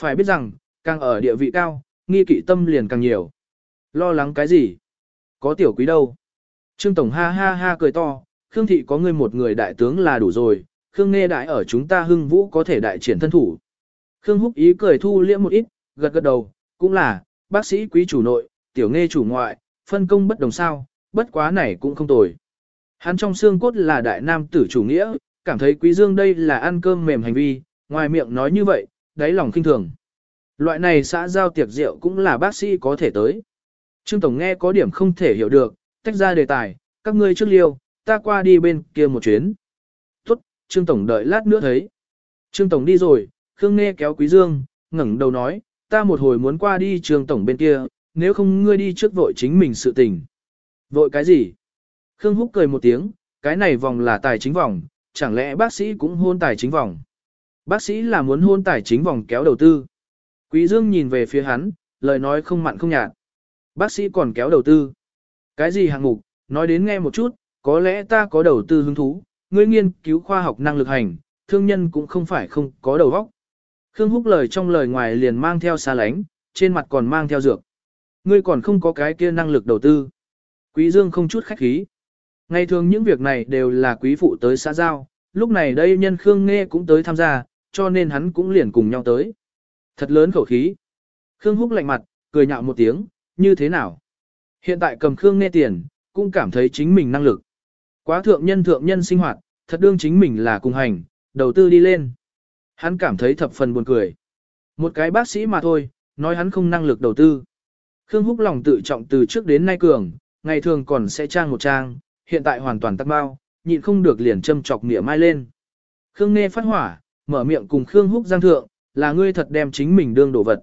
Phải biết rằng, càng ở địa vị cao, nghi kỵ tâm liền càng nhiều. Lo lắng cái gì? Có tiểu quý đâu? Trương Tổng ha ha ha cười to, Khương Thị có ngươi một người đại tướng là đủ rồi, Khương Nghe đại ở chúng ta hưng vũ có thể đại triển thân thủ. Khương Húc ý cười thu liễm một ít, gật gật đầu, cũng là, bác sĩ quý chủ nội, tiểu nghe chủ ngoại, phân công bất đồng sao, bất quá này cũng không tồi. Hắn trong xương cốt là đại nam tử chủ nghĩa, cảm thấy quý dương đây là ăn cơm mềm hành vi, ngoài miệng nói như vậy, đáy lòng kinh thường. Loại này xã giao tiệc rượu cũng là bác sĩ có thể tới. Trương Tổng nghe có điểm không thể hiểu được, tách ra đề tài, các ngươi trước liêu, ta qua đi bên kia một chuyến. Tốt, Trương Tổng đợi lát nữa thấy. Trương Tổng đi rồi, Khương Nghe kéo Quý Dương, ngẩng đầu nói, ta một hồi muốn qua đi Trương Tổng bên kia, nếu không ngươi đi trước vội chính mình sự tình. Vội cái gì? Khương Húc cười một tiếng, cái này vòng là tài chính vòng, chẳng lẽ bác sĩ cũng hôn tài chính vòng? Bác sĩ là muốn hôn tài chính vòng kéo đầu tư. Quý Dương nhìn về phía hắn, lời nói không mặn không nhạt. Bác sĩ còn kéo đầu tư. Cái gì hạng mục, nói đến nghe một chút, có lẽ ta có đầu tư hứng thú, ngươi nghiên cứu khoa học năng lực hành, thương nhân cũng không phải không có đầu óc. Khương Húc lời trong lời ngoài liền mang theo xa lánh, trên mặt còn mang theo dược. Ngươi còn không có cái kia năng lực đầu tư. Quý Dương không chút khách khí. Ngày thường những việc này đều là quý phụ tới xã giao, lúc này đây nhân Khương Nghe cũng tới tham gia, cho nên hắn cũng liền cùng nhau tới. Thật lớn khẩu khí. Khương Húc lạnh mặt, cười nhạo một tiếng, như thế nào? Hiện tại cầm Khương Nghe tiền, cũng cảm thấy chính mình năng lực. Quá thượng nhân thượng nhân sinh hoạt, thật đương chính mình là cùng hành, đầu tư đi lên. Hắn cảm thấy thập phần buồn cười. Một cái bác sĩ mà thôi, nói hắn không năng lực đầu tư. Khương Húc lòng tự trọng từ trước đến nay cường, ngày thường còn sẽ trang một trang, hiện tại hoàn toàn tắt bao, nhịn không được liền châm chọc nghĩa mai lên. Khương Nghe phát hỏa, mở miệng cùng Khương Húc giang thượng, là ngươi thật đem chính mình đương đổ vật.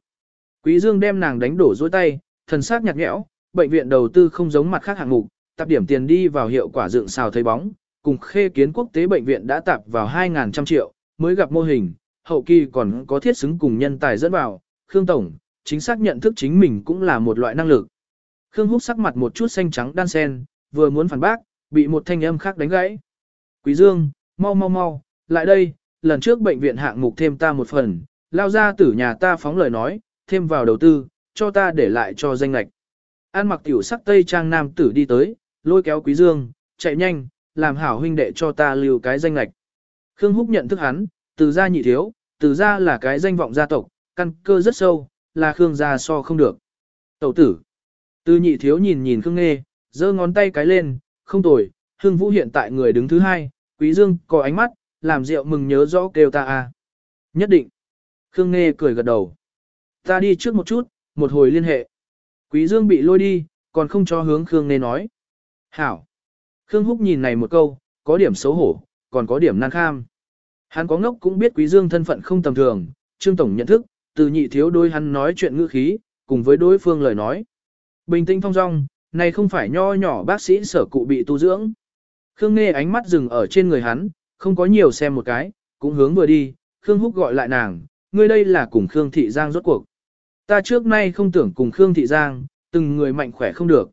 Quý Dương đem nàng đánh đổ dối tay, thần sắc nhạt nhẽo, bệnh viện đầu tư không giống mặt khác hạng mục, tập điểm tiền đi vào hiệu quả dựng xào thấy bóng, cùng khê kiến quốc tế bệnh viện đã tạp vào 2.000 trăm triệu, mới gặp mô hình, hậu kỳ còn có thiết xứng cùng nhân tài dẫn vào, Khương Tổng, chính xác nhận thức chính mình cũng là một loại năng lực. Khương Húc sắc mặt một chút xanh trắng đan sen, vừa muốn phản bác, bị một thanh âm khác đánh gãy. Quý Dương, mau mau mau, lại đây, lần trước bệnh viện hạng mục thêm ta một phần, lao ra tử nhà ta phóng lời nói, thêm vào đầu tư, cho ta để lại cho danh lạch. An mặc tiểu sắc tây trang nam tử đi tới, lôi kéo Quý Dương, chạy nhanh, làm hảo huynh đệ cho ta lưu cái danh lạch. Khương Húc nhận thức hắn, từ gia nhị thiếu, từ gia là cái danh vọng gia tộc, căn cơ rất sâu, là Khương gia so không được. Tẩu tử. Từ nhị thiếu nhìn nhìn Khương Nghê, giơ ngón tay cái lên, không tồi, Hương Vũ hiện tại người đứng thứ hai, Quý Dương có ánh mắt, làm rượu mừng nhớ rõ kêu ta a. Nhất định. Khương Nghê cười gật đầu. Ta đi trước một chút, một hồi liên hệ. Quý Dương bị lôi đi, còn không cho hướng Khương Nghê nói. Hảo. Khương Húc nhìn này một câu, có điểm xấu hổ, còn có điểm nan kham. Hắn có ngốc cũng biết Quý Dương thân phận không tầm thường, Trương Tổng nhận thức, từ nhị thiếu đôi hắn nói chuyện ngữ khí, cùng với đối phương lời nói. Bình tĩnh phong dong, này không phải nho nhỏ bác sĩ sở cụ bị tu dưỡng. Khương Nghe ánh mắt dừng ở trên người hắn, không có nhiều xem một cái, cũng hướng vừa đi, Khương Húc gọi lại nàng, ngươi đây là cùng Khương Thị Giang rốt cuộc. Ta trước nay không tưởng cùng Khương Thị Giang, từng người mạnh khỏe không được.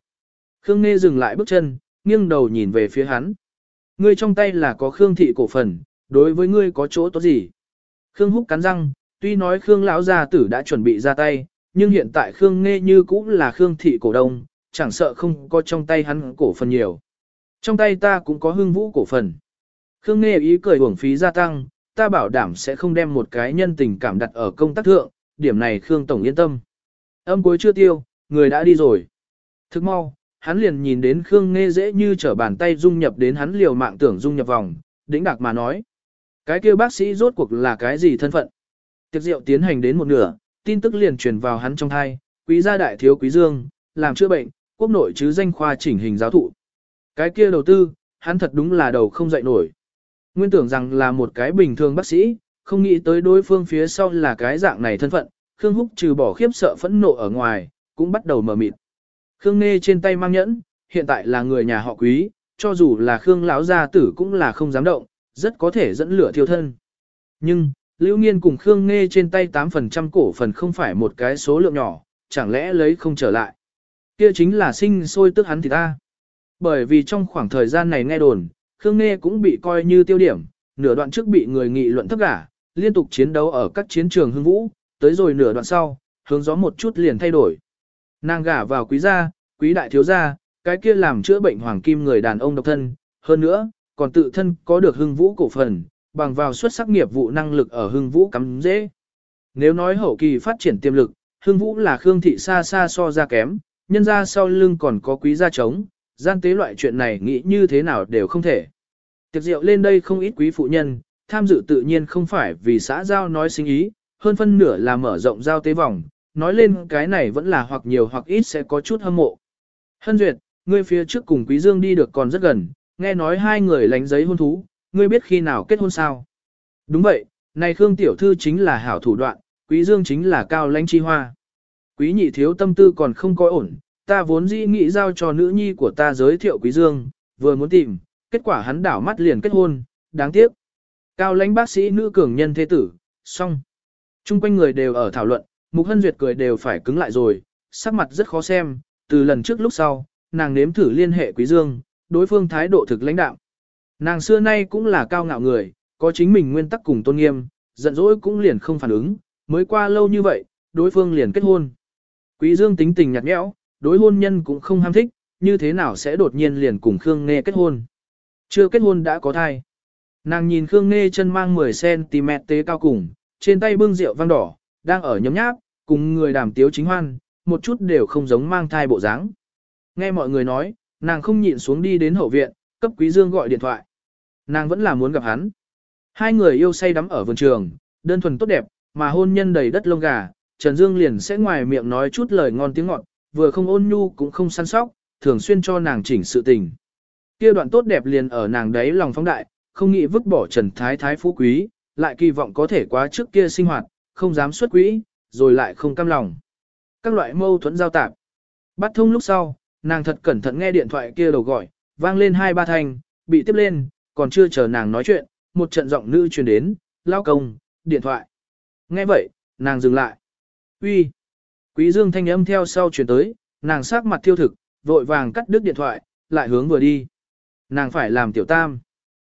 Khương Nghê dừng lại bước chân, nghiêng đầu nhìn về phía hắn. Ngươi trong tay là có Khương Thị cổ phần, đối với ngươi có chỗ tốt gì? Khương Húc cắn răng, tuy nói Khương lão gia tử đã chuẩn bị ra tay, nhưng hiện tại Khương Nghê như cũng là Khương Thị cổ đông, chẳng sợ không có trong tay hắn cổ phần nhiều. Trong tay ta cũng có hương vũ cổ phần. Khương Nghe ý cười uổng phí gia tăng, ta bảo đảm sẽ không đem một cái nhân tình cảm đặt ở công tác thượng, điểm này Khương Tổng yên tâm. Âm cuối chưa tiêu, người đã đi rồi. Thức mau, hắn liền nhìn đến Khương Nghe dễ như trở bàn tay dung nhập đến hắn liều mạng tưởng dung nhập vòng, đĩnh đạc mà nói. Cái kia bác sĩ rốt cuộc là cái gì thân phận? Tiệc rượu tiến hành đến một nửa, tin tức liền truyền vào hắn trong thai, quý gia đại thiếu quý dương, làm chữa bệnh, quốc nội chứ danh khoa chỉnh hình giáo thụ. Cái kia đầu tư, hắn thật đúng là đầu không dậy nổi. Nguyên tưởng rằng là một cái bình thường bác sĩ, không nghĩ tới đối phương phía sau là cái dạng này thân phận, Khương Húc trừ bỏ khiếp sợ phẫn nộ ở ngoài, cũng bắt đầu mở mịt. Khương Nê trên tay mang nhẫn, hiện tại là người nhà họ quý, cho dù là Khương lão gia tử cũng là không dám động, rất có thể dẫn lửa thiêu thân. Nhưng, Lưu Nghiên cùng Khương Nê trên tay 8% cổ phần không phải một cái số lượng nhỏ, chẳng lẽ lấy không trở lại. Kia chính là sinh sôi tức hắn thì ta. Bởi vì trong khoảng thời gian này nghe đồn, Khương Nê cũng bị coi như tiêu điểm, nửa đoạn trước bị người nghị luận thấp cả, liên tục chiến đấu ở các chiến trường hưng vũ, tới rồi nửa đoạn sau, hướng gió một chút liền thay đổi. Nàng gả vào quý gia, quý đại thiếu gia, cái kia làm chữa bệnh hoàng kim người đàn ông độc thân, hơn nữa, còn tự thân có được hưng vũ cổ phần, bằng vào xuất sắc nghiệp vụ năng lực ở hưng vũ cắm dễ. Nếu nói hậu kỳ phát triển tiềm lực, hưng vũ là khương thị xa xa so ra kém, nhân ra sau lưng còn có quý gia trống, gian tế loại chuyện này nghĩ như thế nào đều không thể. Tiệc rượu lên đây không ít quý phụ nhân, tham dự tự nhiên không phải vì xã giao nói sinh ý, hơn phân nửa là mở rộng giao tế vòng, nói lên cái này vẫn là hoặc nhiều hoặc ít sẽ có chút hâm mộ. Hân Duyệt, ngươi phía trước cùng Quý Dương đi được còn rất gần, nghe nói hai người lánh giấy hôn thú, ngươi biết khi nào kết hôn sao? Đúng vậy, này Khương Tiểu Thư chính là hảo thủ đoạn, Quý Dương chính là cao lãnh chi hoa. Quý nhị thiếu tâm tư còn không có ổn, ta vốn dĩ nghĩ giao cho nữ nhi của ta giới thiệu Quý Dương, vừa muốn tìm, kết quả hắn đảo mắt liền kết hôn, đáng tiếc. Cao lãnh bác sĩ nữ cường nhân thế tử, xong. Trung quanh người đều ở thảo luận, Mục Hân Duyệt cười đều phải cứng lại rồi, sắc mặt rất khó xem, từ lần trước lúc sau, nàng nếm thử liên hệ Quý Dương, đối phương thái độ thực lãnh đạo. Nàng xưa nay cũng là cao ngạo người, có chính mình nguyên tắc cùng tôn nghiêm, giận dỗi cũng liền không phản ứng, mới qua lâu như vậy, đối phương liền kết hôn. Quý Dương tính tình nhạt nhẽo, đối hôn nhân cũng không ham thích, như thế nào sẽ đột nhiên liền cùng Khương nghê kết hôn. Chưa kết hôn đã có thai. Nàng nhìn Khương nghê chân mang 10cm tế cao cùng, trên tay bưng rượu vang đỏ, đang ở nhấm nháp, cùng người đàm tiếu chính hoan, một chút đều không giống mang thai bộ dáng. Nghe mọi người nói, nàng không nhịn xuống đi đến hậu viện, cấp Quý Dương gọi điện thoại. Nàng vẫn là muốn gặp hắn. Hai người yêu say đắm ở vườn trường, đơn thuần tốt đẹp, mà hôn nhân đầy đất lông gà, Trần Dương liền sẽ ngoài miệng nói chút lời ngon tiếng ngọt, vừa không ôn nhu cũng không săn sóc, thường xuyên cho nàng chỉnh sự tình. Kia đoạn tốt đẹp liền ở nàng đấy lòng phóng đại, không nghĩ vứt bỏ Trần Thái Thái phú quý, lại kỳ vọng có thể quá trước kia sinh hoạt, không dám xuất quỹ, rồi lại không cam lòng. Các loại mâu thuẫn giao tạp. Bắt thông lúc sau, nàng thật cẩn thận nghe điện thoại kia đầu gọi, vang lên hai ba thanh, bị tiếp lên, còn chưa chờ nàng nói chuyện, một trận giọng nữ truyền đến, lao công, điện thoại. Nghe vậy, nàng dừng lại. Uy. Quý Dương thanh âm theo sau truyền tới, nàng sắc mặt thiêu thực, vội vàng cắt đứt điện thoại, lại hướng vừa đi. Nàng phải làm tiểu tam.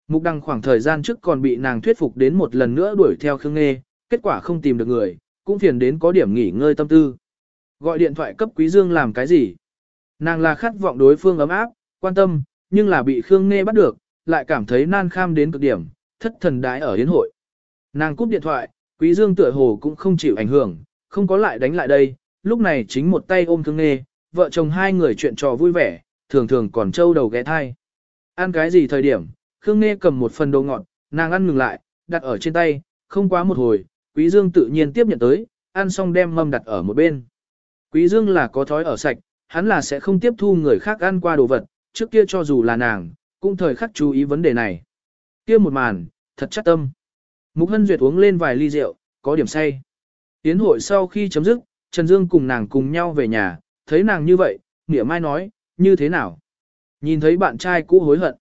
Mục đăng khoảng thời gian trước còn bị nàng thuyết phục đến một lần nữa đuổi theo Khương Nghê, kết quả không tìm được người, cũng phiền đến có điểm nghỉ ngơi tâm tư. Gọi điện thoại cấp Quý Dương làm cái gì? Nàng là khát vọng đối phương ấm áp, quan tâm, nhưng là bị Khương Nghê bắt được, lại cảm thấy nan kham đến cực điểm, thất thần đái ở hiến hội. Nàng cúp điện thoại, Quý Dương tựa hồ cũng không chịu ảnh hưởng, không có lại đánh lại đây, lúc này chính một tay ôm thương Nghê, vợ chồng hai người chuyện trò vui vẻ, thường thường còn trâu đầu ghé thai. Ăn cái gì thời điểm, Khương Nghê cầm một phần đồ ngọt, nàng ăn ngừng lại, đặt ở trên tay, không quá một hồi, Quý Dương tự nhiên tiếp nhận tới, ăn xong đem mâm đặt ở một bên. Quý Dương là có thói ở sạch, hắn là sẽ không tiếp thu người khác ăn qua đồ vật, trước kia cho dù là nàng, cũng thời khắc chú ý vấn đề này. Kia một màn, thật chắc tâm. Mục Hân Duyệt uống lên vài ly rượu, có điểm say. Tiến hội sau khi chấm dứt, Trần Dương cùng nàng cùng nhau về nhà, thấy nàng như vậy, nghĩa mai nói, như thế nào? Nhìn thấy bạn trai cũ hối hận.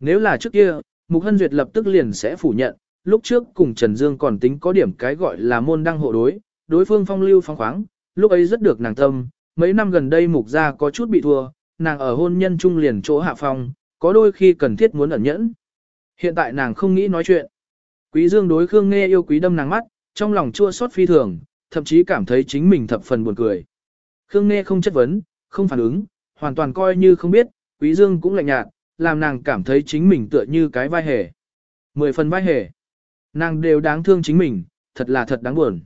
Nếu là trước kia, Mục Hân Duyệt lập tức liền sẽ phủ nhận, lúc trước cùng Trần Dương còn tính có điểm cái gọi là môn đăng hộ đối, đối phương phong lưu phong khoáng, lúc ấy rất được nàng tâm, mấy năm gần đây Mục gia có chút bị thua, nàng ở hôn nhân trung liền chỗ hạ phong, có đôi khi cần thiết muốn ẩn nhẫn. Hiện tại nàng không nghĩ nói chuyện. Quý Dương đối Khương Nghe yêu quý đâm nàng mắt, trong lòng chua xót phi thường, thậm chí cảm thấy chính mình thập phần buồn cười. Khương Nghe không chất vấn, không phản ứng, hoàn toàn coi như không biết, Quý Dương cũng lạnh nhạt, làm nàng cảm thấy chính mình tựa như cái vai hề. Mười phần vai hề. Nàng đều đáng thương chính mình, thật là thật đáng buồn.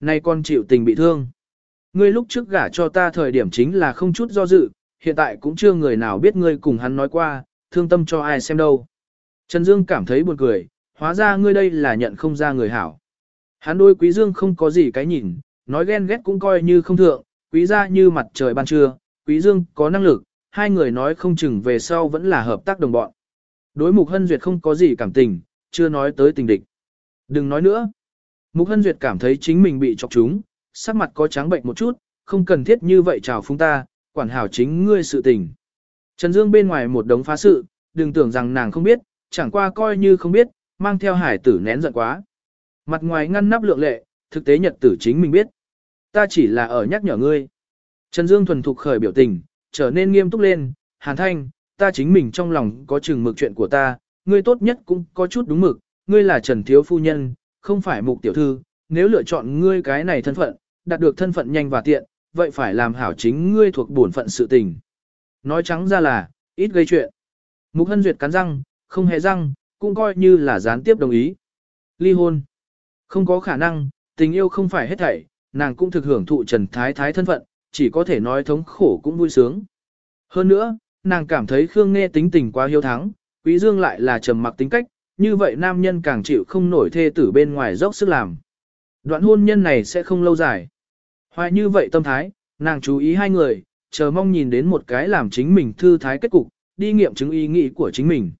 Nay con chịu tình bị thương. Ngươi lúc trước gả cho ta thời điểm chính là không chút do dự, hiện tại cũng chưa người nào biết ngươi cùng hắn nói qua, thương tâm cho ai xem đâu. Trần Dương cảm thấy buồn cười, hóa ra ngươi đây là nhận không ra người hảo. Hắn đôi Quý Dương không có gì cái nhìn, nói ghen ghét cũng coi như không thượng, quý gia như mặt trời ban trưa, Quý Dương có năng lực, hai người nói không chừng về sau vẫn là hợp tác đồng bọn. Đối Mục Hân Duyệt không có gì cảm tình, chưa nói tới tình địch. Đừng nói nữa. Mục Hân Duyệt cảm thấy chính mình bị chọc trúng, sắc mặt có trắng bệnh một chút, không cần thiết như vậy chào phúng ta, quản hảo chính ngươi sự tình. Trần Dương bên ngoài một đống phá sự, đừng tưởng rằng nàng không biết, chẳng qua coi như không biết, mang theo hải tử nén giận quá. Mặt ngoài ngăn nắp lượng lệ, thực tế nhật tử chính mình biết. Ta chỉ là ở nhắc nhở ngươi. Trần Dương thuần thục khởi biểu tình, trở nên nghiêm túc lên, Hàn Thanh, ta chính mình trong lòng có chừng mực chuyện của ta, ngươi tốt nhất cũng có chút đúng mực, ngươi là Trần Thiếu Phu Nhân, không phải Mục Tiểu Thư, nếu lựa chọn ngươi cái này thân phận, đạt được thân phận nhanh và tiện, vậy phải làm hảo chính ngươi thuộc bổn phận sự tình. Nói trắng ra là, ít gây chuyện. Mục Hân Duyệt cắn răng, không hề răng, cũng coi như là gián tiếp đồng ý. Ly hôn. Không có khả năng, tình yêu không phải hết thảy, nàng cũng thực hưởng thụ Trần Thái Thái thân phận, chỉ có thể nói thống khổ cũng vui sướng. Hơn nữa, nàng cảm thấy Khương Nghe tính tình quá hiếu thắng, Quý Dương lại là trầm mặc tính cách, như vậy nam nhân càng chịu không nổi thê tử bên ngoài dốc sức làm. Đoạn hôn nhân này sẽ không lâu dài. Hoài như vậy tâm thái, nàng chú ý hai người, chờ mong nhìn đến một cái làm chính mình thư thái kết cục, đi nghiệm chứng ý nghĩ của chính mình.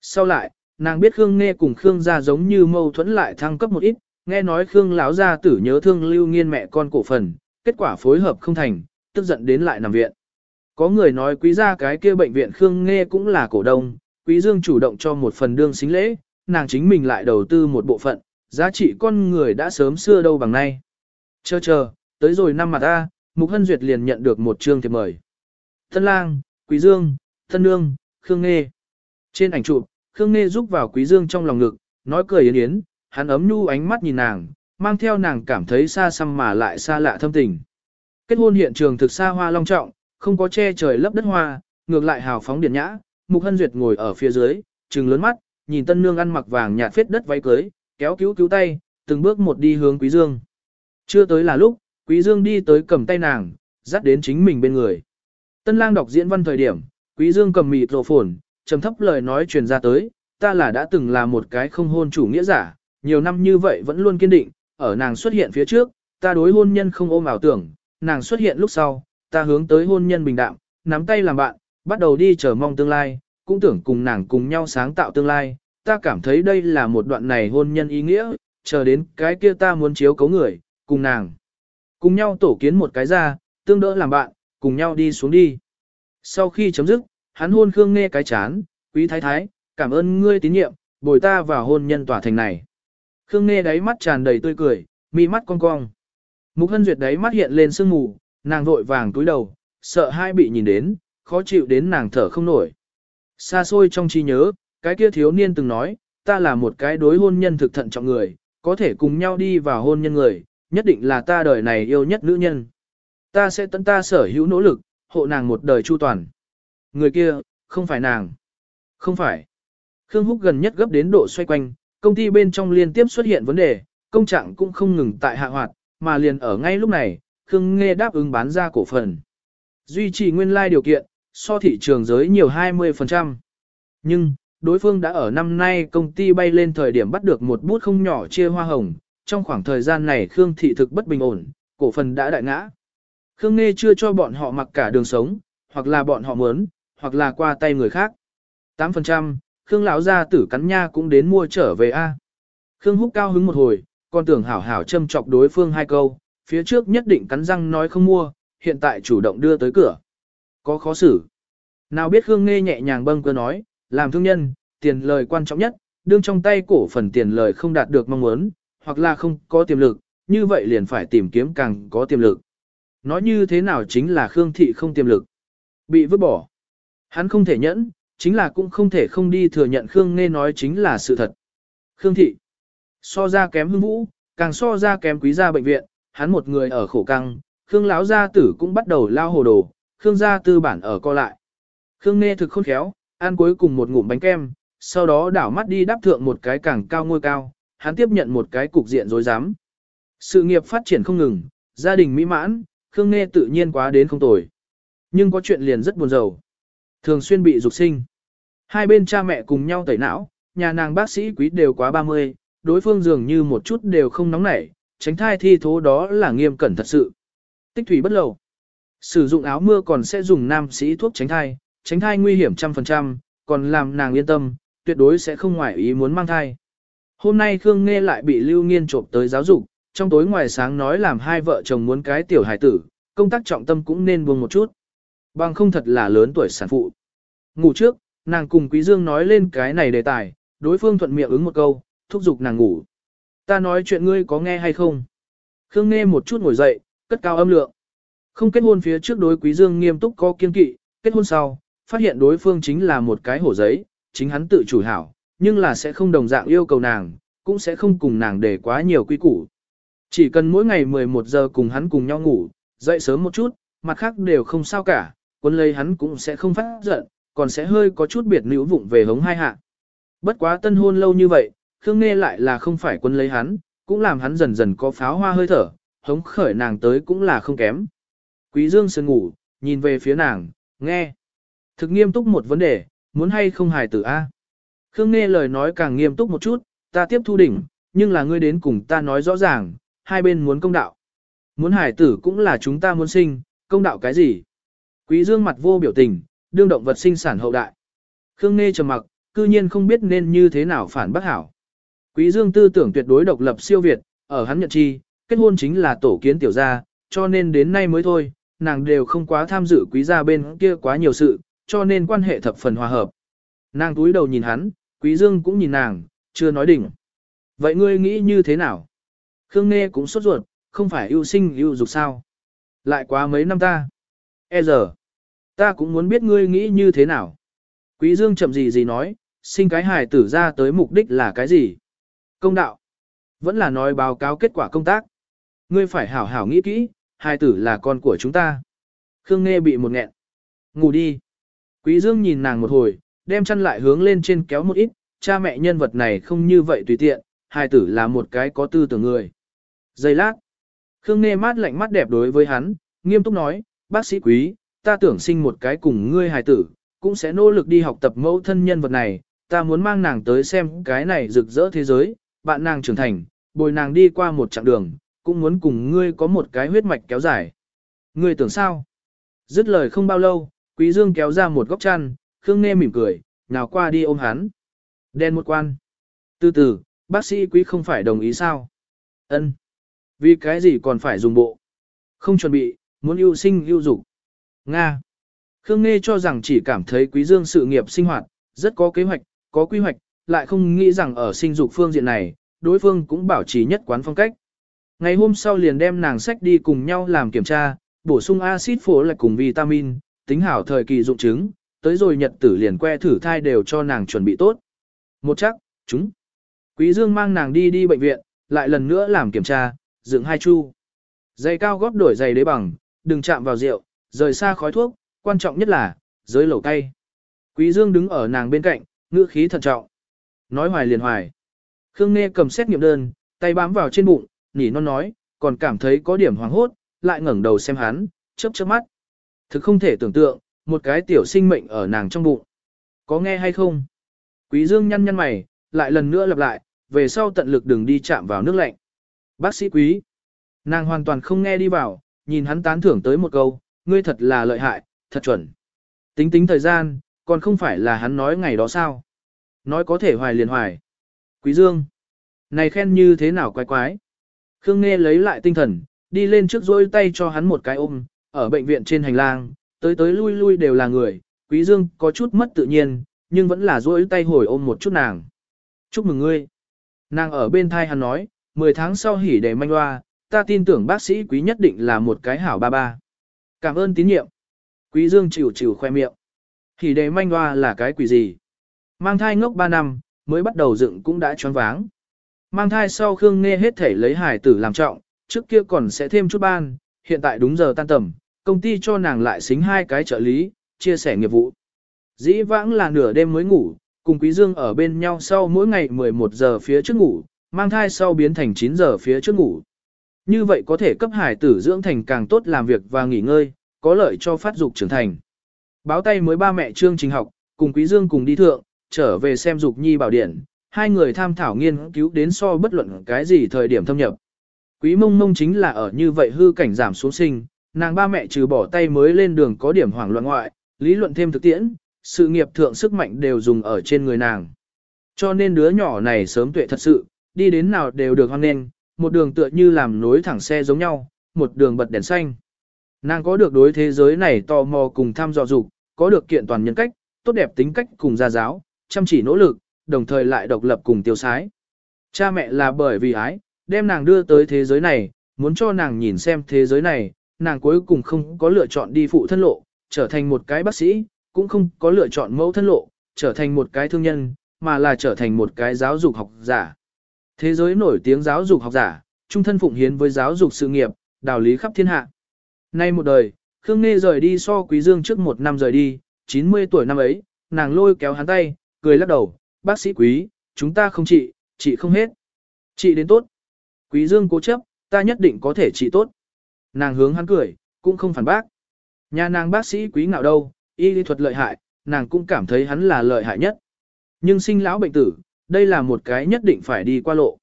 Sau lại, nàng biết Khương Nghe cùng Khương gia giống như mâu thuẫn lại thăng cấp một ít, nghe nói Khương lão gia tử nhớ thương lưu nghiên mẹ con cổ phần, kết quả phối hợp không thành, tức giận đến lại nằm viện. Có người nói quý gia cái kia bệnh viện Khương Nghe cũng là cổ đông, quý dương chủ động cho một phần đương xính lễ, nàng chính mình lại đầu tư một bộ phận, giá trị con người đã sớm xưa đâu bằng nay. Chờ chờ, tới rồi năm mặt A, Mục Hân Duyệt liền nhận được một chương thiệp mời. Tân lang, quý dương, thân nương, Khương Nghe. Trên ảnh chụp, Khương Nghe giúp vào quý dương trong lòng ngực, nói cười yến yến, hắn ấm nhu ánh mắt nhìn nàng, mang theo nàng cảm thấy xa xăm mà lại xa lạ thâm tình. Kết hôn hiện trường thực xa hoa long trọng, không có che trời lấp đất hoa, ngược lại hào phóng điển nhã, Mục Hân Duyệt ngồi ở phía dưới, trừng lớn mắt, nhìn tân nương ăn mặc vàng nhạt phết đất váy cưới, kéo cứu cứu tay, từng bước một đi hướng Quý Dương. Chưa tới là lúc, Quý Dương đi tới cầm tay nàng, dắt đến chính mình bên người. Tân lang đọc diễn văn thời điểm, Quý Dương cầm mịt rộ phồn, trầm thấp lời nói truyền ra tới, ta là đã từng là một cái không hôn chủ nghĩa giả, nhiều năm như vậy vẫn luôn kiên định, ở nàng xuất hiện phía trước, ta đối hôn nhân không ôm ảo tưởng, nàng xuất hiện lúc sau, ta hướng tới hôn nhân bình đạm, nắm tay làm bạn, bắt đầu đi chờ mong tương lai, cũng tưởng cùng nàng cùng nhau sáng tạo tương lai, ta cảm thấy đây là một đoạn này hôn nhân ý nghĩa, chờ đến cái kia ta muốn chiếu cấu người, cùng nàng. Cùng nhau tổ kiến một cái ra, tương đỡ làm bạn, cùng nhau đi xuống đi. Sau khi chấm dứt, hắn hôn Khương nghe cái chán, quý thái thái, cảm ơn ngươi tín nhiệm, bồi ta vào hôn nhân tòa thành này. Khương nghe đáy mắt tràn đầy tươi cười, mi mắt cong cong. Mục hân duyệt đáy mắt hiện lên sương mù, nàng vội vàng túi đầu, sợ hai bị nhìn đến, khó chịu đến nàng thở không nổi. Xa xôi trong trí nhớ, cái kia thiếu niên từng nói, ta là một cái đối hôn nhân thực thận trọng người, có thể cùng nhau đi vào hôn nhân người, nhất định là ta đời này yêu nhất nữ nhân. Ta sẽ tận ta sở hữu nỗ lực, hộ nàng một đời chu toàn. Người kia, không phải nàng. Không phải. Khương Húc gần nhất gấp đến độ xoay quanh, công ty bên trong liên tiếp xuất hiện vấn đề, công trạng cũng không ngừng tại hạ hoạt, mà liền ở ngay lúc này, Khương Nghe đáp ứng bán ra cổ phần. Duy trì nguyên lai like điều kiện, so thị trường giới nhiều 20%. Nhưng, đối phương đã ở năm nay công ty bay lên thời điểm bắt được một bút không nhỏ chia hoa hồng, trong khoảng thời gian này Khương thị thực bất bình ổn, cổ phần đã đại ngã. Khương Nghe chưa cho bọn họ mặc cả đường sống, hoặc là bọn họ muốn, hoặc là qua tay người khác. 8%, Khương lão gia tử cắn nha cũng đến mua trở về a. Khương Húc cao hứng một hồi, còn tưởng hảo hảo châm chọc đối phương hai câu, phía trước nhất định cắn răng nói không mua, hiện tại chủ động đưa tới cửa. Có khó xử. Nào biết Khương Nghe nhẹ nhàng bâng cơ nói, làm thương nhân, tiền lời quan trọng nhất, đương trong tay cổ phần tiền lời không đạt được mong muốn, hoặc là không có tiềm lực, như vậy liền phải tìm kiếm càng có tiềm lực. Nói như thế nào chính là Khương Thị không tiềm lực. Bị vứt bỏ. Hắn không thể nhẫn, chính là cũng không thể không đi thừa nhận Khương Nghe nói chính là sự thật. Khương Thị. So ra kém hương vũ, càng so ra kém quý gia bệnh viện, hắn một người ở khổ căng, Khương lão gia tử cũng bắt đầu lao hồ đồ, Khương gia tư bản ở co lại. Khương Nghe thực khôn khéo, ăn cuối cùng một ngụm bánh kem, sau đó đảo mắt đi đáp thượng một cái càng cao ngôi cao, hắn tiếp nhận một cái cục diện rối rắm. Sự nghiệp phát triển không ngừng, gia đình mỹ mãn, Khương Nghe tự nhiên quá đến không tồi. Nhưng có chuyện liền rất buồn rầu. Thường xuyên bị dục sinh. Hai bên cha mẹ cùng nhau tẩy não, nhà nàng bác sĩ quý đều quá 30, đối phương dường như một chút đều không nóng nảy, tránh thai thi thố đó là nghiêm cẩn thật sự. Tích thủy bất lầu. Sử dụng áo mưa còn sẽ dùng nam sĩ thuốc tránh thai, tránh thai nguy hiểm trăm phần trăm, còn làm nàng yên tâm, tuyệt đối sẽ không ngoại ý muốn mang thai. Hôm nay Khương Nghe lại bị Lưu Nghiên trộm tới giáo dục, trong tối ngoài sáng nói làm hai vợ chồng muốn cái tiểu hài tử, công tác trọng tâm cũng nên buông một chút. Bằng không thật là lớn tuổi sản phụ. Ngủ trước, nàng cùng Quý Dương nói lên cái này đề tài, đối phương thuận miệng ứng một câu, thúc giục nàng ngủ. Ta nói chuyện ngươi có nghe hay không? Khương nghe một chút ngồi dậy, cất cao âm lượng. Không kết hôn phía trước đối Quý Dương nghiêm túc có kiên kỵ, kết hôn sau, phát hiện đối phương chính là một cái hổ giấy, chính hắn tự chủ hảo, nhưng là sẽ không đồng dạng yêu cầu nàng, cũng sẽ không cùng nàng để quá nhiều quy củ. Chỉ cần mỗi ngày 11 giờ cùng hắn cùng nhau ngủ, dậy sớm một chút, mặt khác đều không sao cả, quân lấy hắn cũng sẽ không phát giận, còn sẽ hơi có chút biệt nữ vụng về hống hai hạ. Bất quá tân hôn lâu như vậy, Khương Nghe lại là không phải quân lấy hắn, cũng làm hắn dần dần có pháo hoa hơi thở, hống khởi nàng tới cũng là không kém. Quý Dương sơn ngủ, nhìn về phía nàng, nghe. Thực nghiêm túc một vấn đề, muốn hay không hài tử A. Khương nghe lời nói càng nghiêm túc một chút, ta tiếp thu đỉnh, nhưng là ngươi đến cùng ta nói rõ ràng, hai bên muốn công đạo. Muốn hài tử cũng là chúng ta muốn sinh, công đạo cái gì? Quý dương mặt vô biểu tình, đương động vật sinh sản hậu đại. Khương Nghê trầm mặc, cư nhiên không biết nên như thế nào phản bác hảo. Quý dương tư tưởng tuyệt đối độc lập siêu việt, ở hắn nhận chi, kết hôn chính là tổ kiến tiểu gia, cho nên đến nay mới thôi, nàng đều không quá tham dự quý gia bên kia quá nhiều sự, cho nên quan hệ thập phần hòa hợp. Nàng túi đầu nhìn hắn, quý dương cũng nhìn nàng, chưa nói đỉnh. Vậy ngươi nghĩ như thế nào? Khương Nghê cũng sốt ruột, không phải yêu sinh yêu dục sao? Lại quá mấy năm ta. E giờ, ta cũng muốn biết ngươi nghĩ như thế nào. Quý dương chậm gì gì nói, sinh cái hài tử ra tới mục đích là cái gì? Công đạo. Vẫn là nói báo cáo kết quả công tác. Ngươi phải hảo hảo nghĩ kỹ, hài tử là con của chúng ta. Khương Nghe bị một nghẹn. Ngủ đi. Quý Dương nhìn nàng một hồi, đem chân lại hướng lên trên kéo một ít, cha mẹ nhân vật này không như vậy tùy tiện, hài tử là một cái có tư tưởng người. Giây lát. Khương Nghe mát lạnh mắt đẹp đối với hắn, nghiêm túc nói, bác sĩ quý, ta tưởng sinh một cái cùng ngươi hài tử, cũng sẽ nỗ lực đi học tập mẫu thân nhân vật này, ta muốn mang nàng tới xem cái này rực rỡ thế giới, bạn nàng trưởng thành, bồi nàng đi qua một chặng đường, cũng muốn cùng ngươi có một cái huyết mạch kéo dài. Ngươi tưởng sao? Dứt lời không bao lâu, Quý Dương kéo ra một góc chăn, Khương Nghe mỉm cười, nào qua đi ôm hắn. Đen một quan. Từ từ, bác sĩ quý không phải đồng ý sao? Ân. Vì cái gì còn phải dùng bộ? Không chuẩn bị, muốn yêu sinh yêu dục. Nga. Khương Nghe cho rằng chỉ cảm thấy quý dương sự nghiệp sinh hoạt, rất có kế hoạch, có quy hoạch, lại không nghĩ rằng ở sinh dục phương diện này, đối phương cũng bảo trì nhất quán phong cách. Ngày hôm sau liền đem nàng sách đi cùng nhau làm kiểm tra, bổ sung axit phổ lại cùng vitamin, tính hảo thời kỳ dụng chứng, tới rồi nhật tử liền que thử thai đều cho nàng chuẩn bị tốt. Một chắc, chúng. Quý Dương mang nàng đi đi bệnh viện, lại lần nữa làm kiểm tra, dựng hai chu. Giày cao gót đổi giày đế bằng, đừng chạm vào rượu, rời xa khói thuốc, quan trọng nhất là, giới lẩu cay. Quý Dương đứng ở nàng bên cạnh, ngữ khí thận trọng. Nói hoài liền hoài. Khương Nê cầm xét nghiệm đơn, tay bám vào trên bụng, nỉ non nói, còn cảm thấy có điểm hoàng hốt, lại ngẩng đầu xem hắn, chớp chớp mắt. Thực không thể tưởng tượng, một cái tiểu sinh mệnh ở nàng trong bụng. Có nghe hay không? Quý Dương nhăn nhăn mày, lại lần nữa lặp lại, về sau tận lực đừng đi chạm vào nước lạnh. Bác sĩ quý. Nàng hoàn toàn không nghe đi vào, nhìn hắn tán thưởng tới một câu, ngươi thật là lợi hại, thật chuẩn. Tính tính thời gian, còn không phải là hắn nói ngày đó sao. Nói có thể hoài liền hoài. Quý Dương. Này khen như thế nào quái quái. Khương Nghe lấy lại tinh thần, đi lên trước dối tay cho hắn một cái ôm, ở bệnh viện trên hành lang, tới tới lui lui đều là người, Quý Dương có chút mất tự nhiên, nhưng vẫn là dối tay hồi ôm một chút nàng. Chúc mừng ngươi. Nàng ở bên thai hắn nói, 10 tháng sau hỉ để manh hoa, ta tin tưởng bác sĩ quý nhất định là một cái hảo ba ba. Cảm ơn tín nhiệm. Quý Dương chịu chịu khoe miệng. Thì đề manh hoa là cái quỷ gì? Mang thai ngốc 3 năm, mới bắt đầu dựng cũng đã choáng váng. Mang thai sau Khương Nghe hết thể lấy hải tử làm trọng, trước kia còn sẽ thêm chút ban, hiện tại đúng giờ tan tầm, công ty cho nàng lại xính hai cái trợ lý, chia sẻ nghiệp vụ. Dĩ vãng là nửa đêm mới ngủ, cùng Quý Dương ở bên nhau sau mỗi ngày 11 giờ phía trước ngủ, mang thai sau biến thành 9 giờ phía trước ngủ. Như vậy có thể cấp hải tử dưỡng thành càng tốt làm việc và nghỉ ngơi, có lợi cho phát dục trưởng thành. Báo tay mới ba mẹ trương trình học, cùng Quý Dương cùng đi thượng, trở về xem dục nhi bảo điển, hai người tham thảo nghiên cứu đến so bất luận cái gì thời điểm thâm nhập. Quý mông mông chính là ở như vậy hư cảnh giảm xuống sinh, nàng ba mẹ trừ bỏ tay mới lên đường có điểm hoảng loạn ngoại, lý luận thêm thực tiễn, sự nghiệp thượng sức mạnh đều dùng ở trên người nàng. Cho nên đứa nhỏ này sớm tuệ thật sự, đi đến nào đều được hoan nghênh, một đường tựa như làm nối thẳng xe giống nhau, một đường bật đèn xanh. Nàng có được đối thế giới này tò mò cùng tham dò dục, có được kiện toàn nhân cách, tốt đẹp tính cách cùng gia giáo, chăm chỉ nỗ lực, đồng thời lại độc lập cùng tiêu sái. Cha mẹ là bởi vì ái, đem nàng đưa tới thế giới này, muốn cho nàng nhìn xem thế giới này, nàng cuối cùng không có lựa chọn đi phụ thân lộ, trở thành một cái bác sĩ, cũng không có lựa chọn mẫu thân lộ, trở thành một cái thương nhân, mà là trở thành một cái giáo dục học giả. Thế giới nổi tiếng giáo dục học giả, trung thân phụng hiến với giáo dục sự nghiệp, đạo lý khắp thiên hạ. Nay một đời, Khương Nghê rời đi so Quý Dương trước một năm rời đi, 90 tuổi năm ấy, nàng lôi kéo hắn tay, cười lắc đầu, bác sĩ Quý, chúng ta không trị, trị không hết. Trị đến tốt. Quý Dương cố chấp, ta nhất định có thể trị tốt. Nàng hướng hắn cười, cũng không phản bác. Nhà nàng bác sĩ Quý ngạo đâu, y lý thuật lợi hại, nàng cũng cảm thấy hắn là lợi hại nhất. Nhưng sinh lão bệnh tử, đây là một cái nhất định phải đi qua lộ.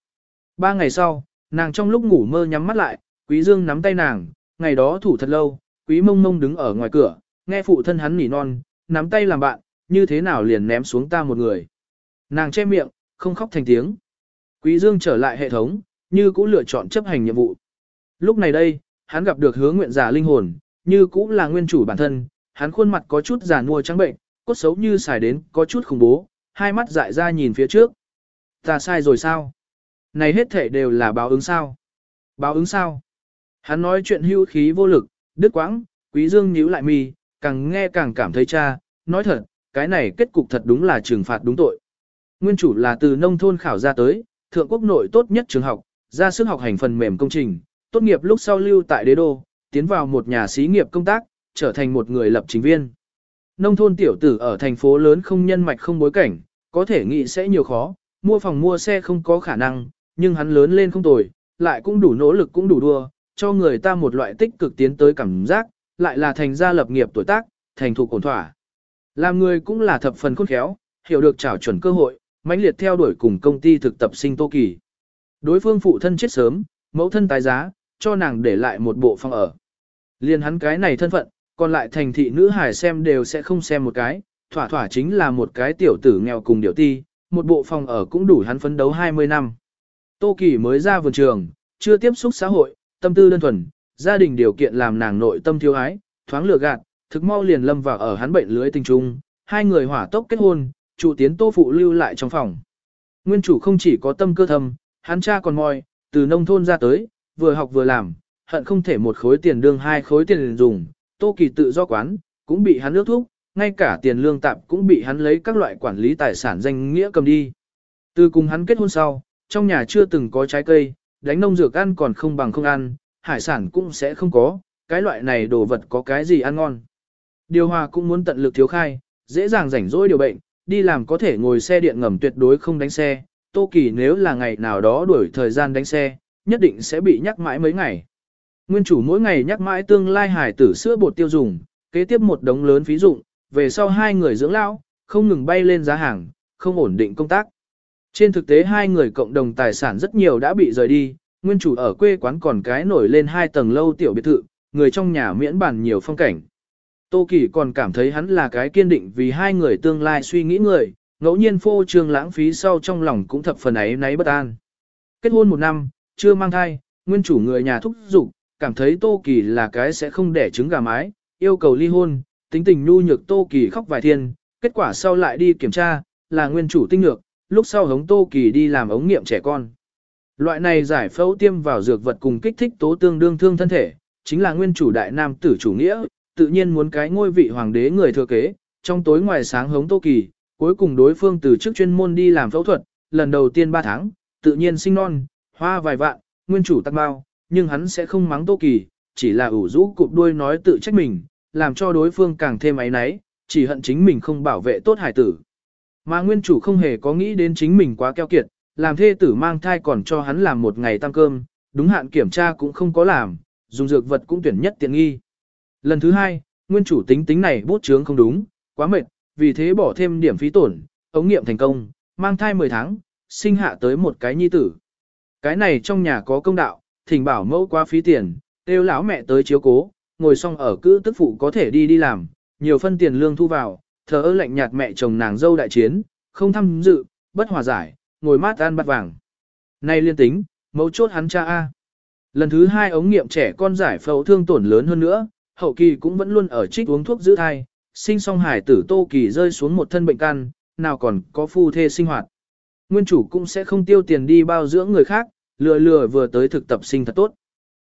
Ba ngày sau, nàng trong lúc ngủ mơ nhắm mắt lại, Quý Dương nắm tay nàng, ngày đó thủ thật lâu, Quý mông mông đứng ở ngoài cửa, nghe phụ thân hắn nỉ non, nắm tay làm bạn, như thế nào liền ném xuống ta một người. Nàng che miệng, không khóc thành tiếng. Quý Dương trở lại hệ thống, như cũ lựa chọn chấp hành nhiệm vụ. Lúc này đây, hắn gặp được hướng nguyện giả linh hồn, như cũ là nguyên chủ bản thân, hắn khuôn mặt có chút già nua trắng bệnh, cốt xấu như xài đến có chút khủng bố, hai mắt dại ra nhìn phía trước. Ta sai rồi sao? Này hết thể đều là báo ứng sao? Báo ứng sao? Hắn nói chuyện hưu khí vô lực, đứt quãng, quý dương nhíu lại mi, càng nghe càng cảm thấy cha, nói thật, cái này kết cục thật đúng là trừng phạt đúng tội. Nguyên chủ là từ nông thôn khảo ra tới, thượng quốc nội tốt nhất trường học, ra sức học hành phần mềm công trình, tốt nghiệp lúc sau lưu tại đế đô, tiến vào một nhà xí nghiệp công tác, trở thành một người lập trình viên. Nông thôn tiểu tử ở thành phố lớn không nhân mạch không bối cảnh, có thể nghĩ sẽ nhiều khó, mua phòng mua xe không có khả năng, nhưng hắn lớn lên không tồi, lại cũng đủ nỗ lực cũng đủ đua, cho người ta một loại tích cực tiến tới cảm giác, lại là thành gia lập nghiệp tuổi tác, thành thục ổn thỏa. Làm người cũng là thập phần khôn khéo, hiểu được trảo chuẩn cơ hội, mãnh liệt theo đuổi cùng công ty thực tập sinh Tô Kỳ. Đối phương phụ thân chết sớm, mẫu thân tái giá, cho nàng để lại một bộ phòng ở. Liên hắn cái này thân phận, còn lại thành thị nữ hải xem đều sẽ không xem một cái, thỏa thỏa chính là một cái tiểu tử nghèo cùng điệu ti, một bộ phòng ở cũng đủ hắn phấn đấu 20 năm. Tô Kỳ mới ra vườn trường, chưa tiếp xúc xã hội, tâm tư đơn thuần, gia đình điều kiện làm nàng nội tâm thiếu ái, thoáng lừa gạt, thực mau liền lâm vào ở hắn bệnh lưới tình trung, hai người hỏa tốc kết hôn, chủ tiến Tô phụ lưu lại trong phòng. Nguyên chủ không chỉ có tâm cơ thâm, hắn cha còn moi, từ nông thôn ra tới, vừa học vừa làm, hận không thể một khối tiền đương hai khối tiền dùng, Tô Kỳ tự do quán, cũng bị hắn ước thúc, ngay cả tiền lương tạm cũng bị hắn lấy các loại quản lý tài sản danh nghĩa cầm đi. Từ cùng hắn kết hôn sau, trong nhà chưa từng có trái cây, đánh nông dược ăn còn không bằng không ăn, hải sản cũng sẽ không có, cái loại này đồ vật có cái gì ăn ngon. Điều hòa cũng muốn tận lực thiếu khai, dễ dàng rảnh rỗi điều bệnh, đi làm có thể ngồi xe điện ngầm tuyệt đối không đánh xe, Tô Kỳ nếu là ngày nào đó đuổi thời gian đánh xe, nhất định sẽ bị nhắc mãi mấy ngày. Nguyên chủ mỗi ngày nhắc mãi tương lai hải tử sữa bột tiêu dùng, kế tiếp một đống lớn phí dụng, về sau hai người dưỡng lão, không ngừng bay lên giá hàng, không ổn định công tác. Trên thực tế hai người cộng đồng tài sản rất nhiều đã bị rời đi, nguyên chủ ở quê quán còn cái nổi lên hai tầng lâu tiểu biệt thự, người trong nhà miễn bàn nhiều phong cảnh. Tô Kỳ còn cảm thấy hắn là cái kiên định vì hai người tương lai suy nghĩ người, ngẫu nhiên phô trương lãng phí sau trong lòng cũng thập phần ấy náy bất an. Kết hôn một năm, chưa mang thai, nguyên chủ người nhà thúc giục, cảm thấy Tô Kỳ là cái sẽ không đẻ trứng gà mái, yêu cầu ly hôn, tính tình nhu nhược Tô Kỳ khóc vài thiên, kết quả sau lại đi kiểm tra, là nguyên chủ tinh nhược, lúc sau hống Tô Kỳ đi làm ống nghiệm trẻ con. Loại này giải phẫu tiêm vào dược vật cùng kích thích tố tương đương thương thân thể, chính là nguyên chủ đại nam tử chủ nghĩa, tự nhiên muốn cái ngôi vị hoàng đế người thừa kế, trong tối ngoài sáng hống Tô Kỳ, cuối cùng đối phương từ chức chuyên môn đi làm phẫu thuật, lần đầu tiên 3 tháng, tự nhiên sinh non, hoa vài vạn, nguyên chủ tắc bao, nhưng hắn sẽ không mắng Tô Kỳ, chỉ là ủ rũ cụp đuôi nói tự trách mình, làm cho đối phương càng thêm ấy náy, chỉ hận chính mình không bảo vệ tốt hải tử. Mà nguyên chủ không hề có nghĩ đến chính mình quá keo kiệt, làm thê tử mang thai còn cho hắn làm một ngày tăng cơm, đúng hạn kiểm tra cũng không có làm, dùng dược vật cũng tuyển nhất tiện nghi. Lần thứ hai, nguyên chủ tính tính này bút chướng không đúng, quá mệt, vì thế bỏ thêm điểm phí tổn, ống nghiệm thành công, mang thai 10 tháng, sinh hạ tới một cái nhi tử. Cái này trong nhà có công đạo, thỉnh bảo mẫu quá phí tiền, kêu lão mẹ tới chiếu cố, ngồi xong ở cữ tức phụ có thể đi đi làm, nhiều phân tiền lương thu vào, thờ ơ lạnh nhạt mẹ chồng nàng dâu đại chiến, không tham dự, bất hòa giải, ngồi mát ăn bát vàng. Nay liên tính, mấu chốt hắn cha A. Lần thứ hai ống nghiệm trẻ con giải phẫu thương tổn lớn hơn nữa, hậu kỳ cũng vẫn luôn ở trích uống thuốc giữ thai, sinh song hải tử tô kỳ rơi xuống một thân bệnh căn, nào còn có phu thê sinh hoạt. Nguyên chủ cũng sẽ không tiêu tiền đi bao dưỡng người khác, lừa lừa vừa tới thực tập sinh thật tốt.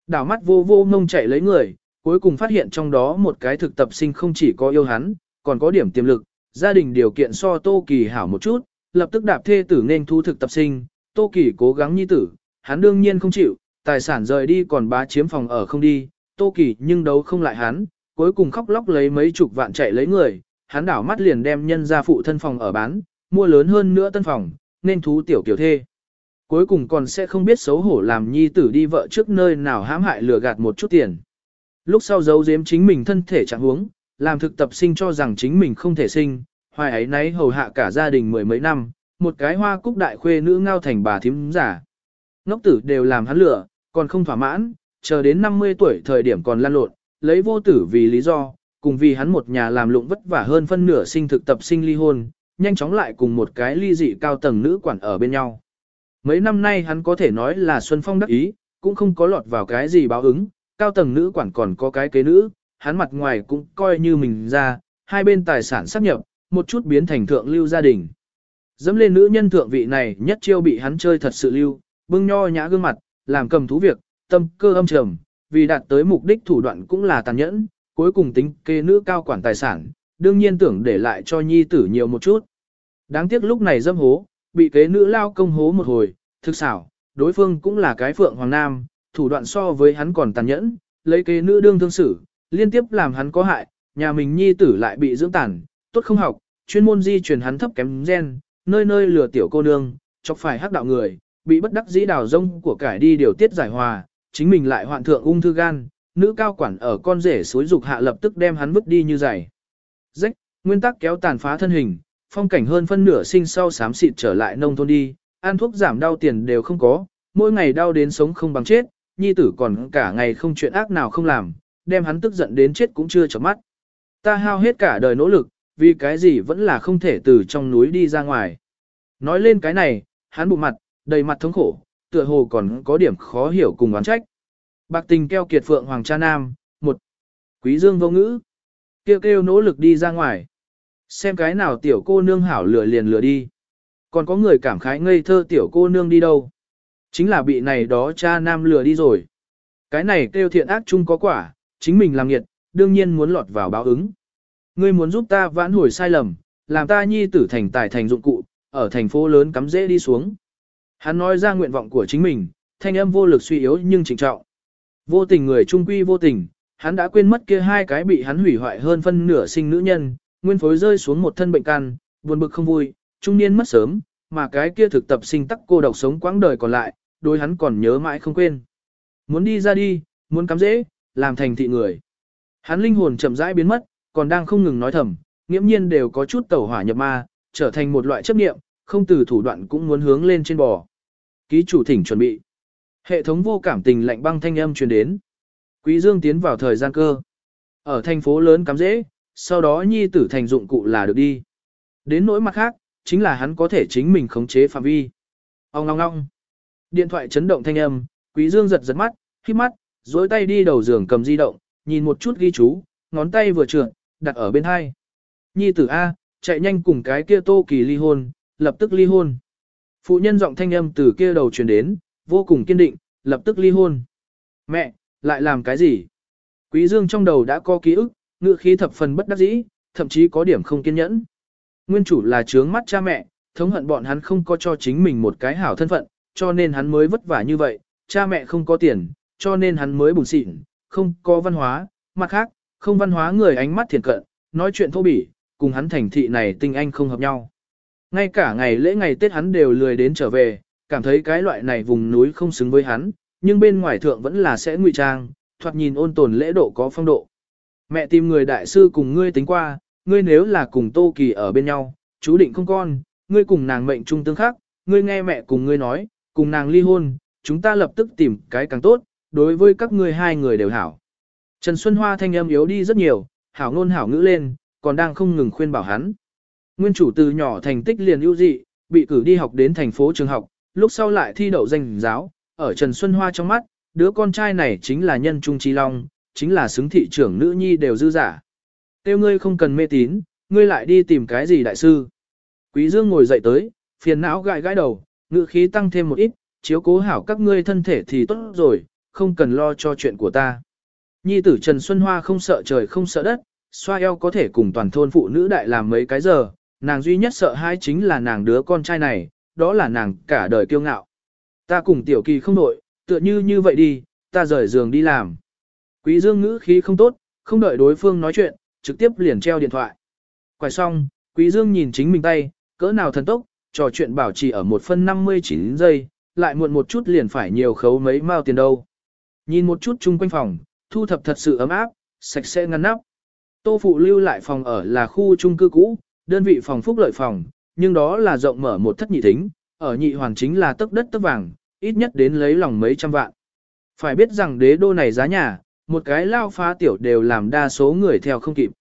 Đảo mắt vô vô ngông chạy lấy người, cuối cùng phát hiện trong đó một cái thực tập sinh không chỉ có yêu hắn, còn có điểm tiềm lực, gia đình điều kiện so Tô Kỳ hảo một chút, lập tức đạp thê tử nên thu thực tập sinh, Tô Kỳ cố gắng nhi tử, hắn đương nhiên không chịu, tài sản rời đi còn bá chiếm phòng ở không đi, Tô Kỳ nhưng đấu không lại hắn, cuối cùng khóc lóc lấy mấy chục vạn chạy lấy người, hắn đảo mắt liền đem nhân ra phụ thân phòng ở bán, mua lớn hơn nữa tân phòng, nên thú tiểu kiểu thê. Cuối cùng còn sẽ không biết xấu hổ làm nhi tử đi vợ trước nơi nào hãm hại lừa gạt một chút tiền. Lúc sau giấu giếm chính mình thân thể trạng huống, làm thực tập sinh cho rằng chính mình không thể sinh, hoài ấy nấy hầu hạ cả gia đình mười mấy năm, một cái hoa cúc đại khuê nữ ngao thành bà thím giả. Ngốc tử đều làm hắn lửa, còn không thỏa mãn, chờ đến 50 tuổi thời điểm còn lan lộn, lấy vô tử vì lý do, cùng vì hắn một nhà làm lụng vất vả hơn phân nửa sinh thực tập sinh ly hôn, nhanh chóng lại cùng một cái ly dị cao tầng nữ quản ở bên nhau. Mấy năm nay hắn có thể nói là Xuân Phong đắc ý, cũng không có lọt vào cái gì báo ứng, cao tầng nữ quản còn có cái kế nữ, hắn mặt ngoài cũng coi như mình ra, hai bên tài sản sắp nhập, một chút biến thành thượng lưu gia đình. Dẫm lên nữ nhân thượng vị này nhất chiêu bị hắn chơi thật sự lưu, bưng nho nhã gương mặt, làm cầm thú việc, tâm cơ âm trầm, vì đạt tới mục đích thủ đoạn cũng là tàn nhẫn, cuối cùng tính kê nữ cao quản tài sản, đương nhiên tưởng để lại cho nhi tử nhiều một chút. Đáng tiếc lúc này dâm hố, bị kế nữ lao công hố một hồi, thực xảo, đối phương cũng là cái phượng hoàng nam, thủ đoạn so với hắn còn tàn nhẫn, lấy kế nữ đương thương xử, liên tiếp làm hắn có hại, nhà mình nhi tử lại bị dưỡng tàn, tốt không học, chuyên môn di truyền hắn thấp kém gen, nơi nơi lừa tiểu cô nương, chọc phải hắc đạo người, bị bất đắc dĩ đào rông của cải đi điều tiết giải hòa, chính mình lại hoạn thượng ung thư gan, nữ cao quản ở con rể suối dục hạ lập tức đem hắn vứt đi như giày. Rách, nguyên tắc kéo tàn phá thân hình, phong cảnh hơn phân nửa sinh sau sám xịt trở lại nông thôn đi, ăn thuốc giảm đau tiền đều không có, mỗi ngày đau đến sống không bằng chết, nhi tử còn cả ngày không chuyện ác nào không làm, đem hắn tức giận đến chết cũng chưa chấm mắt. Ta hao hết cả đời nỗ lực, vì cái gì vẫn là không thể từ trong núi đi ra ngoài. Nói lên cái này, hắn bụng mặt, đầy mặt thống khổ, tựa hồ còn có điểm khó hiểu cùng oán trách. Bạc tình keo kiệt phượng hoàng cha nam, một. Quý dương vô ngữ. Kêu kêu nỗ lực đi ra ngoài. Xem cái nào tiểu cô nương hảo lừa liền lừa đi. Còn có người cảm khái ngây thơ tiểu cô nương đi đâu. Chính là bị này đó cha nam lừa đi rồi. Cái này kêu thiện ác chung có quả, chính mình làm nghiệt, đương nhiên muốn lọt vào báo ứng. Ngươi muốn giúp ta vãn hồi sai lầm, làm ta nhi tử thành tài thành dụng cụ, ở thành phố lớn cắm dễ đi xuống. Hắn nói ra nguyện vọng của chính mình, thanh âm vô lực suy yếu nhưng trịnh trọng. Vô tình người trung quy vô tình, hắn đã quên mất kia hai cái bị hắn hủy hoại hơn phân nửa sinh nữ nhân, nguyên phối rơi xuống một thân bệnh căn, buồn bực không vui, trung niên mất sớm, mà cái kia thực tập sinh tắc cô độc sống quãng đời còn lại, đôi hắn còn nhớ mãi không quên. Muốn đi ra đi, muốn cắm dễ, làm thành thị người. Hắn linh hồn chậm rãi biến mất, còn đang không ngừng nói thầm, nghiễm nhiên đều có chút tẩu hỏa nhập ma, trở thành một loại chấp niệm, không từ thủ đoạn cũng muốn hướng lên trên bò. Ký chủ thỉnh chuẩn bị. Hệ thống vô cảm tình lạnh băng thanh âm truyền đến. Quý Dương tiến vào thời gian cơ. Ở thành phố lớn cắm dễ, sau đó nhi tử thành dụng cụ là được đi. Đến nỗi mặt khác, chính là hắn có thể chính mình khống chế phạm vi. Ông ngong ngong. Điện thoại chấn động thanh âm, Quý Dương giật giật mắt, khi mắt, dối tay đi đầu giường cầm di động, nhìn một chút ghi chú, ngón tay vừa trượt, đặt ở bên hai. Nhi tử A, chạy nhanh cùng cái kia Tô Kỳ ly hôn, lập tức ly hôn. Phụ nhân giọng thanh âm từ kia đầu truyền đến, vô cùng kiên định, lập tức ly hôn. Mẹ, lại làm cái gì? Quý Dương trong đầu đã có ký ức, ngựa khí thập phần bất đắc dĩ, thậm chí có điểm không kiên nhẫn. Nguyên chủ là trướng mắt cha mẹ, thống hận bọn hắn không có cho chính mình một cái hảo thân phận, cho nên hắn mới vất vả như vậy, cha mẹ không có tiền, cho nên hắn mới bùn xịn, không có văn hóa, mặt khác, không văn hóa người ánh mắt thiền cận, nói chuyện thô bỉ, cùng hắn thành thị này tinh anh không hợp nhau. Ngay cả ngày lễ ngày Tết hắn đều lười đến trở về, cảm thấy cái loại này vùng núi không xứng với hắn, nhưng bên ngoài thượng vẫn là sẽ ngụy trang, thoạt nhìn ôn tồn lễ độ có phong độ. Mẹ tìm người đại sư cùng ngươi tính qua, ngươi nếu là cùng Tô Kỳ ở bên nhau, chú định không con, ngươi cùng nàng mệnh trung tương khắc, ngươi nghe mẹ cùng ngươi nói, cùng nàng ly hôn, chúng ta lập tức tìm cái càng tốt, đối với các ngươi hai người đều hảo. Trần Xuân Hoa thanh âm yếu đi rất nhiều, hảo ngôn hảo ngữ lên, còn đang không ngừng khuyên bảo hắn. Nguyên chủ từ nhỏ thành tích liền ưu dị, bị cử đi học đến thành phố trường học, lúc sau lại thi đậu danh giáo, ở Trần Xuân Hoa trong mắt, đứa con trai này chính là nhân trung chi long, chính là xứng thị trưởng nữ nhi đều dư giả. Tiêu ngươi không cần mê tín, ngươi lại đi tìm cái gì đại sư. Quý Dương ngồi dậy tới, phiền não gãi gãi đầu, ngữ khí tăng thêm một ít, chiếu cố hảo các ngươi thân thể thì tốt rồi, không cần lo cho chuyện của ta. Nhi tử Trần Xuân Hoa không sợ trời không sợ đất, xoa eo có thể cùng toàn thôn phụ nữ đại làm mấy cái giờ, nàng duy nhất sợ hai chính là nàng đứa con trai này, đó là nàng cả đời kiêu ngạo. Ta cùng tiểu kỳ không đội, tựa như như vậy đi, ta rời giường đi làm. Quý Dương ngữ khí không tốt, không đợi đối phương nói chuyện, trực tiếp liền treo điện thoại. Quay xong, Quý Dương nhìn chính mình tay, cỡ nào thần tốc, trò chuyện bảo trì ở 1 phân 59 giây, lại muộn một chút liền phải nhiều khấu mấy mao tiền đâu. Nhìn một chút chung quanh phòng, thu thập thật sự ấm áp, sạch sẽ ngăn nắp. Tô Phụ lưu lại phòng ở là khu chung cư cũ, đơn vị phòng phúc lợi phòng, nhưng đó là rộng mở một thất nhị thính, ở nhị hoàn chính là tấc đất tấc vàng, ít nhất đến lấy lòng mấy trăm vạn. Phải biết rằng đế đô này giá nhà, một cái lao phá tiểu đều làm đa số người theo không kịp.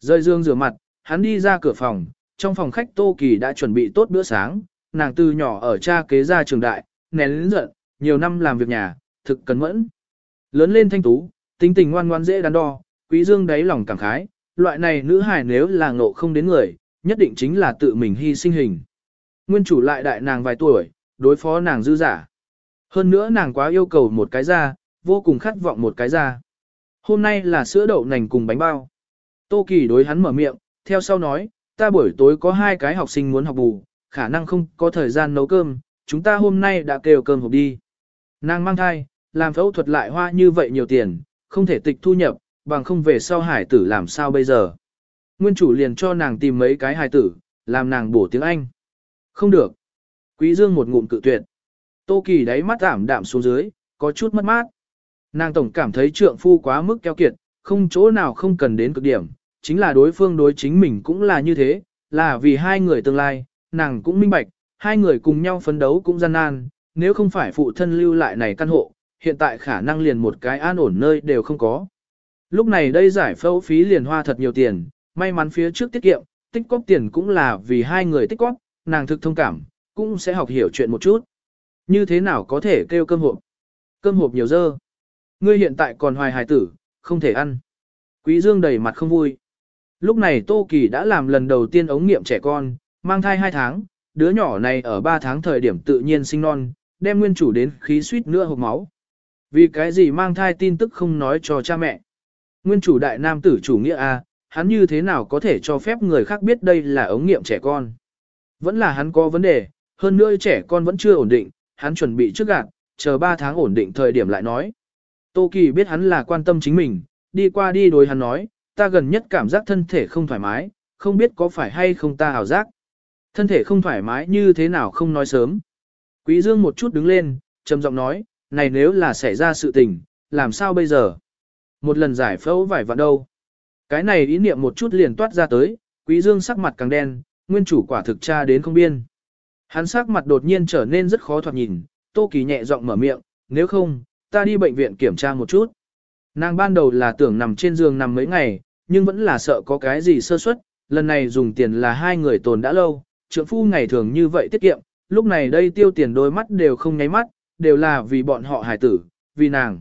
Rơi dương rửa mặt, hắn đi ra cửa phòng, trong phòng khách Tô Kỳ đã chuẩn bị tốt bữa sáng, nàng từ nhỏ ở cha kế gia trường đại, nén lĩnh giận, nhiều năm làm việc nhà, thực cẩn mẫn. Lớn lên thanh tú, tính tình ngoan ngoan dễ đắn đo, quý dương đáy lòng cảm khái, loại này nữ hài nếu là ngộ không đến người, nhất định chính là tự mình hy sinh hình. Nguyên chủ lại đại nàng vài tuổi, đối phó nàng dư giả. Hơn nữa nàng quá yêu cầu một cái ra, vô cùng khát vọng một cái ra. Hôm nay là sữa đậu nành cùng bánh bao. Tô Kỳ đối hắn mở miệng, theo sau nói, ta buổi tối có hai cái học sinh muốn học bù, khả năng không có thời gian nấu cơm, chúng ta hôm nay đã kêu cơm hộp đi. Nàng mang thai, làm phẫu thuật lại hoa như vậy nhiều tiền, không thể tịch thu nhập, bằng không về sau hải tử làm sao bây giờ. Nguyên chủ liền cho nàng tìm mấy cái hải tử, làm nàng bổ tiếng Anh. Không được. Quý Dương một ngụm cự tuyệt. Tô Kỳ đáy mắt ảm đạm xuống dưới, có chút mất mát. Nàng tổng cảm thấy trượng phu quá mức keo kiệt, không chỗ nào không cần đến cực điểm, chính là đối phương đối chính mình cũng là như thế, là vì hai người tương lai, nàng cũng minh bạch, hai người cùng nhau phấn đấu cũng gian nan, nếu không phải phụ thân lưu lại này căn hộ, hiện tại khả năng liền một cái an ổn nơi đều không có. Lúc này đây giải phẫu phí liền hoa thật nhiều tiền, may mắn phía trước tiết kiệm, tích cóp tiền cũng là vì hai người tích cóp, nàng thực thông cảm, cũng sẽ học hiểu chuyện một chút. Như thế nào có thể kêu cơm hộp? Cơm hộp nhiều dơ. Ngươi hiện tại còn hoài hài tử, không thể ăn. Quý Dương đầy mặt không vui. Lúc này Tô Kỳ đã làm lần đầu tiên ống nghiệm trẻ con, mang thai 2 tháng, đứa nhỏ này ở 3 tháng thời điểm tự nhiên sinh non, đem nguyên chủ đến khí suýt nữa hộp máu. Vì cái gì mang thai tin tức không nói cho cha mẹ. Nguyên chủ đại nam tử chủ nghĩa A, hắn như thế nào có thể cho phép người khác biết đây là ống nghiệm trẻ con. Vẫn là hắn có vấn đề, hơn nữa trẻ con vẫn chưa ổn định, hắn chuẩn bị trước gạt, chờ 3 tháng ổn định thời điểm lại nói. Tô Kỳ biết hắn là quan tâm chính mình, đi qua đi đối hắn nói, ta gần nhất cảm giác thân thể không thoải mái, không biết có phải hay không ta hào giác. Thân thể không thoải mái như thế nào không nói sớm. Quý Dương một chút đứng lên, trầm giọng nói, này nếu là xảy ra sự tình, làm sao bây giờ? Một lần giải phẫu vải vạn đâu? Cái này ý niệm một chút liền toát ra tới, Quý Dương sắc mặt càng đen, nguyên chủ quả thực tra đến không biên. Hắn sắc mặt đột nhiên trở nên rất khó thoạt nhìn, Tô Kỳ nhẹ giọng mở miệng, nếu không, ta đi bệnh viện kiểm tra một chút. Nàng ban đầu là tưởng nằm trên giường nằm mấy ngày, nhưng vẫn là sợ có cái gì sơ suất, lần này dùng tiền là hai người tồn đã lâu, trượng phu ngày thường như vậy tiết kiệm, lúc này đây tiêu tiền đôi mắt đều không nháy mắt, đều là vì bọn họ hài tử, vì nàng.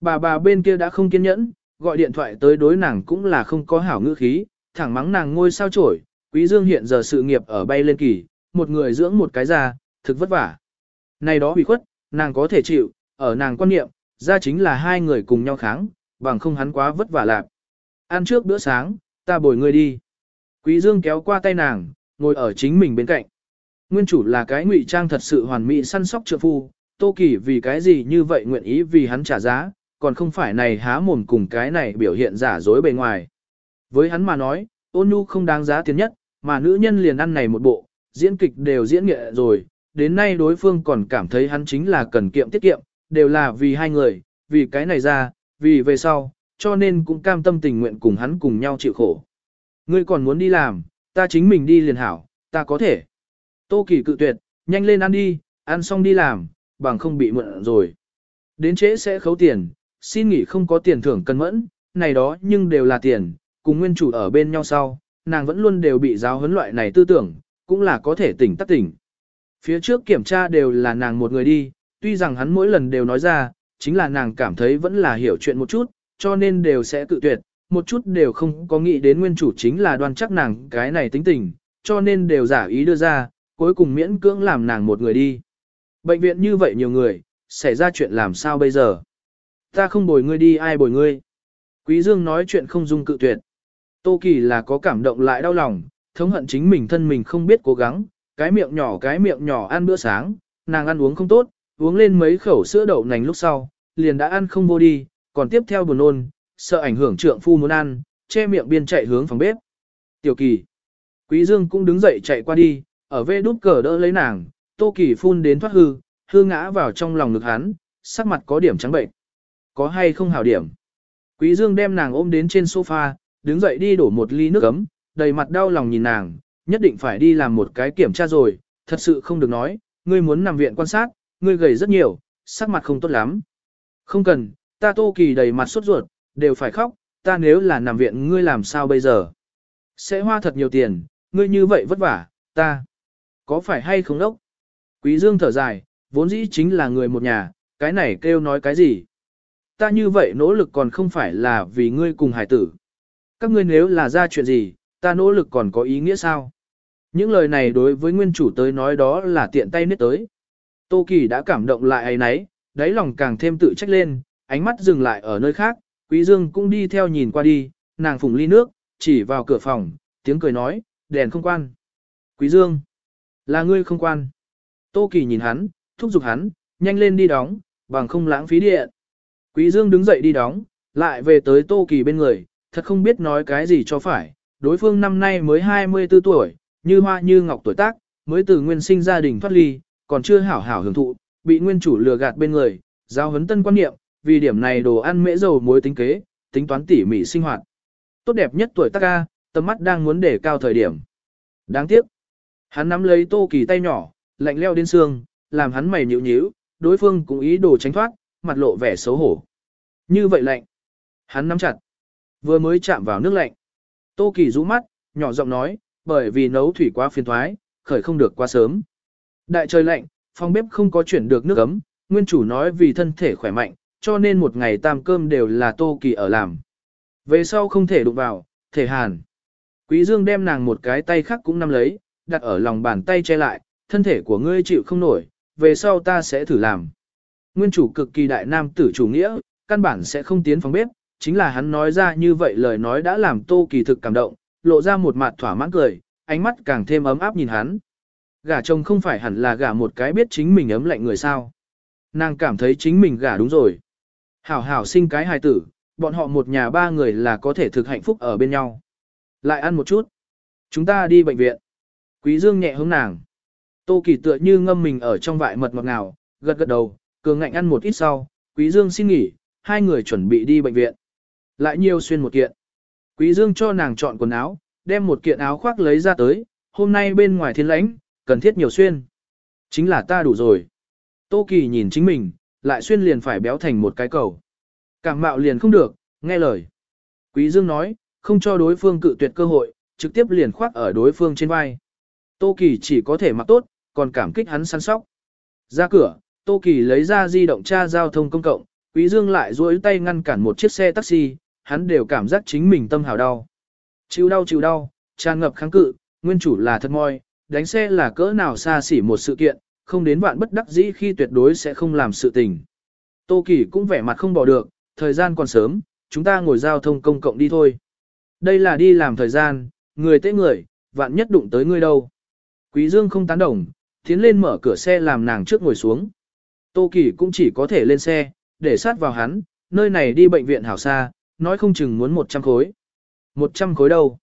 Bà bà bên kia đã không kiên nhẫn, gọi điện thoại tới đối nàng cũng là không có hảo ngữ khí, thẳng mắng nàng ngôi sao trổi, quý dương hiện giờ sự nghiệp ở bay lên kỳ, một người dưỡng một cái già, thực vất vả. Này đó bị khuất, nàng có thể chịu, ở nàng quan niệm, ra chính là hai người cùng nhau kháng, bằng không hắn quá vất vả lạc. Ăn trước bữa sáng, ta bồi ngươi đi. Quý Dương kéo qua tay nàng, ngồi ở chính mình bên cạnh. Nguyên chủ là cái ngụy trang thật sự hoàn mỹ săn sóc trượng phu, Tô Kỳ vì cái gì như vậy nguyện ý vì hắn trả giá, còn không phải này há mồm cùng cái này biểu hiện giả dối bề ngoài. Với hắn mà nói, ôn nhu không đáng giá tiền nhất, mà nữ nhân liền ăn này một bộ, diễn kịch đều diễn nghệ rồi, đến nay đối phương còn cảm thấy hắn chính là cần kiệm tiết kiệm, đều là vì hai người, vì cái này ra, vì về sau, cho nên cũng cam tâm tình nguyện cùng hắn cùng nhau chịu khổ. Ngươi còn muốn đi làm, ta chính mình đi liền hảo, ta có thể. Tô Kỳ cự tuyệt, nhanh lên ăn đi, ăn xong đi làm, bằng không bị mượn rồi. Đến trễ sẽ khấu tiền, xin nghỉ không có tiền thưởng cân mẫn, này đó nhưng đều là tiền, cùng nguyên chủ ở bên nhau sau, nàng vẫn luôn đều bị giáo huấn loại này tư tưởng, cũng là có thể tỉnh tắc tỉnh. Phía trước kiểm tra đều là nàng một người đi, tuy rằng hắn mỗi lần đều nói ra, chính là nàng cảm thấy vẫn là hiểu chuyện một chút, cho nên đều sẽ cự tuyệt, một chút đều không có nghĩ đến nguyên chủ chính là đoan chắc nàng cái này tính tình, cho nên đều giả ý đưa ra, cuối cùng miễn cưỡng làm nàng một người đi. Bệnh viện như vậy nhiều người, xảy ra chuyện làm sao bây giờ? Ta không bồi ngươi đi ai bồi ngươi? Quý Dương nói chuyện không dung cự tuyệt. Tô Kỳ là có cảm động lại đau lòng, thống hận chính mình thân mình không biết cố gắng, cái miệng nhỏ cái miệng nhỏ ăn bữa sáng, nàng ăn uống không tốt, uống lên mấy khẩu sữa đậu nành lúc sau, liền đã ăn không vô đi, còn tiếp theo buồn nôn, sợ ảnh hưởng trượng phu muốn ăn, che miệng biên chạy hướng phòng bếp. Tiểu kỳ. Quý Dương cũng đứng dậy chạy qua đi, ở vê đút cờ đỡ lấy nàng, tô kỳ phun đến thoát hư, hư ngã vào trong lòng ngực hắn, sắc mặt có điểm trắng bệnh. Có hay không hảo điểm? Quý Dương đem nàng ôm đến trên sofa, đứng dậy đi đổ một ly nước ấm, đầy mặt đau lòng nhìn nàng, nhất định phải đi làm một cái kiểm tra rồi, thật sự không được nói, ngươi muốn nằm viện quan sát, ngươi gầy rất nhiều, sắc mặt không tốt lắm. Không cần, ta tô kỳ đầy mặt sốt ruột, đều phải khóc, ta nếu là nằm viện ngươi làm sao bây giờ? Sẽ hoa thật nhiều tiền, ngươi như vậy vất vả, ta. Có phải hay không đốc? Quý Dương thở dài, vốn dĩ chính là người một nhà, cái này kêu nói cái gì? Ta như vậy nỗ lực còn không phải là vì ngươi cùng hải tử. Các ngươi nếu là ra chuyện gì, ta nỗ lực còn có ý nghĩa sao? Những lời này đối với nguyên chủ tới nói đó là tiện tay nết tới. Tô Kỳ đã cảm động lại ấy nấy, đáy lòng càng thêm tự trách lên, ánh mắt dừng lại ở nơi khác, Quý Dương cũng đi theo nhìn qua đi, nàng phùng ly nước, chỉ vào cửa phòng, tiếng cười nói, đèn không quan. Quý Dương, là ngươi không quan. Tô Kỳ nhìn hắn, thúc giục hắn, nhanh lên đi đóng, bằng không lãng phí điện. Quý Dương đứng dậy đi đóng, lại về tới Tô Kỳ bên người, thật không biết nói cái gì cho phải. Đối phương năm nay mới 24 tuổi, như hoa như ngọc tuổi tác, mới từ nguyên sinh gia đình thoát ly, còn chưa hảo hảo hưởng thụ, bị nguyên chủ lừa gạt bên người, giao hấn tân quan niệm, vì điểm này đồ ăn mễ dầu muối tính kế, tính toán tỉ mỉ sinh hoạt. Tốt đẹp nhất tuổi tác ca, tầm mắt đang muốn để cao thời điểm. Đáng tiếc, hắn nắm lấy Tô Kỳ tay nhỏ, lạnh leo đến xương, làm hắn mày nhíu nhíu, đối phương cũng ý đồ tránh thoát, mặt lộ vẻ xấu hổ. Như vậy lạnh. Hắn nắm chặt. Vừa mới chạm vào nước lạnh. Tô Kỳ rũ mắt, nhỏ giọng nói, bởi vì nấu thủy quá phiền thoái, khởi không được quá sớm. Đại trời lạnh, phòng bếp không có chuyển được nước ấm, nguyên chủ nói vì thân thể khỏe mạnh, cho nên một ngày tam cơm đều là Tô Kỳ ở làm. Về sau không thể đụng vào, thể hàn. Quý Dương đem nàng một cái tay khác cũng nắm lấy, đặt ở lòng bàn tay che lại, thân thể của ngươi chịu không nổi, về sau ta sẽ thử làm. Nguyên chủ cực kỳ đại nam tử chủ nghĩa, căn bản sẽ không tiến phòng bếp, chính là hắn nói ra như vậy lời nói đã làm Tô Kỳ thực cảm động, lộ ra một mặt thỏa mãn cười, ánh mắt càng thêm ấm áp nhìn hắn. Gả chồng không phải hẳn là gả một cái biết chính mình ấm lạnh người sao. Nàng cảm thấy chính mình gả đúng rồi. Hảo hảo sinh cái hài tử, bọn họ một nhà ba người là có thể thực hạnh phúc ở bên nhau. Lại ăn một chút. Chúng ta đi bệnh viện. Quý Dương nhẹ hướng nàng. Tô Kỳ tựa như ngâm mình ở trong vại mật ngọt ngào, gật gật đầu, cường ngạnh ăn một ít sau, Quý Dương xin nghỉ, hai người chuẩn bị đi bệnh viện. Lại nhiều xuyên một kiện. Quý Dương cho nàng chọn quần áo, đem một kiện áo khoác lấy ra tới, hôm nay bên ngoài thiên lãnh, cần thiết nhiều xuyên. Chính là ta đủ rồi. Tô Kỳ nhìn chính mình, lại xuyên liền phải béo thành một cái cầu. Cảm mạo liền không được, nghe lời. Quý Dương nói, không cho đối phương cự tuyệt cơ hội, trực tiếp liền khoác ở đối phương trên vai. Tô Kỳ chỉ có thể mặc tốt, còn cảm kích hắn săn sóc. Ra cửa, Tô Kỳ lấy ra di động tra giao thông công cộng, Quý Dương lại duỗi tay ngăn cản một chiếc xe taxi, hắn đều cảm giác chính mình tâm hào đau. Chịu đau chịu đau, tràn ngập kháng cự, nguyên chủ là thật môi, đánh xe là cỡ nào xa xỉ một sự kiện, không đến vạn bất đắc dĩ khi tuyệt đối sẽ không làm sự tình. Tô Kỳ cũng vẻ mặt không bỏ được, thời gian còn sớm, chúng ta ngồi giao thông công cộng đi thôi. Đây là đi làm thời gian, người tế người, vạn nhất đụng tới ngươi đâu. Quý Dương không tán đồng, tiến lên mở cửa xe làm nàng trước ngồi xuống. Tô Kỳ cũng chỉ có thể lên xe, để sát vào hắn, nơi này đi bệnh viện hảo xa, nói không chừng muốn 100 khối. 100 khối đâu?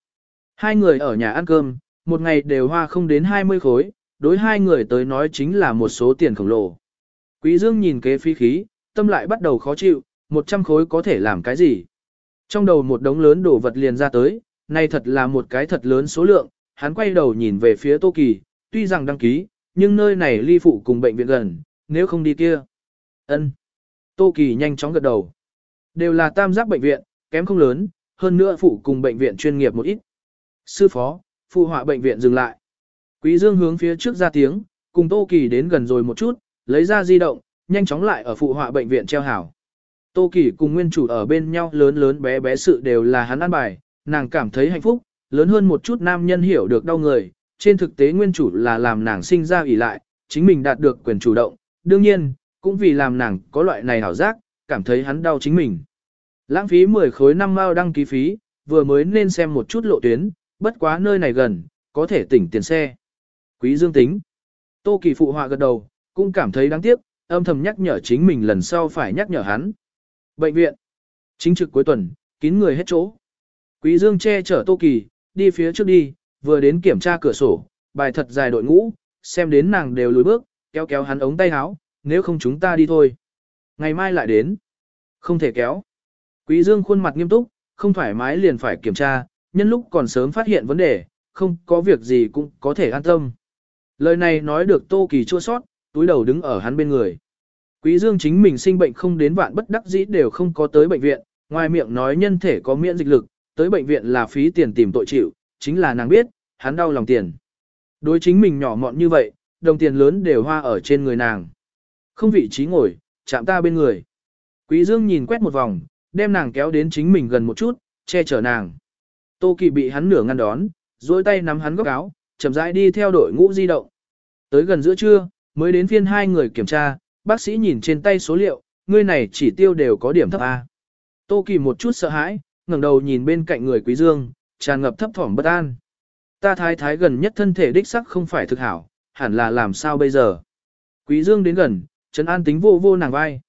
Hai người ở nhà ăn cơm, một ngày đều hoa không đến 20 khối, đối hai người tới nói chính là một số tiền khổng lồ. Quý Dương nhìn kế phí khí, tâm lại bắt đầu khó chịu, 100 khối có thể làm cái gì? Trong đầu một đống lớn đồ vật liền ra tới, này thật là một cái thật lớn số lượng, hắn quay đầu nhìn về phía Tô Kỳ, tuy rằng đăng ký, nhưng nơi này ly phụ cùng bệnh viện gần, nếu không đi kia. ân Tô Kỳ nhanh chóng gật đầu. Đều là tam giác bệnh viện, kém không lớn, hơn nữa phụ cùng bệnh viện chuyên nghiệp một ít. Sư phó, phụ họa bệnh viện dừng lại. Quý Dương hướng phía trước ra tiếng, cùng Tô Kỳ đến gần rồi một chút, lấy ra di động, nhanh chóng lại ở phụ họa bệnh viện treo hảo. Tô Kỳ cùng nguyên chủ ở bên nhau lớn lớn bé bé sự đều là hắn ăn bài, nàng cảm thấy hạnh phúc, lớn hơn một chút nam nhân hiểu được đau người, trên thực tế nguyên chủ là làm nàng sinh ra ủy lại, chính mình đạt được quyền chủ động, đương nhiên, cũng vì làm nàng có loại này hảo giác, cảm thấy hắn đau chính mình. Lãng phí 10 khối năm mao đăng ký phí, vừa mới nên xem một chút lộ tuyến, bất quá nơi này gần, có thể tỉnh tiền xe. Quý Dương tính. Tô Kỳ phụ họa gật đầu, cũng cảm thấy đáng tiếc, âm thầm nhắc nhở chính mình lần sau phải nhắc nhở hắn. Bệnh viện. Chính trực cuối tuần, kín người hết chỗ. Quý Dương che chở Tô Kỳ, đi phía trước đi, vừa đến kiểm tra cửa sổ, bài thật dài đội ngũ, xem đến nàng đều lùi bước, kéo kéo hắn ống tay áo, nếu không chúng ta đi thôi. Ngày mai lại đến. Không thể kéo. Quý Dương khuôn mặt nghiêm túc, không thoải mái liền phải kiểm tra, nhân lúc còn sớm phát hiện vấn đề, không có việc gì cũng có thể an tâm. Lời này nói được Tô Kỳ chua sót, túi đầu đứng ở hắn bên người. Quý Dương chính mình sinh bệnh không đến vạn bất đắc dĩ đều không có tới bệnh viện, ngoài miệng nói nhân thể có miễn dịch lực, tới bệnh viện là phí tiền tìm tội chịu, chính là nàng biết, hắn đau lòng tiền. Đối chính mình nhỏ mọn như vậy, đồng tiền lớn đều hoa ở trên người nàng. Không vị trí ngồi, chạm ta bên người. Quý Dương nhìn quét một vòng, đem nàng kéo đến chính mình gần một chút, che chở nàng. Tô Kỳ bị hắn nửa ngăn đón, duỗi tay nắm hắn góc áo, chậm rãi đi theo đội ngũ di động. Tới gần giữa trưa, mới đến phiên hai người kiểm tra, bác sĩ nhìn trên tay số liệu, người này chỉ tiêu đều có điểm thấp A. Tô Kỳ một chút sợ hãi, ngẩng đầu nhìn bên cạnh người Quý Dương, tràn ngập thấp thỏm bất an. Ta thái thái gần nhất thân thể đích sắc không phải thực hảo, hẳn là làm sao bây giờ. Quý Dương đến gần, Trấn An tính vô vô nàng vai.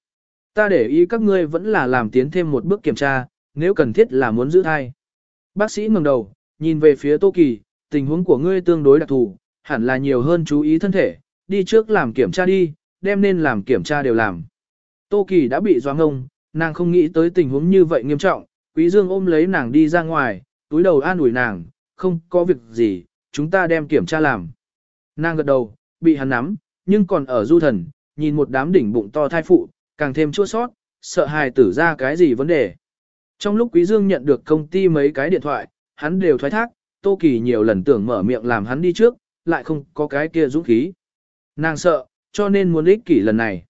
Ta để ý các ngươi vẫn là làm tiến thêm một bước kiểm tra, nếu cần thiết là muốn giữ thai. Bác sĩ ngẩng đầu, nhìn về phía Tô Kỳ, tình huống của ngươi tương đối đặc thù, hẳn là nhiều hơn chú ý thân thể, đi trước làm kiểm tra đi, đem nên làm kiểm tra đều làm. Tô Kỳ đã bị doáng ngông, nàng không nghĩ tới tình huống như vậy nghiêm trọng, Quý Dương ôm lấy nàng đi ra ngoài, túi đầu an ủi nàng, không có việc gì, chúng ta đem kiểm tra làm. Nàng gật đầu, bị hắn nắm, nhưng còn ở du thần, nhìn một đám đỉnh bụng to thai phụ, càng thêm chua sót, sợ hài tử ra cái gì vấn đề. Trong lúc Quý Dương nhận được công ty mấy cái điện thoại, hắn đều thoái thác, Tô Kỳ nhiều lần tưởng mở miệng làm hắn đi trước, lại không có cái kia dũng khí. Nàng sợ, cho nên muốn ích kỷ lần này.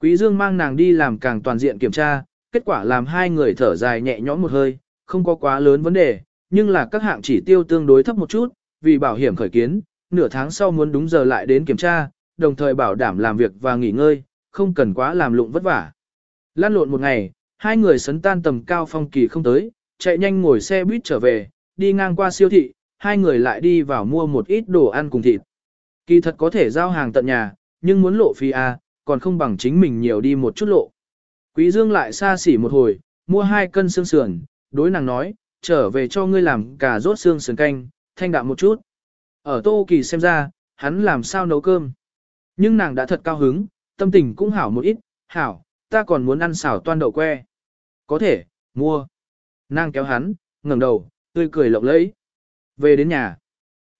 Quý Dương mang nàng đi làm càng toàn diện kiểm tra, kết quả làm hai người thở dài nhẹ nhõm một hơi, không có quá lớn vấn đề, nhưng là các hạng chỉ tiêu tương đối thấp một chút, vì bảo hiểm khởi kiến, nửa tháng sau muốn đúng giờ lại đến kiểm tra, đồng thời bảo đảm làm việc và nghỉ ngơi, không cần quá làm lụng vất vả. Lan lộn một ngày, hai người sấn tan tầm cao phong kỳ không tới, chạy nhanh ngồi xe buýt trở về, đi ngang qua siêu thị, hai người lại đi vào mua một ít đồ ăn cùng thịt. Kỳ thật có thể giao hàng tận nhà, nhưng muốn lộ phi A, à, còn không bằng chính mình nhiều đi một chút lộ. Quý Dương lại xa xỉ một hồi, mua hai cân xương sườn, đối nàng nói, trở về cho ngươi làm cà rốt xương sườn canh, thanh đạm một chút. Ở Tô Kỳ xem ra, hắn làm sao nấu cơm. Nhưng nàng đã thật cao hứng, tâm tình cũng hảo một ít, hảo, ta còn muốn ăn xào toan đậu que. Có thể, mua. Nàng kéo hắn, ngẩng đầu, tươi cười lộng lẫy. Về đến nhà,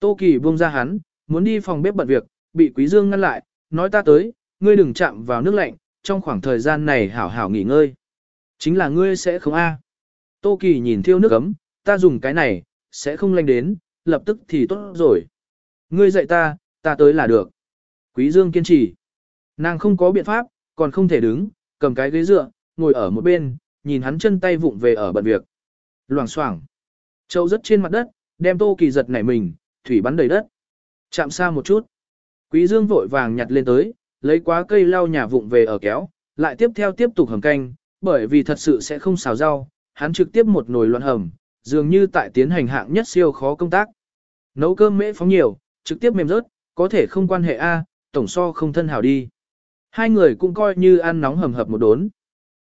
Tô Kỳ buông ra hắn, muốn đi phòng bếp bận việc, bị Quý Dương ngăn lại, nói ta tới, ngươi đừng chạm vào nước lạnh, trong khoảng thời gian này hảo hảo nghỉ ngơi. Chính là ngươi sẽ không a. Tô Kỳ nhìn thiêu nước ấm, ta dùng cái này, sẽ không lanh đến, lập tức thì tốt rồi. Ngươi dạy ta, ta tới là được. Quý Dương kiên trì. Nàng không có biện pháp, còn không thể đứng, cầm cái ghế dựa, ngồi ở một bên, nhìn hắn chân tay vụng về ở bận việc. Loảng xoảng. Châu rất trên mặt đất, đem Tô Kỳ giật nảy mình, thủy bắn đầy đất. Chạm xa một chút. Quý Dương vội vàng nhặt lên tới, lấy quá cây lau nhà vụng về ở kéo, lại tiếp theo tiếp tục hầm canh, bởi vì thật sự sẽ không xào rau, hắn trực tiếp một nồi loạn hầm, dường như tại tiến hành hạng nhất siêu khó công tác. Nấu cơm mễ phóng nhiều, trực tiếp mềm rớt, có thể không quan hệ A, tổng so không thân hảo đi. Hai người cũng coi như ăn nóng hầm hập một đốn.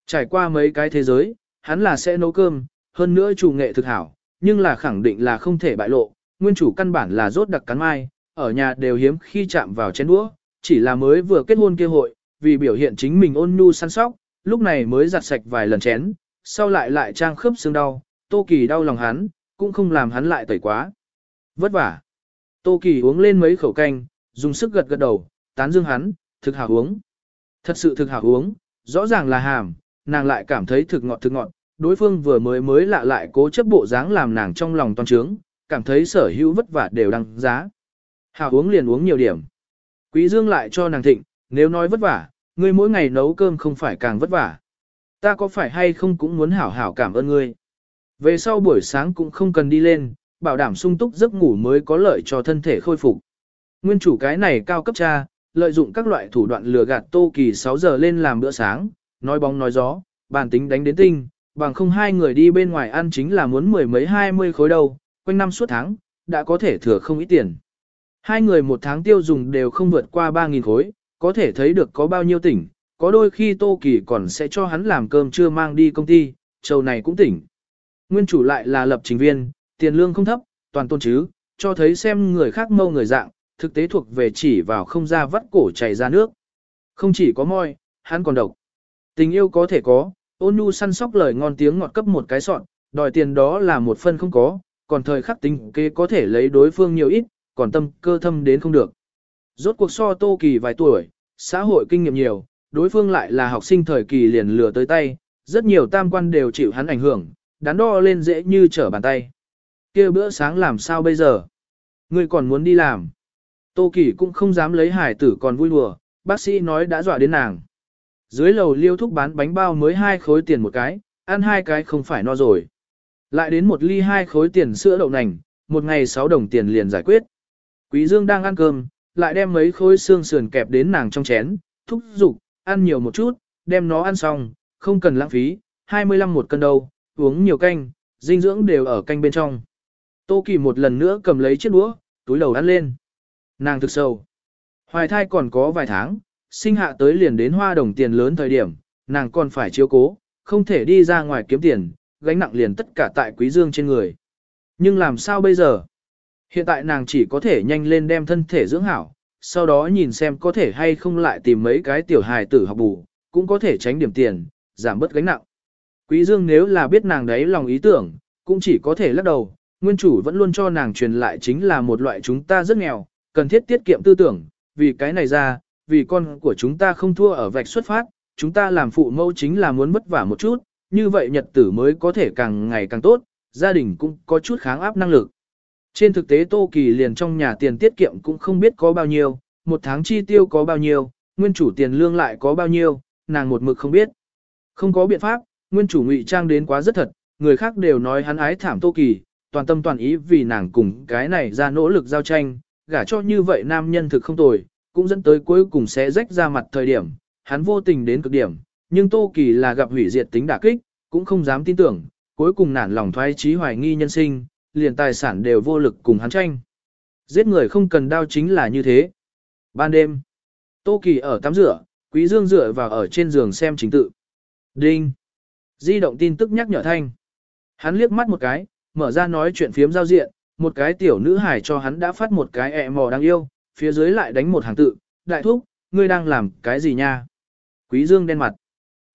Trải qua mấy cái thế giới, hắn là sẽ nấu cơm, hơn nữa chủ nghệ thực hảo, nhưng là khẳng định là không thể bại lộ, nguyên chủ căn bản là rốt đặc cắn mai, ở nhà đều hiếm khi chạm vào chén đũa, chỉ là mới vừa kết hôn kia hội, vì biểu hiện chính mình ôn nhu săn sóc, lúc này mới giặt sạch vài lần chén, sau lại lại trang khớp xương đau, Tô Kỳ đau lòng hắn, cũng không làm hắn lại tẩy quá. Vất vả. Tô Kỳ uống lên mấy khẩu canh, dùng sức gật gật đầu, tán dương hắn, thực hảo uống. Thật sự thực hảo uống, rõ ràng là hàm, nàng lại cảm thấy thực ngọt thực ngọt, đối phương vừa mới mới lạ lại cố chấp bộ dáng làm nàng trong lòng toàn trướng, cảm thấy sở hữu vất vả đều đăng giá. Hảo uống liền uống nhiều điểm. Quý Dương lại cho nàng thịnh, nếu nói vất vả, ngươi mỗi ngày nấu cơm không phải càng vất vả. Ta có phải hay không cũng muốn hảo hảo cảm ơn ngươi. Về sau buổi sáng cũng không cần đi lên, bảo đảm sung túc giấc ngủ mới có lợi cho thân thể khôi phục. Nguyên chủ cái này cao cấp cha, lợi dụng các loại thủ đoạn lừa gạt Tô Kỳ 6 giờ lên làm bữa sáng, nói bóng nói gió, bàn tính đánh đến tinh, bằng không hai người đi bên ngoài ăn chính là muốn mười mấy hai mươi khối đầu, quanh năm suốt tháng, đã có thể thừa không ít tiền. Hai người một tháng tiêu dùng đều không vượt qua 3.000 khối, có thể thấy được có bao nhiêu tỉnh, có đôi khi Tô Kỳ còn sẽ cho hắn làm cơm trưa mang đi công ty, châu này cũng tỉnh. Nguyên chủ lại là lập trình viên, tiền lương không thấp, toàn tôn chứ, cho thấy xem người khác mâu người dạng, thực tế thuộc về chỉ vào không ra vắt cổ chảy ra nước. Không chỉ có môi, hắn còn độc. Tình yêu có thể có, ôn nhu săn sóc lời ngon tiếng ngọt cấp một cái sọn, đòi tiền đó là một phân không có, còn thời khắc tính kế có thể lấy đối phương nhiều ít, còn tâm cơ thâm đến không được. Rốt cuộc so Tô Kỳ vài tuổi, xã hội kinh nghiệm nhiều, đối phương lại là học sinh thời kỳ liền lừa tới tay, rất nhiều tam quan đều chịu hắn ảnh hưởng, đắn đo lên dễ như trở bàn tay. kia bữa sáng làm sao bây giờ? Ngươi còn muốn đi làm? Tô Kỳ cũng không dám lấy hải tử còn vui đùa, bác sĩ nói đã dọa đến nàng. Dưới lầu liêu thúc bán bánh bao mới hai khối tiền một cái, ăn hai cái không phải no rồi. Lại đến một ly hai khối tiền sữa đậu nành, một ngày sáu đồng tiền liền giải quyết. Quý Dương đang ăn cơm, lại đem mấy khối xương sườn kẹp đến nàng trong chén, thúc giục, ăn nhiều một chút, đem nó ăn xong, không cần lãng phí, 25 một cân đâu, uống nhiều canh, dinh dưỡng đều ở canh bên trong. Tô Kỳ một lần nữa cầm lấy chiếc đũa, túi đầu ăn lên. Nàng thực sầu, Hoài thai còn có vài tháng, sinh hạ tới liền đến hoa đồng tiền lớn thời điểm, nàng còn phải chiếu cố, không thể đi ra ngoài kiếm tiền, gánh nặng liền tất cả tại quý dương trên người. Nhưng làm sao bây giờ? Hiện tại nàng chỉ có thể nhanh lên đem thân thể dưỡng hảo, sau đó nhìn xem có thể hay không lại tìm mấy cái tiểu hài tử học bù, cũng có thể tránh điểm tiền, giảm bớt gánh nặng. Quý Dương nếu là biết nàng đấy lòng ý tưởng, cũng chỉ có thể lắc đầu, nguyên chủ vẫn luôn cho nàng truyền lại chính là một loại chúng ta rất nghèo, cần thiết tiết kiệm tư tưởng, vì cái này ra, vì con của chúng ta không thua ở vạch xuất phát, chúng ta làm phụ mẫu chính là muốn vất vả một chút, như vậy nhật tử mới có thể càng ngày càng tốt, gia đình cũng có chút kháng áp năng lực. Trên thực tế Tô Kỳ liền trong nhà tiền tiết kiệm cũng không biết có bao nhiêu, một tháng chi tiêu có bao nhiêu, nguyên chủ tiền lương lại có bao nhiêu, nàng một mực không biết. Không có biện pháp, nguyên chủ ngụy trang đến quá rất thật, người khác đều nói hắn ái thảm Tô Kỳ, toàn tâm toàn ý vì nàng cùng cái này ra nỗ lực giao tranh, gả cho như vậy nam nhân thực không tồi, cũng dẫn tới cuối cùng sẽ rách ra mặt thời điểm, hắn vô tình đến cực điểm, nhưng Tô Kỳ là gặp hủy diệt tính đả kích, cũng không dám tin tưởng, cuối cùng nản lòng thoái trí hoài nghi nhân sinh, liền tài sản đều vô lực cùng hắn tranh. Giết người không cần đao chính là như thế. Ban đêm, Tô Kỳ ở tắm rửa, Quý Dương dựa vào ở trên giường xem chính tự. Đinh. Di động tin tức nhắc nhở thanh. Hắn liếc mắt một cái, mở ra nói chuyện phiếm giao diện, một cái tiểu nữ hài cho hắn đã phát một cái ẹ mò đang yêu, phía dưới lại đánh một hàng tự, đại thúc, ngươi đang làm cái gì nha? Quý Dương đen mặt.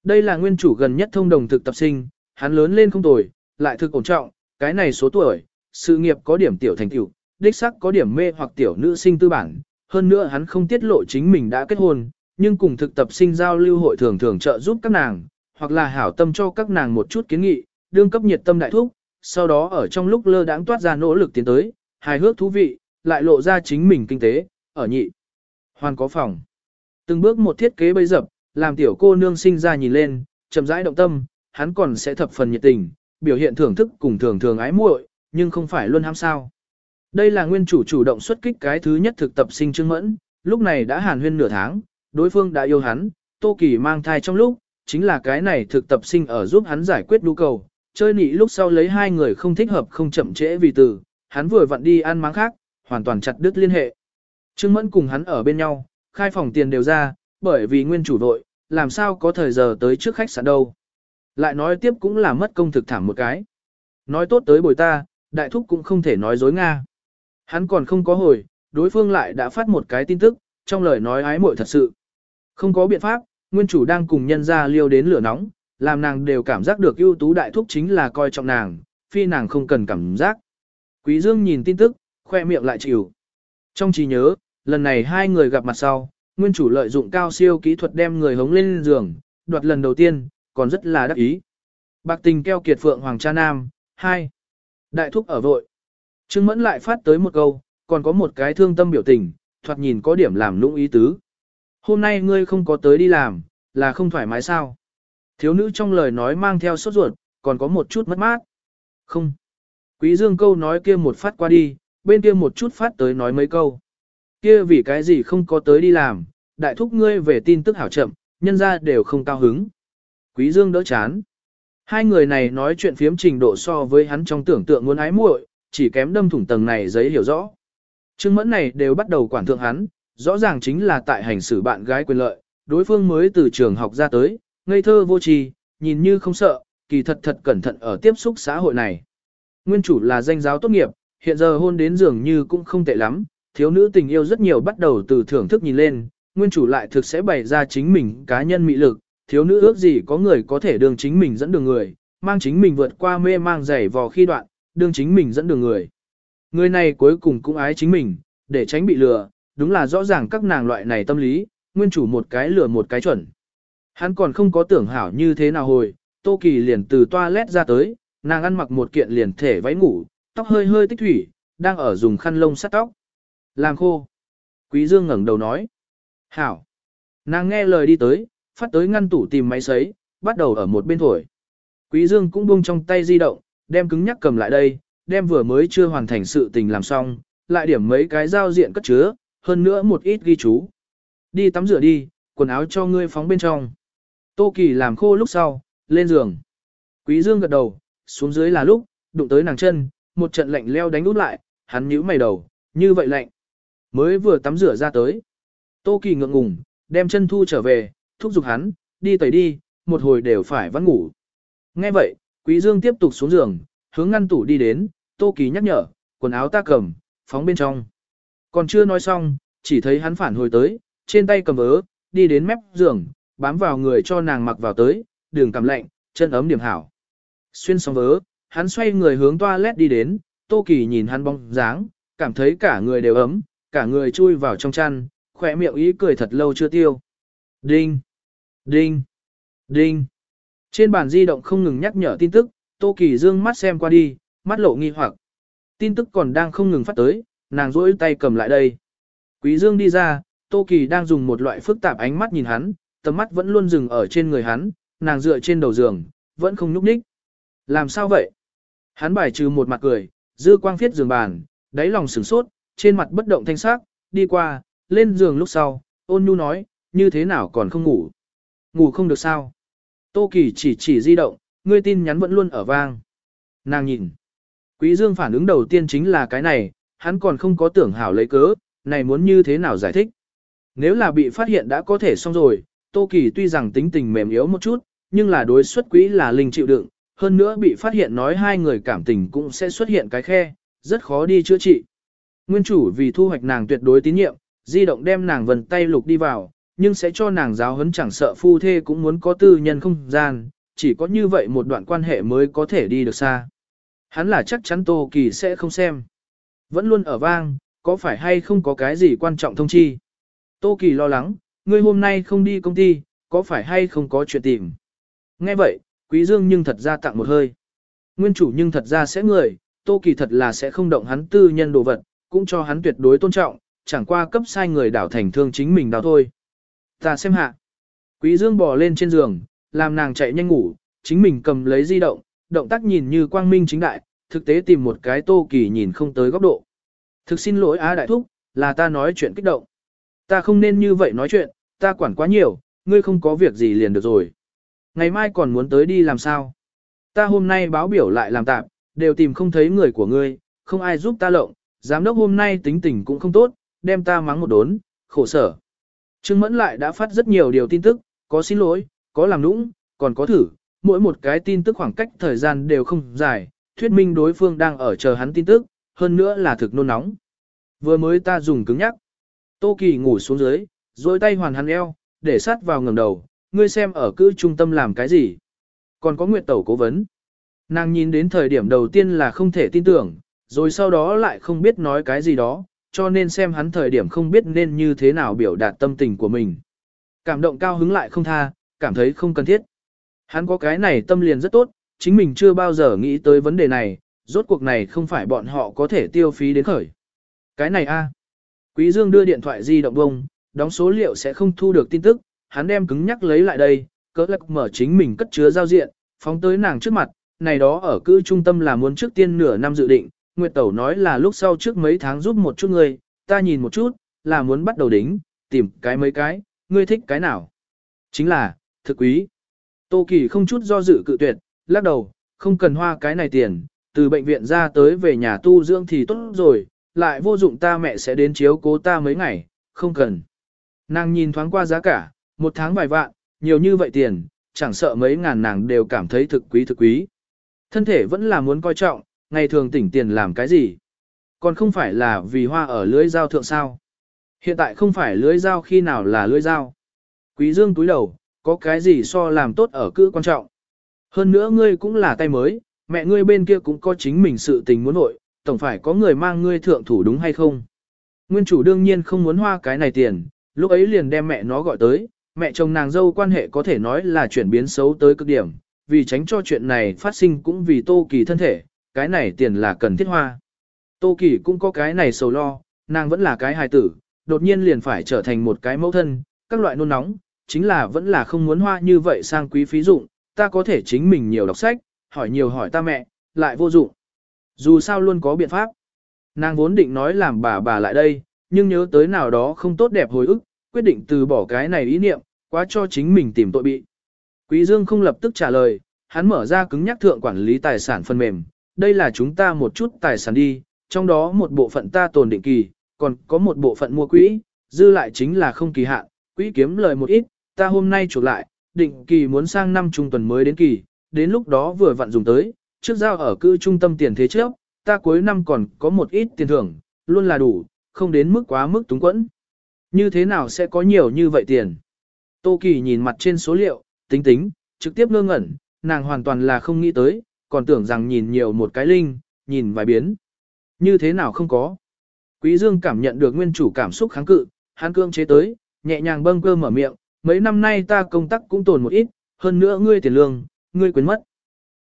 Đây là nguyên chủ gần nhất thông đồng thực tập sinh, hắn lớn lên không tồi, lại thực ổn trọng, cái này số tuổi, sự nghiệp có điểm tiểu thành tiểu, đích sắc có điểm mê hoặc tiểu nữ sinh tư bản, hơn nữa hắn không tiết lộ chính mình đã kết hôn, nhưng cùng thực tập sinh giao lưu hội thường thường trợ giúp các nàng, hoặc là hảo tâm cho các nàng một chút kiến nghị, đương cấp nhiệt tâm đại thúc, sau đó ở trong lúc lơ đãng toát ra nỗ lực tiến tới, hài hước thú vị, lại lộ ra chính mình kinh tế, ở nhị. Hoàn có phòng. Từng bước một thiết kế bây dập, làm tiểu cô nương sinh ra nhìn lên, chậm rãi động tâm, hắn còn sẽ thập phần nhiệt tình, biểu hiện thưởng thức cùng thường thường ái muội, nhưng không phải luôn ham sao. Đây là nguyên chủ chủ động xuất kích cái thứ nhất thực tập sinh Trương Mẫn, lúc này đã hàn huyên nửa tháng, đối phương đã yêu hắn, Tô Kỳ mang thai trong lúc, chính là cái này thực tập sinh ở giúp hắn giải quyết nhu cầu, chơi nị lúc sau lấy hai người không thích hợp không chậm trễ vì từ, hắn vừa vặn đi ăn máng khác, hoàn toàn chặt đứt liên hệ. Trương Mẫn cùng hắn ở bên nhau, khai phòng tiền đều ra, bởi vì nguyên chủ vội, làm sao có thời giờ tới trước khách sạn đâu. Lại nói tiếp cũng là mất công thực thảm một cái. Nói tốt tới bồi ta, đại thúc cũng không thể nói dối Nga. Hắn còn không có hồi, đối phương lại đã phát một cái tin tức, trong lời nói ái muội thật sự. Không có biện pháp, nguyên chủ đang cùng nhân ra liêu đến lửa nóng, làm nàng đều cảm giác được ưu tú đại thúc chính là coi trọng nàng, phi nàng không cần cảm giác. Quý Dương nhìn tin tức, khoe miệng lại chịu. Trong trí nhớ, lần này hai người gặp mặt sau, nguyên chủ lợi dụng cao siêu kỹ thuật đem người hống lên giường, đoạt lần đầu tiên, còn rất là đắc ý. Bạc tình keo kiệt phượng hoàng cha nam, 2. Đại thúc ở vội. Trương Mẫn lại phát tới một câu, còn có một cái thương tâm biểu tình, thoạt nhìn có điểm làm lũng ý tứ. Hôm nay ngươi không có tới đi làm, là không thoải mái sao? Thiếu nữ trong lời nói mang theo sốt ruột, còn có một chút mất mát. Không. Quý dương câu nói kia một phát qua đi, bên kia một chút phát tới nói mấy câu. Kia vì cái gì không có tới đi làm, đại thúc ngươi về tin tức hảo chậm, nhân ra đều không cao hứng. Quý dương đỡ chán. Hai người này nói chuyện phiếm trình độ so với hắn trong tưởng tượng muốn ái muội, chỉ kém đâm thủng tầng này giấy hiểu rõ. Trương mẫn này đều bắt đầu quản thượng hắn, rõ ràng chính là tại hành xử bạn gái quyền lợi, đối phương mới từ trường học ra tới, ngây thơ vô tri, nhìn như không sợ, kỳ thật thật cẩn thận ở tiếp xúc xã hội này. Nguyên chủ là danh giáo tốt nghiệp, hiện giờ hôn đến dường như cũng không tệ lắm, thiếu nữ tình yêu rất nhiều bắt đầu từ thưởng thức nhìn lên, nguyên chủ lại thực sẽ bày ra chính mình cá nhân mị lực, thiếu nữ ước gì có người có thể đường chính mình dẫn đường người, mang chính mình vượt qua mê mang giày vò khi đoạn, đường chính mình dẫn đường người. Người này cuối cùng cũng ái chính mình, để tránh bị lừa, đúng là rõ ràng các nàng loại này tâm lý, nguyên chủ một cái lừa một cái chuẩn. Hắn còn không có tưởng hảo như thế nào hồi, Tô Kỳ liền từ toilet ra tới, nàng ăn mặc một kiện liền thể váy ngủ, tóc hơi hơi tích thủy, đang ở dùng khăn lông sát tóc. Làm khô. Quý Dương ngẩng đầu nói. Hảo. Nàng nghe lời đi tới, phát tới ngăn tủ tìm máy sấy, bắt đầu ở một bên thổi. Quý Dương cũng buông trong tay di động, đem cứng nhắc cầm lại đây, đem vừa mới chưa hoàn thành sự tình làm xong, lại điểm mấy cái giao diện cất chứa, hơn nữa một ít ghi chú. Đi tắm rửa đi, quần áo cho ngươi phóng bên trong. Tô Kỳ làm khô lúc sau, lên giường. Quý Dương gật đầu, xuống dưới là lúc, đụng tới nàng chân, một trận lạnh leo đánh út lại, hắn nhíu mày đầu, như vậy lạnh. Mới vừa tắm rửa ra tới. Tô Kỳ ngượng ngùng, đem chân thu trở về, thúc giục hắn, đi tẩy đi, một hồi đều phải vắt ngủ. Nghe vậy, Quý Dương tiếp tục xuống giường, hướng ngăn tủ đi đến, Tô Kỳ nhắc nhở, quần áo ta cầm, phóng bên trong. Còn chưa nói xong, chỉ thấy hắn phản hồi tới, trên tay cầm vớ, đi đến mép giường, bám vào người cho nàng mặc vào tới, đường cầm lạnh, chân ấm điểm hảo. Xuyên xong vớ, hắn xoay người hướng toilet đi đến, Tô Kỳ nhìn hắn bóng dáng, cảm thấy cả người đều ấm, cả người chui vào trong chăn, khỏe miệng ý cười thật lâu chưa tiêu. Đinh! Đinh! Đinh! Trên bàn di động không ngừng nhắc nhở tin tức, Tô Kỳ dương mắt xem qua đi, mắt lộ nghi hoặc. Tin tức còn đang không ngừng phát tới, nàng rỗi tay cầm lại đây. Quý Dương đi ra, Tô Kỳ đang dùng một loại phức tạp ánh mắt nhìn hắn, tầm mắt vẫn luôn dừng ở trên người hắn, nàng dựa trên đầu giường, vẫn không nhúc nhích. Làm sao vậy? Hắn bài trừ một mặt cười, dư quang phiết giường bàn, đáy lòng sửng sốt, trên mặt bất động thanh sắc, đi qua, lên giường lúc sau, ôn nhu nói, như thế nào còn không ngủ? Ngủ không được sao? Tô Kỳ chỉ chỉ di động, ngươi tin nhắn vẫn luôn ở vang. Nàng nhìn. Quý Dương phản ứng đầu tiên chính là cái này, hắn còn không có tưởng hảo lấy cớ, này muốn như thế nào giải thích. Nếu là bị phát hiện đã có thể xong rồi, Tô Kỳ tuy rằng tính tình mềm yếu một chút, nhưng là đối xuất quý là linh chịu đựng, hơn nữa bị phát hiện nói hai người cảm tình cũng sẽ xuất hiện cái khe, rất khó đi chữa trị. Nguyên chủ vì thu hoạch nàng tuyệt đối tín nhiệm, di động đem nàng vần tay lục đi vào, nhưng sẽ cho nàng giáo huấn chẳng sợ phu thê cũng muốn có tư nhân không gian, chỉ có như vậy một đoạn quan hệ mới có thể đi được xa. Hắn là chắc chắn Tô Kỳ sẽ không xem. Vẫn luôn ở vang, có phải hay không có cái gì quan trọng thông chi. Tô Kỳ lo lắng, ngươi hôm nay không đi công ty, có phải hay không có chuyện tìm. Nghe vậy, Quý Dương nhưng thật ra tặng một hơi. Nguyên chủ nhưng thật ra sẽ người, Tô Kỳ thật là sẽ không động hắn tư nhân đồ vật, cũng cho hắn tuyệt đối tôn trọng, chẳng qua cấp sai người đảo thành thương chính mình đào thôi. Ta xem hạ. Quý Dương bò lên trên giường, làm nàng chạy nhanh ngủ, chính mình cầm lấy di động, động tác nhìn như quang minh chính đại, thực tế tìm một cái Tô Kỳ nhìn không tới góc độ. Thực xin lỗi Á Đại Thúc, là ta nói chuyện kích động. Ta không nên như vậy nói chuyện, ta quản quá nhiều, ngươi không có việc gì liền được rồi. Ngày mai còn muốn tới đi làm sao? Ta hôm nay báo biểu lại làm tạm, đều tìm không thấy người của ngươi, không ai giúp ta lộng, giám đốc hôm nay tính tình cũng không tốt, đem ta mắng một đốn, khổ sở. Trương Mẫn lại đã phát rất nhiều điều tin tức, có xin lỗi, có làm nũng, còn có thử, mỗi một cái tin tức khoảng cách thời gian đều không dài, thuyết minh đối phương đang ở chờ hắn tin tức, hơn nữa là thực nôn nóng. Vừa mới ta dùng cứng nhắc. Tô Kỳ ngủ xuống dưới, rồi tay hoàn hắn eo, để sát vào ngầm đầu, ngươi xem ở cư trung tâm làm cái gì. Còn có nguyệt tẩu cố vấn. Nàng nhìn đến thời điểm đầu tiên là không thể tin tưởng, rồi sau đó lại không biết nói cái gì đó, cho nên xem hắn thời điểm không biết nên như thế nào biểu đạt tâm tình của mình. Cảm động cao hứng lại không tha, cảm thấy không cần thiết. Hắn có cái này tâm liền rất tốt, chính mình chưa bao giờ nghĩ tới vấn đề này, rốt cuộc này không phải bọn họ có thể tiêu phí đến khởi. Cái này a. Quý Dương đưa điện thoại di động bông, đóng số liệu sẽ không thu được tin tức, hắn đem cứng nhắc lấy lại đây, cỡ lắc mở chính mình cất chứa giao diện, phóng tới nàng trước mặt, này đó ở cư trung tâm là muốn trước tiên nửa năm dự định, Nguyệt Tẩu nói là lúc sau trước mấy tháng giúp một chút ngươi, ta nhìn một chút, là muốn bắt đầu đính, tìm cái mấy cái, ngươi thích cái nào. Chính là, thực quý. Tô Kỳ không chút do dự cự tuyệt, lắc đầu, không cần hoa cái này tiền, từ bệnh viện ra tới về nhà tu dưỡng thì tốt rồi, lại vô dụng ta mẹ sẽ đến chiếu cố ta mấy ngày, không cần. Nàng nhìn thoáng qua giá cả, một tháng vài vạn, nhiều như vậy tiền, chẳng sợ mấy ngàn nàng đều cảm thấy thực quý thực quý. Thân thể vẫn là muốn coi trọng, ngày thường tỉnh tiền làm cái gì. Còn không phải là vì hoa ở lưới dao thượng sao. Hiện tại không phải lưới dao khi nào là lưới dao. Quý dương túi đầu, có cái gì so làm tốt ở cữ quan trọng. Hơn nữa ngươi cũng là tay mới, mẹ ngươi bên kia cũng có chính mình sự tình muốn nội, tổng phải có người mang ngươi thượng thủ đúng hay không. Nguyên chủ đương nhiên không muốn hoa cái này tiền, lúc ấy liền đem mẹ nó gọi tới, mẹ chồng nàng dâu quan hệ có thể nói là chuyển biến xấu tới cực điểm, vì tránh cho chuyện này phát sinh cũng vì Tô Kỳ thân thể, cái này tiền là cần thiết hoa. Tô Kỳ cũng có cái này sầu lo, nàng vẫn là cái hài tử, đột nhiên liền phải trở thành một cái mẫu thân, các loại nôn nóng, chính là vẫn là không muốn hoa như vậy sang quý phí dụng, ta có thể chính mình nhiều đọc sách, hỏi nhiều hỏi ta mẹ, lại vô dụng. Dù sao luôn có biện pháp. Nàng vốn định nói làm bà bà lại đây, nhưng nhớ tới nào đó không tốt đẹp hồi ức, quyết định từ bỏ cái này ý niệm, quá cho chính mình tìm tội bị. Quý Dương không lập tức trả lời, hắn mở ra cứng nhắc thượng quản lý tài sản phần mềm, đây là chúng ta một chút tài sản đi, trong đó một bộ phận ta tồn định kỳ, còn có một bộ phận mua quỹ, dư lại chính là không kỳ hạn, quỹ kiếm lời một ít, ta hôm nay chuộc lại, định kỳ muốn sang năm trung tuần mới đến kỳ, đến lúc đó vừa vặn dùng tới, trước giao ở cư trung tâm tiền thế trước, ta cuối năm còn có một ít tiền thưởng, luôn là đủ, không đến mức quá mức túng quẫn. Như thế nào sẽ có nhiều như vậy tiền? Tô Kỳ nhìn mặt trên số liệu, tính tính, trực tiếp ngơ ngẩn, nàng hoàn toàn là không nghĩ tới, còn tưởng rằng nhìn nhiều một cái linh, nhìn vài biến. Như thế nào không có? Quý Dương cảm nhận được nguyên chủ cảm xúc kháng cự, hắn cương chế tới, nhẹ nhàng bâng cơ mở miệng, mấy năm nay ta công tác cũng tồn một ít, hơn nữa ngươi tiền lương, ngươi quên mất.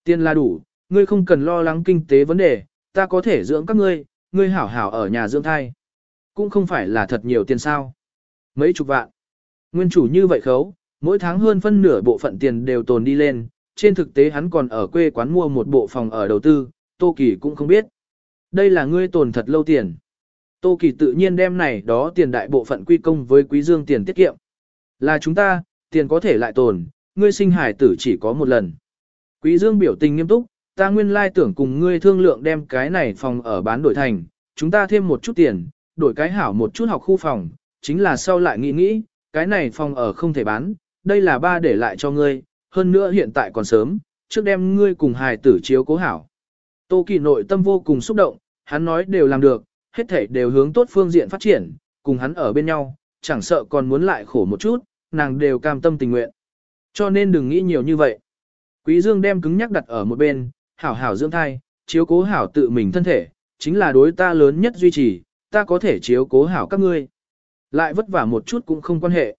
Tiền là đủ, ngươi không cần lo lắng kinh tế vấn đề, ta có thể dưỡng các ngươi, ngươi hảo hảo ở nhà dưỡng thai. Cũng không phải là thật nhiều tiền sao. Mấy chục vạn. Nguyên chủ như vậy khấu, mỗi tháng hơn phân nửa bộ phận tiền đều tồn đi lên, trên thực tế hắn còn ở quê quán mua một bộ phòng ở đầu tư, Tô Kỳ cũng không biết. Đây là ngươi tồn thật lâu tiền. Tô Kỳ tự nhiên đem này đó tiền đại bộ phận quy công với Quý Dương tiền tiết kiệm. Là chúng ta, tiền có thể lại tồn, ngươi sinh hải tử chỉ có một lần. Quý Dương biểu tình nghiêm túc, ta nguyên lai tưởng cùng ngươi thương lượng đem cái này phòng ở bán đổi thành, chúng ta thêm một chút tiền, đổi cái hảo một chút học khu phòng, chính là sau lại nghĩ nghĩ, cái này phòng ở không thể bán, đây là ba để lại cho ngươi, hơn nữa hiện tại còn sớm, trước đem ngươi cùng hài tử chiếu cố hảo. Tô Kỳ nội tâm vô cùng xúc động, hắn nói đều làm được, hết thảy đều hướng tốt phương diện phát triển, cùng hắn ở bên nhau, chẳng sợ còn muốn lại khổ một chút, nàng đều cam tâm tình nguyện. Cho nên đừng nghĩ nhiều như vậy. Quý Dương đem cứng nhắc đặt ở một bên, hảo hảo dưỡng thai, chiếu cố hảo tự mình thân thể, chính là đối ta lớn nhất duy trì, ta có thể chiếu cố hảo các ngươi. Lại vất vả một chút cũng không quan hệ.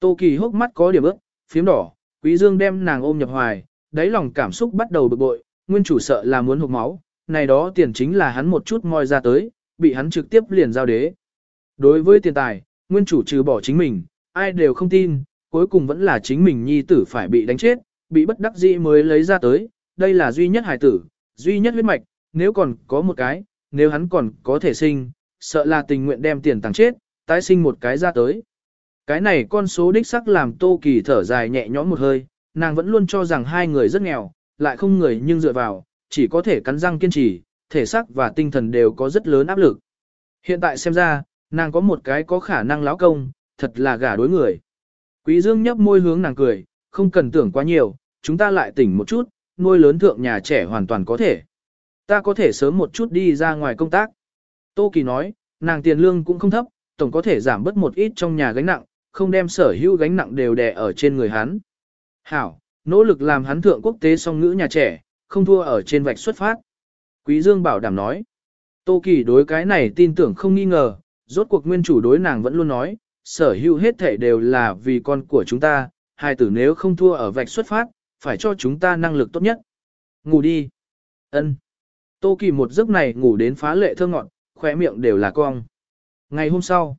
Tô Kỳ hốc mắt có điểm ướt, phím đỏ, Quý Dương đem nàng ôm nhập hoài, đáy lòng cảm xúc bắt đầu bực bội, nguyên chủ sợ là muốn hụt máu, này đó tiền chính là hắn một chút moi ra tới, bị hắn trực tiếp liền giao đế. Đối với tiền tài, nguyên chủ trừ bỏ chính mình, ai đều không tin, cuối cùng vẫn là chính mình nhi tử phải bị đánh chết, bị bất đắc dĩ mới lấy ra tới, đây là duy nhất hài tử, duy nhất huyết mạch, nếu còn có một cái, nếu hắn còn có thể sinh, sợ là tình nguyện đem tiền tàng chết, tái sinh một cái ra tới. Cái này con số đích sắc làm Tô Kỳ thở dài nhẹ nhõm một hơi, nàng vẫn luôn cho rằng hai người rất nghèo, lại không người nhưng dựa vào, chỉ có thể cắn răng kiên trì, thể xác và tinh thần đều có rất lớn áp lực. Hiện tại xem ra, nàng có một cái có khả năng láo công, thật là gả đối người. Quý Dương nhấp môi hướng nàng cười, không cần tưởng quá nhiều, chúng ta lại tỉnh một chút, nuôi lớn thượng nhà trẻ hoàn toàn có thể. Ta có thể sớm một chút đi ra ngoài công tác. Tô Kỳ nói, nàng tiền lương cũng không thấp, tổng có thể giảm bớt một ít trong nhà gánh nặng, không đem sở hữu gánh nặng đều đè ở trên người hắn. Hảo, nỗ lực làm hắn thượng quốc tế song ngữ nhà trẻ, không thua ở trên vạch xuất phát. Quý Dương bảo đảm nói. Tô Kỳ đối cái này tin tưởng không nghi ngờ, rốt cuộc nguyên chủ đối nàng vẫn luôn nói, sở hữu hết thể đều là vì con của chúng ta, hai tử nếu không thua ở vạch xuất phát, phải cho chúng ta năng lực tốt nhất. Ngủ đi. Ân. Tô Kỳ một giấc này ngủ đến phá lệ thơ ngọn, khỏe miệng đều là cong. Ngày hôm sau,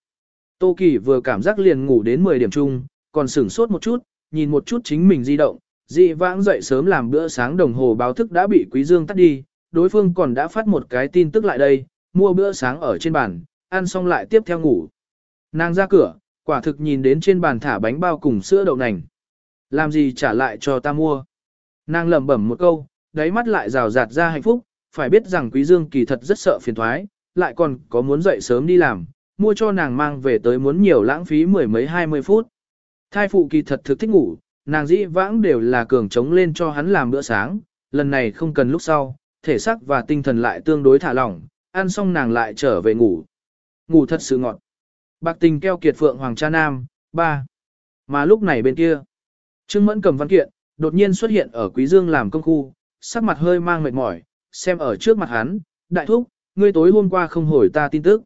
Tô Kỳ vừa cảm giác liền ngủ đến 10 điểm chung, còn sửng sốt một chút, nhìn một chút chính mình di động, dị vãng dậy sớm làm bữa sáng đồng hồ báo thức đã bị Quý Dương tắt đi, đối phương còn đã phát một cái tin tức lại đây, mua bữa sáng ở trên bàn, ăn xong lại tiếp theo ngủ. Nàng ra cửa, quả thực nhìn đến trên bàn thả bánh bao cùng sữa đậu nành. Làm gì trả lại cho ta mua? Nàng lẩm bẩm một câu, đáy mắt lại rào rạt ra hạnh phúc, phải biết rằng Quý Dương kỳ thật rất sợ phiền thoái, lại còn có muốn dậy sớm đi làm, mua cho nàng mang về tới muốn nhiều lãng phí mười mấy hai mươi phút. Thai phụ kỳ thật thực thích ngủ, nàng dĩ vãng đều là cường trống lên cho hắn làm bữa sáng, lần này không cần lúc sau, thể xác và tinh thần lại tương đối thả lỏng, ăn xong nàng lại trở về ngủ. Ngủ thật sự ngọt. Bạc tình keo kiệt phượng hoàng cha nam, ba. Mà lúc này bên kia, Trương Mẫn cầm văn kiện, đột nhiên xuất hiện ở Quý Dương làm công khu, sắc mặt hơi mang mệt mỏi, xem ở trước mặt hắn, đại thúc, ngươi tối hôm qua không hồi ta tin tức.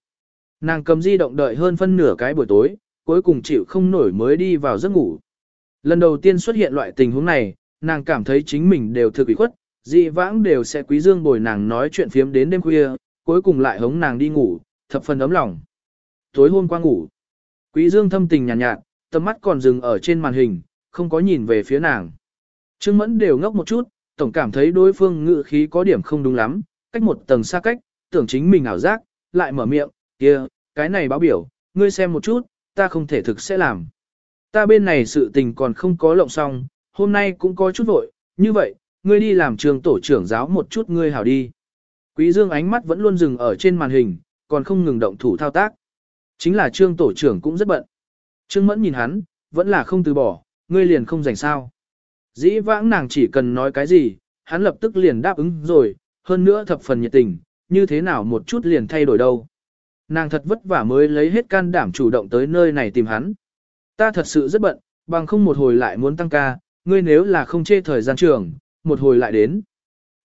Nàng cầm di động đợi hơn phân nửa cái buổi tối, cuối cùng chịu không nổi mới đi vào giấc ngủ. Lần đầu tiên xuất hiện loại tình huống này, nàng cảm thấy chính mình đều thực ủy khuất, dị vãng đều sẽ quý dương bồi nàng nói chuyện phiếm đến đêm khuya, cuối cùng lại hống nàng đi ngủ, thập phần ấm lòng. Tối hôm qua ngủ, quý dương thâm tình nhàn nhạt, nhạt, tầm mắt còn dừng ở trên màn hình, không có nhìn về phía nàng. Trương Mẫn đều ngốc một chút, tổng cảm thấy đối phương ngự khí có điểm không đúng lắm, cách một tầng xa cách, tưởng chính mình ảo giác, lại mở miệng, kia, cái này báo biểu, ngươi xem một chút, ta không thể thực sẽ làm. Ta bên này sự tình còn không có lộng xong, hôm nay cũng có chút vội, như vậy, ngươi đi làm trường tổ trưởng giáo một chút ngươi hảo đi. Quý Dương ánh mắt vẫn luôn dừng ở trên màn hình, còn không ngừng động thủ thao tác. Chính là trương tổ trưởng cũng rất bận. Trương Mẫn nhìn hắn, vẫn là không từ bỏ, ngươi liền không rảnh sao. Dĩ vãng nàng chỉ cần nói cái gì, hắn lập tức liền đáp ứng rồi, hơn nữa thập phần nhiệt tình, như thế nào một chút liền thay đổi đâu. Nàng thật vất vả mới lấy hết can đảm chủ động tới nơi này tìm hắn. Ta thật sự rất bận, bằng không một hồi lại muốn tăng ca, ngươi nếu là không chê thời gian trường, một hồi lại đến.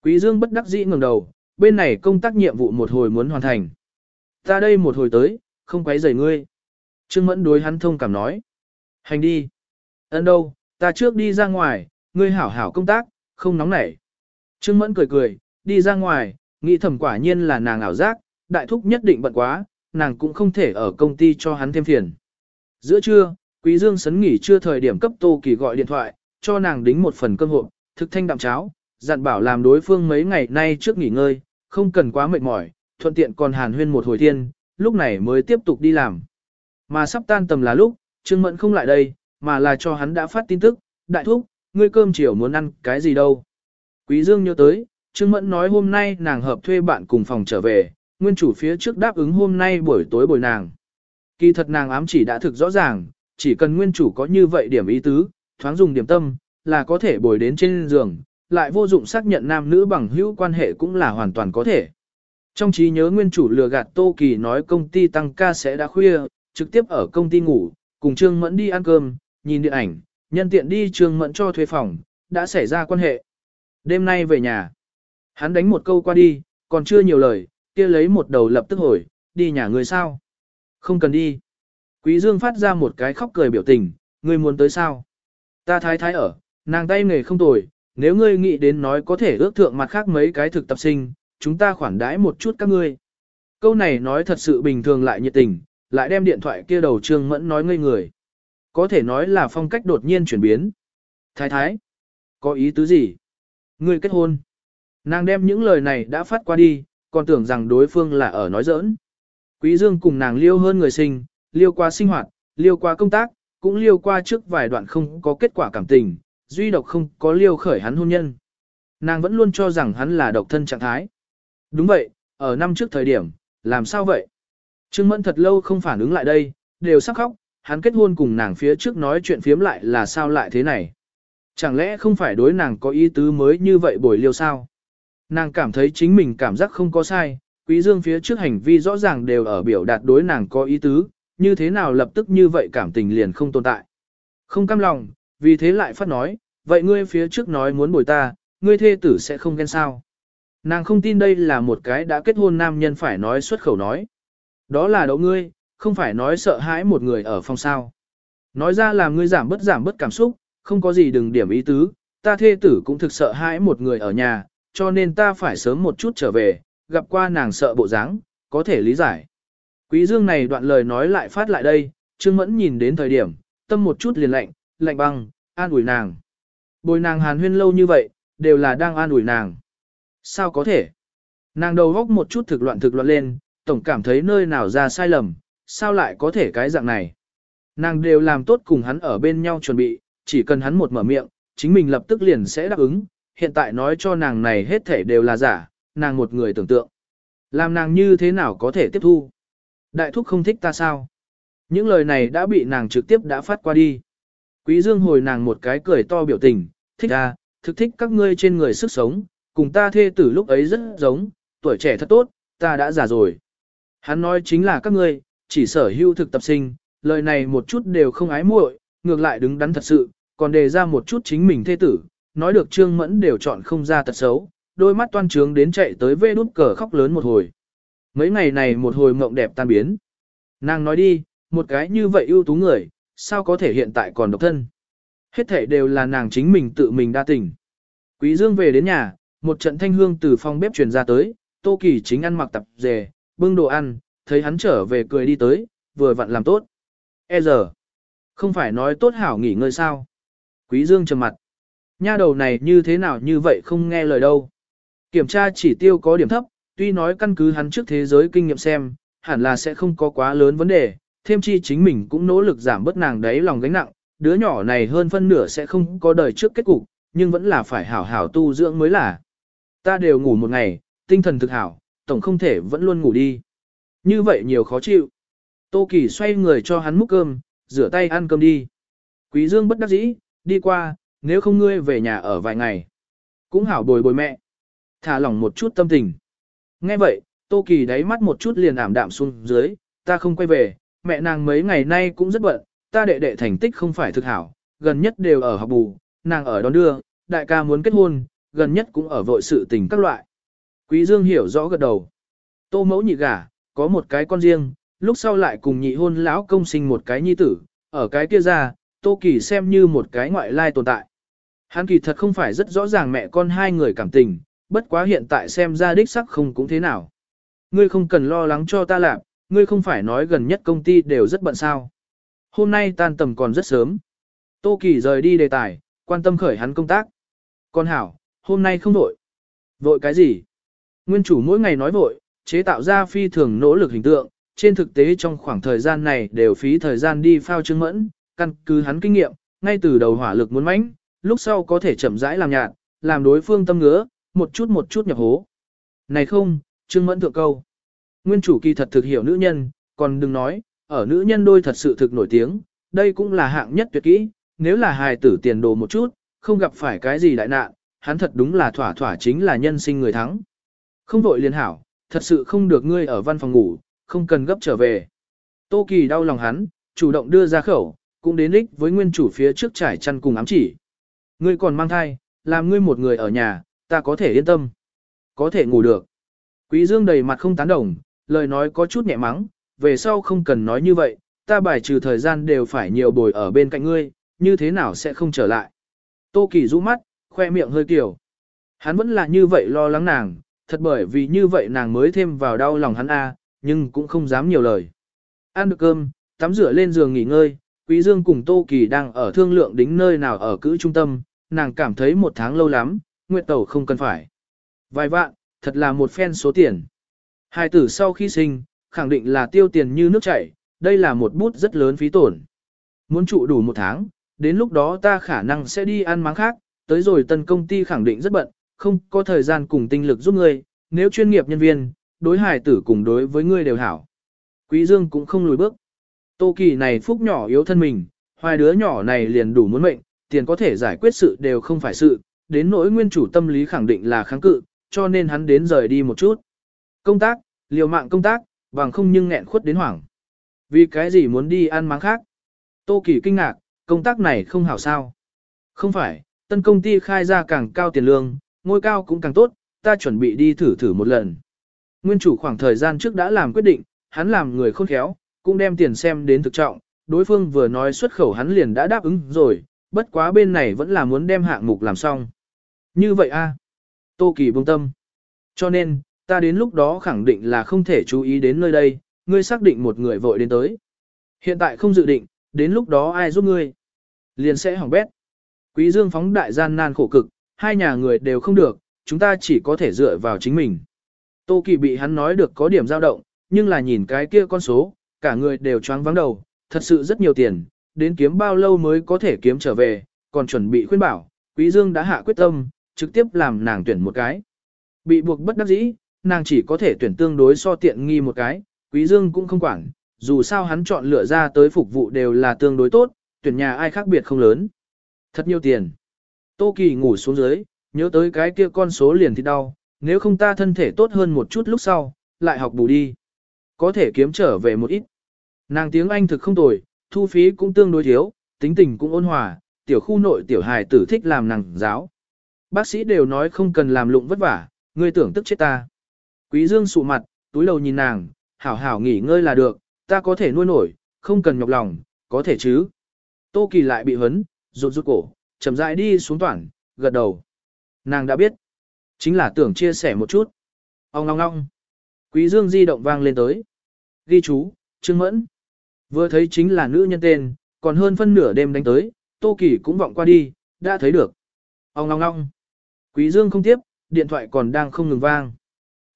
Quý Dương bất đắc dĩ ngẩng đầu, bên này công tác nhiệm vụ một hồi muốn hoàn thành. Ta đây một hồi tới, không quấy rầy ngươi. Trương Mẫn đối hắn thông cảm nói. Hành đi. Ấn đâu, ta trước đi ra ngoài, ngươi hảo hảo công tác, không nóng nảy. Trương Mẫn cười cười, đi ra ngoài, nghĩ thầm quả nhiên là nàng ảo giác, đại thúc nhất định bận quá, nàng cũng không thể ở công ty cho hắn thêm phiền. Giữa trưa, Quý Dương sấn nghỉ trưa thời điểm cấp Tô Kỳ gọi điện thoại, cho nàng đính một phần cơm hộp, thực thanh đạm cháo, dặn bảo làm đối phương mấy ngày nay trước nghỉ ngơi, không cần quá mệt mỏi, thuận tiện còn hàn huyên một hồi thiên, lúc này mới tiếp tục đi làm. Mà sắp tan tầm là lúc, Trương Mẫn không lại đây, mà là cho hắn đã phát tin tức, đại thúc, ngươi cơm chiều muốn ăn cái gì đâu. Quý Dương nhớ tới, Trương Mẫn nói hôm nay nàng hợp thuê bạn cùng phòng trở về, nguyên chủ phía trước đáp ứng hôm nay buổi tối bồi nàng. Kỳ thật nàng ám chỉ đã thực rõ ràng, chỉ cần nguyên chủ có như vậy điểm ý tứ, thoáng dùng điểm tâm, là có thể bồi đến trên giường, lại vô dụng xác nhận nam nữ bằng hữu quan hệ cũng là hoàn toàn có thể. Trong trí nhớ nguyên chủ lừa gạt Tô Kỳ nói công ty tăng ca sẽ đã khuya, trực tiếp ở công ty ngủ, cùng Trương Mẫn đi ăn cơm, nhìn điện ảnh, nhân tiện đi Trương Mẫn cho thuê phòng, đã xảy ra quan hệ. Đêm nay về nhà, hắn đánh một câu qua đi, còn chưa nhiều lời, kia lấy một đầu lập tức hồi, đi nhà người sao? Không cần đi. Quý Dương phát ra một cái khóc cười biểu tình, ngươi muốn tới sao? Ta thái thái ở, nàng tay nghề không tồi, nếu ngươi nghĩ đến nói có thể ước thượng mặt khác mấy cái thực tập sinh, chúng ta khoản đãi một chút các ngươi. Câu này nói thật sự bình thường lại nhiệt tình, lại đem điện thoại kia đầu trương mẫn nói ngây người. Có thể nói là phong cách đột nhiên chuyển biến. Thái thái, có ý tứ gì? Ngươi kết hôn. Nàng đem những lời này đã phát qua đi, còn tưởng rằng đối phương là ở nói giỡn. Quý Dương cùng nàng liêu hơn người sinh, liêu qua sinh hoạt, liêu qua công tác, cũng liêu qua trước vài đoạn không có kết quả cảm tình, duy độc không có liêu khởi hắn hôn nhân. Nàng vẫn luôn cho rằng hắn là độc thân trạng thái. Đúng vậy, ở năm trước thời điểm, làm sao vậy? Trương Mẫn thật lâu không phản ứng lại đây, đều sắc khóc, hắn kết hôn cùng nàng phía trước nói chuyện phiếm lại là sao lại thế này? Chẳng lẽ không phải đối nàng có ý tứ mới như vậy bồi liêu sao? Nàng cảm thấy chính mình cảm giác không có sai, quý dương phía trước hành vi rõ ràng đều ở biểu đạt đối nàng có ý tứ, như thế nào lập tức như vậy cảm tình liền không tồn tại. Không cam lòng, vì thế lại phát nói, vậy ngươi phía trước nói muốn bồi ta, ngươi thê tử sẽ không ghen sao. Nàng không tin đây là một cái đã kết hôn nam nhân phải nói xuất khẩu nói. Đó là đậu ngươi, không phải nói sợ hãi một người ở phòng sao. Nói ra làm ngươi giảm bớt giảm bớt cảm xúc, không có gì đừng điểm ý tứ, ta thê tử cũng thực sợ hãi một người ở nhà, cho nên ta phải sớm một chút trở về, gặp qua nàng sợ bộ dáng, có thể lý giải. Quý dương này đoạn lời nói lại phát lại đây, Trương Mẫn nhìn đến thời điểm, tâm một chút liền lạnh, lạnh băng, an ủi nàng. Bồi nàng hàn huyên lâu như vậy, đều là đang an ủi nàng. Sao có thể? Nàng đầu góc một chút thực loạn thực loạn lên, tổng cảm thấy nơi nào ra sai lầm, sao lại có thể cái dạng này? Nàng đều làm tốt cùng hắn ở bên nhau chuẩn bị, chỉ cần hắn một mở miệng, chính mình lập tức liền sẽ đáp ứng, hiện tại nói cho nàng này hết thể đều là giả, nàng một người tưởng tượng. Làm nàng như thế nào có thể tiếp thu? Đại thúc không thích ta sao? Những lời này đã bị nàng trực tiếp đã phát qua đi. Quý Dương hồi nàng một cái cười to biểu tình, thích à, thực thích các ngươi trên người sức sống, cùng ta thê tử lúc ấy rất giống, tuổi trẻ thật tốt, ta đã già rồi. Hắn nói chính là các ngươi, chỉ sở hữu thực tập sinh, lời này một chút đều không ái muội, ngược lại đứng đắn thật sự, còn đề ra một chút chính mình thê tử, nói được Trương Mẫn đều chọn không ra tật xấu, đôi mắt toan trướng đến chạy tới vê nút cờ khóc lớn một hồi. Mấy ngày này một hồi mộng đẹp tan biến. Nàng nói đi, một cái như vậy ưu tú người, sao có thể hiện tại còn độc thân. Hết thể đều là nàng chính mình tự mình đa tình. Quý Dương về đến nhà, một trận thanh hương từ phòng bếp truyền ra tới, Tô Kỳ chính ăn mặc tập dề, bưng đồ ăn, thấy hắn trở về cười đi tới, vừa vặn làm tốt. E giờ, không phải nói tốt hảo nghỉ ngơi sao. Quý Dương trầm mặt. Nha đầu này như thế nào như vậy không nghe lời đâu. Kiểm tra chỉ tiêu có điểm thấp, tuy nói căn cứ hắn trước thế giới kinh nghiệm xem, hẳn là sẽ không có quá lớn vấn đề, thêm chi chính mình cũng nỗ lực giảm bớt nàng đấy lòng gánh nặng, đứa nhỏ này hơn phân nửa sẽ không có đời trước kết cục, nhưng vẫn là phải hảo hảo tu dưỡng mới là. Ta đều ngủ một ngày, tinh thần thực hảo, tổng không thể vẫn luôn ngủ đi. Như vậy nhiều khó chịu. Tô Kỳ xoay người cho hắn múc cơm, rửa tay ăn cơm đi. Quý Dương bất đắc dĩ, đi qua, nếu không ngươi về nhà ở vài ngày. Cũng hảo bồi bồi mẹ. Thả lỏng một chút tâm tình. Nghe vậy, Tô Kỳ đáy mắt một chút liền ảm đạm xuống dưới, ta không quay về, mẹ nàng mấy ngày nay cũng rất bận, ta đệ đệ thành tích không phải thực hảo, gần nhất đều ở học bù, nàng ở đón đưa, đại ca muốn kết hôn, gần nhất cũng ở vội sự tình các loại. Quý Dương hiểu rõ gật đầu. Tô mẫu nhị gả, có một cái con riêng, lúc sau lại cùng nhị hôn lão công sinh một cái nhi tử, ở cái kia ra, Tô Kỳ xem như một cái ngoại lai tồn tại. Hắn kỳ thật không phải rất rõ ràng mẹ con hai người cảm tình, bất quá hiện tại xem ra đích sắc không cũng thế nào. Ngươi không cần lo lắng cho ta làm, ngươi không phải nói gần nhất công ty đều rất bận sao. Hôm nay tan tầm còn rất sớm. Tô Kỳ rời đi đề tài, quan tâm khởi hắn công tác. Con hảo, hôm nay không vội. Vội cái gì? Nguyên chủ mỗi ngày nói vội, chế tạo ra phi thường nỗ lực hình tượng, trên thực tế trong khoảng thời gian này đều phí thời gian đi phao trương mẫn, căn cứ hắn kinh nghiệm, ngay từ đầu hỏa lực muốn mãnh, lúc sau có thể chậm rãi làm nhạt, làm đối phương tâm ngứa, một chút một chút nhập hố. Này không, trương mẫn thượng câu. Nguyên chủ kỳ thật thực hiểu nữ nhân, còn đừng nói, ở nữ nhân đôi thật sự thực nổi tiếng, đây cũng là hạng nhất tuyệt kỹ, nếu là hài tử tiền đồ một chút, không gặp phải cái gì đại nạn, hắn thật đúng là thỏa thỏa chính là nhân sinh người thắng. Không vội liên hảo, thật sự không được ngươi ở văn phòng ngủ, không cần gấp trở về. Tô Kỳ đau lòng hắn, chủ động đưa ra khẩu, cũng đến ích với nguyên chủ phía trước trải chăn cùng ám chỉ. Ngươi còn mang thai, làm ngươi một người ở nhà, ta có thể yên tâm. Có thể ngủ được. Quý Dương đầy mặt không tán đồng, lời nói có chút nhẹ mắng, về sau không cần nói như vậy, ta bài trừ thời gian đều phải nhiều bồi ở bên cạnh ngươi, như thế nào sẽ không trở lại. Tô Kỳ rũ mắt, khoe miệng hơi kiểu. Hắn vẫn là như vậy lo lắng nàng, thật bởi vì như vậy nàng mới thêm vào đau lòng hắn a, nhưng cũng không dám nhiều lời. Ăn được cơm, tắm rửa lên giường nghỉ ngơi, Quý Dương cùng Tô Kỳ đang ở thương lượng đính nơi nào ở cữ trung tâm, nàng cảm thấy một tháng lâu lắm, Nguyệt Tẩu không cần phải. Vài vạn, thật là một phen số tiền. Hai tử sau khi sinh, khẳng định là tiêu tiền như nước chảy, đây là một bút rất lớn phí tổn. Muốn trụ đủ một tháng, đến lúc đó ta khả năng sẽ đi ăn máng khác, tới rồi tân công ty khẳng định rất bận, không có thời gian cùng tinh lực giúp ngươi, nếu chuyên nghiệp nhân viên, đối hài tử cùng đối với ngươi đều hảo. Quý Dương cũng không lùi bước. Tô Kỳ này phúc nhỏ yếu thân mình, hoài đứa nhỏ này liền đủ muốn mệnh, tiền có thể giải quyết sự đều không phải sự, đến nỗi nguyên chủ tâm lý khẳng định là kháng cự, cho nên hắn đến rời đi một chút. Công tác, liều mạng công tác, bằng không nhưng nghẹn khuất đến hoảng. Vì cái gì muốn đi ăn máng khác? Tô Kỳ kinh ngạc, công tác này không hảo sao? Không phải, tân công ty khai ra càng cao tiền lương, ngôi cao cũng càng tốt, ta chuẩn bị đi thử thử một lần. Nguyên chủ khoảng thời gian trước đã làm quyết định, hắn làm người khôn khéo, cũng đem tiền xem đến thực trọng, đối phương vừa nói xuất khẩu hắn liền đã đáp ứng rồi, bất quá bên này vẫn là muốn đem hạng mục làm xong. Như vậy a Tô Kỳ buông tâm. Cho nên, ta đến lúc đó khẳng định là không thể chú ý đến nơi đây, ngươi xác định một người vội đến tới. Hiện tại không dự định, đến lúc đó ai giúp ngươi? Liền sẽ hỏng bét. Quý Dương phóng đại gian nan khổ cực, hai nhà người đều không được, chúng ta chỉ có thể dựa vào chính mình. Tô Kỳ bị hắn nói được có điểm dao động, nhưng là nhìn cái kia con số, cả người đều choáng vắng đầu, thật sự rất nhiều tiền, đến kiếm bao lâu mới có thể kiếm trở về, còn chuẩn bị khuyên bảo, Quý Dương đã hạ quyết tâm, trực tiếp làm nàng tuyển một cái. Bị buộc bất đắc dĩ, nàng chỉ có thể tuyển tương đối so tiện nghi một cái, Quý Dương cũng không quản, dù sao hắn chọn lựa ra tới phục vụ đều là tương đối tốt, tuyển nhà ai khác biệt không lớn. Thật nhiều tiền. Tô Kỳ ngủ xuống dưới, nhớ tới cái kia con số liền thì đau, nếu không ta thân thể tốt hơn một chút lúc sau, lại học bù đi. Có thể kiếm trở về một ít. Nàng tiếng Anh thực không tồi, thu phí cũng tương đối thiếu, tính tình cũng ôn hòa, tiểu khu nội tiểu hài tử thích làm nàng giáo. Bác sĩ đều nói không cần làm lụng vất vả, ngươi tưởng tức chết ta. Quý Dương sụ mặt, túi đầu nhìn nàng, hảo hảo nghỉ ngơi là được, ta có thể nuôi nổi, không cần nhọc lòng, có thể chứ. Tô Kỳ lại bị hấn, rụt rụt cổ, chậm rãi đi xuống toàn, gật đầu. Nàng đã biết, chính là tưởng chia sẻ một chút. Ông ngong ngong. Quý Dương di động vang lên tới. Ghi chú, Trương Mẫn. Vừa thấy chính là nữ nhân tên, còn hơn phân nửa đêm đánh tới, Tô Kỳ cũng vọng qua đi, đã thấy được. Ông ngong ngong. Quý Dương không tiếp, điện thoại còn đang không ngừng vang.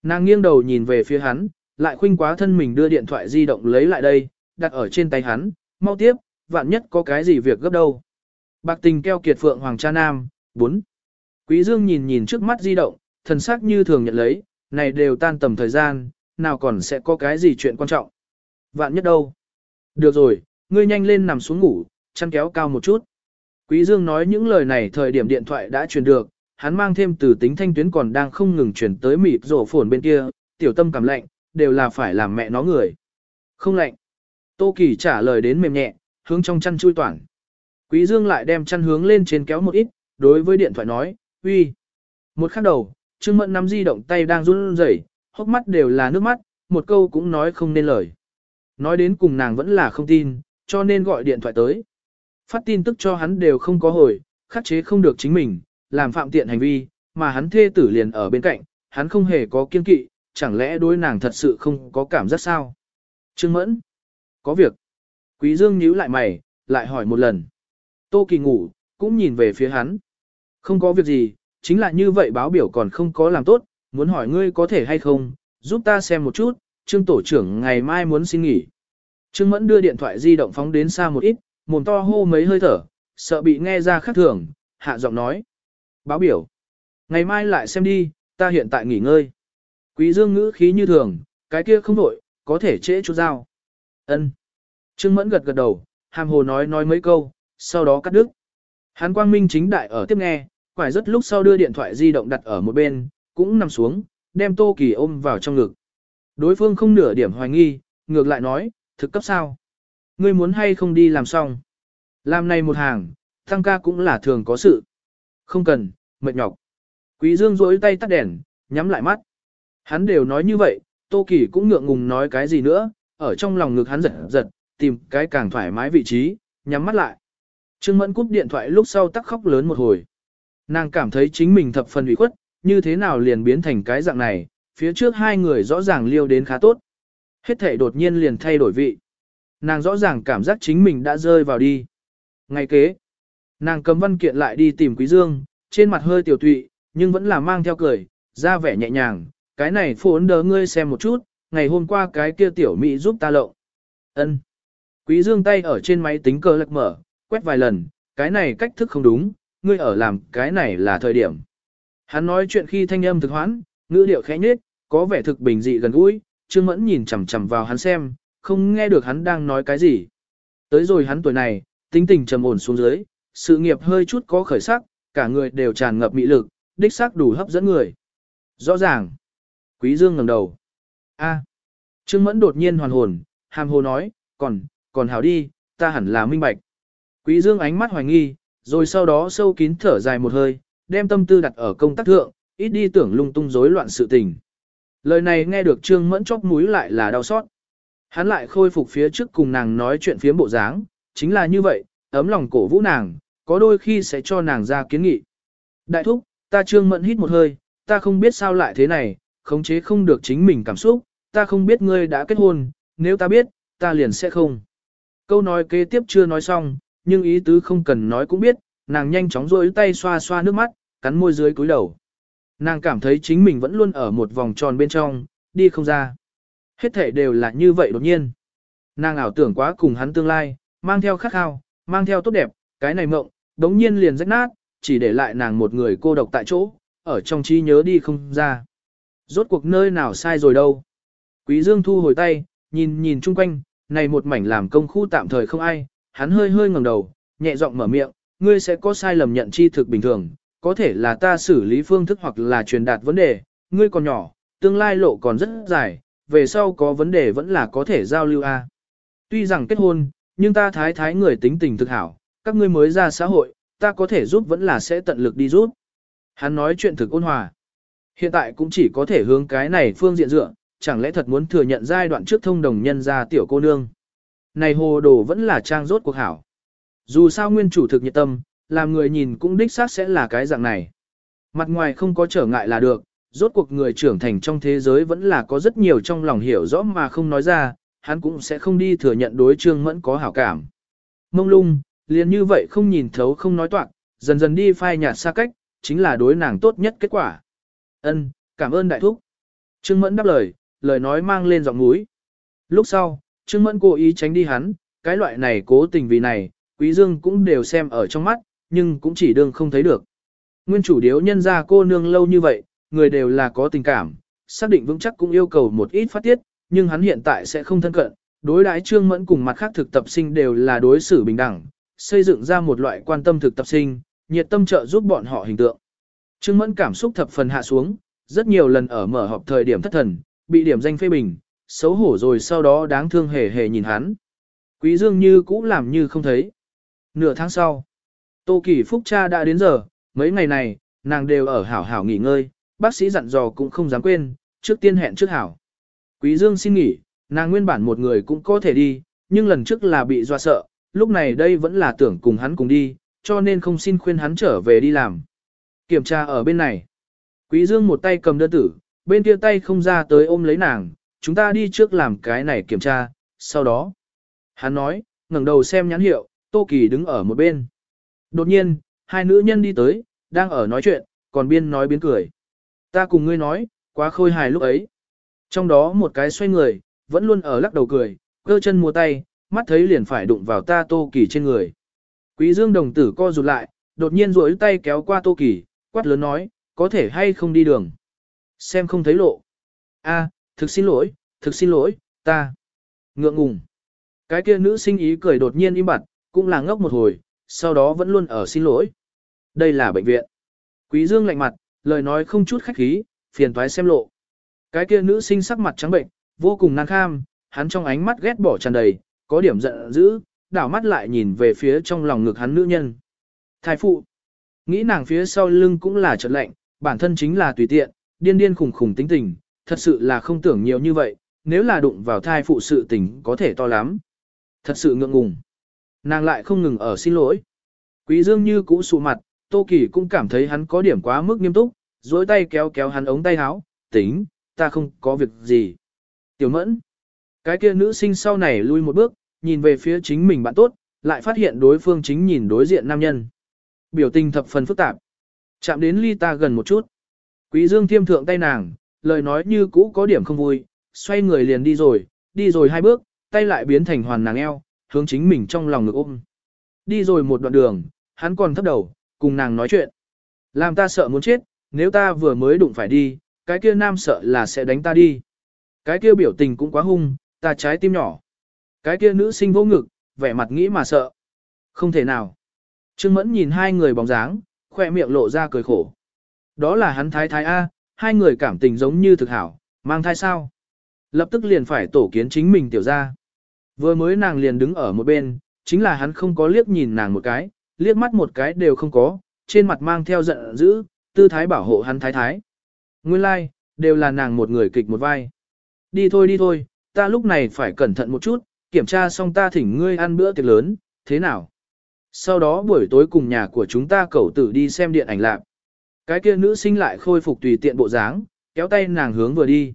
Nàng nghiêng đầu nhìn về phía hắn, lại khuynh quá thân mình đưa điện thoại di động lấy lại đây, đặt ở trên tay hắn, mau tiếp, vạn nhất có cái gì việc gấp đâu. Bạc tình keo kiệt phượng hoàng cha nam, 4. Quý Dương nhìn nhìn trước mắt di động, thần sắc như thường nhận lấy, này đều tan tầm thời gian, nào còn sẽ có cái gì chuyện quan trọng. Vạn nhất đâu. Được rồi, ngươi nhanh lên nằm xuống ngủ, chăn kéo cao một chút. Quý Dương nói những lời này thời điểm điện thoại đã truyền được, hắn mang thêm từ tính thanh tuyến còn đang không ngừng truyền tới mịt rổ phồn bên kia, tiểu tâm cảm lạnh, đều là phải làm mẹ nó người. Không lạnh. Tô Kỳ trả lời đến mềm nhẹ, hướng trong chăn chui toàn. Quý Dương lại đem chăn hướng lên trên kéo một ít, đối với điện thoại nói, uy. Một khắc đầu, Trương Mẫn nắm di động tay đang run rẩy, hốc mắt đều là nước mắt, một câu cũng nói không nên lời. Nói đến cùng nàng vẫn là không tin, cho nên gọi điện thoại tới. Phát tin tức cho hắn đều không có hồi, khắc chế không được chính mình, làm phạm tiện hành vi, mà hắn thê tử liền ở bên cạnh, hắn không hề có kiên kỵ, chẳng lẽ đối nàng thật sự không có cảm giác sao? Trương Mẫn, có việc. Quý Dương nhíu lại mày, lại hỏi một lần. Tô Kỳ ngủ, cũng nhìn về phía hắn. Không có việc gì, chính là như vậy báo biểu còn không có làm tốt, muốn hỏi ngươi có thể hay không, giúp ta xem một chút, Trương Tổ trưởng ngày mai muốn xin nghỉ. Trương Mẫn đưa điện thoại di động phóng đến xa một ít, mồm to hô mấy hơi thở, sợ bị nghe ra khác thường, hạ giọng nói. Báo biểu. Ngày mai lại xem đi, ta hiện tại nghỉ ngơi. Quý dương ngữ khí như thường, cái kia không đổi, có thể trễ chút dao. Ân. Trương Mẫn gật gật đầu, hàm hồ nói nói mấy câu, sau đó cắt đứt. Hán quang minh chính đại ở tiếp nghe, quải rất lúc sau đưa điện thoại di động đặt ở một bên, cũng nằm xuống, đem Tô Kỳ ôm vào trong ngực. Đối phương không nửa điểm hoài nghi, ngược lại nói, thực cấp sao? Ngươi muốn hay không đi làm xong? Làm này một hàng, tăng ca cũng là thường có sự. Không cần, mệt nhọc. Quý Dương duỗi tay tắt đèn, nhắm lại mắt. Hắn đều nói như vậy, Tô Kỳ cũng ngượng ngùng nói cái gì nữa, ở trong lòng ngực hắn giật giật, tìm cái càng thoải mái vị trí, nhắm mắt lại. Trương Mẫn cúp điện thoại lúc sau tắc khóc lớn một hồi. Nàng cảm thấy chính mình thập phần ủy khuất, như thế nào liền biến thành cái dạng này, phía trước hai người rõ ràng liêu đến khá tốt. Hết thể đột nhiên liền thay đổi vị. Nàng rõ ràng cảm giác chính mình đã rơi vào đi. Ngay kế, nàng cầm văn kiện lại đi tìm Quý Dương, trên mặt hơi tiểu tụy, nhưng vẫn là mang theo cười, ra vẻ nhẹ nhàng, cái này phốn đỡ ngươi xem một chút, ngày hôm qua cái kia tiểu mỹ giúp ta lộng. Ân. Quý Dương tay ở trên máy tính cờ lật mở, quét vài lần, cái này cách thức không đúng, ngươi ở làm cái này là thời điểm. Hắn nói chuyện khi thanh âm thực hoãn, ngữ điệu khẽ nhếch, có vẻ thực bình dị gần gũi, Trương Mẫn nhìn chằm chằm vào hắn xem, không nghe được hắn đang nói cái gì. Tới rồi hắn tuổi này, tính tình trầm ổn xuống dưới, sự nghiệp hơi chút có khởi sắc, cả người đều tràn ngập mị lực, đích xác đủ hấp dẫn người. Rõ ràng. Quý Dương ngẩng đầu. A. Trương Mẫn đột nhiên hoàn hồn, hàm hồ nói, còn, còn hảo đi, ta hẳn là minh bạch. Quý Dương ánh mắt hoài nghi, rồi sau đó sâu kín thở dài một hơi, đem tâm tư đặt ở công tác thượng, ít đi tưởng lung tung rối loạn sự tình. Lời này nghe được Trương Mẫn chóp mũi lại là đau xót. Hắn lại khôi phục phía trước cùng nàng nói chuyện phía bộ dáng, chính là như vậy, ấm lòng cổ vũ nàng, có đôi khi sẽ cho nàng ra kiến nghị. Đại thúc, ta Trương Mẫn hít một hơi, ta không biết sao lại thế này, khống chế không được chính mình cảm xúc, ta không biết ngươi đã kết hôn, nếu ta biết, ta liền sẽ không. Câu nói kế tiếp chưa nói xong, nhưng ý tứ không cần nói cũng biết, nàng nhanh chóng rôi tay xoa xoa nước mắt, cắn môi dưới cúi đầu. Nàng cảm thấy chính mình vẫn luôn ở một vòng tròn bên trong, đi không ra. Hết thể đều là như vậy đột nhiên. Nàng ảo tưởng quá cùng hắn tương lai, mang theo khát khao, mang theo tốt đẹp, cái này mộng, đống nhiên liền rách nát, chỉ để lại nàng một người cô độc tại chỗ, ở trong trí nhớ đi không ra. Rốt cuộc nơi nào sai rồi đâu. Quý Dương thu hồi tay, nhìn nhìn chung quanh, này một mảnh làm công khu tạm thời không ai, hắn hơi hơi ngẩng đầu, nhẹ giọng mở miệng, ngươi sẽ có sai lầm nhận chi thực bình thường, có thể là ta xử lý phương thức hoặc là truyền đạt vấn đề, ngươi còn nhỏ, tương lai lộ còn rất dài, về sau có vấn đề vẫn là có thể giao lưu a. Tuy rằng kết hôn, nhưng ta thái thái người tính tình thực hảo, các ngươi mới ra xã hội, ta có thể giúp vẫn là sẽ tận lực đi giúp. Hắn nói chuyện thực ôn hòa. Hiện tại cũng chỉ có thể hướng cái này phương diện dựa, chẳng lẽ thật muốn thừa nhận giai đoạn trước thông đồng nhân ra tiểu cô nương. Này hồ đồ vẫn là trang rốt cuộc hảo. Dù sao nguyên chủ thực nhiệt tâm, làm người nhìn cũng đích xác sẽ là cái dạng này. Mặt ngoài không có trở ngại là được, rốt cuộc người trưởng thành trong thế giới vẫn là có rất nhiều trong lòng hiểu rõ mà không nói ra, hắn cũng sẽ không đi thừa nhận đối trương mẫn có hảo cảm. Mông lung, liền như vậy không nhìn thấu không nói toạc, dần dần đi phai nhạt xa cách, chính là đối nàng tốt nhất kết quả. Ân, cảm ơn đại thúc. Trương mẫn đáp lời, lời nói mang lên giọng mũi. Lúc sau, Trương mẫn cố ý tránh đi hắn, cái loại này cố tình vì này, quý dương cũng đều xem ở trong mắt, nhưng cũng chỉ đương không thấy được. Nguyên chủ điếu nhân ra cô nương lâu như vậy, người đều là có tình cảm, xác định vững chắc cũng yêu cầu một ít phát tiết, nhưng hắn hiện tại sẽ không thân cận, đối đãi trương mẫn cùng mặt khác thực tập sinh đều là đối xử bình đẳng, xây dựng ra một loại quan tâm thực tập sinh, nhiệt tâm trợ giúp bọn họ hình tượng. Trương mẫn cảm xúc thập phần hạ xuống, rất nhiều lần ở mở họp thời điểm thất thần, bị điểm danh phê bình, xấu hổ rồi sau đó đáng thương hề hề nhìn hắn. Quý dương như cũ làm như không thấy. Nửa tháng sau, Tô Kỳ Phúc cha đã đến giờ, mấy ngày này, nàng đều ở hảo hảo nghỉ ngơi, bác sĩ dặn dò cũng không dám quên, trước tiên hẹn trước hảo. Quý Dương xin nghỉ, nàng nguyên bản một người cũng có thể đi, nhưng lần trước là bị dọa sợ, lúc này đây vẫn là tưởng cùng hắn cùng đi, cho nên không xin khuyên hắn trở về đi làm. Kiểm tra ở bên này. Quý Dương một tay cầm đơn tử, bên kia tay không ra tới ôm lấy nàng, chúng ta đi trước làm cái này kiểm tra, sau đó. Hắn nói, ngẩng đầu xem nhãn hiệu, Tô Kỳ đứng ở một bên. Đột nhiên, hai nữ nhân đi tới, đang ở nói chuyện, còn biên nói biến cười. Ta cùng ngươi nói, quá khôi hài lúc ấy. Trong đó một cái xoay người, vẫn luôn ở lắc đầu cười, cơ chân mua tay, mắt thấy liền phải đụng vào ta Tô Kỳ trên người. Quý Dương đồng tử co rụt lại, đột nhiên duỗi tay kéo qua Tô Kỳ, quát lớn nói, có thể hay không đi đường. Xem không thấy lộ. A, thực xin lỗi, thực xin lỗi, ta. Ngượng ngùng. Cái kia nữ sinh ý cười đột nhiên im bặt, cũng là ngốc một hồi, sau đó vẫn luôn ở xin lỗi. Đây là bệnh viện. Quý Dương lạnh mặt, lời nói không chút khách khí, phiền toái xem lộ. Cái kia nữ sinh sắc mặt trắng bệnh, vô cùng nan kham, hắn trong ánh mắt ghét bỏ tràn đầy, có điểm giận dữ, đảo mắt lại nhìn về phía trong lòng ngực hắn nữ nhân. Thái phụ, nghĩ nàng phía sau lưng cũng là trật lạnh, bản thân chính là tùy tiện, điên điên khủng khủng tính tình, thật sự là không tưởng nhiều như vậy, nếu là đụng vào thai phụ sự tình có thể to lắm. Thật sự ngượng ngùng. Nàng lại không ngừng ở xin lỗi. Quý dương như cũ sụ mặt, Tô Kỳ cũng cảm thấy hắn có điểm quá mức nghiêm túc, duỗi tay kéo kéo hắn ống tay áo, tính, ta không có việc gì. Tiểu mẫn, cái kia nữ sinh sau này lui một bước, nhìn về phía chính mình bạn tốt, lại phát hiện đối phương chính nhìn đối diện nam nhân. Biểu tình thập phần phức tạp. Chạm đến ly ta gần một chút. Quý dương thiêm thượng tay nàng, lời nói như cũ có điểm không vui, xoay người liền đi rồi, đi rồi hai bước, tay lại biến thành hoàn nàng eo, hướng chính mình trong lòng ngực ôm. Đi rồi một đoạn đường, hắn còn thấp đầu, cùng nàng nói chuyện. Làm ta sợ muốn chết, nếu ta vừa mới đụng phải đi, cái kia nam sợ là sẽ đánh ta đi. Cái kia biểu tình cũng quá hung, ta trái tim nhỏ. Cái kia nữ sinh vô ngực, vẻ mặt nghĩ mà sợ. Không thể nào. Trương Mẫn nhìn hai người bóng dáng, khoe miệng lộ ra cười khổ. Đó là hắn thái thái A, hai người cảm tình giống như thực hảo, mang thai sao. Lập tức liền phải tổ kiến chính mình tiểu ra. Vừa mới nàng liền đứng ở một bên, chính là hắn không có liếc nhìn nàng một cái, liếc mắt một cái đều không có, trên mặt mang theo giận dữ, tư thái bảo hộ hắn thái thái. Nguyên lai, like, đều là nàng một người kịch một vai. Đi thôi đi thôi, ta lúc này phải cẩn thận một chút, kiểm tra xong ta thỉnh ngươi ăn bữa tiệc lớn, thế nào? Sau đó buổi tối cùng nhà của chúng ta cẩu tử đi xem điện ảnh lạc. Cái kia nữ sinh lại khôi phục tùy tiện bộ dáng, kéo tay nàng hướng vừa đi.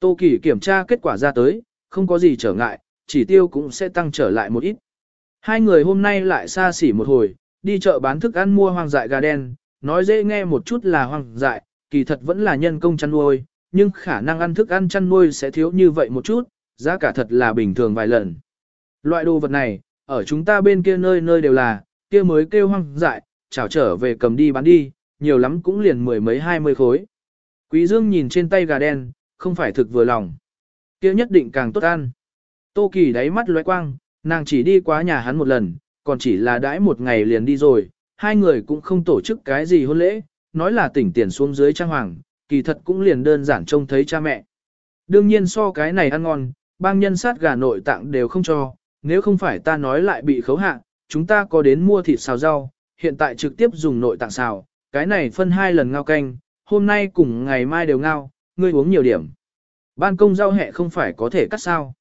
Tô Kỳ kiểm tra kết quả ra tới, không có gì trở ngại, chỉ tiêu cũng sẽ tăng trở lại một ít. Hai người hôm nay lại xa xỉ một hồi, đi chợ bán thức ăn mua hoang dại gà đen, nói dễ nghe một chút là hoang dại, kỳ thật vẫn là nhân công chăn nuôi, nhưng khả năng ăn thức ăn chăn nuôi sẽ thiếu như vậy một chút, giá cả thật là bình thường vài lần. Loại đồ vật này, ở chúng ta bên kia nơi nơi đều là, kia mới kêu hoang dại, chảo trở về cầm đi bán đi, nhiều lắm cũng liền mười mấy hai mươi khối. Quý Dương nhìn trên tay gà đen, không phải thực vừa lòng. Kia nhất định càng tốt ăn. Tô Kỳ đáy mắt lóe quang, nàng chỉ đi qua nhà hắn một lần, còn chỉ là đãi một ngày liền đi rồi, hai người cũng không tổ chức cái gì hôn lễ, nói là tỉnh tiền xuống dưới trang hoàng, kỳ thật cũng liền đơn giản trông thấy cha mẹ. Đương nhiên so cái này ăn ngon, bang nhân sát gà nội tạng đều không cho, nếu không phải ta nói lại bị khấu hạ, chúng ta có đến mua thịt xào rau, hiện tại trực tiếp dùng nội tạng xào, cái này phân hai lần ngao canh, hôm nay cùng ngày mai đều ngao, ngươi uống nhiều điểm. Ban công rau hẹ không phải có thể cắt sao.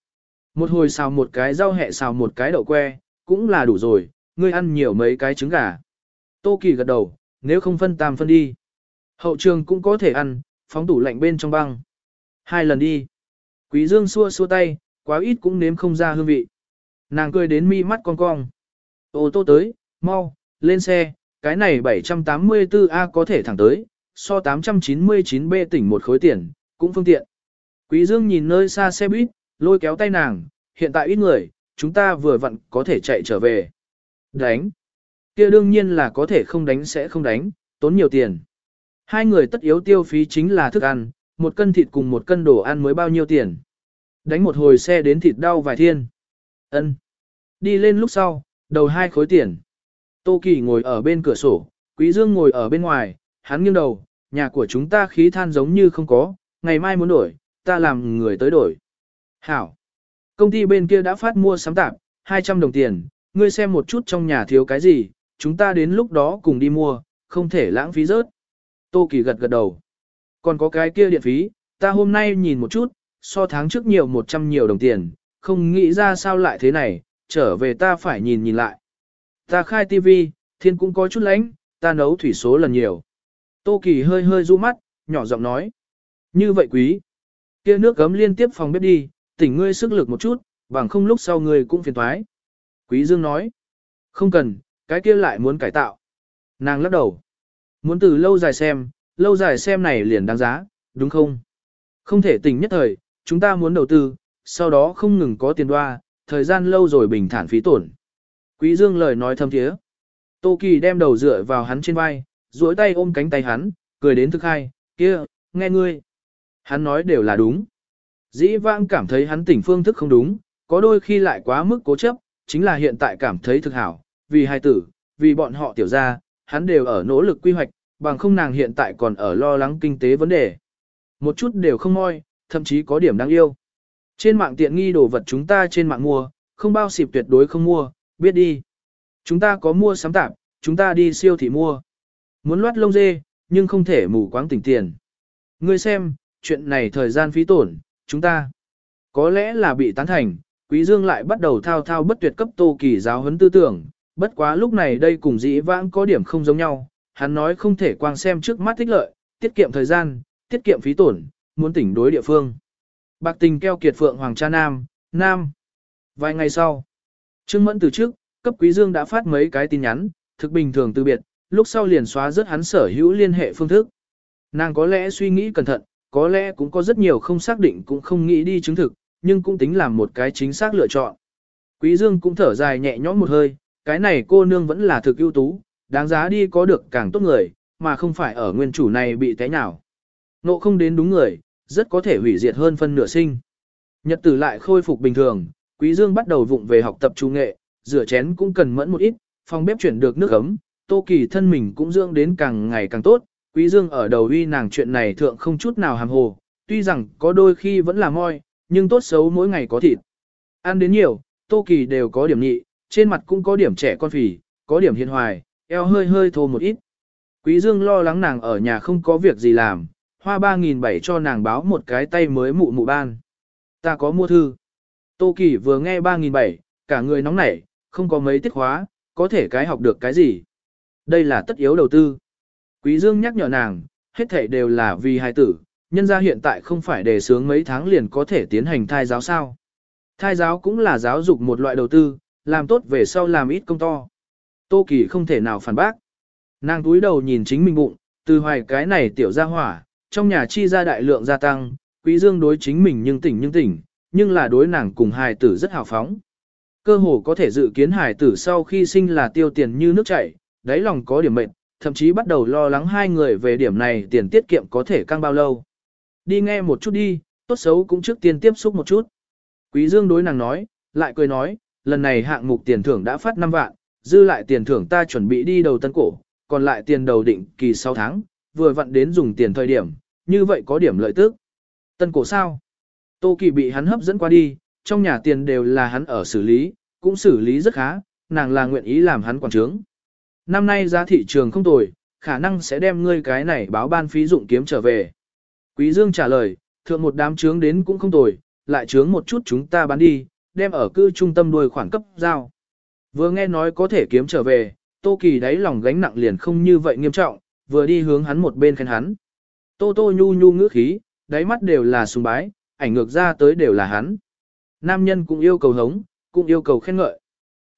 Một hồi xào một cái rau hẹ xào một cái đậu que, cũng là đủ rồi, ngươi ăn nhiều mấy cái trứng gà. Tô Kỳ gật đầu, nếu không phân tam phân đi. Hậu trường cũng có thể ăn, phóng tủ lạnh bên trong băng. Hai lần đi. Quý Dương xua xua tay, quá ít cũng nếm không ra hương vị. Nàng cười đến mi mắt cong cong. Ô tô tới, mau, lên xe, cái này 784A có thể thẳng tới, so 899B tỉnh một khối tiền, cũng phương tiện. Quý Dương nhìn nơi xa xe buýt, lôi kéo tay nàng, hiện tại ít người, chúng ta vừa vặn có thể chạy trở về. Đánh. kia đương nhiên là có thể không đánh sẽ không đánh, tốn nhiều tiền. Hai người tất yếu tiêu phí chính là thức ăn, một cân thịt cùng một cân đồ ăn mới bao nhiêu tiền. Đánh một hồi xe đến thịt đau vài thiên. ân Đi lên lúc sau, đầu hai khối tiền. Tô Kỳ ngồi ở bên cửa sổ, Quý Dương ngồi ở bên ngoài, hắn nghiêng đầu, nhà của chúng ta khí than giống như không có, ngày mai muốn đổi, ta làm người tới đổi. Hảo. Công ty bên kia đã phát mua sắm tạp, 200 đồng tiền, ngươi xem một chút trong nhà thiếu cái gì, chúng ta đến lúc đó cùng đi mua, không thể lãng phí rớt. Tô Kỳ gật gật đầu. Còn có cái kia điện phí, ta hôm nay nhìn một chút, so tháng trước nhiều 100 nhiều đồng tiền, không nghĩ ra sao lại thế này, trở về ta phải nhìn nhìn lại. Ta khai tivi, thiên cũng có chút lánh, ta nấu thủy số lần nhiều. Tô Kỳ hơi hơi du mắt, nhỏ giọng nói. Như vậy quý. kia nước gấm liên tiếp phòng bếp đi, tỉnh ngươi sức lực một chút, bằng không lúc sau ngươi cũng phiền thoái. Quý Dương nói. Không cần, cái kia lại muốn cải tạo. Nàng lắc đầu. Muốn từ lâu dài xem, lâu dài xem này liền đáng giá, đúng không? Không thể tỉnh nhất thời, chúng ta muốn đầu tư, sau đó không ngừng có tiền đoa, thời gian lâu rồi bình thản phí tổn. Quý Dương lời nói thâm thiế. Tô Kỳ đem đầu dựa vào hắn trên vai, duỗi tay ôm cánh tay hắn, cười đến thức hai, kia, nghe ngươi. Hắn nói đều là đúng. Dĩ vãng cảm thấy hắn tỉnh phương thức không đúng, có đôi khi lại quá mức cố chấp, chính là hiện tại cảm thấy thực hảo, vì hai tử, vì bọn họ tiểu ra, hắn đều ở nỗ lực quy hoạch, bằng không nàng hiện tại còn ở lo lắng kinh tế vấn đề. Một chút đều không moi, thậm chí có điểm đáng yêu. Trên mạng tiện nghi đồ vật chúng ta trên mạng mua, không bao xịp tuyệt đối không mua, biết đi. Chúng ta có mua sắm tạp, chúng ta đi siêu thị mua. Muốn loát lông dê, nhưng không thể mù quáng tỉnh tiền. Ngươi xem, chuyện này thời gian phí tổn, chúng ta có lẽ là bị tán thành, Quý Dương lại bắt đầu thao thao bất tuyệt cấp Tô Kỳ giáo huấn tư tưởng, bất quá lúc này đây cùng dĩ vãng có điểm không giống nhau, hắn nói không thể quang xem trước mắt thích lợi, tiết kiệm thời gian, tiết kiệm phí tổn, muốn tỉnh đối địa phương. Bạc tình keo kiệt phượng hoàng cha nam, nam. Vài ngày sau, Trương Mẫn từ trước, cấp Quý Dương đã phát mấy cái tin nhắn, thực bình thường từ biệt, lúc sau liền xóa rớt hắn sở hữu liên hệ phương thức. Nàng có lẽ suy nghĩ cẩn thận, có lẽ cũng có rất nhiều không xác định cũng không nghĩ đi chứng thực, nhưng cũng tính làm một cái chính xác lựa chọn. Quý Dương cũng thở dài nhẹ nhõm một hơi, cái này cô nương vẫn là thực ưu tú, đáng giá đi có được càng tốt người, mà không phải ở nguyên chủ này bị té nào. Nộ không đến đúng người, rất có thể hủy diệt hơn phân nửa sinh. Nhật tử lại khôi phục bình thường, Quý Dương bắt đầu vụng về học tập trung nghệ, rửa chén cũng cần mẫn một ít, phòng bếp chuyển được nước ấm, Tô Kỳ thân mình cũng dưỡng đến càng ngày càng tốt, Quý Dương ở đầu uy nàng chuyện này thượng không chút nào hàm hồ, tuy rằng có đôi khi vẫn là môi, nhưng tốt xấu mỗi ngày có thịt. Ăn đến nhiều, Tô Kỳ đều có điểm nhị, trên mặt cũng có điểm trẻ con phì, có điểm hiền hoài, eo hơi hơi thô một ít. Quý Dương lo lắng nàng ở nhà không có việc gì làm, hoa 3.700 cho nàng báo một cái tay mới mụ mụ ban. Ta có mua thư. Tô Kỳ vừa nghe 3.700, cả người nóng nảy, không có mấy tiết khóa, có thể cái học được cái gì. Đây là tất yếu đầu tư. Quý Dương nhắc nhở nàng, hết thảy đều là vì hài tử, nhân gia hiện tại không phải đề sướng mấy tháng liền có thể tiến hành thai giáo sao. Thai giáo cũng là giáo dục một loại đầu tư, làm tốt về sau làm ít công to. Tô Kỳ không thể nào phản bác. Nàng túi đầu nhìn chính mình bụng, từ hoài cái này tiểu gia hỏa, trong nhà chi ra đại lượng gia tăng, quý dương đối chính mình nhưng tỉnh nhưng tỉnh, nhưng là đối nàng cùng hài tử rất hào phóng. Cơ hồ có thể dự kiến hài tử sau khi sinh là tiêu tiền như nước chảy, đáy lòng có điểm mệnh, thậm chí bắt đầu lo lắng hai người về điểm này tiền tiết kiệm có thể căng bao lâu. Đi nghe một chút đi, tốt xấu cũng trước tiên tiếp xúc một chút. Quý Dương đối nàng nói, lại cười nói, lần này hạng mục tiền thưởng đã phát 5 vạn, dư lại tiền thưởng ta chuẩn bị đi đầu tân cổ, còn lại tiền đầu định kỳ 6 tháng, vừa vặn đến dùng tiền thời điểm, như vậy có điểm lợi tức. Tân cổ sao? Tô Kỳ bị hắn hấp dẫn qua đi, trong nhà tiền đều là hắn ở xử lý, cũng xử lý rất khá, nàng là nguyện ý làm hắn quản trướng. Năm nay giá thị trường không tồi, khả năng sẽ đem ngươi cái này báo ban phí dụng kiếm trở về. Quý Dương trả lời, thượng một đám trướng đến cũng không tồi, lại trướng một chút chúng ta bán đi, đem ở cư trung tâm đuôi khoản cấp giao. Vừa nghe nói có thể kiếm trở về, Tô Kỳ đáy lòng gánh nặng liền không như vậy nghiêm trọng, vừa đi hướng hắn một bên khen hắn. Tô Tô nhu nhu ngữ khí, đáy mắt đều là sùng bái, ảnh ngược ra tới đều là hắn. Nam nhân cũng yêu cầu hống, cũng yêu cầu khen ngợi.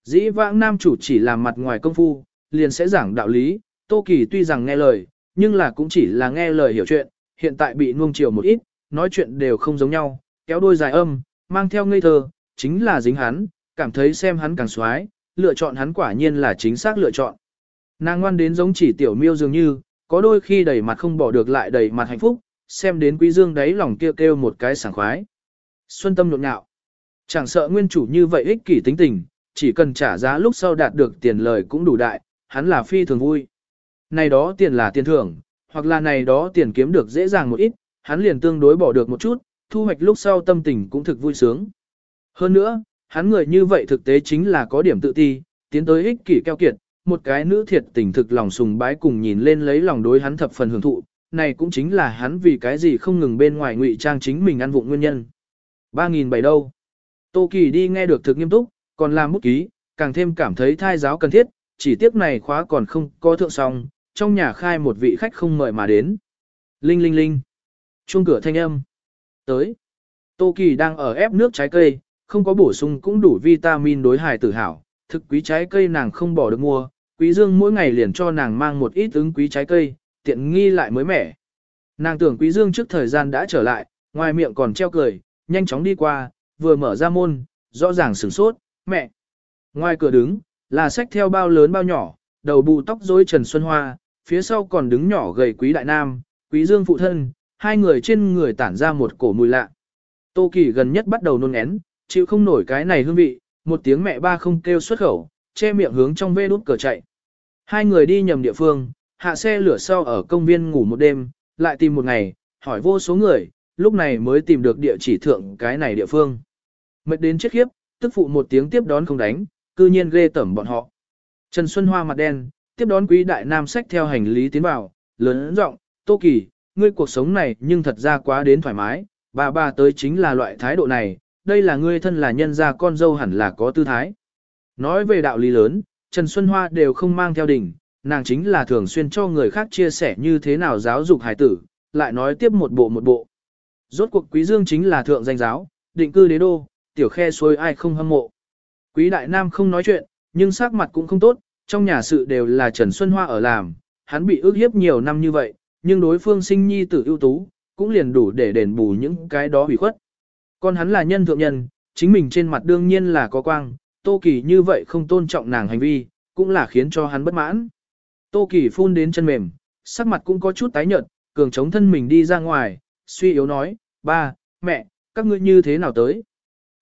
Dĩ vãng nam chủ chỉ làm mặt ngoài công phu, liền sẽ giảng đạo lý, Tô Kỳ tuy rằng nghe lời, nhưng là cũng chỉ là nghe lời hiểu chuyện, hiện tại bị nuông chiều một ít, nói chuyện đều không giống nhau, kéo đôi dài âm, mang theo ngây thơ, chính là dính hắn, cảm thấy xem hắn càng xoái, lựa chọn hắn quả nhiên là chính xác lựa chọn. Nàng ngoan đến giống chỉ tiểu miêu dường như, có đôi khi đầy mặt không bỏ được lại đầy mặt hạnh phúc, xem đến quý dương đấy lòng kêu kêu một cái sảng khoái. Xuân tâm nhộn nhạo. Chẳng sợ nguyên chủ như vậy ích kỷ tính tình, chỉ cần trả giá lúc sau đạt được tiền lời cũng đủ đại, hắn là phi thường vui. Này đó tiền là tiền thưởng, hoặc là này đó tiền kiếm được dễ dàng một ít, hắn liền tương đối bỏ được một chút, thu hoạch lúc sau tâm tình cũng thực vui sướng. Hơn nữa, hắn người như vậy thực tế chính là có điểm tự ti, tiến tới ích kỷ keo kiệt, một cái nữ thiệt tình thực lòng sùng bái cùng nhìn lên lấy lòng đối hắn thập phần hưởng thụ, này cũng chính là hắn vì cái gì không ngừng bên ngoài ngụy trang chính mình ăn vụng nguyên nhân. 3.007 đâu? Tô Kỳ đi nghe được thực nghiêm túc, còn làm bút ký, càng thêm cảm thấy thai giáo cần thiết, chỉ tiếc này khóa còn không có thượng xong, trong nhà khai một vị khách không mời mà đến. Linh linh linh. Chuông cửa thanh âm. Tới. Tô Kỳ đang ở ép nước trái cây, không có bổ sung cũng đủ vitamin đối hài tử hảo, thực quý trái cây nàng không bỏ được mua, quý dương mỗi ngày liền cho nàng mang một ít ứng quý trái cây, tiện nghi lại mới mẻ. Nàng tưởng quý dương trước thời gian đã trở lại, ngoài miệng còn treo cười, nhanh chóng đi qua, vừa mở ra môn, rõ ràng sửng sốt, mẹ. Ngoài cửa đứng, là sách theo bao lớn bao nhỏ, đầu bù tóc rối Trần Xuân Hoa, phía sau còn đứng nhỏ gầy quý đại nam, quý dương phụ thân, hai người trên người tản ra một cổ mùi lạ. Tô Kỳ gần nhất bắt đầu nôn én, chịu không nổi cái này hương vị, một tiếng mẹ ba không kêu xuất khẩu, che miệng hướng trong vê đút cờ chạy. Hai người đi nhầm địa phương, hạ xe lửa sau ở công viên ngủ một đêm, lại tìm một ngày, hỏi vô số người, lúc này mới tìm được địa chỉ thượng cái này địa phương. Mệt đến chết khiếp, tức phụ một tiếng tiếp đón không đánh, cư nhiên ghê tẩm bọn họ. Trần Xuân Hoa mặt đen, tiếp đón quý đại nam sách theo hành lý tiến vào, lớn giọng, Tô Kỳ, ngươi cuộc sống này nhưng thật ra quá đến thoải mái, bà bà tới chính là loại thái độ này, đây là ngươi thân là nhân gia con dâu hẳn là có tư thái. Nói về đạo lý lớn, Trần Xuân Hoa đều không mang theo đỉnh, nàng chính là thường xuyên cho người khác chia sẻ như thế nào giáo dục hài tử, lại nói tiếp một bộ một bộ. Rốt cuộc quý dương chính là thượng danh giáo, định cư đế đô, tiểu khe xuôi ai không hâm mộ. Quý đại nam không nói chuyện, nhưng sắc mặt cũng không tốt, trong nhà sự đều là Trần Xuân Hoa ở làm, hắn bị ước hiếp nhiều năm như vậy, nhưng đối phương sinh nhi tử ưu tú, cũng liền đủ để đền bù những cái đó hủy khuất. Còn hắn là nhân thượng nhân, chính mình trên mặt đương nhiên là có quang, Tô Kỳ như vậy không tôn trọng nàng hành vi, cũng là khiến cho hắn bất mãn. Tô Kỳ phun đến chân mềm, sắc mặt cũng có chút tái nhợt, cường chống thân mình đi ra ngoài, suy yếu nói, ba, mẹ, các ngươi như thế nào tới?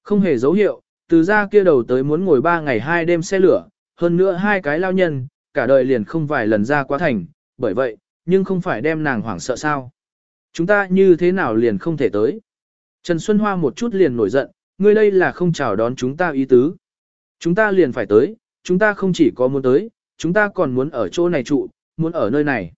Không hề dấu hiệu, từ ra kia đầu tới muốn ngồi ba ngày hai đêm xe lửa, hơn nữa hai cái lao nhân, cả đời liền không vài lần ra quá thành, bởi vậy, nhưng không phải đem nàng hoảng sợ sao. Chúng ta như thế nào liền không thể tới. Trần Xuân Hoa một chút liền nổi giận, ngươi đây là không chào đón chúng ta ý tứ. Chúng ta liền phải tới, chúng ta không chỉ có muốn tới, chúng ta còn muốn ở chỗ này trụ, muốn ở nơi này.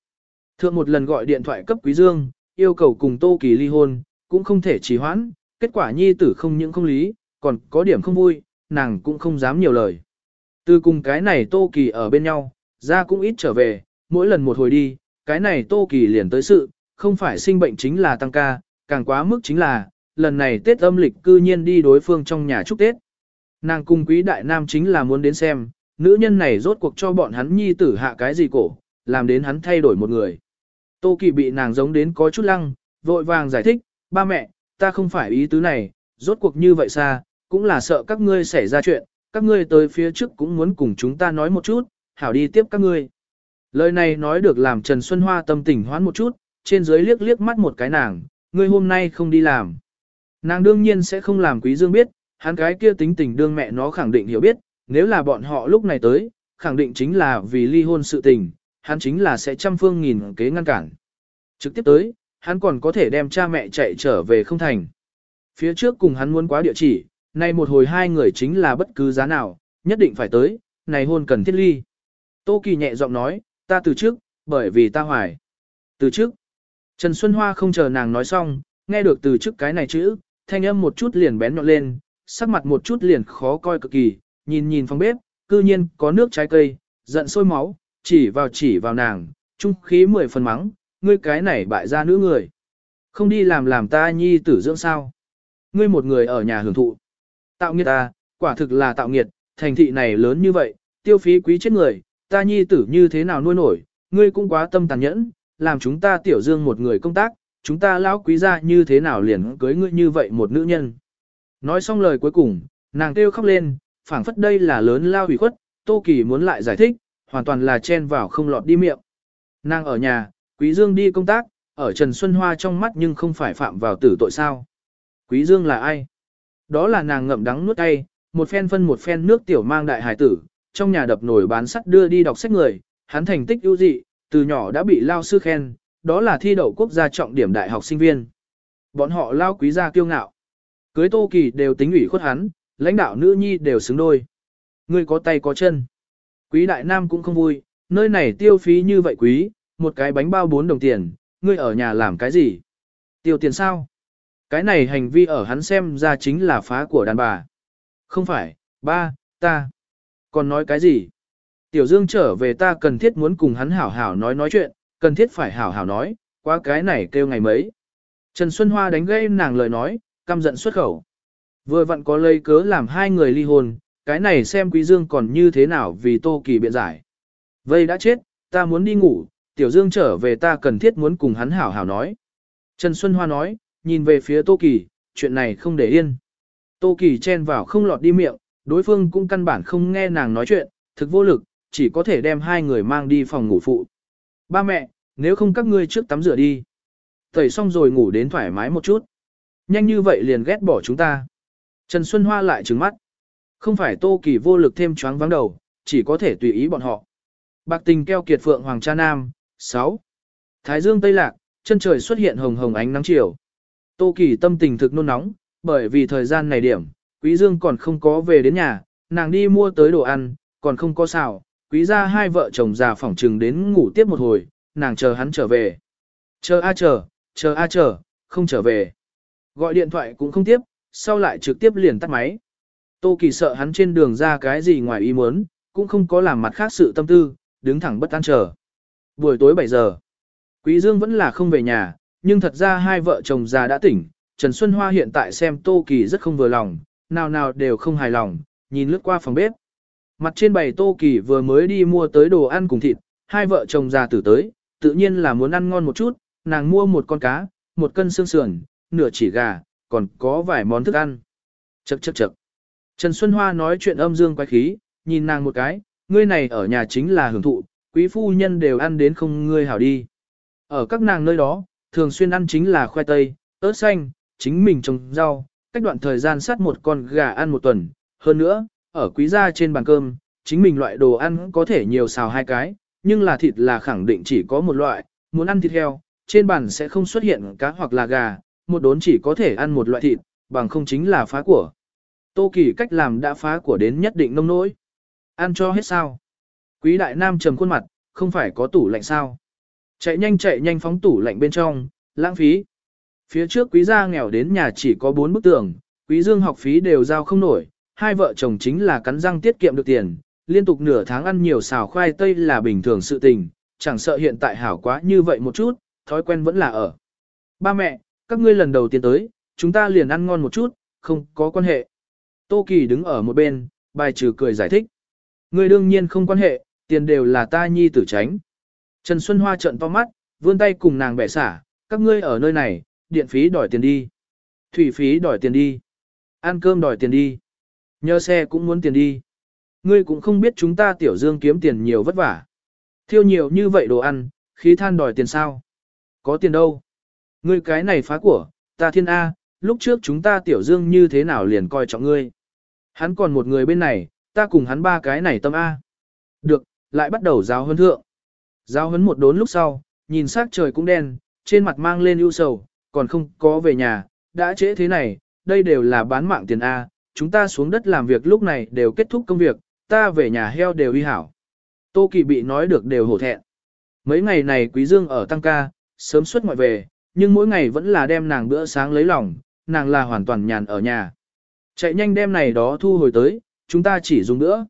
Thượng một lần gọi điện thoại cấp Quý Dương, yêu cầu cùng Tô Kỳ ly hôn, cũng không thể trì hoãn, kết quả nhi tử không những không lý, còn có điểm không vui, nàng cũng không dám nhiều lời. Từ cùng cái này Tô Kỳ ở bên nhau, ra cũng ít trở về, mỗi lần một hồi đi, cái này Tô Kỳ liền tới sự, không phải sinh bệnh chính là tăng ca, càng quá mức chính là, lần này Tết âm lịch cư nhiên đi đối phương trong nhà chúc Tết. Nàng cung quý đại nam chính là muốn đến xem, nữ nhân này rốt cuộc cho bọn hắn nhi tử hạ cái gì cổ, làm đến hắn thay đổi một người. Tô Kỳ bị nàng giống đến có chút lăng, vội vàng giải thích, ba mẹ, ta không phải ý tứ này, rốt cuộc như vậy xa, cũng là sợ các ngươi xảy ra chuyện, các ngươi tới phía trước cũng muốn cùng chúng ta nói một chút, hảo đi tiếp các ngươi. Lời này nói được làm Trần Xuân Hoa tâm tình hoán một chút, trên dưới liếc liếc mắt một cái nàng, ngươi hôm nay không đi làm. Nàng đương nhiên sẽ không làm Quý Dương biết, hắn cái kia tính tình đương mẹ nó khẳng định hiểu biết, nếu là bọn họ lúc này tới, khẳng định chính là vì ly hôn sự tình, hắn chính là sẽ trăm phương nghìn kế ngăn cản. Trực tiếp tới, hắn còn có thể đem cha mẹ chạy trở về không thành. Phía trước cùng hắn muốn quá địa chỉ, nay một hồi hai người chính là bất cứ giá nào, nhất định phải tới, này hôn cần thiết ly. Tô Kỳ nhẹ giọng nói, ta từ trước, bởi vì ta hoài. Từ trước, Trần Xuân Hoa không chờ nàng nói xong, nghe được từ trước cái này chữ, thanh âm một chút liền bén nhọn lên, sắc mặt một chút liền khó coi cực kỳ, nhìn nhìn phòng bếp, cư nhiên có nước trái cây, giận sôi máu, chỉ vào chỉ vào nàng, trung khí mười phần mắng, ngươi cái này bại ra nữ người. Không đi làm làm ta nhi tử dưỡng sao. Ngươi một người ở nhà hưởng thụ. Tạo nghiệt ta, quả thực là tạo nghiệt, thành thị này lớn như vậy, tiêu phí quý chết người, ta nhi tử như thế nào nuôi nổi, ngươi cũng quá tâm tàn nhẫn, làm chúng ta tiểu dương một người công tác, chúng ta lão quý gia như thế nào liền cưới ngươi như vậy một nữ nhân. Nói xong lời cuối cùng, nàng kêu khóc lên, phảng phất đây là lớn lao hủy khuất, Tô Kỳ muốn lại giải thích, hoàn toàn là chen vào không lọt đi miệng. Nàng ở nhà, Quý Dương đi công tác, ở Trần Xuân Hoa trong mắt nhưng không phải phạm vào tử tội sao. Quý Dương là ai? Đó là nàng ngậm đắng nuốt cay, một phen phân một phen nước tiểu mang đại hải tử, trong nhà đập nổi bán sắt đưa đi đọc sách người, hắn thành tích ưu dị, từ nhỏ đã bị lao sư khen, đó là thi đậu quốc gia trọng điểm đại học sinh viên. Bọn họ lao quý gia kiêu ngạo. Cưới Tô Kỳ đều tính ủy khuất hắn, lãnh đạo nữ nhi đều xứng đôi. người có tay có chân. Quý đại nam cũng không vui, nơi này tiêu phí như vậy quý, một cái bánh bao 4 đồng tiền, ngươi ở nhà làm cái gì? Tiêu tiền sao? Cái này hành vi ở hắn xem ra chính là phá của đàn bà. Không phải, ba, ta. Còn nói cái gì? Tiểu Dương trở về ta cần thiết muốn cùng hắn hảo hảo nói nói chuyện, cần thiết phải hảo hảo nói, qua cái này kêu ngày mấy. Trần Xuân Hoa đánh gây nàng lời nói, căm giận xuất khẩu. Vừa vặn có lấy cớ làm hai người ly hôn, cái này xem Quý Dương còn như thế nào vì Tô Kỳ biện giải. Vây đã chết, ta muốn đi ngủ, Tiểu Dương trở về ta cần thiết muốn cùng hắn hảo hảo nói. Trần Xuân Hoa nói, nhìn về phía Tô Kỳ, chuyện này không để yên. Tô Kỳ chen vào không lọt đi miệng, đối phương cũng căn bản không nghe nàng nói chuyện, thực vô lực, chỉ có thể đem hai người mang đi phòng ngủ phụ. Ba mẹ, nếu không các ngươi trước tắm rửa đi. Tẩy xong rồi ngủ đến thoải mái một chút. Nhanh như vậy liền ghét bỏ chúng ta. Trần Xuân Hoa lại trừng mắt. Không phải Tô Kỳ vô lực thêm choáng vắng đầu, chỉ có thể tùy ý bọn họ. Bạc tình keo kiệt phượng hoàng cha nam, 6. Thái dương tây lạc, chân trời xuất hiện hồng hồng ánh nắng chiều. Tô Kỳ tâm tình thực nôn nóng, bởi vì thời gian này điểm, Quý Dương còn không có về đến nhà, nàng đi mua tới đồ ăn, còn không có xào, quý gia hai vợ chồng già phỏng trừng đến ngủ tiếp một hồi, nàng chờ hắn trở về. Chờ a chờ, chờ a chờ, không trở về. Gọi điện thoại cũng không tiếp, sau lại trực tiếp liền tắt máy. Tô Kỳ sợ hắn trên đường ra cái gì ngoài ý muốn, cũng không có làm mặt khác sự tâm tư, đứng thẳng bất an chờ. Buổi tối 7 giờ, Quý Dương vẫn là không về nhà, nhưng thật ra hai vợ chồng già đã tỉnh, Trần Xuân Hoa hiện tại xem Tô Kỳ rất không vừa lòng, nào nào đều không hài lòng, nhìn lướt qua phòng bếp. Mặt trên bày Tô Kỳ vừa mới đi mua tới đồ ăn cùng thịt, hai vợ chồng già tử tới, tự nhiên là muốn ăn ngon một chút, nàng mua một con cá, một cân xương sườn, nửa chỉ gà, còn có vài món thức ăn. Chậc chậc chậc. Trần Xuân Hoa nói chuyện âm dương quái khí, nhìn nàng một cái, ngươi này ở nhà chính là hưởng thụ, quý phu nhân đều ăn đến không ngươi hảo đi. Ở các nàng nơi đó, thường xuyên ăn chính là khoai tây, ớt xanh, chính mình trồng rau, cách đoạn thời gian sát một con gà ăn một tuần. Hơn nữa, ở quý gia trên bàn cơm, chính mình loại đồ ăn có thể nhiều xào hai cái, nhưng là thịt là khẳng định chỉ có một loại, muốn ăn thịt heo, trên bàn sẽ không xuất hiện cá hoặc là gà, một đốn chỉ có thể ăn một loại thịt, bằng không chính là phá của. Tô Kỳ cách làm đã phá của đến nhất định nông nỗi. Ăn cho hết sao? Quý đại nam trầm khuôn mặt, không phải có tủ lạnh sao? Chạy nhanh chạy nhanh phóng tủ lạnh bên trong, lãng phí. Phía trước quý gia nghèo đến nhà chỉ có bốn bức tường, quý dương học phí đều giao không nổi, hai vợ chồng chính là cắn răng tiết kiệm được tiền, liên tục nửa tháng ăn nhiều xào khoai tây là bình thường sự tình, chẳng sợ hiện tại hảo quá như vậy một chút, thói quen vẫn là ở. Ba mẹ, các ngươi lần đầu tiên tới, chúng ta liền ăn ngon một chút, không có quan hệ. Tô Kỳ đứng ở một bên, bài trừ cười giải thích. Ngươi đương nhiên không quan hệ, tiền đều là ta nhi tử tránh. Trần Xuân Hoa trợn to mắt, vươn tay cùng nàng bẻ xả, các ngươi ở nơi này, điện phí đòi tiền đi. Thủy phí đòi tiền đi. Ăn cơm đòi tiền đi. Nhờ xe cũng muốn tiền đi. Ngươi cũng không biết chúng ta tiểu dương kiếm tiền nhiều vất vả. Thiêu nhiều như vậy đồ ăn, khí than đòi tiền sao? Có tiền đâu? Ngươi cái này phá của, ta thiên A, lúc trước chúng ta tiểu dương như thế nào liền coi trọng ngươi. Hắn còn một người bên này, ta cùng hắn ba cái này tâm A. Được, lại bắt đầu giáo huấn thượng. Giao hấn một đốn lúc sau, nhìn sắc trời cũng đen, trên mặt mang lên ưu sầu, còn không có về nhà, đã trễ thế này, đây đều là bán mạng tiền A, chúng ta xuống đất làm việc lúc này đều kết thúc công việc, ta về nhà heo đều uy hảo. Tô Kỳ bị nói được đều hổ thẹn. Mấy ngày này Quý Dương ở tăng ca, sớm xuất ngoại về, nhưng mỗi ngày vẫn là đem nàng bữa sáng lấy lòng, nàng là hoàn toàn nhàn ở nhà. Chạy nhanh đem này đó thu hồi tới, chúng ta chỉ dùng nữa.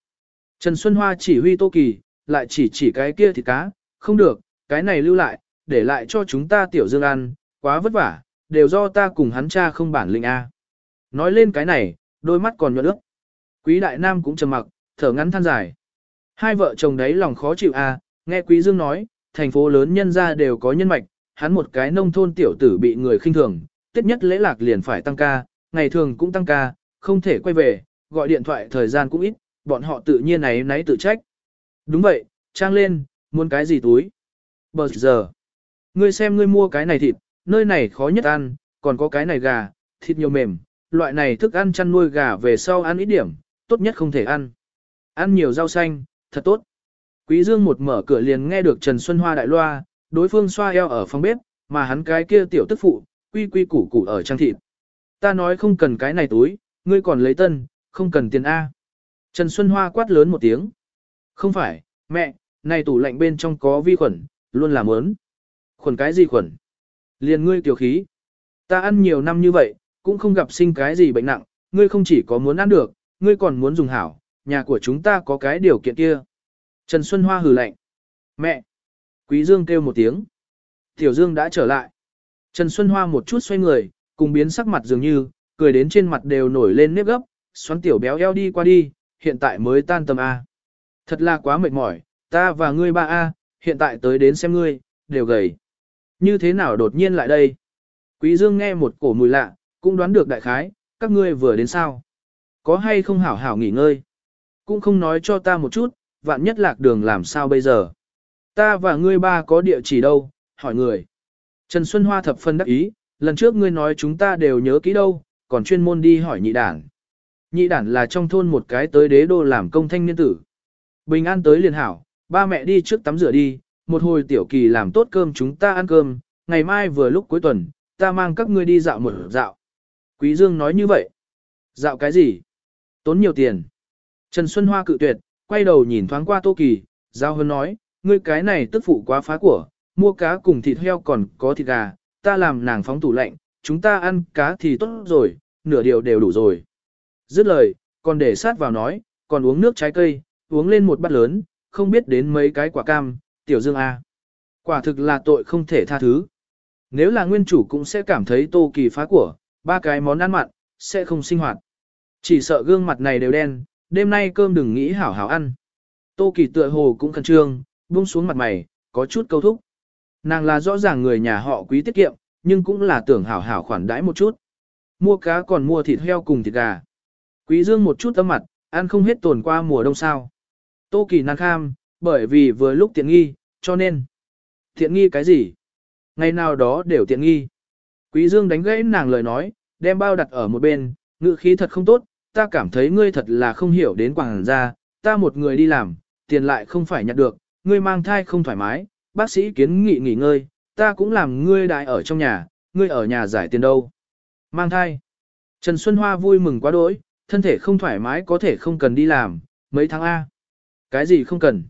Trần Xuân Hoa chỉ huy Tô Kỳ, lại chỉ chỉ cái kia thịt cá, không được, cái này lưu lại, để lại cho chúng ta tiểu dương ăn, quá vất vả, đều do ta cùng hắn cha không bản lĩnh A. Nói lên cái này, đôi mắt còn nhuận ước. Quý đại nam cũng trầm mặc, thở ngắn than dài. Hai vợ chồng đấy lòng khó chịu A, nghe quý dương nói, thành phố lớn nhân gia đều có nhân mạch, hắn một cái nông thôn tiểu tử bị người khinh thường, tiết nhất lễ lạc liền phải tăng ca, ngày thường cũng tăng ca, không thể quay về, gọi điện thoại thời gian cũng ít, bọn họ tự nhiên ấy nấy tự trách. Đúng vậy, trang lên, muốn cái gì túi? Bờ giờ, ngươi xem ngươi mua cái này thịt, nơi này khó nhất ăn, còn có cái này gà, thịt nhiều mềm, loại này thức ăn chăn nuôi gà về sau ăn ít điểm, tốt nhất không thể ăn. Ăn nhiều rau xanh, thật tốt. Quý Dương một mở cửa liền nghe được Trần Xuân Hoa đại loa, đối phương xoa eo ở phòng bếp, mà hắn cái kia tiểu tức phụ, quy quy củ củ ở trang thịt. Ta nói không cần cái này túi, ngươi còn lấy tân, không cần tiền A. Trần Xuân Hoa quát lớn một tiếng. Không phải, mẹ, này tủ lạnh bên trong có vi khuẩn, luôn là mớn. Khuẩn cái gì khuẩn? Liền ngươi tiểu khí. Ta ăn nhiều năm như vậy, cũng không gặp sinh cái gì bệnh nặng, ngươi không chỉ có muốn ăn được, ngươi còn muốn dùng hảo, nhà của chúng ta có cái điều kiện kia. Trần Xuân Hoa hừ lạnh. Mẹ! Quý Dương kêu một tiếng. Tiểu Dương đã trở lại. Trần Xuân Hoa một chút xoay người, cùng biến sắc mặt dường như, cười đến trên mặt đều nổi lên nếp gấp, xoắn tiểu béo eo đi qua đi, hiện tại mới tan tầm A. Thật là quá mệt mỏi, ta và ngươi ba A, hiện tại tới đến xem ngươi, đều gầy. Như thế nào đột nhiên lại đây? Quý Dương nghe một cổ mùi lạ, cũng đoán được đại khái, các ngươi vừa đến sao? Có hay không hảo hảo nghỉ ngơi? Cũng không nói cho ta một chút, vạn nhất lạc đường làm sao bây giờ? Ta và ngươi ba có địa chỉ đâu? Hỏi người. Trần Xuân Hoa thập phân đắc ý, lần trước ngươi nói chúng ta đều nhớ kỹ đâu, còn chuyên môn đi hỏi nhị đản. Nhị đản là trong thôn một cái tới đế đô làm công thanh niên tử. Bình an tới liền hảo, ba mẹ đi trước tắm rửa đi, một hồi tiểu kỳ làm tốt cơm chúng ta ăn cơm, ngày mai vừa lúc cuối tuần, ta mang các ngươi đi dạo một dạo. Quý Dương nói như vậy. Dạo cái gì? Tốn nhiều tiền. Trần Xuân Hoa cự tuyệt, quay đầu nhìn thoáng qua Tô Kỳ, giao hơn nói, ngươi cái này tức phụ quá phá của, mua cá cùng thịt heo còn có thịt gà, ta làm nàng phóng tủ lạnh, chúng ta ăn cá thì tốt rồi, nửa điều đều đủ rồi. Dứt lời, còn để sát vào nói, còn uống nước trái cây, uống lên một bát lớn, không biết đến mấy cái quả cam, tiểu dương A. Quả thực là tội không thể tha thứ. Nếu là nguyên chủ cũng sẽ cảm thấy tô kỳ phá của, ba cái món ăn mặn, sẽ không sinh hoạt. Chỉ sợ gương mặt này đều đen, đêm nay cơm đừng nghĩ hảo hảo ăn. Tô kỳ tựa hồ cũng khẩn trương, buông xuống mặt mày, có chút câu thúc. Nàng là rõ ràng người nhà họ quý tiết kiệm, nhưng cũng là tưởng hảo hảo khoản đãi một chút. Mua cá còn mua thịt heo cùng thịt gà. Quý dương một chút tâm mặt, ăn không hết tồn qua mùa đông sao. Tô kỳ nan kham, bởi vì vừa lúc tiện nghi, cho nên. Tiện nghi cái gì? Ngày nào đó đều tiện nghi. Quý dương đánh gãy nàng lời nói, đem bao đặt ở một bên, ngữ khí thật không tốt, ta cảm thấy ngươi thật là không hiểu đến quảng gia, ta một người đi làm, tiền lại không phải nhặt được, ngươi mang thai không thoải mái, bác sĩ kiến nghị nghỉ ngơi, ta cũng làm ngươi đại ở trong nhà, ngươi ở nhà giải tiền đâu. Mang thai. Trần Xuân Hoa vui mừng quá đỗi, thân thể không thoải mái có thể không cần đi làm, mấy tháng A. Cái gì không cần.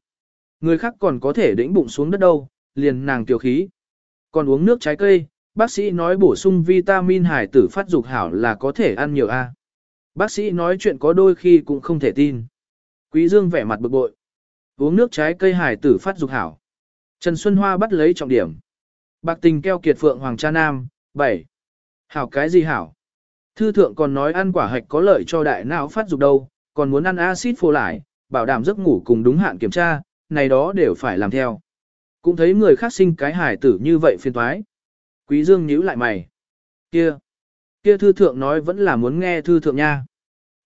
Người khác còn có thể đĩnh bụng xuống đất đâu, liền nàng tiểu khí. Còn uống nước trái cây, bác sĩ nói bổ sung vitamin hải tử phát dục hảo là có thể ăn nhiều A. Bác sĩ nói chuyện có đôi khi cũng không thể tin. Quý Dương vẻ mặt bực bội. Uống nước trái cây hải tử phát dục hảo. Trần Xuân Hoa bắt lấy trọng điểm. Bạc tình keo kiệt phượng hoàng cha nam, 7. Hảo cái gì hảo? Thư thượng còn nói ăn quả hạch có lợi cho đại não phát dục đâu, còn muốn ăn axit phô lại, bảo đảm giấc ngủ cùng đúng hạn kiểm tra, này đó đều phải làm theo. Cũng thấy người khác sinh cái hài tử như vậy phiền toái. Quý Dương nhíu lại mày. Kia, kia thư thượng nói vẫn là muốn nghe thư thượng nha.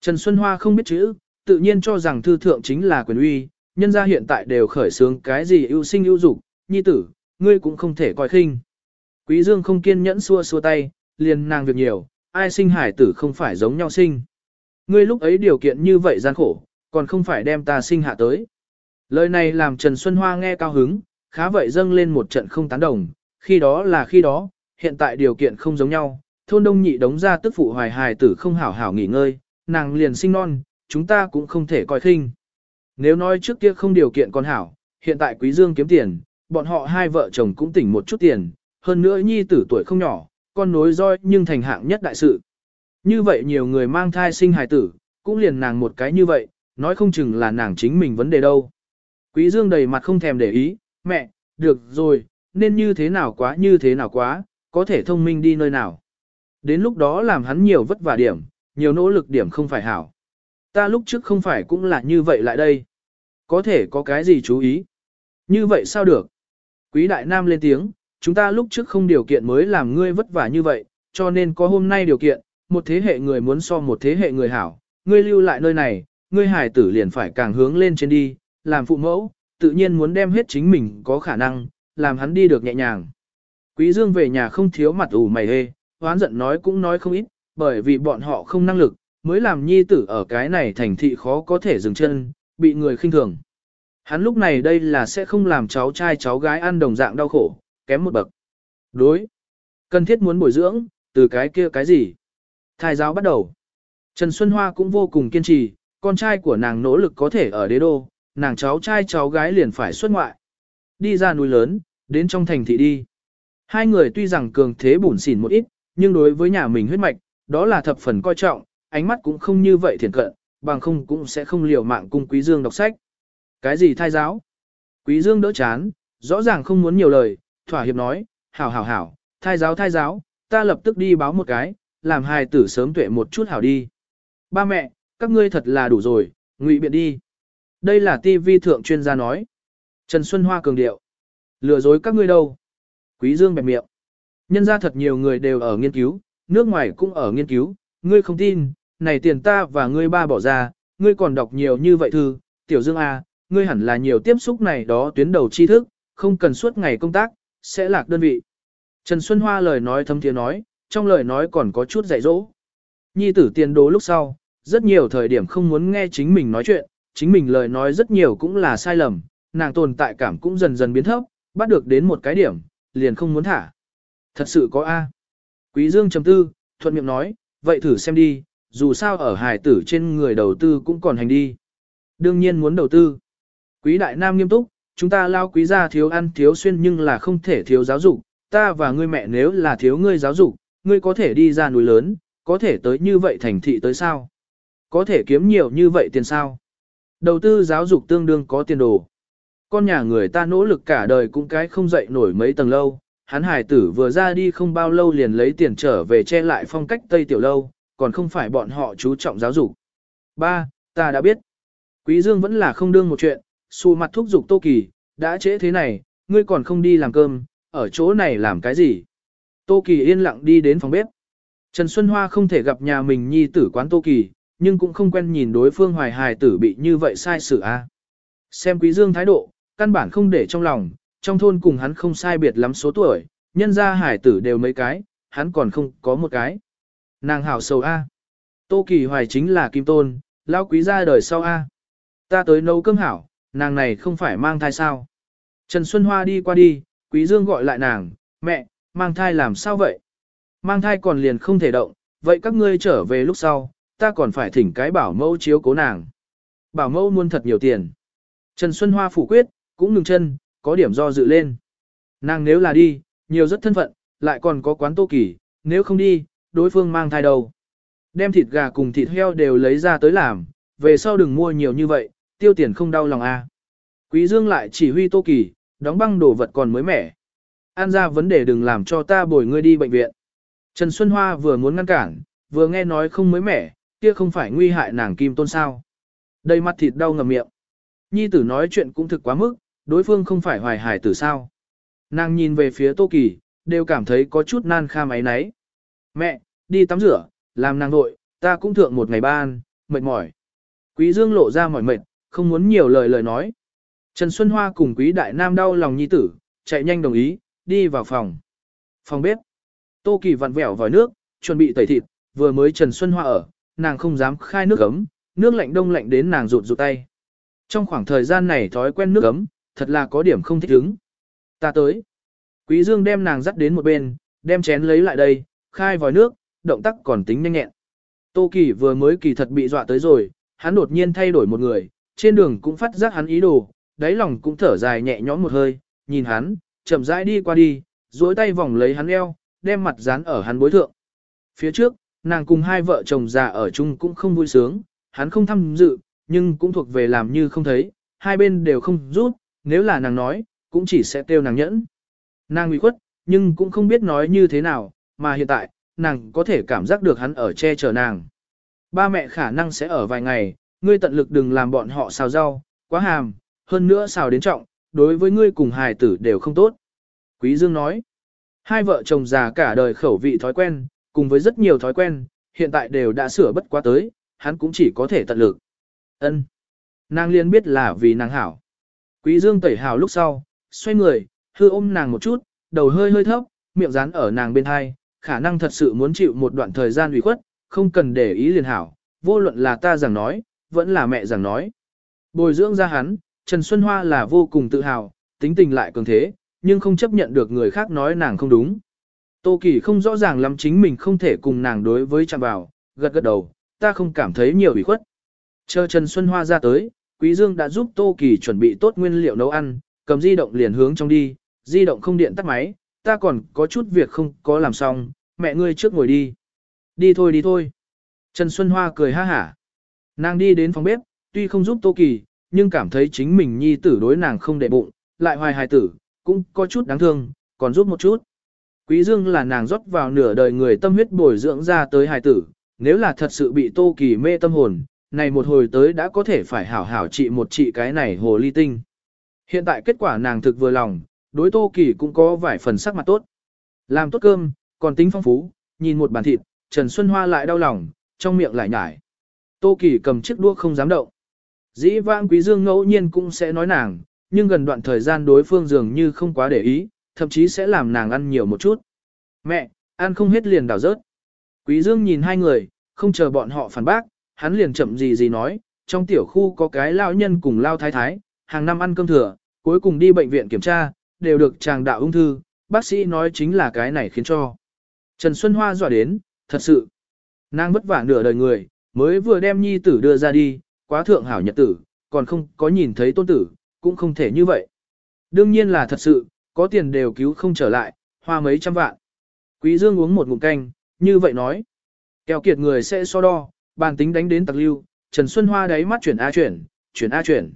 Trần Xuân Hoa không biết chữ, tự nhiên cho rằng thư thượng chính là quyền uy, nhân gia hiện tại đều khởi sướng cái gì ưu sinh ưu dục, nhi tử, ngươi cũng không thể coi khinh. Quý Dương không kiên nhẫn xua xua tay, liền nàng việc nhiều, ai sinh hải tử không phải giống nhau sinh. Ngươi lúc ấy điều kiện như vậy gian khổ, còn không phải đem ta sinh hạ tới. Lời này làm Trần Xuân Hoa nghe cao hứng, khá vậy dâng lên một trận không tán đồng, khi đó là khi đó, hiện tại điều kiện không giống nhau, thôn đông nhị đống ra tức phụ hoài hài tử không hảo hảo nghỉ ngơi, nàng liền sinh non, chúng ta cũng không thể coi khinh. Nếu nói trước kia không điều kiện còn hảo, hiện tại quý dương kiếm tiền, bọn họ hai vợ chồng cũng tỉnh một chút tiền, hơn nữa nhi tử tuổi không nhỏ, con nối roi nhưng thành hạng nhất đại sự. Như vậy nhiều người mang thai sinh hài tử, cũng liền nàng một cái như vậy, nói không chừng là nàng chính mình vấn đề đâu. Quý Dương đầy mặt không thèm để ý, mẹ, được rồi, nên như thế nào quá như thế nào quá, có thể thông minh đi nơi nào. Đến lúc đó làm hắn nhiều vất vả điểm, nhiều nỗ lực điểm không phải hảo. Ta lúc trước không phải cũng là như vậy lại đây. Có thể có cái gì chú ý. Như vậy sao được? Quý đại nam lên tiếng, chúng ta lúc trước không điều kiện mới làm ngươi vất vả như vậy, cho nên có hôm nay điều kiện, một thế hệ người muốn so một thế hệ người hảo, ngươi lưu lại nơi này, ngươi hài tử liền phải càng hướng lên trên đi, làm phụ mẫu, tự nhiên muốn đem hết chính mình có khả năng, làm hắn đi được nhẹ nhàng. Quý Dương về nhà không thiếu mặt ủ mày hê, hoán giận nói cũng nói không ít, bởi vì bọn họ không năng lực, mới làm nhi tử ở cái này thành thị khó có thể dừng chân, bị người khinh thường. Hắn lúc này đây là sẽ không làm cháu trai cháu gái ăn đồng dạng đau khổ, kém một bậc. Đối. Cần thiết muốn bồi dưỡng, từ cái kia cái gì. Thai giáo bắt đầu. Trần Xuân Hoa cũng vô cùng kiên trì, con trai của nàng nỗ lực có thể ở đế đô, nàng cháu trai cháu gái liền phải xuất ngoại. Đi ra núi lớn, đến trong thành thị đi. Hai người tuy rằng cường thế bủn xỉn một ít, nhưng đối với nhà mình huyết mạch, đó là thập phần coi trọng, ánh mắt cũng không như vậy thiện cận, bằng không cũng sẽ không liều mạng cung Quý Dương đọc sách. Cái gì thai giáo? Quý Dương đỡ chán, rõ ràng không muốn nhiều lời, thỏa hiệp nói, hảo hảo hảo, thai giáo thai giáo, ta lập tức đi báo một cái, làm hài tử sớm tuệ một chút hảo đi. Ba mẹ, các ngươi thật là đủ rồi, ngụy biện đi. Đây là TV thượng chuyên gia nói. Trần Xuân Hoa cường điệu. Lừa dối các ngươi đâu? Quý Dương bẹp miệng. Nhân ra thật nhiều người đều ở nghiên cứu, nước ngoài cũng ở nghiên cứu, ngươi không tin, này tiền ta và ngươi ba bỏ ra, ngươi còn đọc nhiều như vậy thư, tiểu Dương A, ngươi hẳn là nhiều tiếp xúc này đó tuyến đầu tri thức, không cần suốt ngày công tác, sẽ lạc đơn vị. Trần Xuân Hoa lời nói thâm tiếng nói, trong lời nói còn có chút dạy dỗ. Nhi tử tiền đồ lúc sau, rất nhiều thời điểm không muốn nghe chính mình nói chuyện, chính mình lời nói rất nhiều cũng là sai lầm, nàng tồn tại cảm cũng dần dần biến thấp, bắt được đến một cái điểm, liền không muốn thả. Thật sự có A. Quý Dương chấm tư, thuận miệng nói, vậy thử xem đi, dù sao ở hài tử trên người đầu tư cũng còn hành đi. Đương nhiên muốn đầu tư. Quý đại nam nghiêm túc, chúng ta lao quý gia thiếu ăn thiếu xuyên nhưng là không thể thiếu giáo dục, ta và ngươi mẹ nếu là thiếu ngươi giáo dục, ngươi có thể đi ra núi lớn, có thể tới như vậy thành thị tới sao? Có thể kiếm nhiều như vậy tiền sao? Đầu tư giáo dục tương đương có tiền đồ. Con nhà người ta nỗ lực cả đời cũng cái không dậy nổi mấy tầng lâu, hắn hải tử vừa ra đi không bao lâu liền lấy tiền trở về che lại phong cách Tây Tiểu Lâu, còn không phải bọn họ chú trọng giáo dục. Ba, ta đã biết. Quý Dương vẫn là không đương một chuyện, xù mặt thúc giục Tô Kỳ, đã trễ thế này, ngươi còn không đi làm cơm, ở chỗ này làm cái gì? Tô Kỳ yên lặng đi đến phòng bếp. Trần Xuân Hoa không thể gặp nhà mình nhi tử quán Tô Kỳ, nhưng cũng không quen nhìn đối phương hoài hài tử bị như vậy sai sự a. Xem Quý Dương thái độ, căn bản không để trong lòng, trong thôn cùng hắn không sai biệt lắm số tuổi, nhân gia hải tử đều mấy cái, hắn còn không có một cái. Nàng hảo sầu A. Tô Kỳ Hoài chính là Kim Tôn, lão quý gia đời sau A. Ta tới nấu cơm hảo, nàng này không phải mang thai sao. Trần Xuân Hoa đi qua đi, Quý Dương gọi lại nàng, mẹ, mang thai làm sao vậy? Mang thai còn liền không thể động, vậy các ngươi trở về lúc sau, ta còn phải thỉnh cái bảo mẫu chiếu cố nàng. Bảo mẫu muốn thật nhiều tiền. Trần Xuân Hoa phủ quyết, cũng ngừng chân, có điểm do dự lên. Nàng nếu là đi, nhiều rất thân phận, lại còn có quán tô kỳ, nếu không đi, đối phương mang thai đầu. Đem thịt gà cùng thịt heo đều lấy ra tới làm, về sau đừng mua nhiều như vậy, tiêu tiền không đau lòng a. À. Quý Dương lại chỉ huy tô kỳ, đóng băng đồ vật còn mới mẻ. An ra vấn đề đừng làm cho ta bồi ngươi đi bệnh viện. Trần Xuân Hoa vừa muốn ngăn cản, vừa nghe nói không mới mẻ, kia không phải nguy hại nàng kim tôn sao. Đầy mặt thịt đau ngầm miệng. Nhi tử nói chuyện cũng thực quá mức, đối phương không phải hoài hải tử sao. Nàng nhìn về phía Tô Kỳ, đều cảm thấy có chút nan kha máy nấy. Mẹ, đi tắm rửa, làm nàng nội, ta cũng thượng một ngày ban, mệt mỏi. Quý Dương lộ ra mỏi mệt, không muốn nhiều lời lời nói. Trần Xuân Hoa cùng Quý Đại Nam đau lòng nhi tử, chạy nhanh đồng ý, đi vào phòng. Phòng bếp. Tô Kỳ vặn vẹo vòi nước, chuẩn bị tẩy thịt, vừa mới Trần Xuân Hoa ở, nàng không dám khai nước ấm, nước lạnh đông lạnh đến nàng rụt rụt tay. Trong khoảng thời gian này thói quen nước ấm, thật là có điểm không thích ứng. Ta tới. Quý Dương đem nàng dắt đến một bên, đem chén lấy lại đây, khai vòi nước, động tác còn tính nhanh nhẹn. Tô Kỳ vừa mới kỳ thật bị dọa tới rồi, hắn đột nhiên thay đổi một người, trên đường cũng phát giác hắn ý đồ, đáy lòng cũng thở dài nhẹ nhõm một hơi, nhìn hắn, chậm rãi đi qua đi, duỗi tay vòng lấy hắn eo, đem mặt dán ở hắn bối thượng. Phía trước, nàng cùng hai vợ chồng già ở chung cũng không vui sướng, hắn không tham dự, nhưng cũng thuộc về làm như không thấy, hai bên đều không rút, nếu là nàng nói, cũng chỉ sẽ tiêu nàng nhẫn. Nàng nguy khuất, nhưng cũng không biết nói như thế nào, mà hiện tại, nàng có thể cảm giác được hắn ở che chở nàng. Ba mẹ khả năng sẽ ở vài ngày, ngươi tận lực đừng làm bọn họ xào rau, quá hàm, hơn nữa xào đến trọng, đối với ngươi cùng hài tử đều không tốt. Quý Dương nói, hai vợ chồng già cả đời khẩu vị thói quen, cùng với rất nhiều thói quen, hiện tại đều đã sửa bất quá tới, hắn cũng chỉ có thể tận lực. Ân, Nàng liên biết là vì nàng hảo. Quý Dương tẩy hảo lúc sau, xoay người, hư ôm nàng một chút, đầu hơi hơi thấp, miệng dán ở nàng bên hai, khả năng thật sự muốn chịu một đoạn thời gian ủy khuất, không cần để ý liền hảo, vô luận là ta rằng nói, vẫn là mẹ rằng nói. Bồi dưỡng ra hắn, Trần Xuân Hoa là vô cùng tự hào, tính tình lại cường thế, nhưng không chấp nhận được người khác nói nàng không đúng. Tô Kỳ không rõ ràng lắm chính mình không thể cùng nàng đối với chạm vào, gật gật đầu, ta không cảm thấy nhiều ủy khuất. Chờ Trần Xuân Hoa ra tới, Quý Dương đã giúp Tô Kỳ chuẩn bị tốt nguyên liệu nấu ăn, cầm di động liền hướng trong đi, di động không điện tắt máy, ta còn có chút việc không có làm xong, mẹ ngươi trước ngồi đi. Đi thôi đi thôi. Trần Xuân Hoa cười ha hả. Nàng đi đến phòng bếp, tuy không giúp Tô Kỳ, nhưng cảm thấy chính mình nhi tử đối nàng không để bụng, lại hoài hài tử, cũng có chút đáng thương, còn giúp một chút. Quý Dương là nàng rót vào nửa đời người tâm huyết bồi dưỡng ra tới hài tử, nếu là thật sự bị Tô Kỳ mê tâm hồn, này một hồi tới đã có thể phải hảo hảo trị một trị cái này hồ ly tinh. Hiện tại kết quả nàng thực vừa lòng, đối Tô Kỳ cũng có vài phần sắc mặt tốt. Làm tốt cơm, còn tính phong phú, nhìn một bàn thịt, Trần Xuân Hoa lại đau lòng, trong miệng lại nhải. Tô Kỳ cầm chiếc đũa không dám động. Dĩ vãng Quý Dương ngẫu nhiên cũng sẽ nói nàng, nhưng gần đoạn thời gian đối phương dường như không quá để ý, thậm chí sẽ làm nàng ăn nhiều một chút. Mẹ, ăn không hết liền đảo rớt. Quý Dương nhìn hai người, không chờ bọn họ phản bác, hắn liền chậm gì gì nói, trong tiểu khu có cái lão nhân cùng lao thái thái, hàng năm ăn cơm thừa, cuối cùng đi bệnh viện kiểm tra, đều được chàng đạo ung thư, bác sĩ nói chính là cái này khiến cho. Trần Xuân Hoa dọa đến, thật sự. Nàng vất vả nửa đời người, mới vừa đem nhi tử đưa ra đi, quá thượng hảo nhật tử, còn không có nhìn thấy tôn tử, cũng không thể như vậy. Đương nhiên là thật sự, có tiền đều cứu không trở lại, hoa mấy trăm vạn. Quý Dương uống một ngụm canh, như vậy nói. Kéo kiệt người sẽ so đo, bàn tính đánh đến tặc lưu, Trần Xuân Hoa đáy mắt chuyển A chuyển, chuyển A chuyển.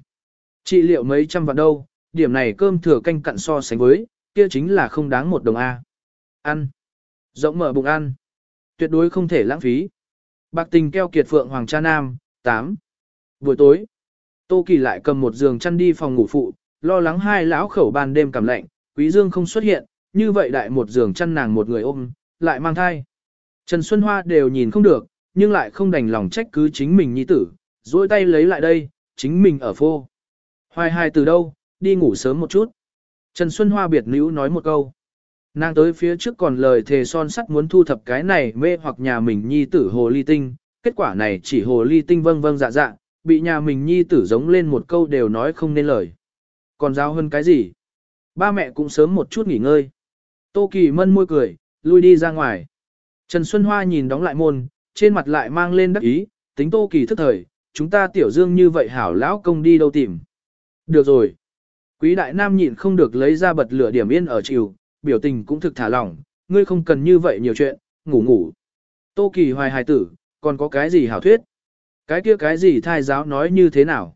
Trị liệu mấy trăm vạn đâu, điểm này cơm thừa canh cặn so sánh với, kia chính là không đáng một đồng A. Ăn. Rộng mở bụng ăn. Tuyệt đối không thể lãng phí. Bạc tình keo kiệt phượng hoàng cha nam, 8. Buổi tối, Tô Kỳ lại cầm một giường chăn đi phòng ngủ phụ, lo lắng hai lão khẩu ban đêm cảm lạnh, Quý Dương không xuất hiện, như vậy đại một giường chăn nàng một người ôm, lại mang thai. Trần Xuân Hoa đều nhìn không được, nhưng lại không đành lòng trách cứ chính mình nhi tử, duỗi tay lấy lại đây, chính mình ở phô. Hoài hai từ đâu, đi ngủ sớm một chút. Trần Xuân Hoa biệt nữ nói một câu. Nàng tới phía trước còn lời thề son sắt muốn thu thập cái này mê hoặc nhà mình nhi tử hồ ly tinh, kết quả này chỉ hồ ly tinh vâng vâng dạ dạ, bị nhà mình nhi tử giống lên một câu đều nói không nên lời. Còn giao hơn cái gì? Ba mẹ cũng sớm một chút nghỉ ngơi. Tô Kỳ mân môi cười, lui đi ra ngoài. Trần Xuân Hoa nhìn đóng lại môn, trên mặt lại mang lên đắc ý, tính Tô Kỳ thức thời, chúng ta tiểu dương như vậy hảo lão công đi đâu tìm. Được rồi. Quý đại nam nhịn không được lấy ra bật lửa điểm yên ở chiều, biểu tình cũng thực thả lỏng, ngươi không cần như vậy nhiều chuyện, ngủ ngủ. Tô Kỳ hoài hài tử, còn có cái gì hảo thuyết? Cái kia cái gì thai giáo nói như thế nào?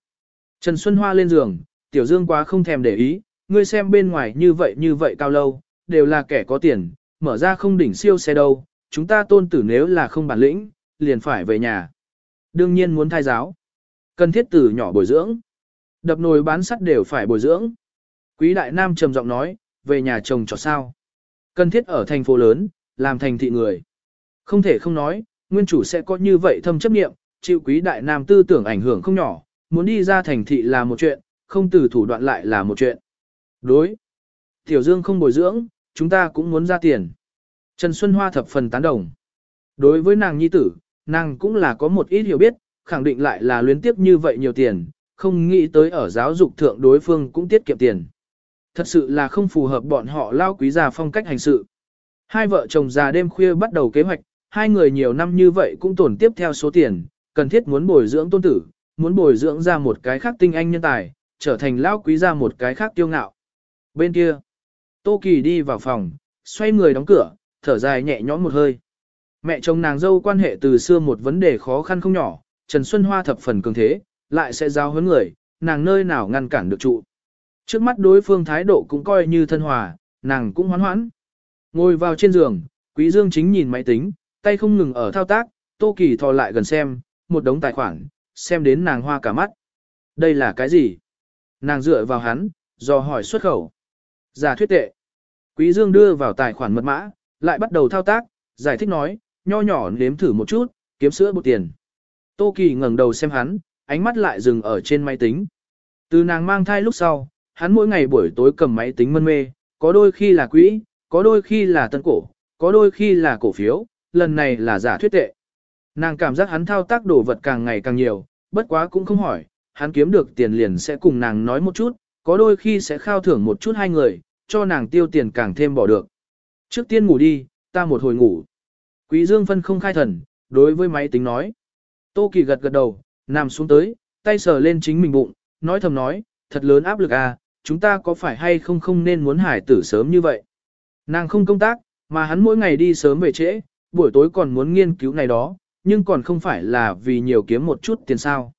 Trần Xuân Hoa lên giường, Tiểu Dương quá không thèm để ý, ngươi xem bên ngoài như vậy như vậy cao lâu, đều là kẻ có tiền, mở ra không đỉnh siêu xe đâu, chúng ta tôn tử nếu là không bản lĩnh, liền phải về nhà. Đương nhiên muốn thai giáo. Cần thiết từ nhỏ bồi dưỡng. Đập nồi bán sắt đều phải bồi dưỡng. Quý đại nam trầm giọng nói, về nhà chồng cho sao. Cần thiết ở thành phố lớn, làm thành thị người. Không thể không nói, nguyên chủ sẽ có như vậy thâm chấp nghiệm, chịu quý đại nam tư tưởng ảnh hưởng không nhỏ, muốn đi ra thành thị là một chuyện, không từ thủ đoạn lại là một chuyện. Đối. Tiểu Dương không bồi dưỡng, chúng ta cũng muốn ra tiền. Trần Xuân Hoa thập phần tán đồng. Đối với nàng nhi tử, nàng cũng là có một ít hiểu biết, khẳng định lại là luyến tiếp như vậy nhiều tiền, không nghĩ tới ở giáo dục thượng đối phương cũng tiết kiệm tiền. Thật sự là không phù hợp bọn họ lao quý già phong cách hành sự. Hai vợ chồng già đêm khuya bắt đầu kế hoạch, hai người nhiều năm như vậy cũng tổn tiếp theo số tiền, cần thiết muốn bồi dưỡng tôn tử, muốn bồi dưỡng ra một cái khác tinh anh nhân tài, trở thành lao quý ra một cái khác tiêu ngạo. Bên kia, Tô Kỳ đi vào phòng, xoay người đóng cửa, thở dài nhẹ nhõm một hơi. Mẹ chồng nàng dâu quan hệ từ xưa một vấn đề khó khăn không nhỏ, Trần Xuân Hoa thập phần cường thế, lại sẽ giao huấn người, nàng nơi nào ngăn cản được trụ. Trước mắt đối phương thái độ cũng coi như thân hòa, nàng cũng hoán hoãn. Ngồi vào trên giường, Quý Dương chính nhìn máy tính, tay không ngừng ở thao tác, Tô Kỳ thò lại gần xem, một đống tài khoản, xem đến nàng hoa cả mắt. Đây là cái gì? Nàng dựa vào hắn, do hỏi xuất khẩu. Giả thuyết tệ. Quý Dương đưa vào tài khoản mật mã, lại bắt đầu thao tác, giải thích nói, nho nhỏ nếm thử một chút, kiếm sữa bột tiền. Tô Kỳ ngẩng đầu xem hắn, ánh mắt lại dừng ở trên máy tính. Từ nàng mang thai lúc sau, hắn mỗi ngày buổi tối cầm máy tính mân mê, có đôi khi là quỹ, có đôi khi là tân cổ, có đôi khi là cổ phiếu, lần này là giả thuyết tệ. Nàng cảm giác hắn thao tác đồ vật càng ngày càng nhiều, bất quá cũng không hỏi, hắn kiếm được tiền liền sẽ cùng nàng nói một chút, có đôi khi sẽ khao thưởng một chút hai người, cho nàng tiêu tiền càng thêm bỏ được. Trước tiên ngủ đi, ta một hồi ngủ. Quý Dương phân không khai thần, đối với máy tính nói. Tô Kỳ gật gật đầu, nằm xuống tới, tay sờ lên chính mình bụng, nói thầm nói, thật lớn áp lực à, chúng ta có phải hay không không nên muốn hải tử sớm như vậy. Nàng không công tác, mà hắn mỗi ngày đi sớm về trễ, buổi tối còn muốn nghiên cứu này đó, nhưng còn không phải là vì nhiều kiếm một chút tiền sao.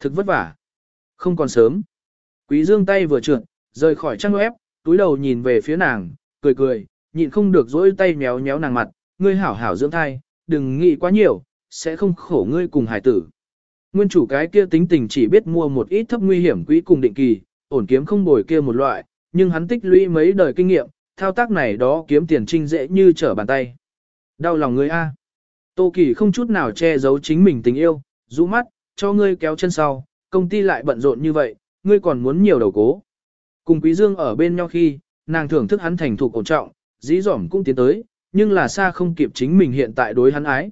Thực vất vả. Không còn sớm. Quý dương tay vừa trượt, rời khỏi trang web, túi đầu nhìn về phía nàng, cười cười, nhịn không được dỗi tay méo méo nàng mặt, ngươi hảo hảo dưỡng thai, đừng nghĩ quá nhiều, sẽ không khổ ngươi cùng hải tử. Nguyên chủ cái kia tính tình chỉ biết mua một ít thấp nguy hiểm quỹ cùng định kỳ, ổn kiếm không bồi kia một loại, nhưng hắn tích lũy mấy đời kinh nghiệm, thao tác này đó kiếm tiền trinh dễ như trở bàn tay. Đau lòng ngươi a. Tô Kỳ không chút nào che giấu chính mình tình yêu, rũ mắt, cho ngươi kéo chân sau, công ty lại bận rộn như vậy, ngươi còn muốn nhiều đầu cố. Cùng Quý Dương ở bên nhau khi, nàng thưởng thức hắn thành thục ổn trọng, dĩ dỏm cũng tiến tới, nhưng là xa không kịp chính mình hiện tại đối hắn ái.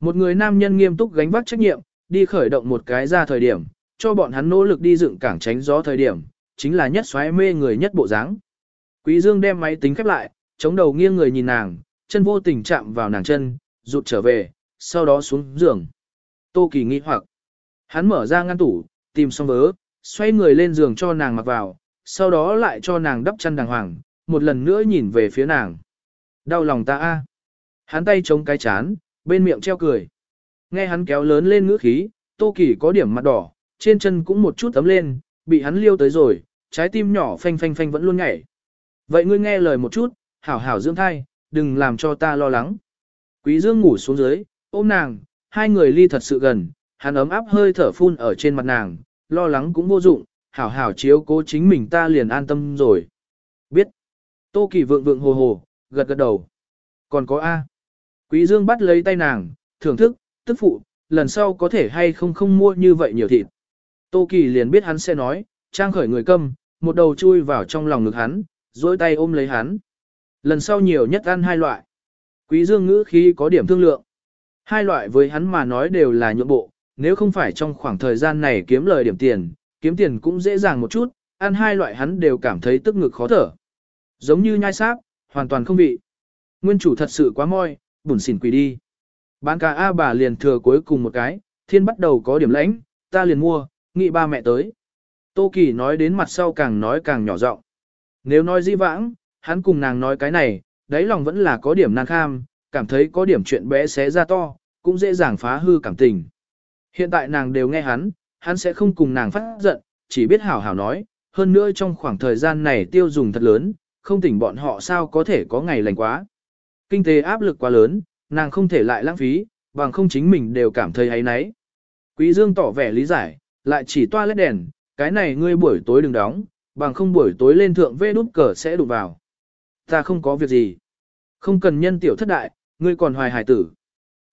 Một người nam nhân nghiêm túc gánh vác trách nhiệm, đi khởi động một cái ra thời điểm, cho bọn hắn nỗ lực đi dựng cảng tránh gió thời điểm, chính là nhất xoáy mê người nhất bộ dáng. Quý Dương đem máy tính khép lại, chống đầu nghiêng người nhìn nàng, chân vô tình chạm vào nàng chân, rụt trở về, sau đó xuống giường. Tô Kỳ nghi hoặc. Hắn mở ra ngăn tủ, tìm xong vớ, xoay người lên giường cho nàng mặc vào, sau đó lại cho nàng đắp chăn đàng hoàng, một lần nữa nhìn về phía nàng. Đau lòng ta a. Hắn tay chống cái chán, bên miệng treo cười. Nghe hắn kéo lớn lên ngữ khí, Tô Kỳ có điểm mặt đỏ, trên chân cũng một chút ấm lên, bị hắn liêu tới rồi, trái tim nhỏ phanh phanh phanh vẫn luôn nhảy. Vậy ngươi nghe lời một chút, hảo hảo dưỡng thai, đừng làm cho ta lo lắng. Quý Dương ngủ xuống dưới, ôm nàng, hai người ly thật sự gần, hắn ấm áp hơi thở phun ở trên mặt nàng, lo lắng cũng vô dụng, hảo hảo chiếu cố chính mình ta liền an tâm rồi. Biết. Tô Kỳ vượng vượng hồ hồ, gật gật đầu. Còn có A. Quý Dương bắt lấy tay nàng, thưởng thức, tức phụ, lần sau có thể hay không không mua như vậy nhiều thịt. Tô Kỳ liền biết hắn sẽ nói, trang khởi người câm, một đầu chui vào trong lòng ngực hắn, dối tay ôm lấy hắn. Lần sau nhiều nhất ăn hai loại. Quý Dương ngữ khí có điểm thương lượng. Hai loại với hắn mà nói đều là nhượng bộ, nếu không phải trong khoảng thời gian này kiếm lời điểm tiền, kiếm tiền cũng dễ dàng một chút, ăn hai loại hắn đều cảm thấy tức ngực khó thở. Giống như nhai sáp, hoàn toàn không vị. Nguyên chủ thật sự quá moi, bùn xỉn quỷ đi. Bán cả A bà liền thừa cuối cùng một cái, thiên bắt đầu có điểm lãnh, ta liền mua, nghị ba mẹ tới. Tô Kỳ nói đến mặt sau càng nói càng nhỏ giọng. Nếu nói di vãng, hắn cùng nàng nói cái này, đáy lòng vẫn là có điểm nàng kham, cảm thấy có điểm chuyện bé xé ra to, cũng dễ dàng phá hư cảm tình. Hiện tại nàng đều nghe hắn, hắn sẽ không cùng nàng phát giận, chỉ biết hảo hảo nói, hơn nữa trong khoảng thời gian này tiêu dùng thật lớn, không tỉnh bọn họ sao có thể có ngày lành quá. Kinh tế áp lực quá lớn, nàng không thể lại lãng phí, bằng không chính mình đều cảm thấy ấy nấy. Quý Dương tỏ vẻ lý giải, lại chỉ toa lét đèn, cái này ngươi buổi tối đừng đóng, bằng không buổi tối lên thượng vê đút cờ sẽ đụng vào. Ta không có việc gì. Không cần nhân tiểu thất đại, ngươi còn hoài hải tử.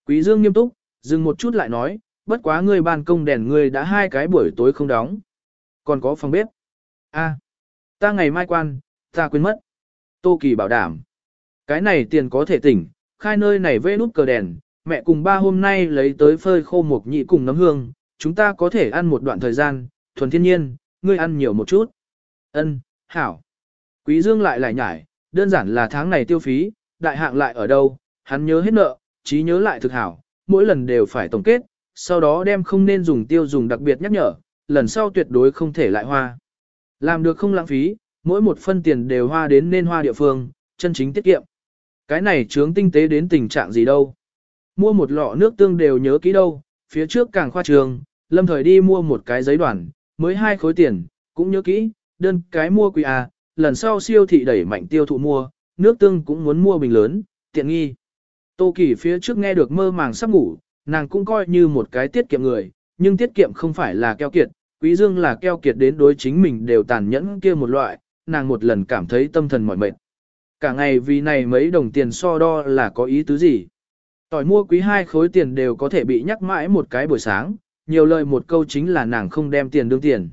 Quý Dương nghiêm túc, dừng một chút lại nói, bất quá ngươi ban công đèn ngươi đã hai cái buổi tối không đóng. Còn có phòng bếp. A, ta ngày mai quan, ta quên mất. Tô Kỳ bảo đảm. Cái này tiền có thể tỉnh, khai nơi này vê nút cờ đèn, mẹ cùng ba hôm nay lấy tới phơi khô mộc nhị cùng nấm hương, chúng ta có thể ăn một đoạn thời gian, thuần thiên nhiên, ngươi ăn nhiều một chút. Ân, hảo. Quý Dương lại lại nhải, đơn giản là tháng này tiêu phí, đại hạng lại ở đâu, hắn nhớ hết nợ, trí nhớ lại thực hảo, mỗi lần đều phải tổng kết, sau đó đem không nên dùng tiêu dùng đặc biệt nhắc nhở, lần sau tuyệt đối không thể lại hoa. Làm được không lãng phí, mỗi một phân tiền đều hoa đến nên hoa địa phương, chân chính tiết kiệm. Cái này chướng tinh tế đến tình trạng gì đâu. Mua một lọ nước tương đều nhớ kỹ đâu, phía trước càng khoa trường, lâm thời đi mua một cái giấy đoàn, mới hai khối tiền, cũng nhớ kỹ, đơn cái mua quý à, lần sau siêu thị đẩy mạnh tiêu thụ mua, nước tương cũng muốn mua bình lớn, tiện nghi. Tô Kỳ phía trước nghe được mơ màng sắp ngủ, nàng cũng coi như một cái tiết kiệm người, nhưng tiết kiệm không phải là keo kiệt, quý dương là keo kiệt đến đối chính mình đều tàn nhẫn kia một loại, nàng một lần cảm thấy tâm thần mỏi mệt. Cả ngày vì này mấy đồng tiền so đo là có ý tứ gì. Tỏi mua quý hai khối tiền đều có thể bị nhắc mãi một cái buổi sáng, nhiều lời một câu chính là nàng không đem tiền đương tiền.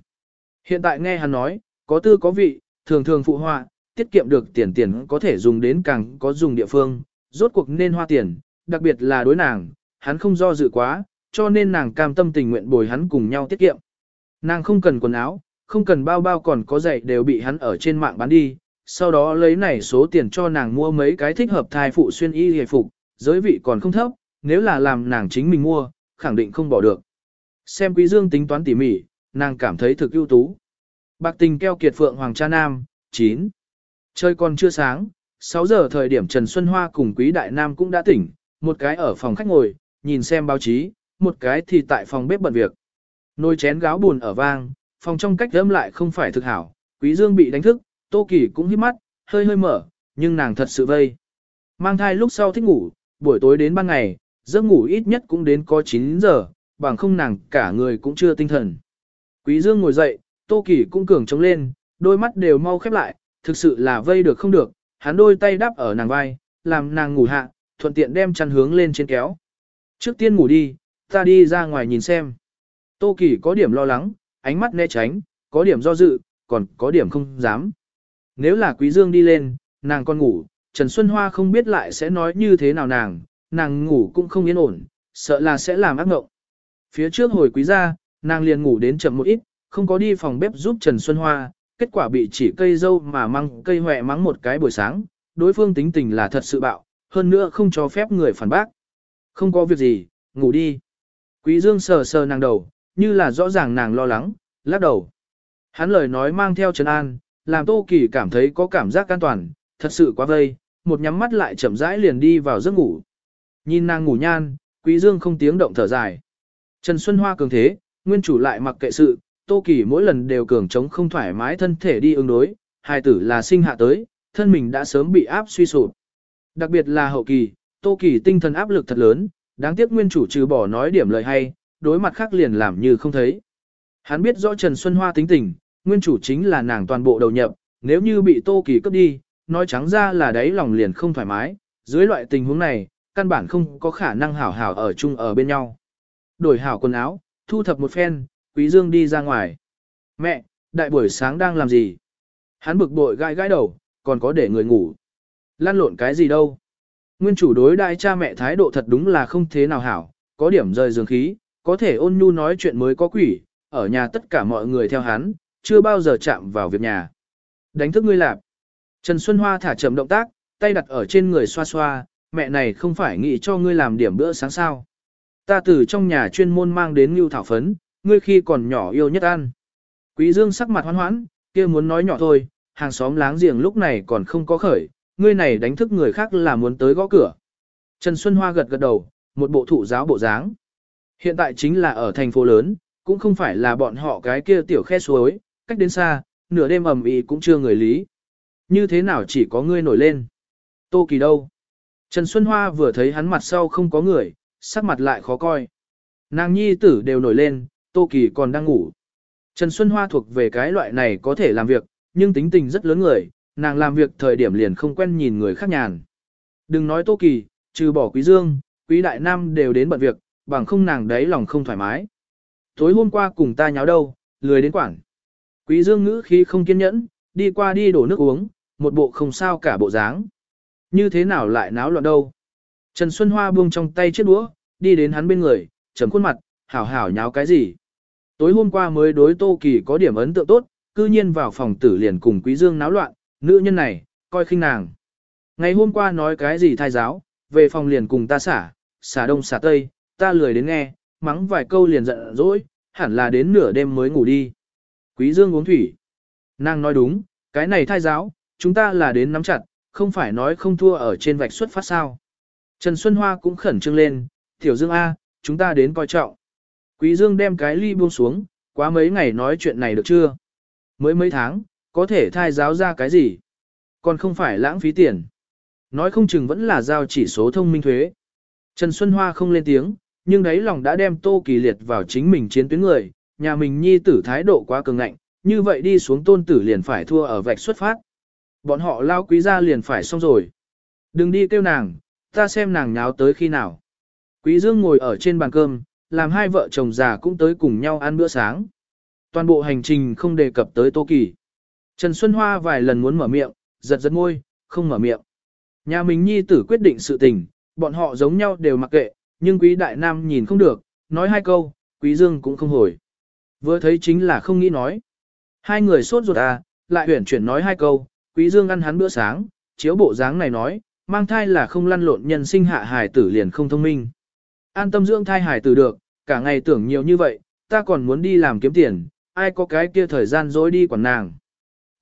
Hiện tại nghe hắn nói, có tư có vị, thường thường phụ họa, tiết kiệm được tiền tiền có thể dùng đến càng có dùng địa phương, rốt cuộc nên hoa tiền, đặc biệt là đối nàng, hắn không do dự quá, cho nên nàng cam tâm tình nguyện bồi hắn cùng nhau tiết kiệm. Nàng không cần quần áo, không cần bao bao còn có giày đều bị hắn ở trên mạng bán đi, sau đó lấy này số tiền cho nàng mua mấy cái thích hợp thai phụ xuyên y hề phục, giới vị còn không thấp, nếu là làm nàng chính mình mua, khẳng định không bỏ được. Xem quý dương tính toán tỉ mỉ, nàng cảm thấy thực ưu tú. Bạc tình keo kiệt phượng hoàng cha nam, 9. Trời còn chưa sáng, 6 giờ thời điểm Trần Xuân Hoa cùng quý đại nam cũng đã tỉnh, một cái ở phòng khách ngồi, nhìn xem báo chí, một cái thì tại phòng bếp bận việc. Nồi chén gáo buồn ở vang, phòng trong cách âm lại không phải thực hảo, quý dương bị đánh thức, tô kỳ cũng hít mắt, hơi hơi mở, nhưng nàng thật sự vây. Mang thai lúc sau thích ngủ, buổi tối đến ban ngày, giấc ngủ ít nhất cũng đến có 9 giờ, bằng không nàng cả người cũng chưa tinh thần. Quý Dương ngồi dậy, Tô Kỳ cũng cường trống lên, đôi mắt đều mau khép lại, thực sự là vây được không được, hắn đôi tay đắp ở nàng vai, làm nàng ngủ hạ, thuận tiện đem chăn hướng lên trên kéo. Trước tiên ngủ đi, ta đi ra ngoài nhìn xem. Tô Kỳ có điểm lo lắng, ánh mắt né tránh, có điểm do dự, còn có điểm không dám. Nếu là Quý Dương đi lên, nàng còn ngủ, Trần Xuân Hoa không biết lại sẽ nói như thế nào nàng, nàng ngủ cũng không yên ổn, sợ là sẽ làm ác ngộng. Phía trước hồi quý gia, nàng liền ngủ đến chậm một ít, không có đi phòng bếp giúp Trần Xuân Hoa, kết quả bị chỉ cây dâu mà măng cây hoẹ mắng một cái buổi sáng, đối phương tính tình là thật sự bạo, hơn nữa không cho phép người phản bác. Không có việc gì, ngủ đi. Quý Dương sờ sờ nàng đầu, như là rõ ràng nàng lo lắng, lắc đầu. Hắn lời nói mang theo trấn an, làm Tô Kỳ cảm thấy có cảm giác an toàn, thật sự quá vây, một nhắm mắt lại chậm rãi liền đi vào giấc ngủ. Nhìn nàng ngủ nhan, Quý Dương không tiếng động thở dài. Trần Xuân Hoa cường thế, nguyên chủ lại mặc kệ sự, Tô Kỳ mỗi lần đều cường chống không thoải mái thân thể đi ứng đối, hài tử là sinh hạ tới, thân mình đã sớm bị áp suy sụp. Đặc biệt là hậu kỳ, Tô Kỳ tinh thần áp lực thật lớn, đáng tiếc nguyên chủ trừ bỏ nói điểm lời hay, đối mặt khác liền làm như không thấy. Hắn biết rõ Trần Xuân Hoa tính tình, nguyên chủ chính là nàng toàn bộ đầu nhập, nếu như bị Tô Kỳ cướp đi, nói trắng ra là đấy lòng liền không thoải mái, dưới loại tình huống này, căn bản không có khả năng hảo hảo ở chung ở bên nhau. Đổi hảo quần áo, thu thập một phen, Quý Dương đi ra ngoài. Mẹ, đại buổi sáng đang làm gì? Hắn bực bội gai gai đầu, còn có để người ngủ. Lan lộn cái gì đâu? Nguyên chủ đối đại cha mẹ thái độ thật đúng là không thế nào hảo, có điểm rời giường khí, có thể ôn nhu nói chuyện mới có quỷ, ở nhà tất cả mọi người theo hắn, chưa bao giờ chạm vào việc nhà. Đánh thức ngươi lạp. Trần Xuân Hoa thả chậm động tác, tay đặt ở trên người xoa xoa, mẹ này không phải nghĩ cho ngươi làm điểm bữa sáng sao. Ta từ trong nhà chuyên môn mang đến ngưu thảo phấn, ngươi khi còn nhỏ yêu nhất ăn. Quý Dương sắc mặt hoan hoãn, kia muốn nói nhỏ thôi, hàng xóm láng giềng lúc này còn không có khởi, ngươi này đánh thức người khác là muốn tới gõ cửa. Trần Xuân Hoa gật gật đầu, một bộ thụ giáo bộ dáng. Hiện tại chính là ở thành phố lớn, cũng không phải là bọn họ cái kia tiểu khe suối, cách đến xa, nửa đêm ầm ĩ cũng chưa người lý. Như thế nào chỉ có ngươi nổi lên? Tô Kỳ đâu? Trần Xuân Hoa vừa thấy hắn mặt sau không có người, sắc mặt lại khó coi. Nàng nhi tử đều nổi lên, Tô Kỳ còn đang ngủ. Trần Xuân Hoa thuộc về cái loại này có thể làm việc, nhưng tính tình rất lớn người, nàng làm việc thời điểm liền không quen nhìn người khác nhàn. Đừng nói Tô Kỳ, trừ bỏ Quý Dương, Quý Đại Nam đều đến bận việc, bằng không nàng đấy lòng không thoải mái. Tối hôm qua cùng ta nháo đâu, lười đến quảng. Quý Dương ngữ khí không kiên nhẫn, đi qua đi đổ nước uống, một bộ không sao cả bộ dáng. Như thế nào lại náo loạn đâu? Trần Xuân Hoa buông trong tay chiếc đũa, đi đến hắn bên người, trầm khuôn mặt, hảo hảo nháo cái gì. Tối hôm qua mới đối Tô Kỳ có điểm ấn tượng tốt, cư nhiên vào phòng tử liền cùng Quý Dương náo loạn, nữ nhân này, coi khinh nàng. Ngày hôm qua nói cái gì thai giáo, về phòng liền cùng ta xả, xả đông xả tây, ta lười đến nghe, mắng vài câu liền giận dỗi, hẳn là đến nửa đêm mới ngủ đi. Quý Dương uống thủy. Nàng nói đúng, cái này thai giáo, chúng ta là đến nắm chặt, không phải nói không thua ở trên vạch xuất phát sao. Trần Xuân Hoa cũng khẩn trương lên, Tiểu Dương A, chúng ta đến coi trọng. Quý Dương đem cái ly buông xuống, quá mấy ngày nói chuyện này được chưa? Mới mấy tháng, có thể thai giáo ra cái gì? Còn không phải lãng phí tiền. Nói không chừng vẫn là giao chỉ số thông minh thuế. Trần Xuân Hoa không lên tiếng, nhưng đấy lòng đã đem Tô Kỳ Liệt vào chính mình chiến tuyến người, nhà mình nhi tử thái độ quá cường ngạnh, như vậy đi xuống tôn tử liền phải thua ở vạch xuất phát. Bọn họ lao quý gia liền phải xong rồi. Đừng đi kêu nàng, ta xem nàng nháo tới khi nào. Quý Dương ngồi ở trên bàn cơm, làm hai vợ chồng già cũng tới cùng nhau ăn bữa sáng. Toàn bộ hành trình không đề cập tới Tô Kỳ. Trần Xuân Hoa vài lần muốn mở miệng, giật giật môi, không mở miệng. Nhà mình nhi tử quyết định sự tình, bọn họ giống nhau đều mặc kệ, nhưng quý đại nam nhìn không được, nói hai câu, quý dương cũng không hồi. Vừa thấy chính là không nghĩ nói. Hai người sốt ruột à, lại huyển chuyển nói hai câu, quý dương ăn hắn bữa sáng, chiếu bộ dáng này nói, mang thai là không lăn lộn nhân sinh hạ hài tử liền không thông minh. An tâm dưỡng thai hài tử được, cả ngày tưởng nhiều như vậy, ta còn muốn đi làm kiếm tiền, ai có cái kia thời gian dối đi quản nàng.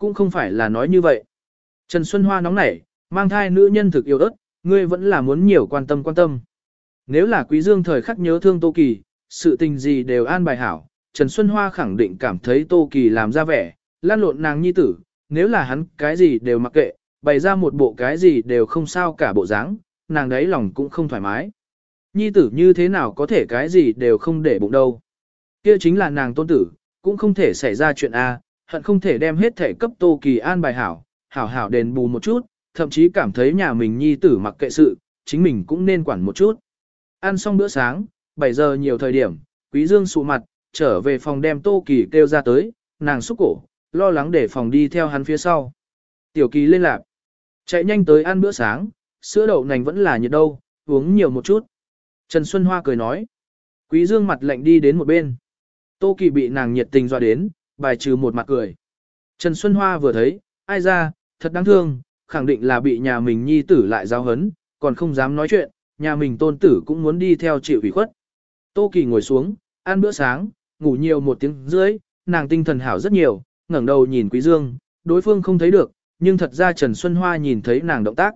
Cũng không phải là nói như vậy. Trần Xuân Hoa nóng nảy, mang thai nữ nhân thực yêu ớt, ngươi vẫn là muốn nhiều quan tâm quan tâm. Nếu là quý dương thời khắc nhớ thương Tô Kỳ, sự tình gì đều an bài hảo, Trần Xuân Hoa khẳng định cảm thấy Tô Kỳ làm ra vẻ, lan lộn nàng nhi tử, nếu là hắn cái gì đều mặc kệ, bày ra một bộ cái gì đều không sao cả bộ dáng, nàng đấy lòng cũng không thoải mái. Nhi tử như thế nào có thể cái gì đều không để bụng đâu. Kia chính là nàng tôn tử, cũng không thể xảy ra chuyện A, hận không thể đem hết thể cấp Tô Kỳ an bài hảo, hảo hảo đền bù một chút, thậm chí cảm thấy nhà mình nhi tử mặc kệ sự, chính mình cũng nên quản một chút. Ăn xong bữa sáng, 7 giờ nhiều thời điểm, Quý Dương sụ mặt, trở về phòng đem Tô Kỳ kêu ra tới, nàng xúc cổ, lo lắng để phòng đi theo hắn phía sau. Tiểu Kỳ lên lạc, chạy nhanh tới ăn bữa sáng, sữa đậu nành vẫn là nhiệt đâu, uống nhiều một chút. Trần Xuân Hoa cười nói. Quý Dương mặt lạnh đi đến một bên. Tô Kỳ bị nàng nhiệt tình dọa đến, bài trừ một mặt cười. Trần Xuân Hoa vừa thấy, ai ra, thật đáng thương, khẳng định là bị nhà mình nhi tử lại giáo hấn, còn không dám nói chuyện, nhà mình tôn tử cũng muốn đi theo chịu ủy khuất. Tô Kỳ ngồi xuống, ăn bữa sáng, ngủ nhiều một tiếng rưỡi, nàng tinh thần hảo rất nhiều, ngẩng đầu nhìn Quý Dương, đối phương không thấy được, nhưng thật ra Trần Xuân Hoa nhìn thấy nàng động tác.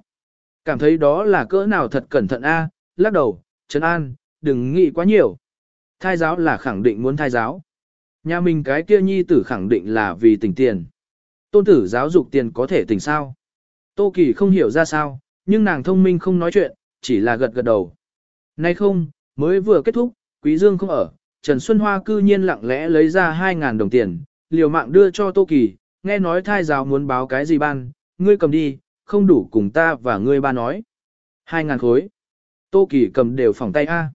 Cảm thấy đó là cỡ nào thật cẩn thận a, lắc đầu, Trần An, đừng nghĩ quá nhiều. Thai giáo là khẳng định muốn thai giáo. Nhà mình cái kia nhi tử khẳng định là vì tình tiền. Tôn tử giáo dục tiền có thể tình sao. Tô Kỳ không hiểu ra sao, nhưng nàng thông minh không nói chuyện, chỉ là gật gật đầu. Nay không, mới vừa kết thúc, Quý Dương không ở, Trần Xuân Hoa cư nhiên lặng lẽ lấy ra 2.000 đồng tiền, liều mạng đưa cho Tô Kỳ, nghe nói thai giáo muốn báo cái gì ban, ngươi cầm đi, không đủ cùng ta và ngươi ba nói. 2.000 khối. Tô Kỳ cầm đều phòng tay A.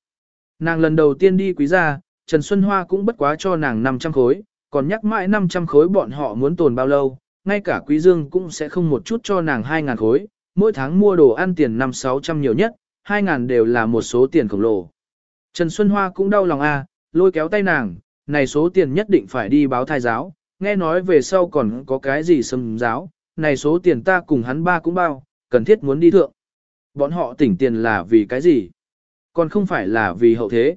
Nàng lần đầu tiên đi quý gia, Trần Xuân Hoa cũng bất quá cho nàng 500 khối, còn nhắc mãi 500 khối bọn họ muốn tồn bao lâu, ngay cả Quý Dương cũng sẽ không một chút cho nàng 2.000 khối, mỗi tháng mua đồ ăn tiền 5-600 nhiều nhất, 2.000 đều là một số tiền khổng lồ. Trần Xuân Hoa cũng đau lòng a, lôi kéo tay nàng, này số tiền nhất định phải đi báo thai giáo, nghe nói về sau còn có cái gì xâm giáo, này số tiền ta cùng hắn ba cũng bao, cần thiết muốn đi thượng. Bọn họ tỉnh tiền là vì cái gì? Còn không phải là vì hậu thế.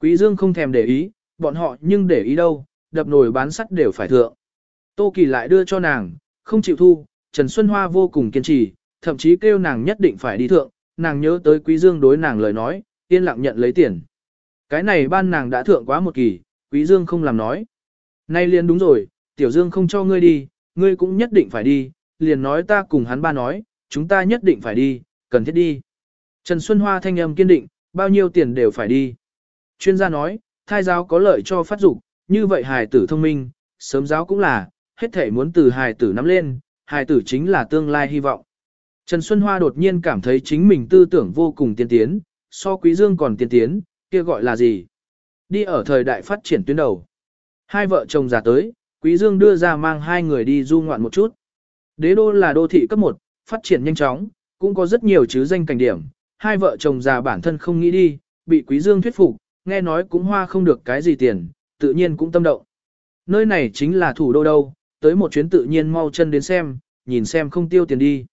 Quý Dương không thèm để ý, bọn họ nhưng để ý đâu, đập nồi bán sắt đều phải thượng. Tô Kỳ lại đưa cho nàng, không chịu thu, Trần Xuân Hoa vô cùng kiên trì, thậm chí kêu nàng nhất định phải đi thượng, nàng nhớ tới Quý Dương đối nàng lời nói, yên lặng nhận lấy tiền. Cái này ban nàng đã thượng quá một kỳ, Quý Dương không làm nói. Nay liền đúng rồi, Tiểu Dương không cho ngươi đi, ngươi cũng nhất định phải đi, liền nói ta cùng hắn ba nói, chúng ta nhất định phải đi, cần thiết đi. Trần Xuân Hoa thanh âm kiên định, bao nhiêu tiền đều phải đi. Chuyên gia nói, thai giáo có lợi cho phát dục, như vậy hài tử thông minh, sớm giáo cũng là, hết thể muốn từ hài tử nắm lên, hài tử chính là tương lai hy vọng. Trần Xuân Hoa đột nhiên cảm thấy chính mình tư tưởng vô cùng tiên tiến, so Quý Dương còn tiên tiến, kia gọi là gì? Đi ở thời đại phát triển tuyến đầu. Hai vợ chồng già tới, Quý Dương đưa ra mang hai người đi du ngoạn một chút. Đế đô là đô thị cấp 1, phát triển nhanh chóng, cũng có rất nhiều chứ danh cảnh điểm, hai vợ chồng già bản thân không nghĩ đi, bị Quý Dương thuyết phục, nghe nói cũng hoa không được cái gì tiền, tự nhiên cũng tâm động. Nơi này chính là thủ đô đâu, tới một chuyến tự nhiên mau chân đến xem, nhìn xem không tiêu tiền đi.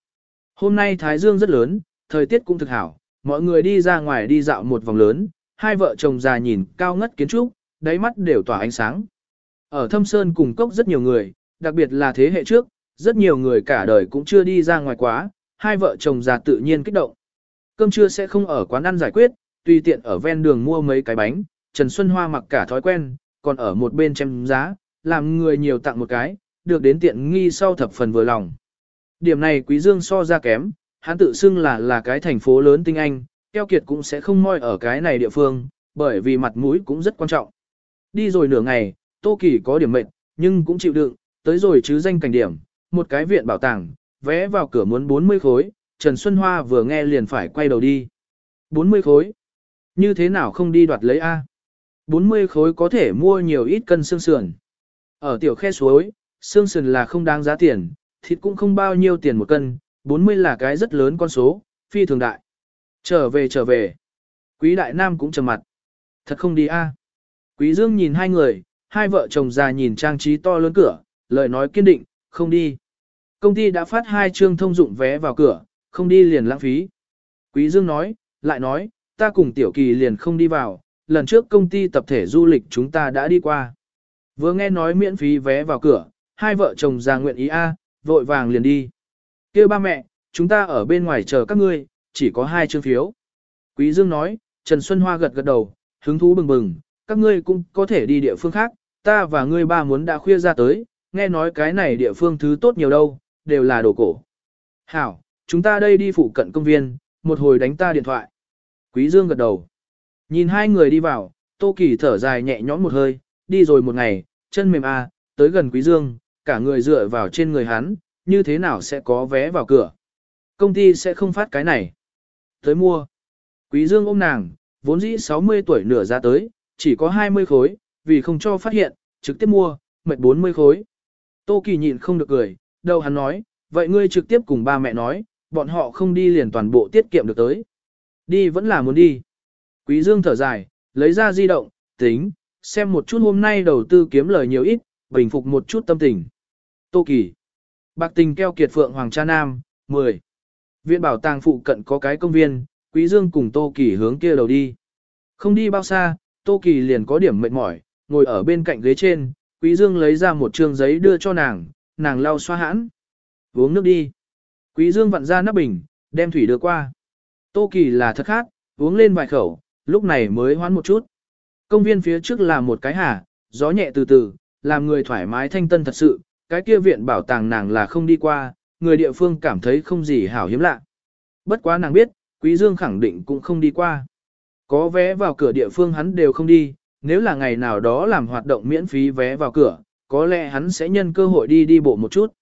Hôm nay Thái Dương rất lớn, thời tiết cũng thực hảo, mọi người đi ra ngoài đi dạo một vòng lớn, hai vợ chồng già nhìn cao ngất kiến trúc, đáy mắt đều tỏa ánh sáng. Ở thâm sơn cùng cốc rất nhiều người, đặc biệt là thế hệ trước, rất nhiều người cả đời cũng chưa đi ra ngoài quá, hai vợ chồng già tự nhiên kích động. Cơm trưa sẽ không ở quán ăn giải quyết, tùy tiện ở ven đường mua mấy cái bánh, Trần Xuân Hoa mặc cả thói quen, còn ở một bên chém giá, làm người nhiều tặng một cái, được đến tiện nghi sau thập phần vừa lòng. Điểm này Quý Dương so ra kém, hắn tự xưng là là cái thành phố lớn tinh anh, keo kiệt cũng sẽ không moi ở cái này địa phương, bởi vì mặt mũi cũng rất quan trọng. Đi rồi nửa ngày, Tô Kỳ có điểm mệt, nhưng cũng chịu đựng, tới rồi chứ danh cảnh điểm, một cái viện bảo tàng, vé vào cửa muốn 40 khối, Trần Xuân Hoa vừa nghe liền phải quay đầu đi. 40 khối? Như thế nào không đi đoạt lấy A? 40 khối có thể mua nhiều ít cân xương sườn. Ở tiểu khe suối, xương sườn là không đáng giá tiền, thịt cũng không bao nhiêu tiền một cân, 40 là cái rất lớn con số, phi thường đại. Trở về trở về. Quý đại nam cũng trầm mặt. Thật không đi a. Quý dương nhìn hai người, hai vợ chồng già nhìn trang trí to lớn cửa, lời nói kiên định, không đi. Công ty đã phát hai chương thông dụng vé vào cửa, không đi liền lãng phí. Quý dương nói, lại nói, ta cùng tiểu kỳ liền không đi vào, lần trước công ty tập thể du lịch chúng ta đã đi qua. Vừa nghe nói miễn phí vé vào cửa, hai vợ chồng già nguyện ý a, vội vàng liền đi. Kêu ba mẹ, chúng ta ở bên ngoài chờ các ngươi, chỉ có hai chương phiếu. Quý Dương nói, Trần Xuân Hoa gật gật đầu, hứng thú bừng bừng, các ngươi cũng có thể đi địa phương khác, ta và ngươi ba muốn đã khuya ra tới, nghe nói cái này địa phương thứ tốt nhiều đâu, đều là đồ cổ. Hảo, chúng ta đây đi phụ cận công viên, một hồi đánh ta điện thoại. Quý Dương gật đầu. Nhìn hai người đi vào, Tô Kỳ thở dài nhẹ nhõm một hơi, đi rồi một ngày, chân mềm a, tới gần Quý Dương, cả người dựa vào trên người hắn, như thế nào sẽ có vé vào cửa. Công ty sẽ không phát cái này. Tới mua. Quý Dương ôm nàng, vốn dĩ 60 tuổi nửa ra tới, chỉ có 20 khối, vì không cho phát hiện, trực tiếp mua, mệt 40 khối. Tô Kỳ nhịn không được cười, đâu hắn nói, vậy ngươi trực tiếp cùng ba mẹ nói, bọn họ không đi liền toàn bộ tiết kiệm được tới. Đi vẫn là muốn đi. Quý Dương thở dài, lấy ra di động, tính, xem một chút hôm nay đầu tư kiếm lời nhiều ít, bình phục một chút tâm tình. Tô Kỳ. Bạc tình keo kiệt phượng Hoàng Cha Nam, 10. Viện bảo tàng phụ cận có cái công viên, Quý Dương cùng Tô Kỳ hướng kia đầu đi. Không đi bao xa, Tô Kỳ liền có điểm mệt mỏi, ngồi ở bên cạnh ghế trên, Quý Dương lấy ra một trương giấy đưa cho nàng, nàng lau xoa hãn. Uống nước đi. Quý Dương vặn ra nắp bình, đem thủy đưa qua. Tô Kỳ là thật khát, uống lên vài khẩu, lúc này mới hoán một chút. Công viên phía trước là một cái hà, gió nhẹ từ từ, làm người thoải mái thanh tân thật sự, cái kia viện bảo tàng nàng là không đi qua, người địa phương cảm thấy không gì hảo hiếm lạ. Bất quá nàng biết, Quý Dương khẳng định cũng không đi qua. Có vé vào cửa địa phương hắn đều không đi, nếu là ngày nào đó làm hoạt động miễn phí vé vào cửa, có lẽ hắn sẽ nhân cơ hội đi đi bộ một chút.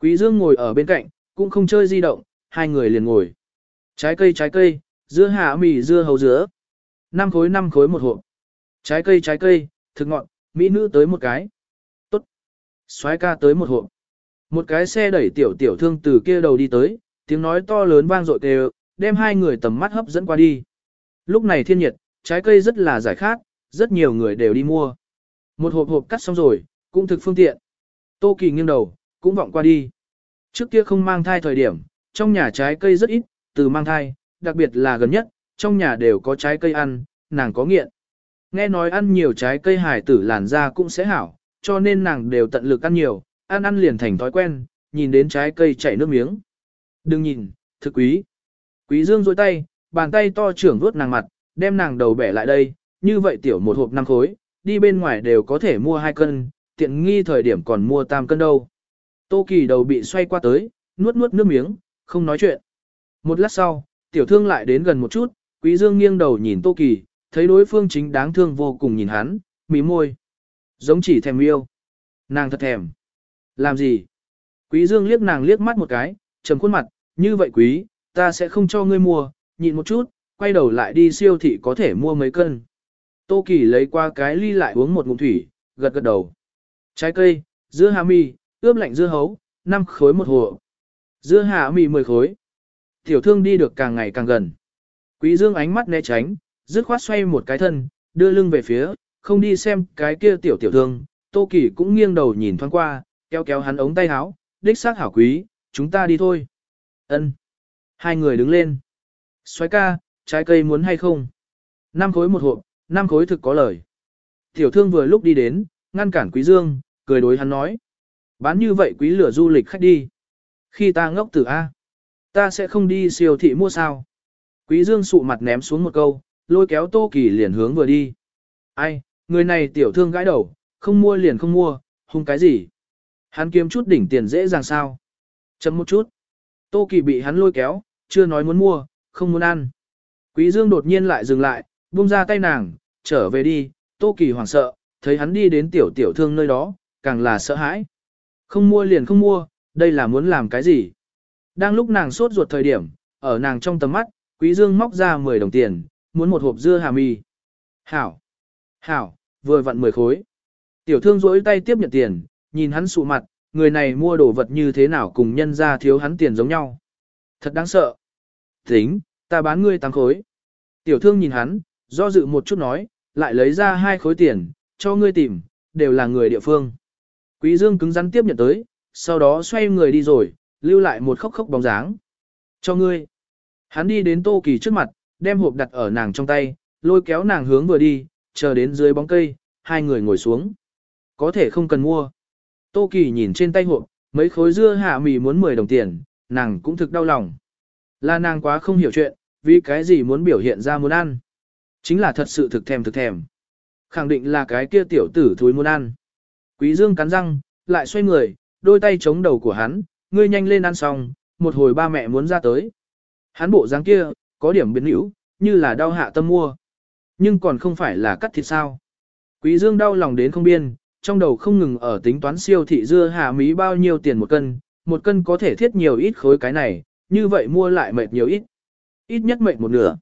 Quý Dương ngồi ở bên cạnh, cũng không chơi di động, hai người liền ngồi. Trái cây trái cây, dưa hạ mì dưa hấu dứa. Năm khối năm khối một hộp. Trái cây trái cây, thực ngọn, mỹ nữ tới một cái. Tốt. Xoái ca tới một hộp. Một cái xe đẩy tiểu tiểu thương từ kia đầu đi tới, tiếng nói to lớn vang dội kêu, đem hai người tầm mắt hấp dẫn qua đi. Lúc này thiên nhiệt, trái cây rất là giải khát, rất nhiều người đều đi mua. Một hộp hộp cắt xong rồi, cũng thực phương tiện. Tô Kỳ nghiêng đầu, cũng vọng qua đi. Trước kia không mang thai thời điểm, trong nhà trái cây rất ít, từ mang thai, đặc biệt là gần nhất, trong nhà đều có trái cây ăn, nàng có nghiện. Nghe nói ăn nhiều trái cây hải tử làn da cũng sẽ hảo, cho nên nàng đều tận lực ăn nhiều, ăn ăn liền thành thói quen, nhìn đến trái cây chảy nước miếng. Đừng nhìn, thực quý. Quý dương rôi tay, bàn tay to trưởng vuốt nàng mặt, đem nàng đầu bẻ lại đây, như vậy tiểu một hộp năm khối, đi bên ngoài đều có thể mua hai cân, tiện nghi thời điểm còn mua tam cân đâu. Tô Kỳ đầu bị xoay qua tới, nuốt nuốt nước miếng, không nói chuyện. Một lát sau, tiểu thương lại đến gần một chút, Quý Dương nghiêng đầu nhìn Tô Kỳ, thấy đối phương chính đáng thương vô cùng nhìn hắn, mí môi. Giống chỉ thèm yêu. Nàng thật thèm. Làm gì? Quý Dương liếc nàng liếc mắt một cái, trầm khuôn mặt, như vậy quý, ta sẽ không cho ngươi mua, nhịn một chút, quay đầu lại đi siêu thị có thể mua mấy cân. Tô Kỳ lấy qua cái ly lại uống một ngụm thủy, gật gật đầu. Trái cây, dưa hà mì, ướp lạnh dưa hấu, 5 khối một hồ. Dưa hà mì 10 khối. Tiểu thương đi được càng ngày càng gần. Quý Dương ánh mắt né tránh, dứt khoát xoay một cái thân, đưa lưng về phía, không đi xem cái kia tiểu tiểu thương, Tô Kỳ cũng nghiêng đầu nhìn thoáng qua, kéo kéo hắn ống tay áo, đích xác hảo quý, chúng ta đi thôi. Ân. Hai người đứng lên. Xoái ca, trái cây muốn hay không? Năm khối một hộp, năm khối thực có lời. Tiểu thương vừa lúc đi đến, ngăn cản quý dương, cười đối hắn nói. Bán như vậy quý lửa du lịch khách đi. Khi ta ngốc tử A, ta sẽ không đi siêu thị mua sao. Quý dương sụ mặt ném xuống một câu, lôi kéo tô kỳ liền hướng vừa đi. Ai, người này tiểu thương gãi đầu, không mua liền không mua, hung cái gì. Hắn kiếm chút đỉnh tiền dễ dàng sao. Chấm một chút. Tô kỳ bị hắn lôi kéo, chưa nói muốn mua, không muốn ăn. Quý dương đột nhiên lại dừng lại, buông ra tay nàng, trở về đi, tô kỳ hoảng sợ, thấy hắn đi đến tiểu tiểu thương nơi đó, càng là sợ hãi. Không mua liền không mua, đây là muốn làm cái gì? Đang lúc nàng sốt ruột thời điểm, ở nàng trong tầm mắt, Quý Dương móc ra 10 đồng tiền, muốn một hộp dưa hà mì. Hảo! Hảo! Vừa vặn 10 khối. Tiểu thương rỗi tay tiếp nhận tiền, nhìn hắn sụ mặt, người này mua đồ vật như thế nào cùng nhân ra thiếu hắn tiền giống nhau. Thật đáng sợ. Tính, ta bán ngươi 8 khối. Tiểu thương nhìn hắn, do dự một chút nói, lại lấy ra hai khối tiền, cho ngươi tìm, đều là người địa phương. Quý Dương cứng rắn tiếp nhận tới, sau đó xoay người đi rồi, lưu lại một khóc khóc bóng dáng. Cho ngươi. Hắn đi đến Tô Kỳ trước mặt, đem hộp đặt ở nàng trong tay, lôi kéo nàng hướng vừa đi, chờ đến dưới bóng cây, hai người ngồi xuống. Có thể không cần mua. Tô Kỳ nhìn trên tay hộp, mấy khối dưa hạ mì muốn 10 đồng tiền, nàng cũng thực đau lòng. Là nàng quá không hiểu chuyện, vì cái gì muốn biểu hiện ra muốn ăn. Chính là thật sự thực thèm thực thèm. Khẳng định là cái kia tiểu tử thúi muốn ăn. Quý Dương cắn răng, lại xoay người, đôi tay chống đầu của hắn, ngươi nhanh lên ăn xong, một hồi ba mẹ muốn ra tới. Hắn bộ dáng kia, có điểm biến hữu, như là đau hạ tâm mua. Nhưng còn không phải là cắt thịt sao. Quý Dương đau lòng đến không biên, trong đầu không ngừng ở tính toán siêu thị dưa hạ mí bao nhiêu tiền một cân, một cân có thể thiết nhiều ít khối cái này, như vậy mua lại mệt nhiều ít. Ít nhất mệt một nửa.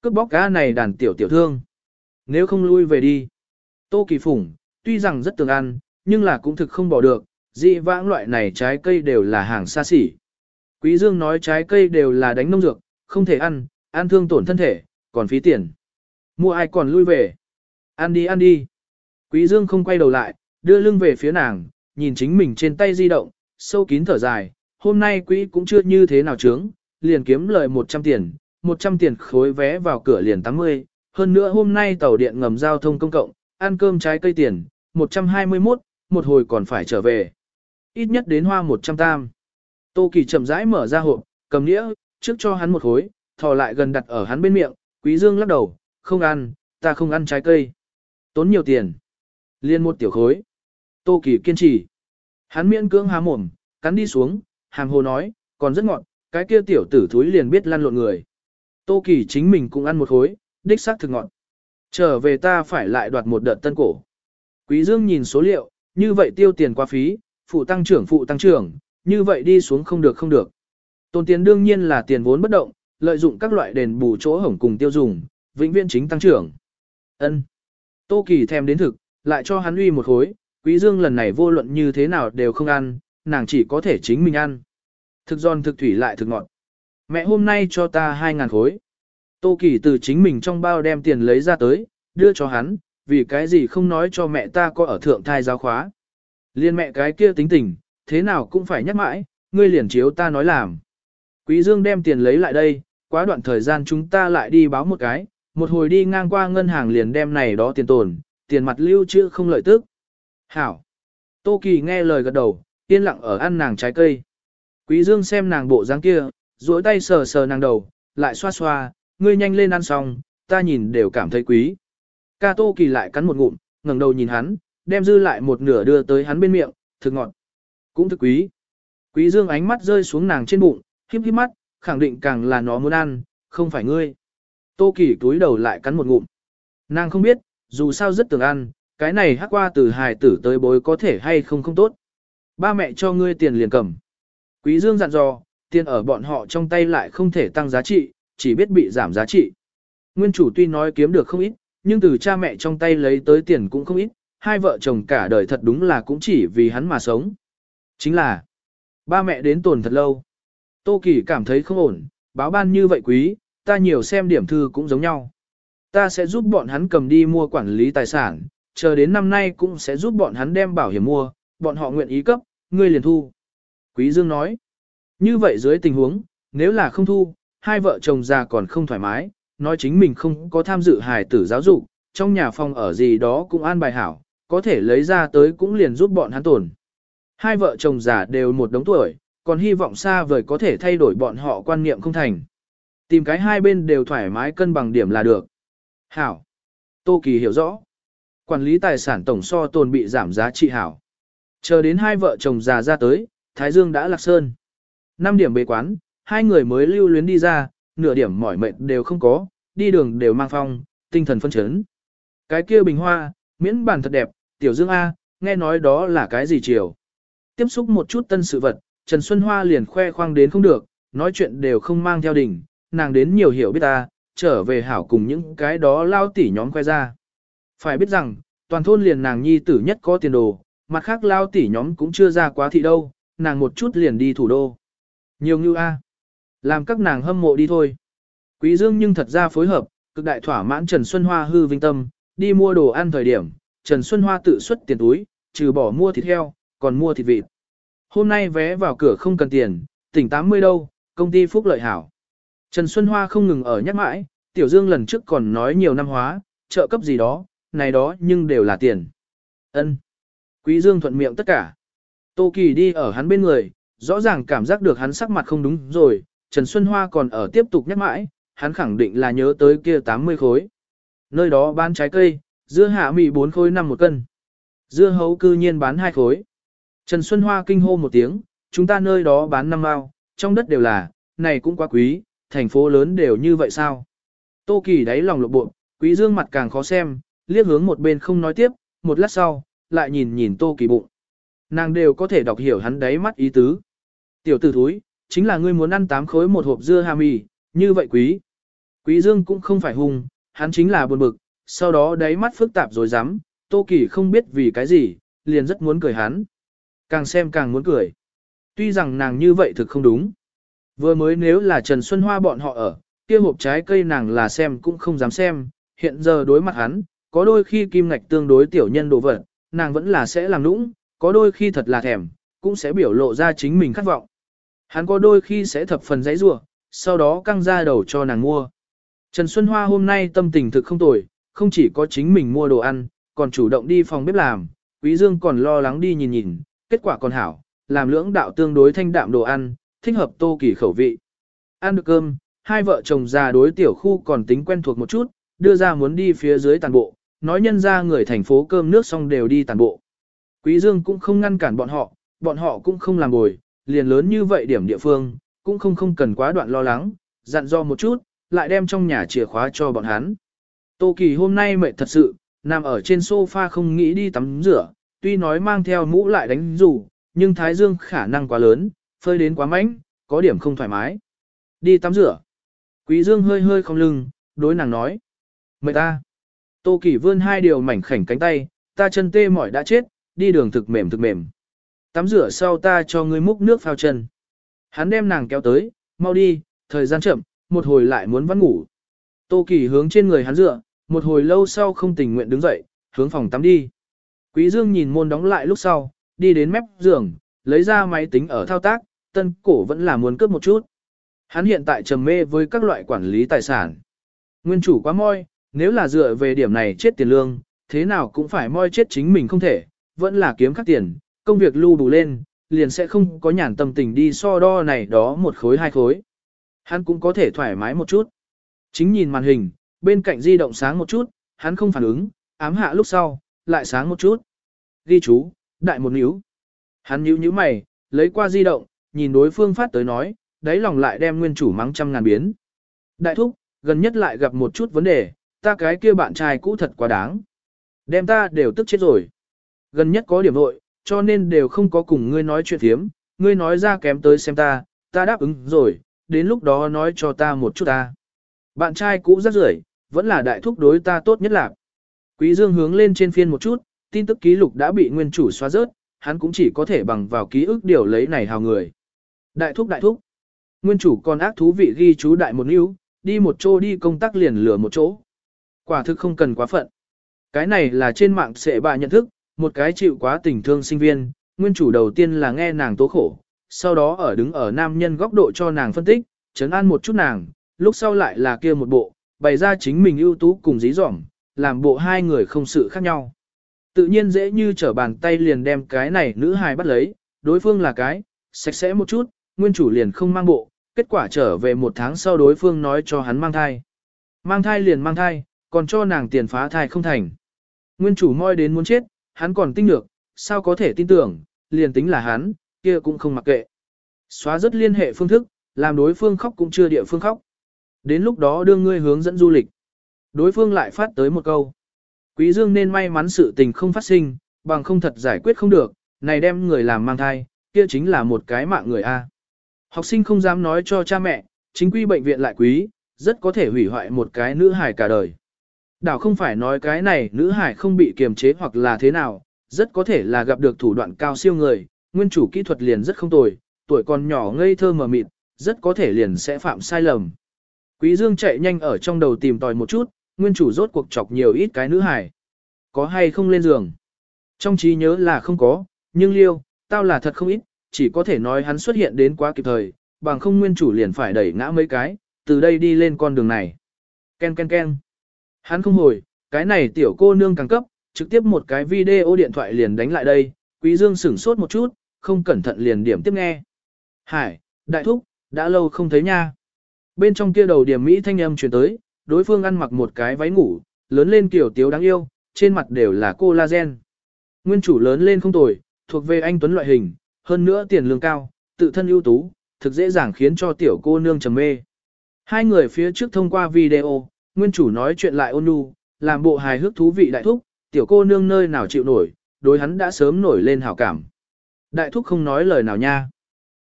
Cướp bóc cá này đàn tiểu tiểu thương. Nếu không lui về đi. Tô Kỳ Phủng, tuy rằng rất tường ăn, nhưng là cũng thực không bỏ được, dị vãng loại này trái cây đều là hàng xa xỉ. Quý Dương nói trái cây đều là đánh nông dược, không thể ăn, ăn thương tổn thân thể, còn phí tiền. Mua ai còn lui về. Ăn đi ăn đi. Quý Dương không quay đầu lại, đưa lưng về phía nàng, nhìn chính mình trên tay di động, sâu kín thở dài. Hôm nay quý cũng chưa như thế nào trướng, liền kiếm lời 100 tiền, 100 tiền khối vé vào cửa liền 80. Hơn nữa hôm nay tàu điện ngầm giao thông công cộng, ăn cơm trái cây tiền, 121, một hồi còn phải trở về. Ít nhất đến hoa 100 tam. Tô Kỳ chậm rãi mở ra hộp, cầm đĩa, trước cho hắn một khối, thò lại gần đặt ở hắn bên miệng, Quý Dương lắc đầu, không ăn, ta không ăn trái cây. Tốn nhiều tiền. Liên một tiểu khối. Tô Kỳ kiên trì. Hắn miễn cưỡng há mồm, cắn đi xuống, hàm hồ nói, còn rất ngọt, cái kia tiểu tử thúi liền biết lăn lộn người. Tô Kỳ chính mình cũng ăn một khối, đích xác thực ngọt. Trở về ta phải lại đoạt một đợt tân cổ. Quý Dương nhìn số liệu, như vậy tiêu tiền quá phí, phụ tăng trưởng phụ tăng trưởng, như vậy đi xuống không được không được. Tôn tiền đương nhiên là tiền vốn bất động, lợi dụng các loại đền bù chỗ hổng cùng tiêu dùng, vĩnh viễn chính tăng trưởng. Ân. Tô Kỳ thèm đến thực, lại cho hắn uy một khối, Quý Dương lần này vô luận như thế nào đều không ăn, nàng chỉ có thể chính mình ăn. Thực giòn thực thủy lại thực ngọt. Mẹ hôm nay cho ta hai ngàn khối. Tô Kỳ từ chính mình trong bao đem tiền lấy ra tới, đưa cho hắn, vì cái gì không nói cho mẹ ta có ở thượng thai giáo khóa. Liên mẹ cái kia tính tình, thế nào cũng phải nhắc mãi, ngươi liền chiếu ta nói làm. Quý Dương đem tiền lấy lại đây, quá đoạn thời gian chúng ta lại đi báo một cái, một hồi đi ngang qua ngân hàng liền đem này đó tiền tồn, tiền mặt lưu trữ không lợi tức. Hảo. Tô Kỳ nghe lời gật đầu, yên lặng ở ăn nàng trái cây. Quý Dương xem nàng bộ dáng kia, duỗi tay sờ sờ nàng đầu, lại xoa xoa, ngươi nhanh lên ăn xong, ta nhìn đều cảm thấy quý. Ca Tô Kỳ lại cắn một ngụm, ngẩng đầu nhìn hắn, đem dư lại một nửa đưa tới hắn bên miệng, thực ngọt. Cũng thực quý. Quý Dương ánh mắt rơi xuống nàng trên bụng, khiếp khiếp mắt, khẳng định càng là nó muốn ăn, không phải ngươi. Tô Kỳ túi đầu lại cắn một ngụm. Nàng không biết, dù sao rất tưởng ăn, cái này hắc qua từ hài tử tới bối có thể hay không không tốt. Ba mẹ cho ngươi tiền liền cầm. Quý Dương dặn dò, tiền ở bọn họ trong tay lại không thể tăng giá trị, chỉ biết bị giảm giá trị. Nguyên chủ tuy nói kiếm được không ít, nhưng từ cha mẹ trong tay lấy tới tiền cũng không ít, hai vợ chồng cả đời thật đúng là cũng chỉ vì hắn mà sống. Chính là, ba mẹ đến tồn thật lâu. Tô Kỳ cảm thấy không ổn, báo ban như vậy quý, ta nhiều xem điểm thư cũng giống nhau. Ta sẽ giúp bọn hắn cầm đi mua quản lý tài sản, chờ đến năm nay cũng sẽ giúp bọn hắn đem bảo hiểm mua, bọn họ nguyện ý cấp, ngươi liền thu. Quý Dương nói, như vậy dưới tình huống, nếu là không thu, hai vợ chồng già còn không thoải mái, nói chính mình không có tham dự hài tử giáo dục, trong nhà phòng ở gì đó cũng an bài hảo, có thể lấy ra tới cũng liền giúp bọn hắn tổn. Hai vợ chồng già đều một đống tuổi, còn hy vọng xa vời có thể thay đổi bọn họ quan niệm không thành. Tìm cái hai bên đều thoải mái cân bằng điểm là được. Hảo. Tô Kỳ hiểu rõ. Quản lý tài sản tổng so tồn bị giảm giá trị hảo. Chờ đến hai vợ chồng già ra tới, Thái Dương đã lạc sơn. Năm điểm bế quán, hai người mới lưu luyến đi ra, nửa điểm mỏi mệt đều không có, đi đường đều mang phong, tinh thần phân chấn. Cái kia bình hoa, miễn bản thật đẹp, tiểu dương A, nghe nói đó là cái gì chiều. Tiếp xúc một chút tân sự vật, Trần Xuân Hoa liền khoe khoang đến không được, nói chuyện đều không mang theo đỉnh, nàng đến nhiều hiểu biết ta, trở về hảo cùng những cái đó lao tỉ nhóm khoe ra. Phải biết rằng, toàn thôn liền nàng nhi tử nhất có tiền đồ, mặt khác lao tỉ nhóm cũng chưa ra quá thị đâu, nàng một chút liền đi thủ đô. Nhiều như A. Làm các nàng hâm mộ đi thôi. Quý Dương nhưng thật ra phối hợp, cực đại thỏa mãn Trần Xuân Hoa hư vinh tâm, đi mua đồ ăn thời điểm, Trần Xuân Hoa tự xuất tiền túi, trừ bỏ mua thịt heo, còn mua thịt vịt. Hôm nay vé vào cửa không cần tiền, tỉnh 80 đâu, công ty phúc lợi hảo. Trần Xuân Hoa không ngừng ở nhắc mãi, Tiểu Dương lần trước còn nói nhiều năm hóa, trợ cấp gì đó, này đó nhưng đều là tiền. Ân. Quý Dương thuận miệng tất cả. Tô Kỳ đi ở hắn bên người, rõ ràng cảm giác được hắn sắc mặt không đúng rồi, Trần Xuân Hoa còn ở tiếp tục nhắc mãi, hắn khẳng định là nhớ tới kia 80 khối. Nơi đó bán trái cây, dưa hạ mì 4 khối năm một cân. Dưa hấu cư nhiên bán 2 khối. Trần Xuân Hoa kinh hô một tiếng, chúng ta nơi đó bán năm mao, trong đất đều là, này cũng quá quý, thành phố lớn đều như vậy sao? Tô Kỳ đáy lòng lộn bộ, quý dương mặt càng khó xem, liếc hướng một bên không nói tiếp, một lát sau, lại nhìn nhìn Tô Kỳ bụng. Nàng đều có thể đọc hiểu hắn đáy mắt ý tứ. Tiểu tử thúi, chính là ngươi muốn ăn tám khối một hộp dưa hà mì, như vậy quý. Quý dương cũng không phải hùng, hắn chính là buồn bực, sau đó đáy mắt phức tạp rồi rắm Tô Kỳ không biết vì cái gì, liền rất muốn cười hắn. Càng xem càng muốn cười. Tuy rằng nàng như vậy thực không đúng. Vừa mới nếu là Trần Xuân Hoa bọn họ ở, kia hộp trái cây nàng là xem cũng không dám xem, hiện giờ đối mặt hắn, có đôi khi kim ngạch tương đối tiểu nhân đồ vật, nàng vẫn là sẽ làm nũng, có đôi khi thật là thèm, cũng sẽ biểu lộ ra chính mình khát vọng. Hắn có đôi khi sẽ thập phần giấy rủa, sau đó căng ra đầu cho nàng mua. Trần Xuân Hoa hôm nay tâm tình thực không tồi, không chỉ có chính mình mua đồ ăn, còn chủ động đi phòng bếp làm, Quý Dương còn lo lắng đi nhìn nhìn, kết quả còn hảo, làm lưỡng đạo tương đối thanh đạm đồ ăn, thích hợp Tô Kỳ khẩu vị. Ăn được cơm, hai vợ chồng già đối tiểu khu còn tính quen thuộc một chút, đưa ra muốn đi phía dưới tàn bộ, nói nhân ra người thành phố cơm nước xong đều đi tàn bộ. Quý Dương cũng không ngăn cản bọn họ, bọn họ cũng không làm bồi, liền lớn như vậy điểm địa phương, cũng không không cần quá đoạn lo lắng, dặn do một chút, lại đem trong nhà chìa khóa cho bọn hắn. Tô Kỳ hôm nay mệt thật sự, nằm ở trên sofa không nghĩ đi tắm rửa, tuy nói mang theo mũ lại đánh rủ, nhưng thái dương khả năng quá lớn, phơi đến quá mạnh, có điểm không thoải mái. Đi tắm rửa. Quý dương hơi hơi không lưng, đối nàng nói. Mệt ta. Tô Kỳ vươn hai điều mảnh khảnh cánh tay, ta chân tê mỏi đã chết, đi đường thực mềm thực mềm. Tắm rửa sau ta cho ngươi múc nước phao chân. Hắn đem nàng kéo tới, mau đi, thời gian chậm, một hồi lại muốn vẫn ngủ. Tô Kỳ hướng trên người hắn dựa, một hồi lâu sau không tình nguyện đứng dậy, hướng phòng tắm đi. Quý Dương nhìn môn đóng lại lúc sau, đi đến mép giường, lấy ra máy tính ở thao tác, tân cổ vẫn là muốn cướp một chút. Hắn hiện tại trầm mê với các loại quản lý tài sản. Nguyên chủ quá moi, nếu là dựa về điểm này chết tiền lương, thế nào cũng phải moi chết chính mình không thể, vẫn là kiếm khắc tiền, công việc lưu đủ lên, liền sẽ không có nhàn tâm tình đi so đo này đó một khối hai khối. Hắn cũng có thể thoải mái một chút. Chính nhìn màn hình, bên cạnh di động sáng một chút, hắn không phản ứng, ám hạ lúc sau, lại sáng một chút. Ghi chú, đại một níu. Hắn nhíu nhíu mày, lấy qua di động, nhìn đối phương phát tới nói, đáy lòng lại đem nguyên chủ mắng trăm ngàn biến. Đại thúc, gần nhất lại gặp một chút vấn đề, ta cái kia bạn trai cũ thật quá đáng. Đem ta đều tức chết rồi. Gần nhất có điểm vội, cho nên đều không có cùng ngươi nói chuyện thiếm, ngươi nói ra kém tới xem ta, ta đáp ứng rồi, đến lúc đó nói cho ta một chút ta. Bạn trai cũ rất rưởi, vẫn là đại thúc đối ta tốt nhất lạc. Quý Dương hướng lên trên phiên một chút, tin tức ký lục đã bị nguyên chủ xóa rớt, hắn cũng chỉ có thể bằng vào ký ức điều lấy này hào người. Đại thúc đại thúc. Nguyên chủ còn ác thú vị ghi chú đại một níu, đi một chỗ đi công tác liền lừa một chỗ. Quả thực không cần quá phận. Cái này là trên mạng sẽ bà nhận thức, một cái chịu quá tình thương sinh viên, nguyên chủ đầu tiên là nghe nàng tố khổ, sau đó ở đứng ở nam nhân góc độ cho nàng phân tích, chấn an một chút nàng, lúc sau lại là kia một bộ, bày ra chính mình ưu tú cùng dí dỏm, làm bộ hai người không sự khác nhau. Tự nhiên dễ như trở bàn tay liền đem cái này nữ hài bắt lấy, đối phương là cái, sạch sẽ một chút, nguyên chủ liền không mang bộ, kết quả trở về một tháng sau đối phương nói cho hắn mang thai. Mang thai liền mang thai, còn cho nàng tiền phá thai không thành. Nguyên chủ moi đến muốn chết, hắn còn tinh được, sao có thể tin tưởng, liền tính là hắn, kia cũng không mặc kệ. Xóa rất liên hệ phương thức, làm đối phương khóc cũng chưa địa phương khóc. Đến lúc đó đưa ngươi hướng dẫn du lịch. Đối phương lại phát tới một câu. Quý Dương nên may mắn sự tình không phát sinh, bằng không thật giải quyết không được, này đem người làm mang thai, kia chính là một cái mạng người A. Học sinh không dám nói cho cha mẹ, chính quy bệnh viện lại quý, rất có thể hủy hoại một cái nữ hài cả đời. Đảo không phải nói cái này nữ hải không bị kiềm chế hoặc là thế nào, rất có thể là gặp được thủ đoạn cao siêu người, nguyên chủ kỹ thuật liền rất không tồi, tuổi còn nhỏ ngây thơ mờ mịt, rất có thể liền sẽ phạm sai lầm. Quý Dương chạy nhanh ở trong đầu tìm tòi một chút, nguyên chủ rốt cuộc chọc nhiều ít cái nữ hải. Có hay không lên giường? Trong trí nhớ là không có, nhưng liêu, tao là thật không ít, chỉ có thể nói hắn xuất hiện đến quá kịp thời, bằng không nguyên chủ liền phải đẩy ngã mấy cái, từ đây đi lên con đường này. Ken ken ken. Hắn không hồi, cái này tiểu cô nương càng cấp, trực tiếp một cái video điện thoại liền đánh lại đây, Quý Dương sửng sốt một chút, không cẩn thận liền điểm tiếp nghe. Hải, đại thúc, đã lâu không thấy nha. Bên trong kia đầu điểm Mỹ thanh âm truyền tới, đối phương ăn mặc một cái váy ngủ, lớn lên kiểu tiếu đáng yêu, trên mặt đều là collagen. Nguyên chủ lớn lên không tồi, thuộc về anh Tuấn loại hình, hơn nữa tiền lương cao, tự thân ưu tú, thực dễ dàng khiến cho tiểu cô nương trầm mê. Hai người phía trước thông qua video, nguyên chủ nói chuyện lại ôn nhu, làm bộ hài hước thú vị đại thúc, tiểu cô nương nơi nào chịu nổi, đối hắn đã sớm nổi lên hảo cảm. Đại thúc không nói lời nào nha.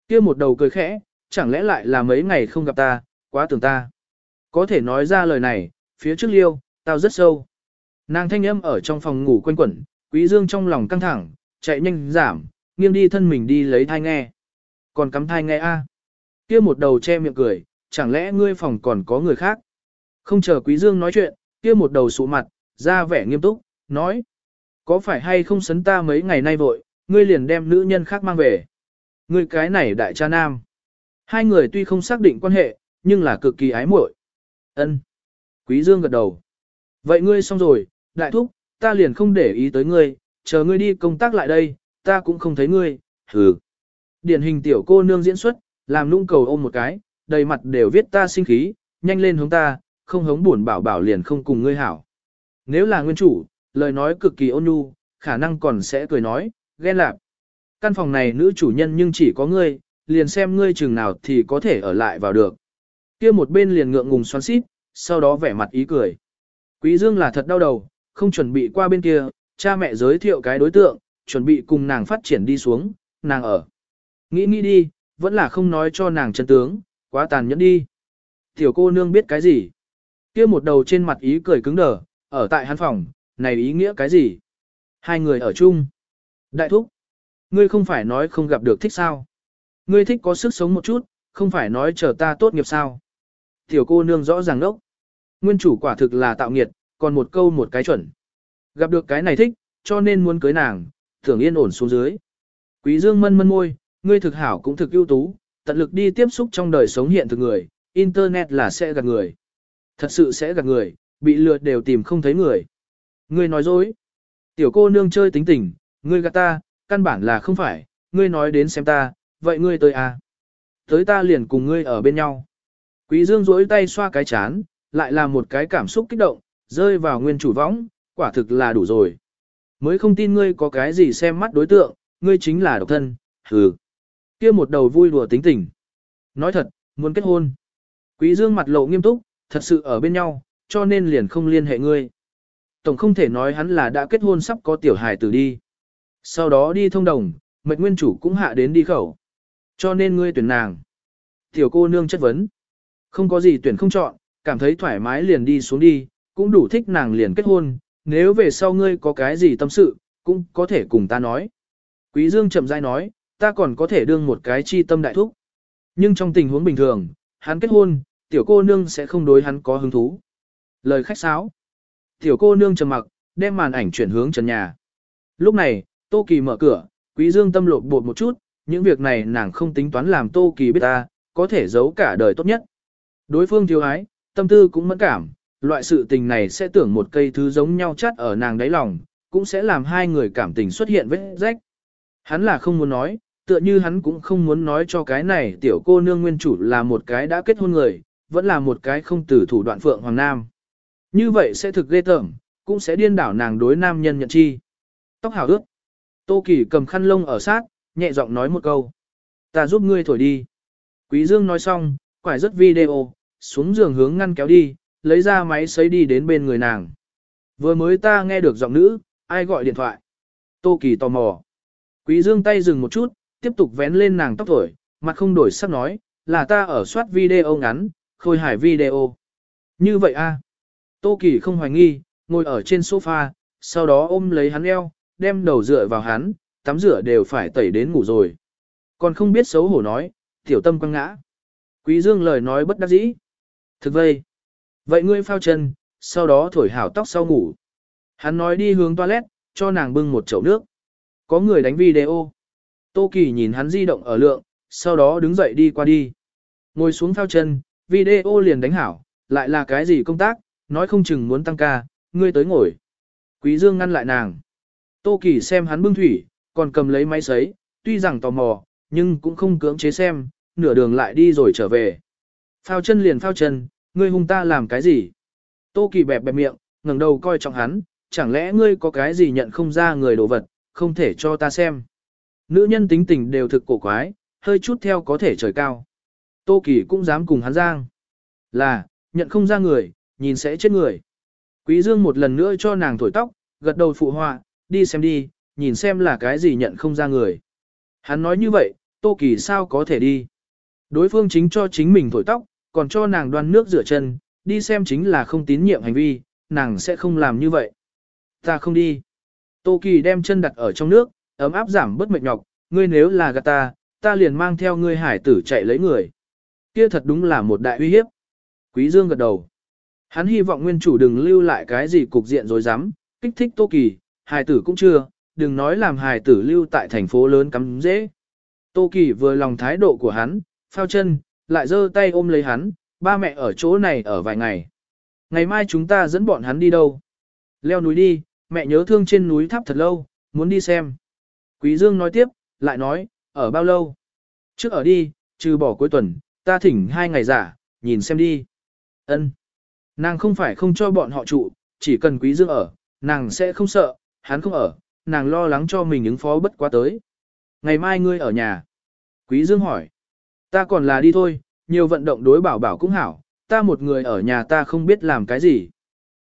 kia một đầu cười khẽ, chẳng lẽ lại là mấy ngày không gặp ta, quá tưởng ta. Có thể nói ra lời này, phía trước liêu, tao rất sâu. Nàng thanh âm ở trong phòng ngủ quanh quẩn, quý dương trong lòng căng thẳng, chạy nhanh giảm, nghiêng đi thân mình đi lấy thai nghe. Còn cắm thai nghe a? Kia một đầu che miệng cười, chẳng lẽ ngươi phòng còn có người khác? Không chờ Quý Dương nói chuyện, kia một đầu sụ mặt, ra vẻ nghiêm túc, nói. Có phải hay không sấn ta mấy ngày nay vội, ngươi liền đem nữ nhân khác mang về. Ngươi cái này đại cha nam. Hai người tuy không xác định quan hệ, nhưng là cực kỳ ái muội. Ân. Quý Dương gật đầu. Vậy ngươi xong rồi, đại thúc, ta liền không để ý tới ngươi, chờ ngươi đi công tác lại đây, ta cũng không thấy ngươi, hừ. Điển hình tiểu cô nương diễn xuất, làm nũng cầu ôm một cái, đầy mặt đều viết ta sinh khí, nhanh lên hướng ta, không hống buồn bảo bảo liền không cùng ngươi hảo. Nếu là nguyên chủ, lời nói cực kỳ ôn nhu, khả năng còn sẽ cười nói, ghen lạc. Căn phòng này nữ chủ nhân nhưng chỉ có ngươi, liền xem ngươi chừng nào thì có thể ở lại vào được kia một bên liền ngượng ngùng xoắn xít, sau đó vẻ mặt ý cười. Quý Dương là thật đau đầu, không chuẩn bị qua bên kia, cha mẹ giới thiệu cái đối tượng, chuẩn bị cùng nàng phát triển đi xuống, nàng ở. Nghĩ nghĩ đi, vẫn là không nói cho nàng chân tướng, quá tàn nhẫn đi. Tiểu cô nương biết cái gì? kia một đầu trên mặt ý cười cứng đờ, ở tại hắn phòng, này ý nghĩa cái gì? Hai người ở chung. Đại thúc, ngươi không phải nói không gặp được thích sao? Ngươi thích có sức sống một chút, không phải nói chờ ta tốt nghiệp sao? Tiểu cô nương rõ ràng đốc. Nguyên chủ quả thực là tạo nghiệt, còn một câu một cái chuẩn. Gặp được cái này thích, cho nên muốn cưới nàng, tưởng yên ổn xuống dưới. Quý dương mân mân môi, ngươi thực hảo cũng thực ưu tú, tận lực đi tiếp xúc trong đời sống hiện thực người, internet là sẽ gặp người. Thật sự sẽ gạt người, bị lừa đều tìm không thấy người. Ngươi nói dối. Tiểu cô nương chơi tính tình, ngươi gạt ta, căn bản là không phải, ngươi nói đến xem ta, vậy ngươi tới à. Tới ta liền cùng ngươi ở bên nhau. Quý dương duỗi tay xoa cái chán, lại là một cái cảm xúc kích động, rơi vào nguyên chủ võng, quả thực là đủ rồi. Mới không tin ngươi có cái gì xem mắt đối tượng, ngươi chính là độc thân, hừ. kia một đầu vui đùa tính tình. Nói thật, muốn kết hôn. Quý dương mặt lộ nghiêm túc, thật sự ở bên nhau, cho nên liền không liên hệ ngươi. Tổng không thể nói hắn là đã kết hôn sắp có tiểu hài tử đi. Sau đó đi thông đồng, mệnh nguyên chủ cũng hạ đến đi khẩu. Cho nên ngươi tuyển nàng. Tiểu cô nương chất vấn. Không có gì tuyển không chọn, cảm thấy thoải mái liền đi xuống đi, cũng đủ thích nàng liền kết hôn. Nếu về sau ngươi có cái gì tâm sự, cũng có thể cùng ta nói. Quý Dương chậm rãi nói, ta còn có thể đương một cái chi tâm đại thúc. Nhưng trong tình huống bình thường, hắn kết hôn, tiểu cô nương sẽ không đối hắn có hứng thú. Lời khách sáo. Tiểu cô nương trầm mặc, đem màn ảnh chuyển hướng trần nhà. Lúc này, Tô Kỳ mở cửa, Quý Dương tâm lột bột một chút, những việc này nàng không tính toán làm Tô Kỳ biết ta, có thể giấu cả đời tốt nhất. Đối phương thiếu ái, tâm tư cũng mẫn cảm, loại sự tình này sẽ tưởng một cây thứ giống nhau chắt ở nàng đáy lòng, cũng sẽ làm hai người cảm tình xuất hiện vết rách. Hắn là không muốn nói, tựa như hắn cũng không muốn nói cho cái này tiểu cô nương nguyên chủ là một cái đã kết hôn người, vẫn là một cái không từ thủ đoạn phượng hoàng nam. Như vậy sẽ thực ghê tởm, cũng sẽ điên đảo nàng đối nam nhân nhận chi. Tóc hào ước. Tô Kỳ cầm khăn lông ở sát, nhẹ giọng nói một câu. Ta giúp ngươi thổi đi. Quý Dương nói xong, quải rất video, xuống giường hướng ngăn kéo đi, lấy ra máy sấy đi đến bên người nàng. Vừa mới ta nghe được giọng nữ, ai gọi điện thoại. Tô Kỳ tò mò. Quý Dương tay dừng một chút, tiếp tục vén lên nàng tóc thổi, mặt không đổi sắc nói, là ta ở soát video ngắn, khôi hải video. Như vậy a? À? Tô Kỳ không hoài nghi, ngồi ở trên sofa, sau đó ôm lấy hắn eo, đem đầu dựa vào hắn, tắm rửa đều phải tẩy đến ngủ rồi. Còn không biết xấu hổ nói, tiểu tâm quăng ngã. Quý Dương lời nói bất đắc dĩ. Thực vây. Vậy ngươi phao chân, sau đó thổi hảo tóc sau ngủ. Hắn nói đi hướng toilet, cho nàng bưng một chậu nước. Có người đánh video. Tô Kỳ nhìn hắn di động ở lượng, sau đó đứng dậy đi qua đi. Ngồi xuống phao chân, video liền đánh hảo, lại là cái gì công tác, nói không chừng muốn tăng ca, ngươi tới ngồi. Quý Dương ngăn lại nàng. Tô Kỳ xem hắn bưng thủy, còn cầm lấy máy sấy, tuy rằng tò mò, nhưng cũng không cưỡng chế xem, nửa đường lại đi rồi trở về. Phao chân liền phao chân, ngươi hung ta làm cái gì? Tô Kỳ bẹp bẹp miệng, ngẩng đầu coi trọng hắn, chẳng lẽ ngươi có cái gì nhận không ra người đồ vật, không thể cho ta xem. Nữ nhân tính tình đều thực cổ quái, hơi chút theo có thể trời cao. Tô Kỳ cũng dám cùng hắn giang. Là, nhận không ra người, nhìn sẽ chết người. Quý Dương một lần nữa cho nàng thổi tóc, gật đầu phụ họa, đi xem đi, nhìn xem là cái gì nhận không ra người. Hắn nói như vậy, Tô Kỳ sao có thể đi. Đối phương chính cho chính mình thổi tóc, còn cho nàng đoan nước rửa chân, đi xem chính là không tín nhiệm hành vi, nàng sẽ không làm như vậy. Ta không đi. Tô Kỳ đem chân đặt ở trong nước, ấm áp giảm bớt mệt nhọc, ngươi nếu là gạt ta, ta liền mang theo ngươi hải tử chạy lấy người. Kia thật đúng là một đại uy hiếp. Quý Dương gật đầu. Hắn hy vọng nguyên chủ đừng lưu lại cái gì cục diện rồi dám, kích thích Tô Kỳ, hải tử cũng chưa, đừng nói làm hải tử lưu tại thành phố lớn cắm dễ. Tô Kỳ vừa lòng thái độ của hắn, phao chân, lại giơ tay ôm lấy hắn, ba mẹ ở chỗ này ở vài ngày. Ngày mai chúng ta dẫn bọn hắn đi đâu? Leo núi đi, mẹ nhớ thương trên núi tháp thật lâu, muốn đi xem. Quý Dương nói tiếp, lại nói, ở bao lâu? Trước ở đi, trừ bỏ cuối tuần, ta thỉnh hai ngày giả, nhìn xem đi. Ân. Nàng không phải không cho bọn họ trụ, chỉ cần Quý Dương ở, nàng sẽ không sợ, hắn không ở, nàng lo lắng cho mình ứng phó bất quá tới. Ngày mai ngươi ở nhà. Quý Dương hỏi. Ta còn là đi thôi, nhiều vận động đối bảo bảo cũng hảo, ta một người ở nhà ta không biết làm cái gì.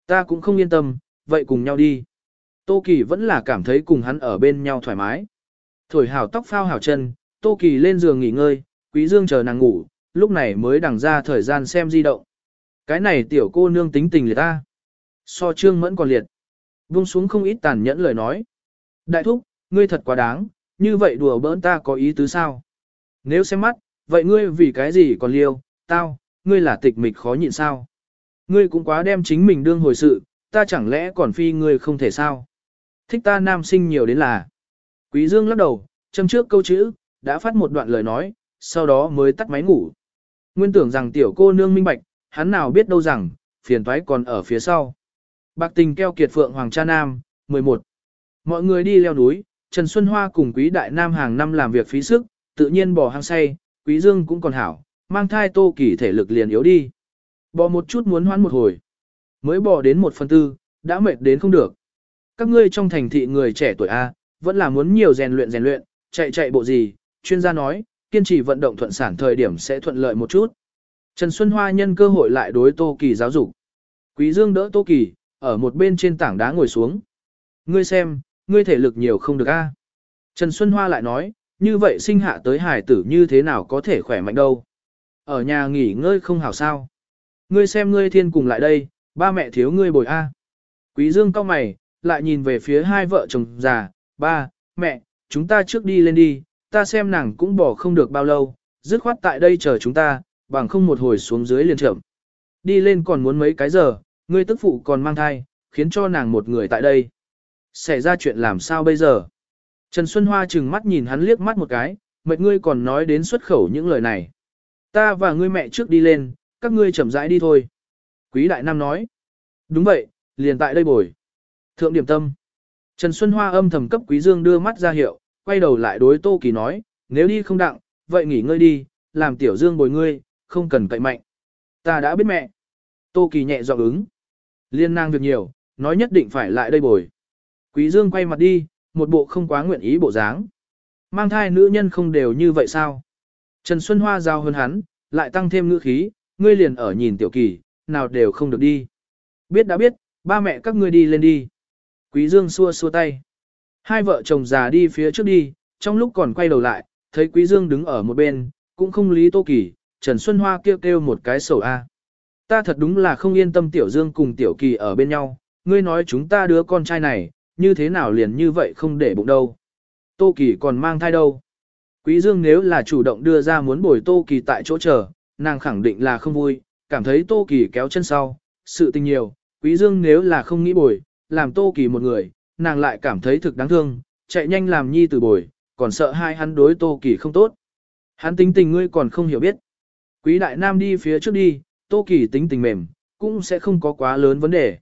Ta cũng không yên tâm, vậy cùng nhau đi. Tô Kỳ vẫn là cảm thấy cùng hắn ở bên nhau thoải mái. Thổi hào tóc phao hào chân, Tô Kỳ lên giường nghỉ ngơi, Quý Dương chờ nàng ngủ, lúc này mới đằng ra thời gian xem di động. Cái này tiểu cô nương tính tình liệt ta. So trương mẫn còn liệt. Vung xuống không ít tàn nhẫn lời nói. Đại thúc, ngươi thật quá đáng, như vậy đùa bỡn ta có ý tứ sao? Nếu xem mắt, vậy ngươi vì cái gì còn liêu, tao, ngươi là tịch mịch khó nhịn sao? Ngươi cũng quá đem chính mình đương hồi sự, ta chẳng lẽ còn phi ngươi không thể sao? Thích ta nam sinh nhiều đến là. Quý Dương lắc đầu, châm trước câu chữ, đã phát một đoạn lời nói, sau đó mới tắt máy ngủ. Nguyên tưởng rằng tiểu cô nương minh bạch, hắn nào biết đâu rằng, phiền toái còn ở phía sau. Bạc tình keo kiệt phượng hoàng cha nam, 11. Mọi người đi leo núi, Trần Xuân Hoa cùng quý đại nam hàng năm làm việc phí sức, tự nhiên bỏ hang say, quý dương cũng còn hảo, mang thai tô kỳ thể lực liền yếu đi. Bỏ một chút muốn hoán một hồi. Mới bỏ đến một phần tư, đã mệt đến không được. Các ngươi trong thành thị người trẻ tuổi A, vẫn là muốn nhiều rèn luyện rèn luyện, chạy chạy bộ gì, chuyên gia nói, kiên trì vận động thuận sản thời điểm sẽ thuận lợi một chút. Trần Xuân Hoa nhân cơ hội lại đối Tô Kỳ giáo dục. Quý Dương đỡ Tô Kỳ, ở một bên trên tảng đá ngồi xuống. Ngươi xem, ngươi thể lực nhiều không được a. Trần Xuân Hoa lại nói, như vậy sinh hạ tới hải tử như thế nào có thể khỏe mạnh đâu. Ở nhà nghỉ ngơi không hảo sao. Ngươi xem ngươi thiên cùng lại đây, ba mẹ thiếu ngươi bồi a. Quý Dương cao mày, lại nhìn về phía hai vợ chồng già, ba, mẹ, chúng ta trước đi lên đi, ta xem nàng cũng bỏ không được bao lâu, dứt khoát tại đây chờ chúng ta, bằng không một hồi xuống dưới liền trưởng. Đi lên còn muốn mấy cái giờ, ngươi tức phụ còn mang thai, khiến cho nàng một người tại đây. Xảy ra chuyện làm sao bây giờ? Trần Xuân Hoa chừng mắt nhìn hắn liếc mắt một cái, mệt ngươi còn nói đến xuất khẩu những lời này. Ta và ngươi mẹ trước đi lên, các ngươi chậm rãi đi thôi. Quý Đại Nam nói. Đúng vậy, liền tại đây bồi. Thượng điểm tâm. Trần Xuân Hoa âm thầm cấp Quý Dương đưa mắt ra hiệu, quay đầu lại đối Tô Kỳ nói, nếu đi không đặng, vậy nghỉ ngơi đi, làm tiểu Dương bồi ngươi, không cần cậy mạnh. Ta đã biết mẹ. Tô Kỳ nhẹ giọng ứng. Liên nang việc nhiều, nói nhất định phải lại đây bồi. Quý Dương quay mặt đi, một bộ không quá nguyện ý bộ dáng. Mang thai nữ nhân không đều như vậy sao? Trần Xuân Hoa giao hơn hắn, lại tăng thêm ngữ khí, ngươi liền ở nhìn tiểu kỳ, nào đều không được đi. Biết đã biết, ba mẹ các ngươi đi lên đi. Quý Dương xua xua tay. Hai vợ chồng già đi phía trước đi, trong lúc còn quay đầu lại, thấy Quý Dương đứng ở một bên, cũng không lý Tô Kỳ, Trần Xuân Hoa kêu kêu một cái sầu A. Ta thật đúng là không yên tâm Tiểu Dương cùng Tiểu Kỳ ở bên nhau, ngươi nói chúng ta đứa con trai này, như thế nào liền như vậy không để bụng đâu. Tô Kỳ còn mang thai đâu. Quý Dương nếu là chủ động đưa ra muốn bồi Tô Kỳ tại chỗ chờ, nàng khẳng định là không vui, cảm thấy Tô Kỳ kéo chân sau, sự tình nhiều, Quý Dương nếu là không nghĩ bồi, làm Tô Kỳ một người, nàng lại cảm thấy thực đáng thương, chạy nhanh làm nhi từ bồi, còn sợ hai hắn đối Tô Kỳ không tốt. Hắn tính tình ngươi còn không hiểu biết. Quý đại nam đi phía trước đi, Tô Kỳ tính tình mềm, cũng sẽ không có quá lớn vấn đề.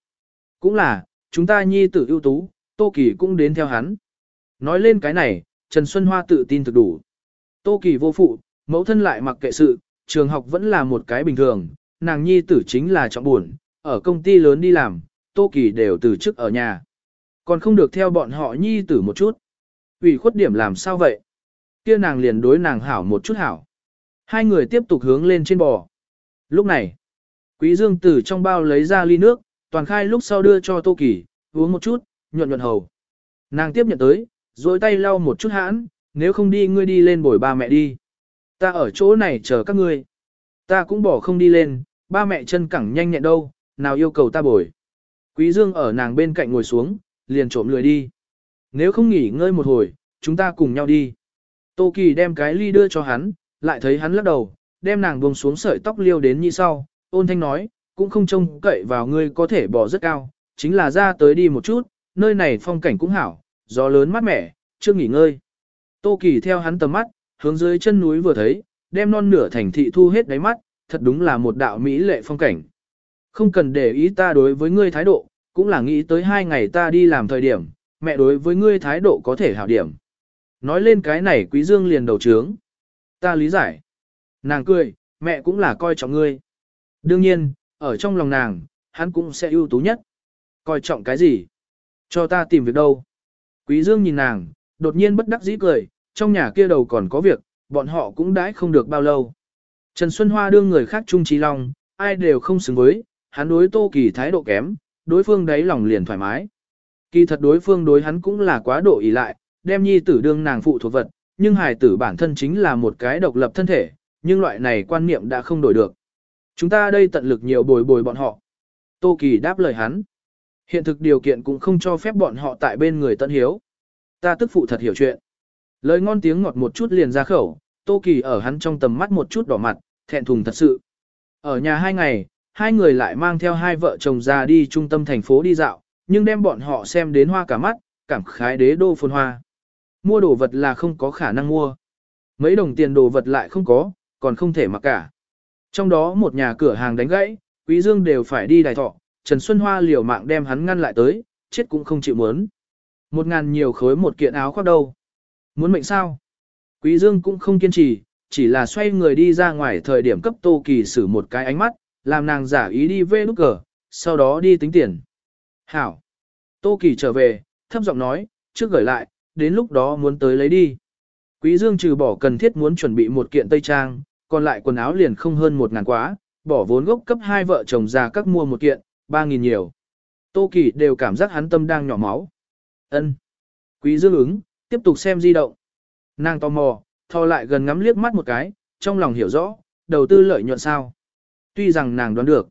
Cũng là, chúng ta nhi tử ưu tú, Tô Kỳ cũng đến theo hắn. Nói lên cái này, Trần Xuân Hoa tự tin thực đủ. Tô Kỳ vô phụ, mẫu thân lại mặc kệ sự, trường học vẫn là một cái bình thường, nàng nhi tử chính là trọng buồn, ở công ty lớn đi làm, Tô Kỳ đều từ chức ở nhà. Còn không được theo bọn họ nhi tử một chút. ủy khuất điểm làm sao vậy? Kia nàng liền đối nàng hảo một chút hảo. Hai người tiếp tục hướng lên trên bò. Lúc này, Quý Dương từ trong bao lấy ra ly nước, toàn khai lúc sau đưa cho Tô Kỳ, uống một chút, nhuận nhuận hầu. Nàng tiếp nhận tới, rồi tay lau một chút hãn, nếu không đi ngươi đi lên bồi ba mẹ đi. Ta ở chỗ này chờ các ngươi. Ta cũng bỏ không đi lên, ba mẹ chân cẳng nhanh nhẹn đâu, nào yêu cầu ta bồi. Quý Dương ở nàng bên cạnh ngồi xuống, liền trộm lười đi. Nếu không nghỉ ngơi một hồi, chúng ta cùng nhau đi. Tô Kỳ đem cái ly đưa cho hắn, lại thấy hắn lắc đầu, đem nàng buông xuống sợi tóc liêu đến như sau, ôn thanh nói, cũng không trông cậy vào ngươi có thể bỏ rất cao, chính là ra tới đi một chút, nơi này phong cảnh cũng hảo, gió lớn mát mẻ, chưa nghỉ ngơi. Tô Kỳ theo hắn tầm mắt, hướng dưới chân núi vừa thấy, đem non nửa thành thị thu hết đáy mắt, thật đúng là một đạo mỹ lệ phong cảnh. Không cần để ý ta đối với ngươi thái độ, cũng là nghĩ tới hai ngày ta đi làm thời điểm, mẹ đối với ngươi thái độ có thể hảo điểm. Nói lên cái này quý dương liền đầu trướng. Ta lý giải. Nàng cười, mẹ cũng là coi trọng ngươi. Đương nhiên, ở trong lòng nàng, hắn cũng sẽ ưu tú nhất. Coi trọng cái gì? Cho ta tìm việc đâu? Quý dương nhìn nàng, đột nhiên bất đắc dĩ cười, trong nhà kia đầu còn có việc, bọn họ cũng đãi không được bao lâu. Trần Xuân Hoa đương người khác trung trí lòng, ai đều không xứng với, hắn đối Tô Kỳ thái độ kém, đối phương đáy lòng liền thoải mái. Kỳ thật đối phương đối hắn cũng là quá độ ý lại, đem nhi tử đương nàng phụ thuộc vật, nhưng hài tử bản thân chính là một cái độc lập thân thể, nhưng loại này quan niệm đã không đổi được. Chúng ta đây tận lực nhiều bồi bồi bọn họ. Tô Kỳ đáp lời hắn. Hiện thực điều kiện cũng không cho phép bọn họ tại bên người tận hiếu. Ta tức phụ thật hiểu chuyện. Lời ngon tiếng ngọt một chút liền ra khẩu, Tô Kỳ ở hắn trong tầm mắt một chút đỏ mặt, thẹn thùng thật sự. Ở nhà hai ngày, hai người lại mang theo hai vợ chồng ra đi trung tâm thành phố đi dạo, nhưng đem bọn họ xem đến hoa cả mắt, cảm khái đế đô phồn hoa. Mua đồ vật là không có khả năng mua. Mấy đồng tiền đồ vật lại không có, còn không thể mặc cả. Trong đó một nhà cửa hàng đánh gãy, Quý Dương đều phải đi đài thọ, Trần Xuân Hoa liều mạng đem hắn ngăn lại tới, chết cũng không chịu muốn. Một ngàn nhiều khối một kiện áo khoác đâu. Muốn mệnh sao? Quý Dương cũng không kiên trì, chỉ là xoay người đi ra ngoài thời điểm cấp Tô Kỳ sử một cái ánh mắt, làm nàng giả ý đi về nút cờ, sau đó đi tính tiền. Hảo. Tô Kỳ trở về, thấp giọng nói, trước gửi lại, đến lúc đó muốn tới lấy đi. Quý Dương trừ bỏ cần thiết muốn chuẩn bị một kiện tây trang, còn lại quần áo liền không hơn một ngàn quá, bỏ vốn gốc cấp hai vợ chồng già các mua một kiện, ba nghìn nhiều. Tô Kỳ đều cảm giác hắn tâm đang nhỏ máu. Ân. Quý Dương ứng, tiếp tục xem di động. Nàng tò mò, thò lại gần ngắm liếc mắt một cái, trong lòng hiểu rõ, đầu tư lợi nhuận sao. Tuy rằng nàng đoán được.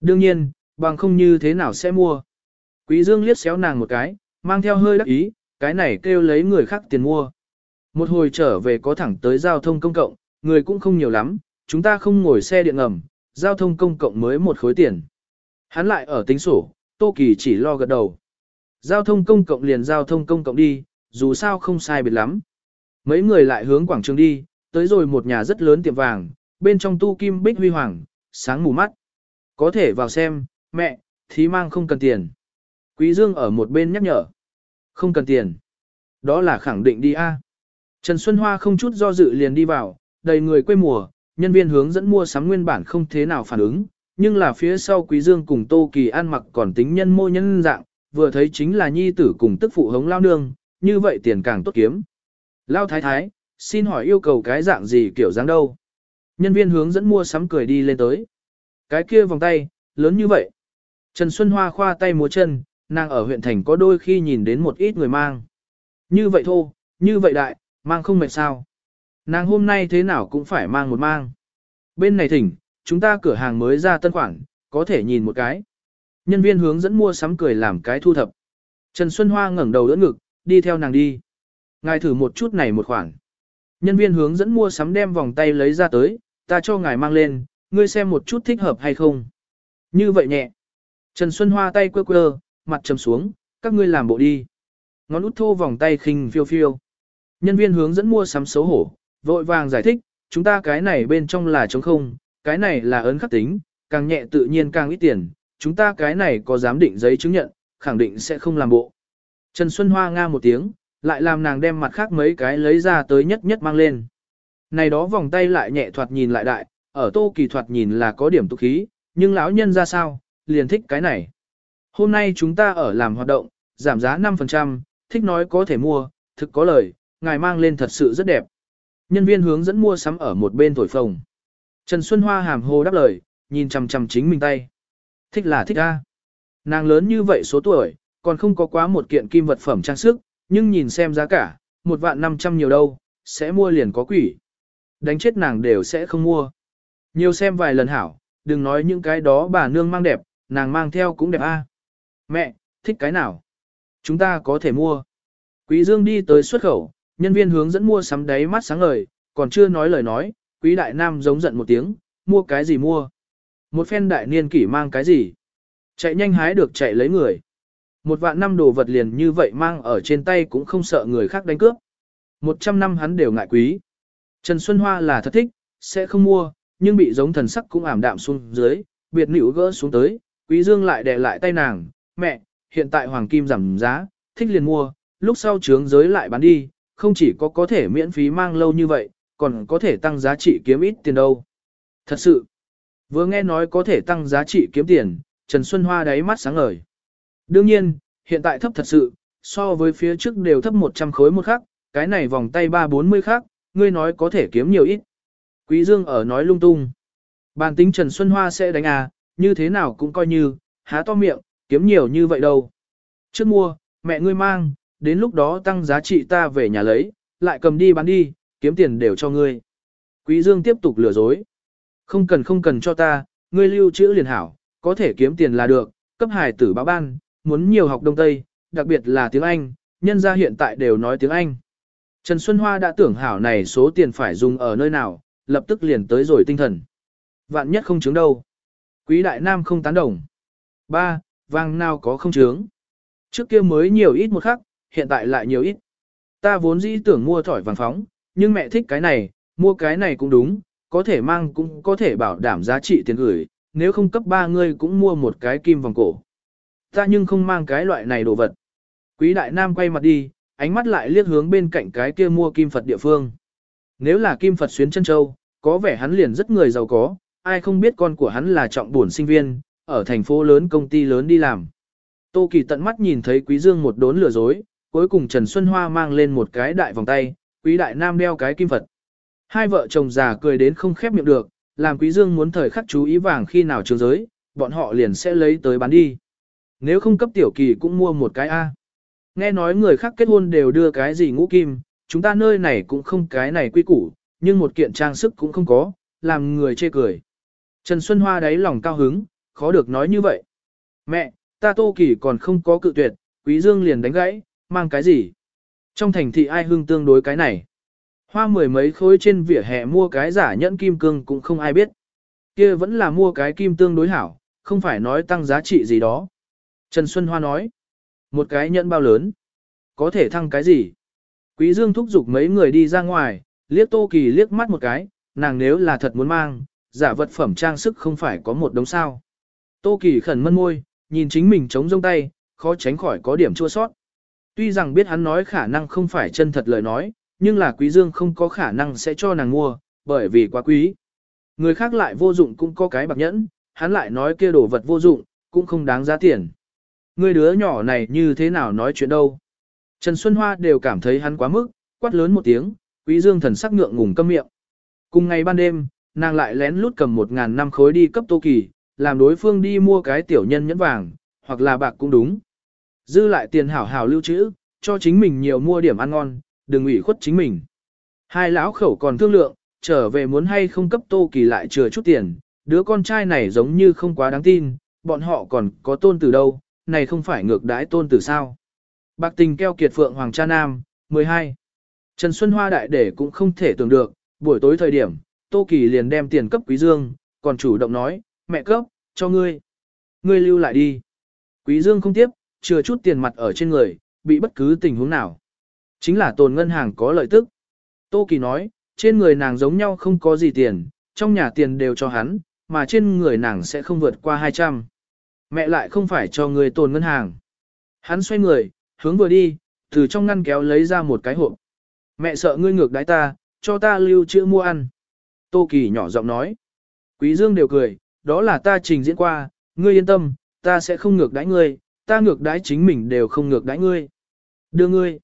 Đương nhiên, bằng không như thế nào sẽ mua. Quý Dương liếc xéo nàng một cái, mang theo hơi đắc ý, cái này kêu lấy người khác tiền mua. Một hồi trở về có thẳng tới giao thông công cộng, người cũng không nhiều lắm, chúng ta không ngồi xe điện ngầm, giao thông công cộng mới một khối tiền. Hắn lại ở tính sổ, Tô Kỳ chỉ lo gật đầu. Giao thông công cộng liền giao thông công cộng đi, dù sao không sai biệt lắm. Mấy người lại hướng quảng trường đi, tới rồi một nhà rất lớn tiệm vàng, bên trong tu kim bích huy hoàng, sáng mù mắt. Có thể vào xem, mẹ, thí mang không cần tiền. Quý Dương ở một bên nhắc nhở. Không cần tiền. Đó là khẳng định đi a. Trần Xuân Hoa không chút do dự liền đi vào, đầy người quê mùa, nhân viên hướng dẫn mua sắm nguyên bản không thế nào phản ứng, nhưng là phía sau Quý Dương cùng Tô Kỳ ăn mặc còn tính nhân mô nhân dạng, vừa thấy chính là nhi tử cùng tức phụ hống lao nương, như vậy tiền càng tốt kiếm. Lao thái thái, xin hỏi yêu cầu cái dạng gì kiểu dáng đâu? Nhân viên hướng dẫn mua sắm cười đi lên tới. Cái kia vòng tay, lớn như vậy. Trần Xuân Hoa khoa tay múa chân, nàng ở huyện thành có đôi khi nhìn đến một ít người mang. Như vậy thô, như vậy đại, mang không mệt sao. Nàng hôm nay thế nào cũng phải mang một mang. Bên này thỉnh, chúng ta cửa hàng mới ra tân khoản, có thể nhìn một cái. Nhân viên hướng dẫn mua sắm cười làm cái thu thập. Trần Xuân Hoa ngẩng đầu đỡ ngực, đi theo nàng đi. Ngài thử một chút này một khoản. Nhân viên hướng dẫn mua sắm đem vòng tay lấy ra tới, ta cho ngài mang lên, ngươi xem một chút thích hợp hay không. Như vậy nhẹ. Trần Xuân Hoa tay quơ quơ, mặt trầm xuống, các ngươi làm bộ đi. Ngón út thô vòng tay khinh phiêu phiêu. Nhân viên hướng dẫn mua sắm xấu hổ, vội vàng giải thích, chúng ta cái này bên trong là trống không, cái này là ấn khắc tính, càng nhẹ tự nhiên càng ít tiền, chúng ta cái này có giám định giấy chứng nhận, khẳng định sẽ không làm bộ. Trần Xuân Hoa nga một tiếng, lại làm nàng đem mặt khác mấy cái lấy ra tới nhất nhất mang lên. Này đó vòng tay lại nhẹ thoạt nhìn lại đại, ở tô kỳ thoạt nhìn là có điểm tục khí, nhưng lão nhân ra sao, liền thích cái này. Hôm nay chúng ta ở làm hoạt động, giảm giá 5%, thích nói có thể mua, thực có lời, ngài mang lên thật sự rất đẹp. Nhân viên hướng dẫn mua sắm ở một bên thổi phồng. Trần Xuân Hoa hàm hồ đáp lời, nhìn chằm chằm chính mình tay. Thích là thích a. Nàng lớn như vậy số tuổi, còn không có quá một kiện kim vật phẩm trang sức, nhưng nhìn xem giá cả, một vạn năm trăm nhiều đâu, sẽ mua liền có quỷ. Đánh chết nàng đều sẽ không mua. Nhiều xem vài lần hảo, đừng nói những cái đó bà nương mang đẹp, nàng mang theo cũng đẹp a. Mẹ, thích cái nào? Chúng ta có thể mua. Quý Dương đi tới xuất khẩu, nhân viên hướng dẫn mua sắm đáy mắt sáng ngời, còn chưa nói lời nói, quý đại nam giống giận một tiếng, mua cái gì mua? Một phen đại niên kỷ mang cái gì? Chạy nhanh hái được chạy lấy người. Một vạn năm đồ vật liền như vậy mang ở trên tay cũng không sợ người khác đánh cướp. Một trăm năm hắn đều ngại quý. Trần Xuân Hoa là thật thích, sẽ không mua, nhưng bị giống thần sắc cũng ảm đạm xuống dưới, biệt nữ gỡ xuống tới, quý dương lại đè lại tay nàng, mẹ, hiện tại hoàng kim giảm giá, thích liền mua, lúc sau trướng giới lại bán đi, không chỉ có có thể miễn phí mang lâu như vậy, còn có thể tăng giá trị kiếm ít tiền đâu. Thật sự, vừa nghe nói có thể tăng giá trị kiếm tiền, Trần Xuân Hoa đáy mắt sáng ngời. Đương nhiên, hiện tại thấp thật sự, so với phía trước đều thấp 100 khối một khắc, cái này vòng tay 340 khắc, ngươi nói có thể kiếm nhiều ít. Quý Dương ở nói lung tung. Bàn tính Trần Xuân Hoa sẽ đánh à, như thế nào cũng coi như, há to miệng, kiếm nhiều như vậy đâu. Trước mua, mẹ ngươi mang, đến lúc đó tăng giá trị ta về nhà lấy, lại cầm đi bán đi, kiếm tiền đều cho ngươi. Quý Dương tiếp tục lừa dối. Không cần không cần cho ta, ngươi lưu trữ liền hảo, có thể kiếm tiền là được, cấp hải tử báo ban, muốn nhiều học Đông Tây, đặc biệt là tiếng Anh, nhân gia hiện tại đều nói tiếng Anh. Trần Xuân Hoa đã tưởng hảo này số tiền phải dùng ở nơi nào, lập tức liền tới rồi tinh thần. Vạn nhất không chứng đâu. Quý đại nam không tán đồng. Ba, vàng nào có không chứng. Trước kia mới nhiều ít một khắc, hiện tại lại nhiều ít. Ta vốn dĩ tưởng mua thỏi vàng phóng, nhưng mẹ thích cái này, mua cái này cũng đúng, có thể mang cũng có thể bảo đảm giá trị tiền gửi, nếu không cấp ba ngươi cũng mua một cái kim vòng cổ. Ta nhưng không mang cái loại này đồ vật. Quý đại nam quay mặt đi, ánh mắt lại liếc hướng bên cạnh cái kia mua kim Phật địa phương. Nếu là kim Phật xuyến chân châu, có vẻ hắn liền rất người giàu có, ai không biết con của hắn là trọng buồn sinh viên, ở thành phố lớn công ty lớn đi làm. Tô Kỳ tận mắt nhìn thấy Quý Dương một đốn lừa dối, cuối cùng Trần Xuân Hoa mang lên một cái đại vòng tay, Quý đại nam đeo cái kim Phật. Hai vợ chồng già cười đến không khép miệng được, làm Quý Dương muốn thời khắc chú ý vàng khi nào trường giới, bọn họ liền sẽ lấy tới bán đi. Nếu không cấp tiểu kỳ cũng mua một cái A. Nghe nói người khác kết hôn đều đưa cái gì ngũ kim, chúng ta nơi này cũng không cái này quy củ, nhưng một kiện trang sức cũng không có, làm người chê cười. Trần Xuân Hoa đáy lòng cao hứng, khó được nói như vậy. Mẹ, ta tô kỳ còn không có cự tuyệt, quý dương liền đánh gãy, mang cái gì? Trong thành thị ai hương tương đối cái này? Hoa mười mấy khối trên vỉa hè mua cái giả nhẫn kim cương cũng không ai biết. kia vẫn là mua cái kim tương đối hảo, không phải nói tăng giá trị gì đó. Trần Xuân Hoa nói, một cái nhẫn bao lớn, có thể thăng cái gì? Quý Dương thúc giục mấy người đi ra ngoài, liếc Tô Kỳ liếc mắt một cái, nàng nếu là thật muốn mang, giả vật phẩm trang sức không phải có một đống sao. Tô Kỳ khẩn mân môi, nhìn chính mình chống rông tay, khó tránh khỏi có điểm chua sót. Tuy rằng biết hắn nói khả năng không phải chân thật lời nói, nhưng là quý dương không có khả năng sẽ cho nàng mua, bởi vì quá quý. Người khác lại vô dụng cũng có cái bạc nhẫn, hắn lại nói kia đồ vật vô dụng, cũng không đáng giá tiền. Người đứa nhỏ này như thế nào nói chuyện đâu. Trần Xuân Hoa đều cảm thấy hắn quá mức, quát lớn một tiếng, quý dương thần sắc ngượng ngùng câm miệng. Cùng ngày ban đêm, nàng lại lén lút cầm một ngàn năm khối đi cấp Tô Kỳ, làm đối phương đi mua cái tiểu nhân nhẫn vàng, hoặc là bạc cũng đúng. Dư lại tiền hảo hảo lưu trữ, cho chính mình nhiều mua điểm ăn ngon, đừng ủy khuất chính mình. Hai lão khẩu còn thương lượng, trở về muốn hay không cấp Tô Kỳ lại chừa chút tiền, đứa con trai này giống như không quá đáng tin, bọn họ còn có tôn tử đâu, này không phải ngược đãi tôn tử sao. Bạc tình keo kiệt phượng hoàng cha nam, 12. Trần Xuân Hoa đại để cũng không thể tưởng được, buổi tối thời điểm, Tô Kỳ liền đem tiền cấp Quý Dương, còn chủ động nói, mẹ cấp, cho ngươi. Ngươi lưu lại đi. Quý Dương không tiếp, chừa chút tiền mặt ở trên người, bị bất cứ tình huống nào. Chính là tồn ngân hàng có lợi tức. Tô Kỳ nói, trên người nàng giống nhau không có gì tiền, trong nhà tiền đều cho hắn, mà trên người nàng sẽ không vượt qua 200. Mẹ lại không phải cho người tồn ngân hàng. Hắn xoay người, hướng vừa đi, từ trong ngăn kéo lấy ra một cái hộp. Mẹ sợ ngươi ngược đái ta, cho ta lưu trữ mua ăn. Tô Kỳ nhỏ giọng nói. Quý Dương đều cười, đó là ta trình diễn qua, ngươi yên tâm, ta sẽ không ngược đáy ngươi, ta ngược đãi chính mình đều không ngược đãi ngươi. Đưa ngươi.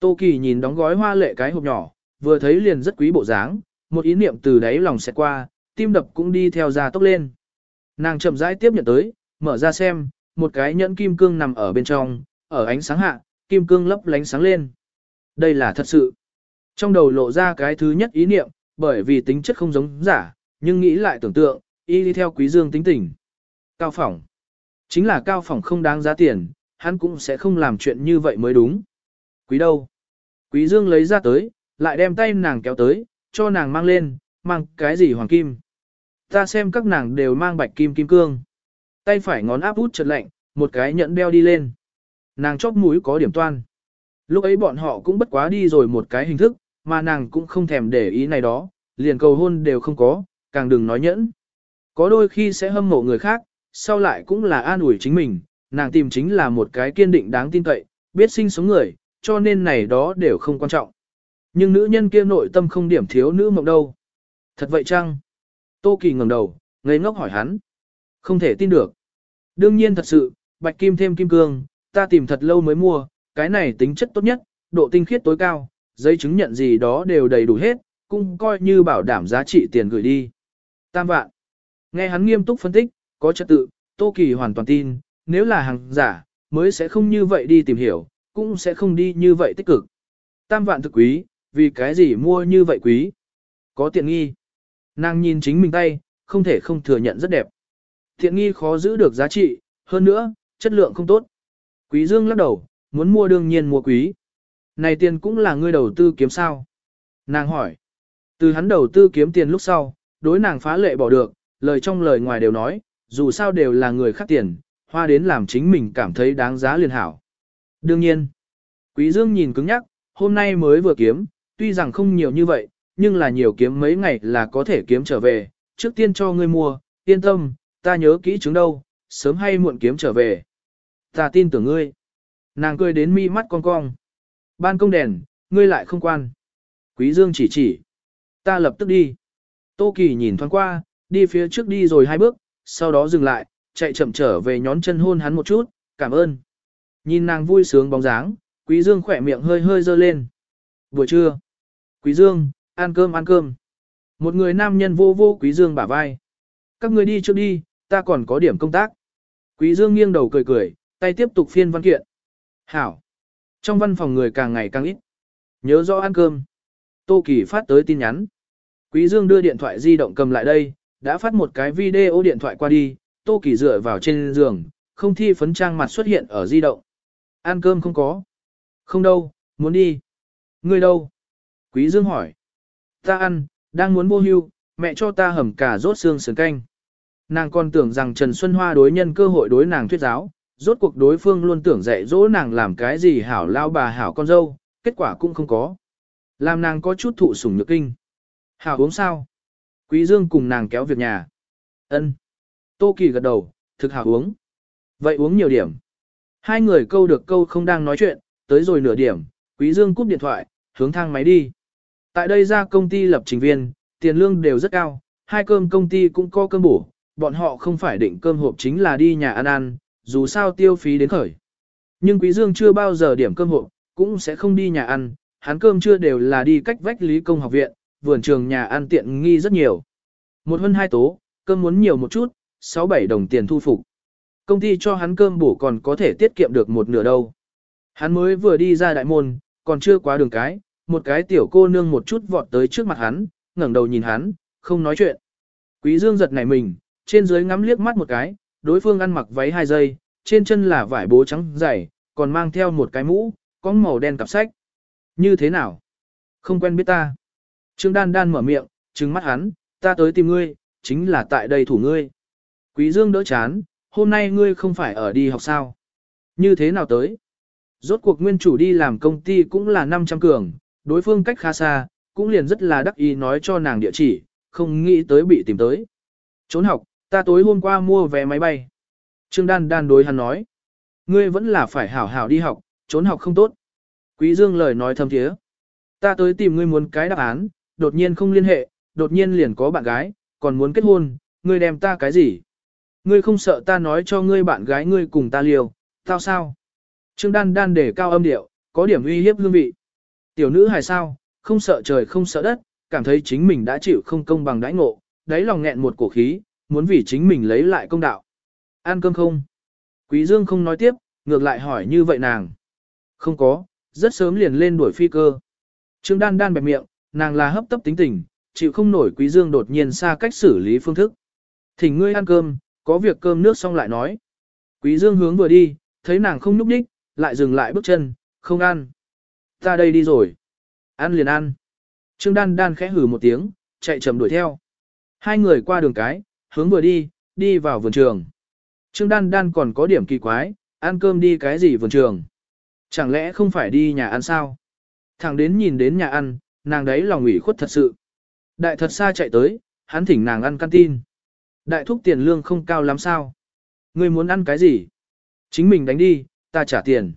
Tô Kỳ nhìn đóng gói hoa lệ cái hộp nhỏ, vừa thấy liền rất quý bộ dáng, một ý niệm từ đáy lòng xẹt qua, tim đập cũng đi theo ra tốc lên. Nàng chậm rãi tiếp nhận tới, mở ra xem, một cái nhẫn kim cương nằm ở bên trong, ở ánh sáng hạ, kim cương lấp lánh sáng lên. Đây là thật sự. Trong đầu lộ ra cái thứ nhất ý niệm, bởi vì tính chất không giống giả, nhưng nghĩ lại tưởng tượng, y đi theo quý dương tính tình. Cao phỏng. Chính là cao phòng không đáng giá tiền, hắn cũng sẽ không làm chuyện như vậy mới đúng. Quý đâu? Quý dương lấy ra tới, lại đem tay nàng kéo tới, cho nàng mang lên, mang cái gì hoàng kim. Ta xem các nàng đều mang bạch kim kim cương. Tay phải ngón áp út chật lạnh, một cái nhẫn đeo đi lên. Nàng chóp mũi có điểm toan. Lúc ấy bọn họ cũng bất quá đi rồi một cái hình thức, mà nàng cũng không thèm để ý này đó, liền cầu hôn đều không có, càng đừng nói nhẫn. Có đôi khi sẽ hâm mộ người khác, sau lại cũng là an ủi chính mình, nàng tìm chính là một cái kiên định đáng tin cậy, biết sinh sống người, cho nên này đó đều không quan trọng. Nhưng nữ nhân kia nội tâm không điểm thiếu nữ mộng đâu. Thật vậy chăng? Tô Kỳ ngẩng đầu, ngây ngốc hỏi hắn. Không thể tin được. Đương nhiên thật sự, bạch kim thêm kim cương, ta tìm thật lâu mới mua, cái này tính chất tốt nhất, độ tinh khiết tối cao, giấy chứng nhận gì đó đều đầy đủ hết, cũng coi như bảo đảm giá trị tiền gửi đi. Tam vạn. Nghe hắn nghiêm túc phân tích, có trật tự, Tô Kỳ hoàn toàn tin, nếu là hàng giả, mới sẽ không như vậy đi tìm hiểu, cũng sẽ không đi như vậy tích cực. Tam vạn thực quý, vì cái gì mua như vậy quý? Có tiện nghi. Nàng nhìn chính mình tay, không thể không thừa nhận rất đẹp. Tiện nghi khó giữ được giá trị, hơn nữa, chất lượng không tốt. Quý Dương lắc đầu, muốn mua đương nhiên mua quý. Này tiền cũng là ngươi đầu tư kiếm sao? Nàng hỏi. Từ hắn đầu tư kiếm tiền lúc sau, đối nàng phá lệ bỏ được, lời trong lời ngoài đều nói, dù sao đều là người khác tiền, hoa đến làm chính mình cảm thấy đáng giá liền hảo. Đương nhiên, Quý Dương nhìn cứng nhắc, hôm nay mới vừa kiếm, tuy rằng không nhiều như vậy, nhưng là nhiều kiếm mấy ngày là có thể kiếm trở về, trước tiên cho ngươi mua, yên tâm, ta nhớ kỹ chứng đâu, sớm hay muộn kiếm trở về. Ta tin tưởng ngươi. Nàng cười đến mi mắt cong cong. Ban công đèn, ngươi lại không quan. Quý Dương chỉ chỉ. Ta lập tức đi. Tô Kỳ nhìn thoáng qua, đi phía trước đi rồi hai bước, sau đó dừng lại, chạy chậm trở về nhón chân hôn hắn một chút, cảm ơn. Nhìn nàng vui sướng bóng dáng, Quý Dương khỏe miệng hơi hơi dơ lên. Buổi trưa. Quý Dương, ăn cơm ăn cơm. Một người nam nhân vô vô Quý Dương bả vai. Các người đi trước đi, ta còn có điểm công tác. Quý Dương nghiêng đầu cười cười, tay tiếp tục phiên văn kiện. Hảo. Trong văn phòng người càng ngày càng ít. Nhớ rõ ăn cơm. Tô Kỳ phát tới tin nhắn. Quý Dương đưa điện thoại di động cầm lại đây, đã phát một cái video điện thoại qua đi, Tô Kỳ dựa vào trên giường, không thi phấn trang mặt xuất hiện ở di động. Ăn cơm không có. Không đâu, muốn đi. Ngươi đâu? Quý Dương hỏi. Ta ăn, đang muốn vô hưu, mẹ cho ta hầm cả rốt xương sườn canh. Nàng còn tưởng rằng Trần Xuân Hoa đối nhân cơ hội đối nàng thuyết giáo, rốt cuộc đối phương luôn tưởng dạy dỗ nàng làm cái gì hảo lao bà hảo con dâu, kết quả cũng không có. Làm nàng có chút thụ sủng nhược kinh. Hảo uống sao? Quý Dương cùng nàng kéo việc nhà. Ân. Tô Kỳ gật đầu, thực hảo uống. Vậy uống nhiều điểm. Hai người câu được câu không đang nói chuyện, tới rồi nửa điểm, Quý Dương cúp điện thoại, hướng thang máy đi. Tại đây ra công ty lập trình viên, tiền lương đều rất cao, hai cơm công ty cũng có cơm bổ, bọn họ không phải định cơm hộp chính là đi nhà ăn ăn, dù sao tiêu phí đến khởi. Nhưng Quý Dương chưa bao giờ điểm cơm hộp, cũng sẽ không đi nhà ăn, hắn cơm chưa đều là đi cách vách lý công học viện, vườn trường nhà ăn tiện nghi rất nhiều. Một hơn hai tố, cơm muốn nhiều một chút, 6-7 đồng tiền thu phục. Công ty cho hắn cơm bổ còn có thể tiết kiệm được một nửa đâu. Hắn mới vừa đi ra đại môn, còn chưa quá đường cái, một cái tiểu cô nương một chút vọt tới trước mặt hắn, ngẩng đầu nhìn hắn, không nói chuyện. Quý Dương giật nảy mình, trên dưới ngắm liếc mắt một cái, đối phương ăn mặc váy hai giây, trên chân là vải bố trắng dày, còn mang theo một cái mũ, có màu đen cặp sách. Như thế nào? Không quen biết ta. Trương Đan Đan mở miệng, trừng mắt hắn, ta tới tìm ngươi, chính là tại đây thủ ngươi. Quý Dương đỡ chán, hôm nay ngươi không phải ở đi học sao? Như thế nào tới? Rốt cuộc nguyên chủ đi làm công ty cũng là 500 cường, đối phương cách khá xa, cũng liền rất là đắc ý nói cho nàng địa chỉ, không nghĩ tới bị tìm tới. Trốn học, ta tối hôm qua mua vé máy bay. Trương Đan Đan đối hắn nói. Ngươi vẫn là phải hảo hảo đi học, trốn học không tốt. Quý Dương lời nói thâm thiế. Ta tới tìm ngươi muốn cái đáp án, đột nhiên không liên hệ, đột nhiên liền có bạn gái, còn muốn kết hôn, ngươi đem ta cái gì? Ngươi không sợ ta nói cho ngươi bạn gái ngươi cùng ta liều, tao sao? Trương Đan Đan để cao âm điệu, có điểm uy hiếp hương vị. Tiểu nữ hài sao, không sợ trời không sợ đất, cảm thấy chính mình đã chịu không công bằng đãi ngộ, đáy lòng nghẹn một cổ khí, muốn vì chính mình lấy lại công đạo. Ăn cơm không? Quý Dương không nói tiếp, ngược lại hỏi như vậy nàng. Không có, rất sớm liền lên đuổi phi cơ. Trương Đan Đan bẹp miệng, nàng là hấp tấp tính tình, chịu không nổi Quý Dương đột nhiên xa cách xử lý phương thức. Thỉnh ngươi ăn cơm, có việc cơm nước xong lại nói. Quý Dương hướng vừa đi, thấy nàng không núp đích, lại dừng lại bước chân, không ăn. Ta đây đi rồi. Ăn liền ăn. Trương Đan Đan khẽ hừ một tiếng, chạy chậm đuổi theo. Hai người qua đường cái, hướng vừa đi, đi vào vườn trường. Trương Đan Đan còn có điểm kỳ quái, ăn cơm đi cái gì vườn trường. Chẳng lẽ không phải đi nhà ăn sao? Thẳng đến nhìn đến nhà ăn, nàng đấy lòng ủy khuất thật sự. Đại thật xa chạy tới, hắn thỉnh nàng ăn canteen. Đại thúc tiền lương không cao lắm sao? Ngươi muốn ăn cái gì? Chính mình đánh đi, ta trả tiền.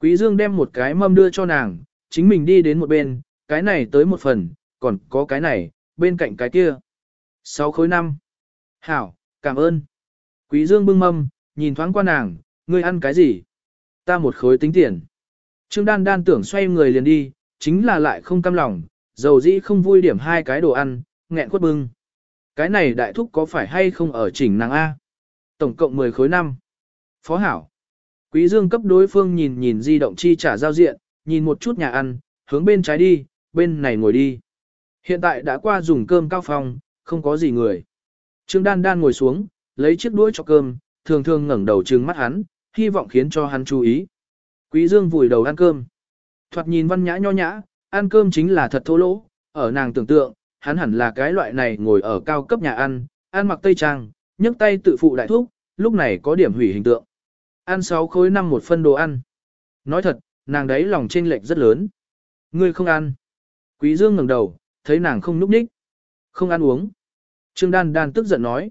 Quý Dương đem một cái mâm đưa cho nàng, chính mình đi đến một bên, cái này tới một phần, còn có cái này, bên cạnh cái kia. Sáu khối năm. Hảo, cảm ơn. Quý Dương bưng mâm, nhìn thoáng qua nàng, ngươi ăn cái gì? Ta một khối tính tiền. Trương Đan Đan tưởng xoay người liền đi, chính là lại không cam lòng, dầu dĩ không vui điểm hai cái đồ ăn, nghẹn quất bưng. Cái này đại thúc có phải hay không ở chỉnh nàng A? Tổng cộng 10 khối năm. Phó hảo. Quý Dương cấp đối phương nhìn nhìn di động chi trả giao diện, nhìn một chút nhà ăn, hướng bên trái đi, bên này ngồi đi. Hiện tại đã qua dùng cơm cao phòng, không có gì người. Trương Đan Đan ngồi xuống, lấy chiếc đũa cho cơm, thường thường ngẩng đầu trừng mắt hắn, hy vọng khiến cho hắn chú ý. Quý Dương vùi đầu ăn cơm. Thoạt nhìn văn nhã nho nhã, ăn cơm chính là thật thô lỗ, ở nàng tưởng tượng, hắn hẳn là cái loại này ngồi ở cao cấp nhà ăn, ăn mặc tây trang, nhấc tay tự phụ đại thúc, lúc này có điểm hủy hình tượng. Ăn 6 khối năm một phân đồ ăn. Nói thật, nàng đấy lòng chênh lệch rất lớn. Ngươi không ăn. Quý Dương ngẩng đầu, thấy nàng không núp đích. Không ăn uống. Trương Đan Đan tức giận nói.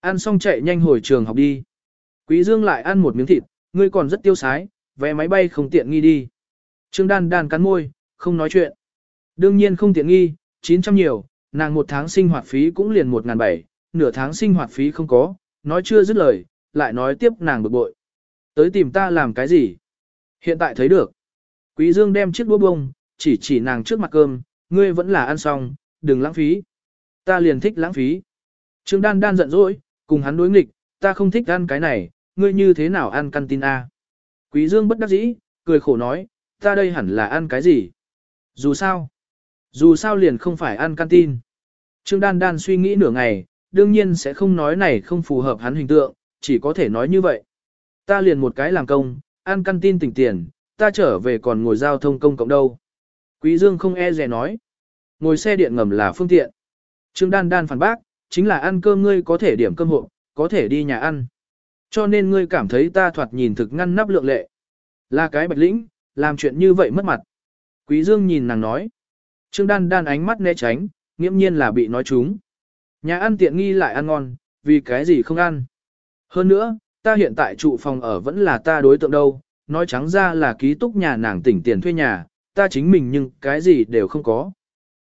Ăn xong chạy nhanh hồi trường học đi. Quý Dương lại ăn một miếng thịt, ngươi còn rất tiêu sái, vé máy bay không tiện nghi đi. Trương Đan Đan cắn môi, không nói chuyện. Đương nhiên không tiện nghi, 900 nhiều, nàng một tháng sinh hoạt phí cũng liền 1.700, nửa tháng sinh hoạt phí không có, nói chưa dứt lời, lại nói tiếp nàng bực bội. Tới tìm ta làm cái gì? Hiện tại thấy được. Quý Dương đem chiếc đũa bông, chỉ chỉ nàng trước mặt cơm, ngươi vẫn là ăn xong, đừng lãng phí. Ta liền thích lãng phí. Trương Đan Đan giận dỗi, cùng hắn đối nghịch, ta không thích ăn cái này, ngươi như thế nào ăn canteen A. Quý Dương bất đắc dĩ, cười khổ nói, ta đây hẳn là ăn cái gì? Dù sao, dù sao liền không phải ăn canteen. Trương Đan Đan suy nghĩ nửa ngày, đương nhiên sẽ không nói này không phù hợp hắn hình tượng, chỉ có thể nói như vậy. Ta liền một cái làm công, ăn canteen tỉnh tiền, ta trở về còn ngồi giao thông công cộng đâu. Quý Dương không e dè nói. Ngồi xe điện ngầm là phương tiện. Trương Đan Đan phản bác, chính là ăn cơm ngươi có thể điểm cơm hộ, có thể đi nhà ăn. Cho nên ngươi cảm thấy ta thoạt nhìn thực ngăn nắp lượng lệ. Là cái bạch lĩnh, làm chuyện như vậy mất mặt. Quý Dương nhìn nàng nói. Trương Đan Đan ánh mắt né tránh, nghiễm nhiên là bị nói trúng. Nhà ăn tiện nghi lại ăn ngon, vì cái gì không ăn. Hơn nữa, ta hiện tại trụ phòng ở vẫn là ta đối tượng đâu, nói trắng ra là ký túc nhà nàng tỉnh tiền thuê nhà, ta chính mình nhưng cái gì đều không có.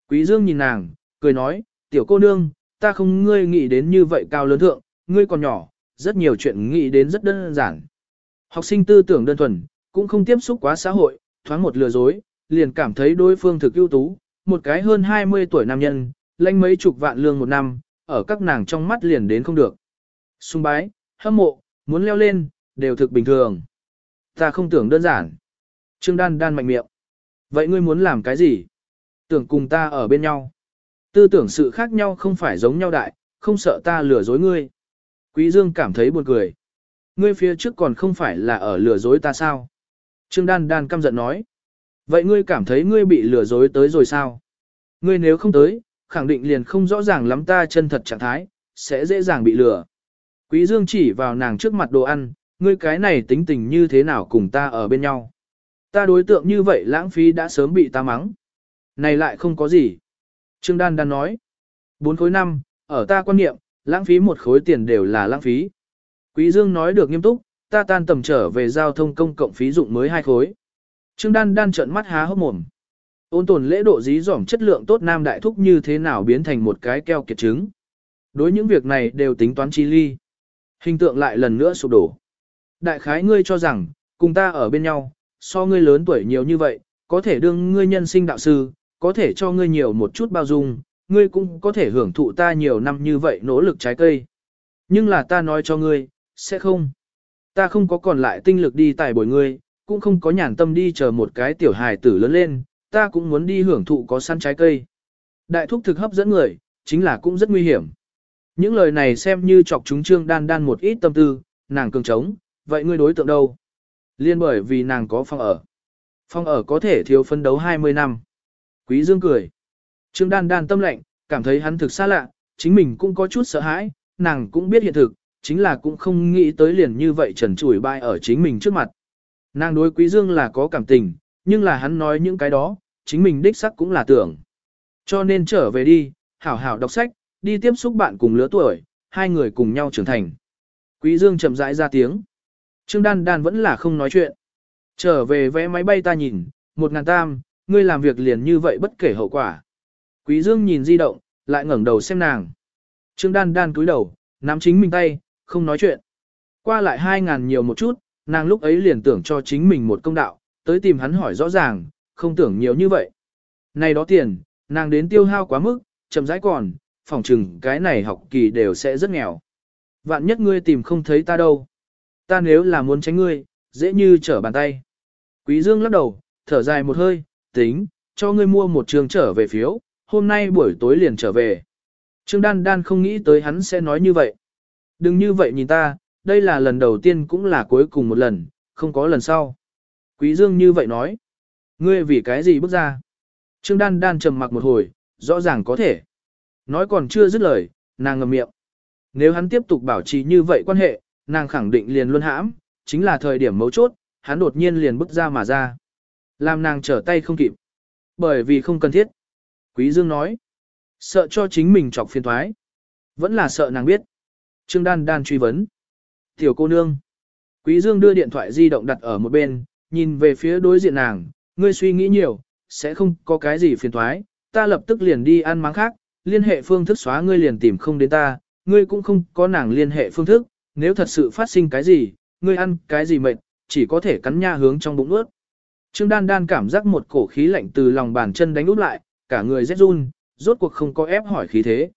Quý Dương nhìn nàng, cười nói, tiểu cô nương, ta không ngươi nghĩ đến như vậy cao lớn thượng, ngươi còn nhỏ, rất nhiều chuyện nghĩ đến rất đơn giản. Học sinh tư tưởng đơn thuần, cũng không tiếp xúc quá xã hội, thoáng một lừa dối, liền cảm thấy đối phương thực ưu tú, một cái hơn 20 tuổi nam nhân, lãnh mấy chục vạn lương một năm, ở các nàng trong mắt liền đến không được. Xung bái, hâm mộ, muốn leo lên, đều thực bình thường. Ta không tưởng đơn giản. Trương Đan đan mạnh miệng. Vậy ngươi muốn làm cái gì? Tưởng cùng ta ở bên nhau. Tư tưởng sự khác nhau không phải giống nhau đại, không sợ ta lừa dối ngươi. Quý Dương cảm thấy buồn cười. Ngươi phía trước còn không phải là ở lừa dối ta sao? Trương Đan Đan căm giận nói. Vậy ngươi cảm thấy ngươi bị lừa dối tới rồi sao? Ngươi nếu không tới, khẳng định liền không rõ ràng lắm ta chân thật trạng thái, sẽ dễ dàng bị lừa. Quý Dương chỉ vào nàng trước mặt đồ ăn, ngươi cái này tính tình như thế nào cùng ta ở bên nhau. Ta đối tượng như vậy lãng phí đã sớm bị ta mắng. Này lại không có gì. Trương Đan Đan nói. Bốn khối năm, ở ta quan niệm, lãng phí một khối tiền đều là lãng phí. Quý Dương nói được nghiêm túc, ta tan tầm trở về giao thông công cộng phí dụng mới hai khối. Trương Đan Đan trợn mắt há hốc mồm. Ôn tồn lễ độ dí dỏm chất lượng tốt nam đại thúc như thế nào biến thành một cái keo kiệt trứng. Đối những việc này đều tính toán chi ly. Hình tượng lại lần nữa sụp đổ. Đại khái ngươi cho rằng, cùng ta ở bên nhau, so ngươi lớn tuổi nhiều như vậy, có thể đương ngươi nhân sinh đạo sư, có thể cho ngươi nhiều một chút bao dung, ngươi cũng có thể hưởng thụ ta nhiều năm như vậy nỗ lực trái cây. Nhưng là ta nói cho ngươi, sẽ không. Ta không có còn lại tinh lực đi tài bồi ngươi, cũng không có nhàn tâm đi chờ một cái tiểu hài tử lớn lên, ta cũng muốn đi hưởng thụ có săn trái cây. Đại thúc thực hấp dẫn người, chính là cũng rất nguy hiểm. Những lời này xem như chọc chúng trương đan đan một ít tâm tư, nàng cường trống, vậy ngươi đối tượng đâu? Liên bởi vì nàng có phòng ở. Phòng ở có thể thiếu phân đấu 20 năm. Quý Dương cười. Trương đan đan tâm lệnh, cảm thấy hắn thực xa lạ, chính mình cũng có chút sợ hãi, nàng cũng biết hiện thực, chính là cũng không nghĩ tới liền như vậy trần trụi bại ở chính mình trước mặt. Nàng đối Quý Dương là có cảm tình, nhưng là hắn nói những cái đó, chính mình đích sắc cũng là tưởng. Cho nên trở về đi, hảo hảo đọc sách, đi tiếp xúc bạn cùng lứa tuổi, hai người cùng nhau trưởng thành. Quý Dương chậm rãi ra tiếng. Trương Đan Đan vẫn là không nói chuyện. Trở về vé máy bay ta nhìn, một ngàn tam, ngươi làm việc liền như vậy bất kể hậu quả. Quý Dương nhìn di động, lại ngẩng đầu xem nàng. Trương Đan Đan cúi đầu, nắm chính mình tay, không nói chuyện. Qua lại hai ngàn nhiều một chút, nàng lúc ấy liền tưởng cho chính mình một công đạo, tới tìm hắn hỏi rõ ràng, không tưởng nhiều như vậy. Này đó tiền, nàng đến tiêu hao quá mức, chậm rãi còn, phỏng chừng cái này học kỳ đều sẽ rất nghèo. Vạn nhất ngươi tìm không thấy ta đâu. Ta nếu là muốn tránh ngươi, dễ như trở bàn tay. Quý Dương lắc đầu, thở dài một hơi, tính, cho ngươi mua một trường trở về phiếu, hôm nay buổi tối liền trở về. Trương Đan Đan không nghĩ tới hắn sẽ nói như vậy. Đừng như vậy nhìn ta, đây là lần đầu tiên cũng là cuối cùng một lần, không có lần sau. Quý Dương như vậy nói. Ngươi vì cái gì bước ra? Trương Đan Đan trầm mặc một hồi, rõ ràng có thể. Nói còn chưa dứt lời, nàng ngậm miệng. Nếu hắn tiếp tục bảo trì như vậy quan hệ, nàng khẳng định liền luôn hãm, chính là thời điểm mấu chốt, hắn đột nhiên liền bước ra mà ra. Làm nàng trở tay không kịp. Bởi vì không cần thiết. Quý Dương nói. Sợ cho chính mình chọc phiền toái, Vẫn là sợ nàng biết. Trương Đan Đan truy vấn. Tiểu cô nương. Quý Dương đưa điện thoại di động đặt ở một bên, nhìn về phía đối diện nàng, ngươi suy nghĩ nhiều, sẽ không có cái gì phiền toái, ta lập tức liền đi ăn máng khác, liên hệ phương thức xóa ngươi liền tìm không đến ta, ngươi cũng không có nàng liên hệ phương thức, nếu thật sự phát sinh cái gì, ngươi ăn cái gì mệt, chỉ có thể cắn nha hướng trong bụng ướt. Trương Đan Đan cảm giác một cổ khí lạnh từ lòng bàn chân đánh úp lại, cả người rét run, rốt cuộc không có ép hỏi khí thế.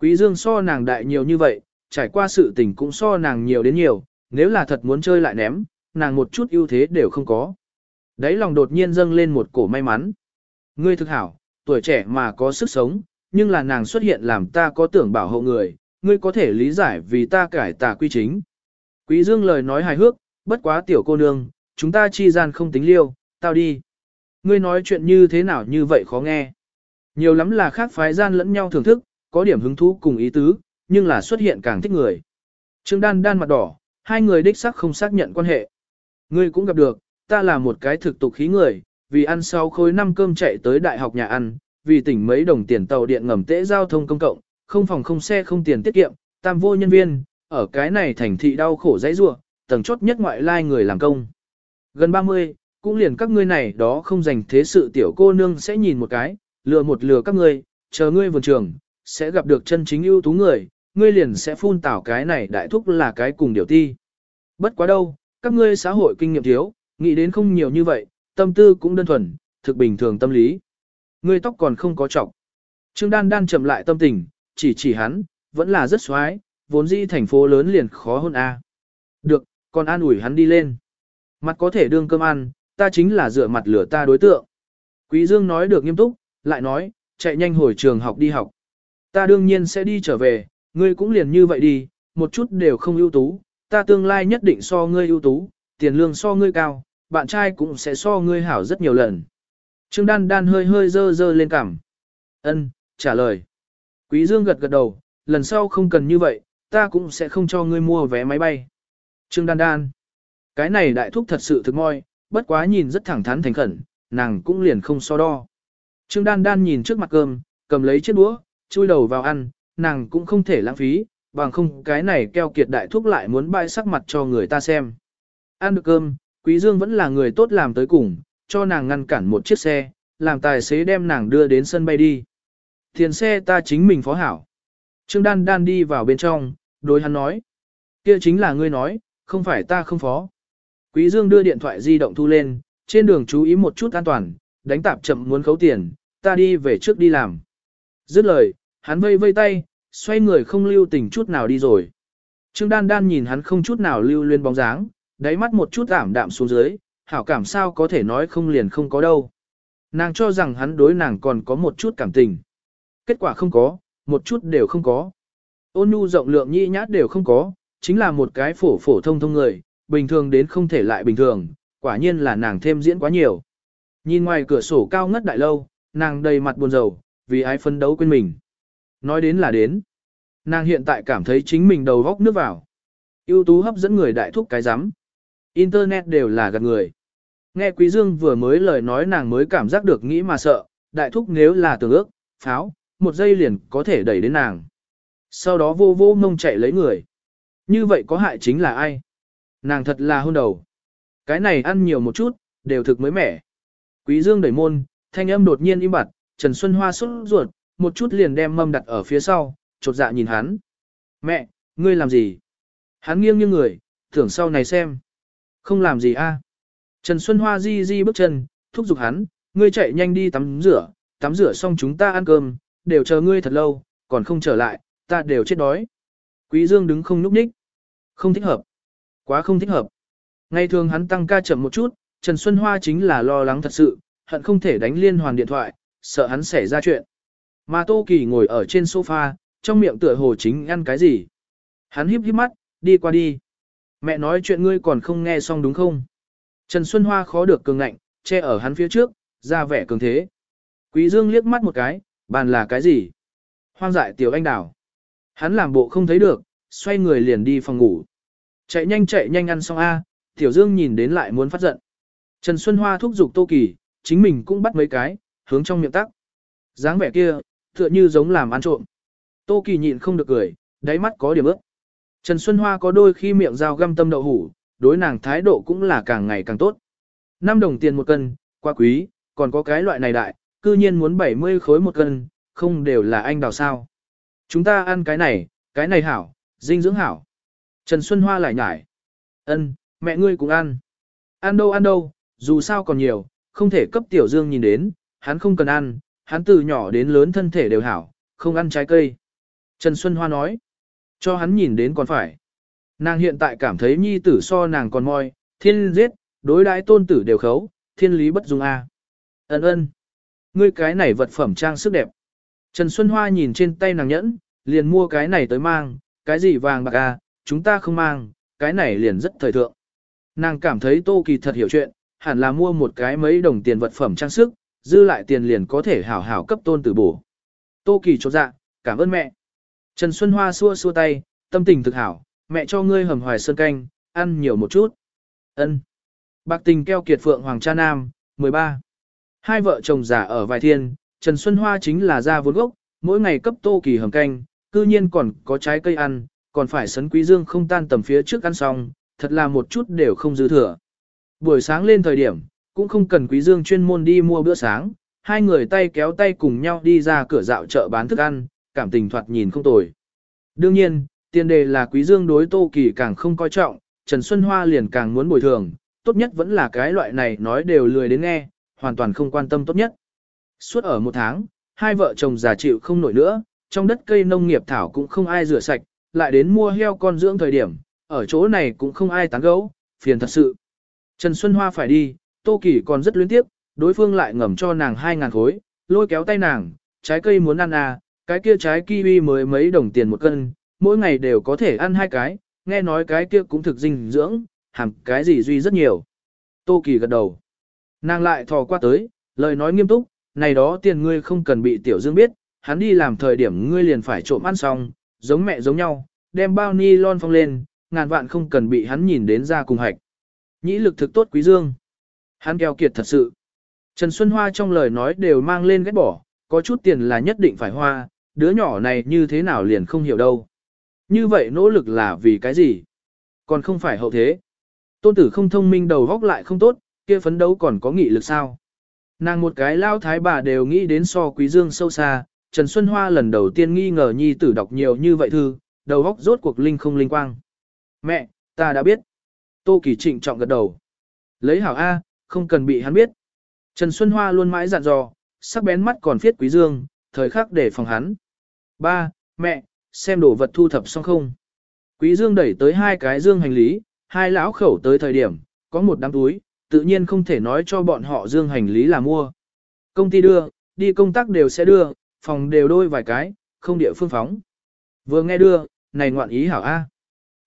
Quý Dương so nàng đại nhiều như vậy, trải qua sự tình cũng so nàng nhiều đến nhiều, nếu là thật muốn chơi lại ném, nàng một chút ưu thế đều không có. Đấy lòng đột nhiên dâng lên một cổ may mắn. Ngươi thực hảo, tuổi trẻ mà có sức sống, nhưng là nàng xuất hiện làm ta có tưởng bảo hộ người, ngươi có thể lý giải vì ta cải tà quy chính. Quý Dương lời nói hài hước, bất quá tiểu cô nương, chúng ta chi gian không tính liêu, tao đi. Ngươi nói chuyện như thế nào như vậy khó nghe. Nhiều lắm là khác phái gian lẫn nhau thưởng thức, có điểm hứng thú cùng ý tứ, nhưng là xuất hiện càng thích người. Trương Đan đan mặt đỏ, hai người đích xác không xác nhận quan hệ. Ngươi cũng gặp được, ta là một cái thực tục khí người, vì ăn sau khối năm cơm chạy tới đại học nhà ăn, vì tỉnh mấy đồng tiền tàu điện ngầm tễ giao thông công cộng, không phòng không xe không tiền tiết kiệm, tam vô nhân viên, ở cái này thành thị đau khổ dãy rua, tầng chốt nhất ngoại lai người làm công. Gần 30, cũng liền các ngươi này đó không dành thế sự tiểu cô nương sẽ nhìn một cái, lừa một lừa các ngươi, chờ ngươi vườn trường, sẽ gặp được chân chính ưu tú người, ngươi liền sẽ phun tảo cái này đại thúc là cái cùng điều ti. Bất quá đâu, các ngươi xã hội kinh nghiệm thiếu, nghĩ đến không nhiều như vậy, tâm tư cũng đơn thuần, thực bình thường tâm lý. Ngươi tóc còn không có trọng. Trương Đan Đan chậm lại tâm tình, chỉ chỉ hắn, vẫn là rất xoái, vốn dĩ thành phố lớn liền khó hơn a. Được, còn an ủi hắn đi lên. Mặt có thể đương cơm ăn, ta chính là dựa mặt lửa ta đối tượng. Quý Dương nói được nghiêm túc, lại nói, chạy nhanh hồi trường học đi học. Ta đương nhiên sẽ đi trở về, ngươi cũng liền như vậy đi, một chút đều không ưu tú, ta tương lai nhất định so ngươi ưu tú, tiền lương so ngươi cao, bạn trai cũng sẽ so ngươi hảo rất nhiều lần. Trương Đan Đan hơi hơi dơ dơ lên cằm. Ân, trả lời. Quý Dương gật gật đầu, lần sau không cần như vậy, ta cũng sẽ không cho ngươi mua vé máy bay. Trương Đan Đan. Cái này đại thúc thật sự thực moi, bất quá nhìn rất thẳng thắn thành khẩn, nàng cũng liền không so đo. Trương Đan Đan nhìn trước mặt cơm, cầm lấy chiếc đũa, chui đầu vào ăn, nàng cũng không thể lãng phí, bằng không cái này keo kiệt đại thúc lại muốn bãi sắc mặt cho người ta xem. Ăn được cơm, Quý Dương vẫn là người tốt làm tới cùng, cho nàng ngăn cản một chiếc xe, làm tài xế đem nàng đưa đến sân bay đi. Tiền xe ta chính mình phó hảo. Trương Đan Đan đi vào bên trong, đối hắn nói. kia chính là ngươi nói, không phải ta không phó. Quý Dương đưa điện thoại di động thu lên, trên đường chú ý một chút an toàn, đánh tạp chậm muốn khấu tiền, ta đi về trước đi làm. Dứt lời, hắn vây vây tay, xoay người không lưu tình chút nào đi rồi. Trương Đan Đan nhìn hắn không chút nào lưu luyến bóng dáng, đáy mắt một chút ảm đạm xuống dưới, hảo cảm sao có thể nói không liền không có đâu. Nàng cho rằng hắn đối nàng còn có một chút cảm tình. Kết quả không có, một chút đều không có. Ôn nhu rộng lượng nhĩ nhát đều không có, chính là một cái phổ phổ thông thông người, bình thường đến không thể lại bình thường, quả nhiên là nàng thêm diễn quá nhiều. Nhìn ngoài cửa sổ cao ngất đại lâu, nàng đầy mặt buồn rầu, vì ai phấn đấu quên mình. Nói đến là đến. Nàng hiện tại cảm thấy chính mình đầu góc nước vào. ưu tú hấp dẫn người đại thúc cái rắm Internet đều là gạt người. Nghe Quý Dương vừa mới lời nói nàng mới cảm giác được nghĩ mà sợ, đại thúc nếu là tưởng ước, pháo, một giây liền có thể đẩy đến nàng. Sau đó vô vô ngông chạy lấy người. Như vậy có hại chính là ai? Nàng thật là hôn đầu. Cái này ăn nhiều một chút, đều thực mới mẻ. Quý Dương đẩy môn, thanh âm đột nhiên im bặt, Trần Xuân Hoa xuất ruột, một chút liền đem mâm đặt ở phía sau, chột dạ nhìn hắn. Mẹ, ngươi làm gì? Hắn nghiêng như người, thưởng sau này xem. Không làm gì a? Trần Xuân Hoa di di bước chân, thúc giục hắn, ngươi chạy nhanh đi tắm rửa, tắm rửa xong chúng ta ăn cơm, đều chờ ngươi thật lâu, còn không trở lại, ta đều chết đói. Quý Dương đứng không núp nhích. Không thích hợp. Quá không thích hợp. Ngày thường hắn tăng ca chậm một chút, Trần Xuân Hoa chính là lo lắng thật sự, hận không thể đánh liên hoàn điện thoại, sợ hắn xảy ra chuyện. Mà Tô Kỳ ngồi ở trên sofa, trong miệng tựa hồ chính ăn cái gì. Hắn híp híp mắt, đi qua đi. Mẹ nói chuyện ngươi còn không nghe xong đúng không? Trần Xuân Hoa khó được cường ngạnh, che ở hắn phía trước, ra vẻ cường thế. Quý Dương liếc mắt một cái, bàn là cái gì? Hoang dại tiểu anh đảo. Hắn làm bộ không thấy được, xoay người liền đi phòng ngủ. Chạy nhanh chạy nhanh ăn xong A, tiểu dương nhìn đến lại muốn phát giận. Trần Xuân Hoa thúc giục Tô Kỳ, chính mình cũng bắt mấy cái, hướng trong miệng tắc. dáng vẻ kia, tựa như giống làm ăn trộm. Tô Kỳ nhịn không được cười, đáy mắt có điểm ước. Trần Xuân Hoa có đôi khi miệng dao găm tâm đậu hủ, đối nàng thái độ cũng là càng ngày càng tốt. 5 đồng tiền một cân, quá quý, còn có cái loại này đại, cư nhiên muốn 70 khối một cân, không đều là anh đào sao. Chúng ta ăn cái này, cái này hảo, dinh dưỡng hảo. Trần Xuân Hoa lại nhải. Ân, mẹ ngươi cũng ăn. Ăn đâu ăn đâu, dù sao còn nhiều, không thể cấp tiểu dương nhìn đến, hắn không cần ăn, hắn từ nhỏ đến lớn thân thể đều hảo, không ăn trái cây. Trần Xuân Hoa nói, cho hắn nhìn đến còn phải. Nàng hiện tại cảm thấy nhi tử so nàng còn moi, thiên giết, đối đãi tôn tử đều khấu, thiên lý bất dung a. Ân ân, ngươi cái này vật phẩm trang sức đẹp. Trần Xuân Hoa nhìn trên tay nàng nhẫn, liền mua cái này tới mang, cái gì vàng bạc a, chúng ta không mang, cái này liền rất thời thượng. Nàng cảm thấy Tô Kỳ thật hiểu chuyện, hẳn là mua một cái mấy đồng tiền vật phẩm trang sức, dư lại tiền liền có thể hảo hảo cấp tôn tử bổ. Tô Kỳ chột dạ, cảm ơn mẹ. Trần Xuân Hoa xua xua tay, tâm tình thực hảo, mẹ cho ngươi hầm hoài sơn canh, ăn nhiều một chút. Ân. Bạc tình keo kiệt phượng hoàng cha nam, 13. Hai vợ chồng già ở vài thiên, Trần Xuân Hoa chính là ra vốn gốc, mỗi ngày cấp Tô Kỳ hầm canh, cư nhiên còn có trái cây ăn, còn phải sấn quý dương không tan tầm phía trước ăn xong, thật là một chút đều không dư thừa. Buổi sáng lên thời điểm, cũng không cần quý dương chuyên môn đi mua bữa sáng, hai người tay kéo tay cùng nhau đi ra cửa dạo chợ bán thức ăn, cảm tình thoạt nhìn không tồi. Đương nhiên, tiền đề là quý dương đối Tô Kỳ càng không coi trọng, Trần Xuân Hoa liền càng muốn bồi thường, tốt nhất vẫn là cái loại này nói đều lười đến nghe, hoàn toàn không quan tâm tốt nhất. Suốt ở một tháng, hai vợ chồng già chịu không nổi nữa, trong đất cây nông nghiệp thảo cũng không ai rửa sạch, lại đến mua heo con dưỡng thời điểm, ở chỗ này cũng không ai tán gấu, phiền thật sự. Trần Xuân Hoa phải đi, Tô Kỳ còn rất luyến tiếp, đối phương lại ngầm cho nàng 2.000 khối, lôi kéo tay nàng, trái cây muốn ăn à, cái kia trái kiwi mới mấy đồng tiền một cân, mỗi ngày đều có thể ăn hai cái, nghe nói cái kia cũng thực dinh dưỡng, hàm cái gì duy rất nhiều. Tô Kỳ gật đầu. Nàng lại thò qua tới, lời nói nghiêm túc, này đó tiền ngươi không cần bị Tiểu Dương biết, hắn đi làm thời điểm ngươi liền phải trộm ăn xong, giống mẹ giống nhau, đem bao ni lon phong lên, ngàn vạn không cần bị hắn nhìn đến ra cùng hạch. Nhĩ lực thực tốt quý dương. Hắn keo kiệt thật sự. Trần Xuân Hoa trong lời nói đều mang lên ghét bỏ, có chút tiền là nhất định phải hoa, đứa nhỏ này như thế nào liền không hiểu đâu. Như vậy nỗ lực là vì cái gì? Còn không phải hậu thế. Tôn tử không thông minh đầu góc lại không tốt, kia phấn đấu còn có nghị lực sao? Nàng một cái lao thái bà đều nghĩ đến so quý dương sâu xa, Trần Xuân Hoa lần đầu tiên nghi ngờ nhi tử đọc nhiều như vậy thư, đầu góc rốt cuộc linh không linh quang. Mẹ, ta đã biết. Tô Kỳ trịnh trọng gật đầu. Lấy hảo A, không cần bị hắn biết. Trần Xuân Hoa luôn mãi dặn dò, sắc bén mắt còn phiết quý dương, thời khắc để phòng hắn. Ba, mẹ, xem đồ vật thu thập xong không. Quý dương đẩy tới hai cái dương hành lý, hai lão khẩu tới thời điểm, có một đám túi, tự nhiên không thể nói cho bọn họ dương hành lý là mua. Công ty đưa, đi công tác đều sẽ đưa, phòng đều đôi vài cái, không địa phương phóng. Vừa nghe đưa, này ngoạn ý hảo A.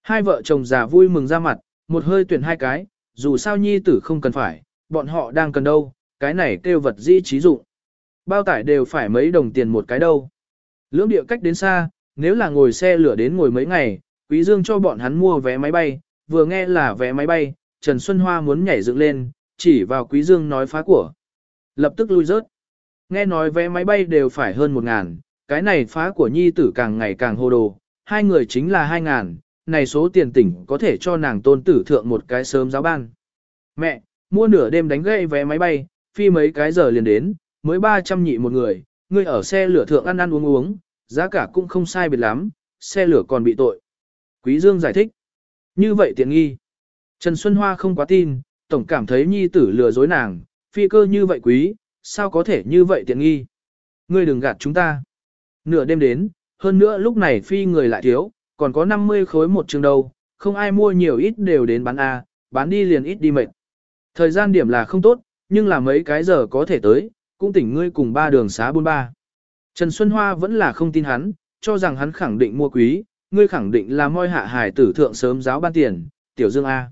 Hai vợ chồng già vui mừng ra mặt, một hơi tuyển hai cái, dù sao nhi tử không cần phải, bọn họ đang cần đâu, cái này kêu vật dĩ trí dụng. Bao tải đều phải mấy đồng tiền một cái đâu. Lưỡng địa cách đến xa, nếu là ngồi xe lửa đến ngồi mấy ngày, Quý Dương cho bọn hắn mua vé máy bay, vừa nghe là vé máy bay, Trần Xuân Hoa muốn nhảy dựng lên, chỉ vào Quý Dương nói phá của. Lập tức lui rớt. Nghe nói vé máy bay đều phải hơn một ngàn, cái này phá của nhi tử càng ngày càng hồ đồ, hai người chính là hai ngàn, này số tiền tỉnh có thể cho nàng tôn tử thượng một cái sớm giáo ban. Mẹ, mua nửa đêm đánh gậy vé máy bay, phi mấy cái giờ liền đến, mới 300 nhị một người, ngươi ở xe lửa thượng ăn ăn uống uống, giá cả cũng không sai biệt lắm, xe lửa còn bị tội. Quý Dương giải thích. Như vậy tiện nghi. Trần Xuân Hoa không quá tin, tổng cảm thấy nhi tử lừa dối nàng, phi cơ như vậy quý, sao có thể như vậy tiện nghi. Ngươi đừng gạt chúng ta. Nửa đêm đến, hơn nữa lúc này phi người lại thiếu, còn có 50 khối một trường đầu không ai mua nhiều ít đều đến bán A, bán đi liền ít đi mệt. Thời gian điểm là không tốt, nhưng là mấy cái giờ có thể tới, cũng tỉnh ngươi cùng ba đường xá buôn ba. Trần Xuân Hoa vẫn là không tin hắn, cho rằng hắn khẳng định mua quý, ngươi khẳng định là môi hạ hải tử thượng sớm giáo ban tiền, tiểu dương A.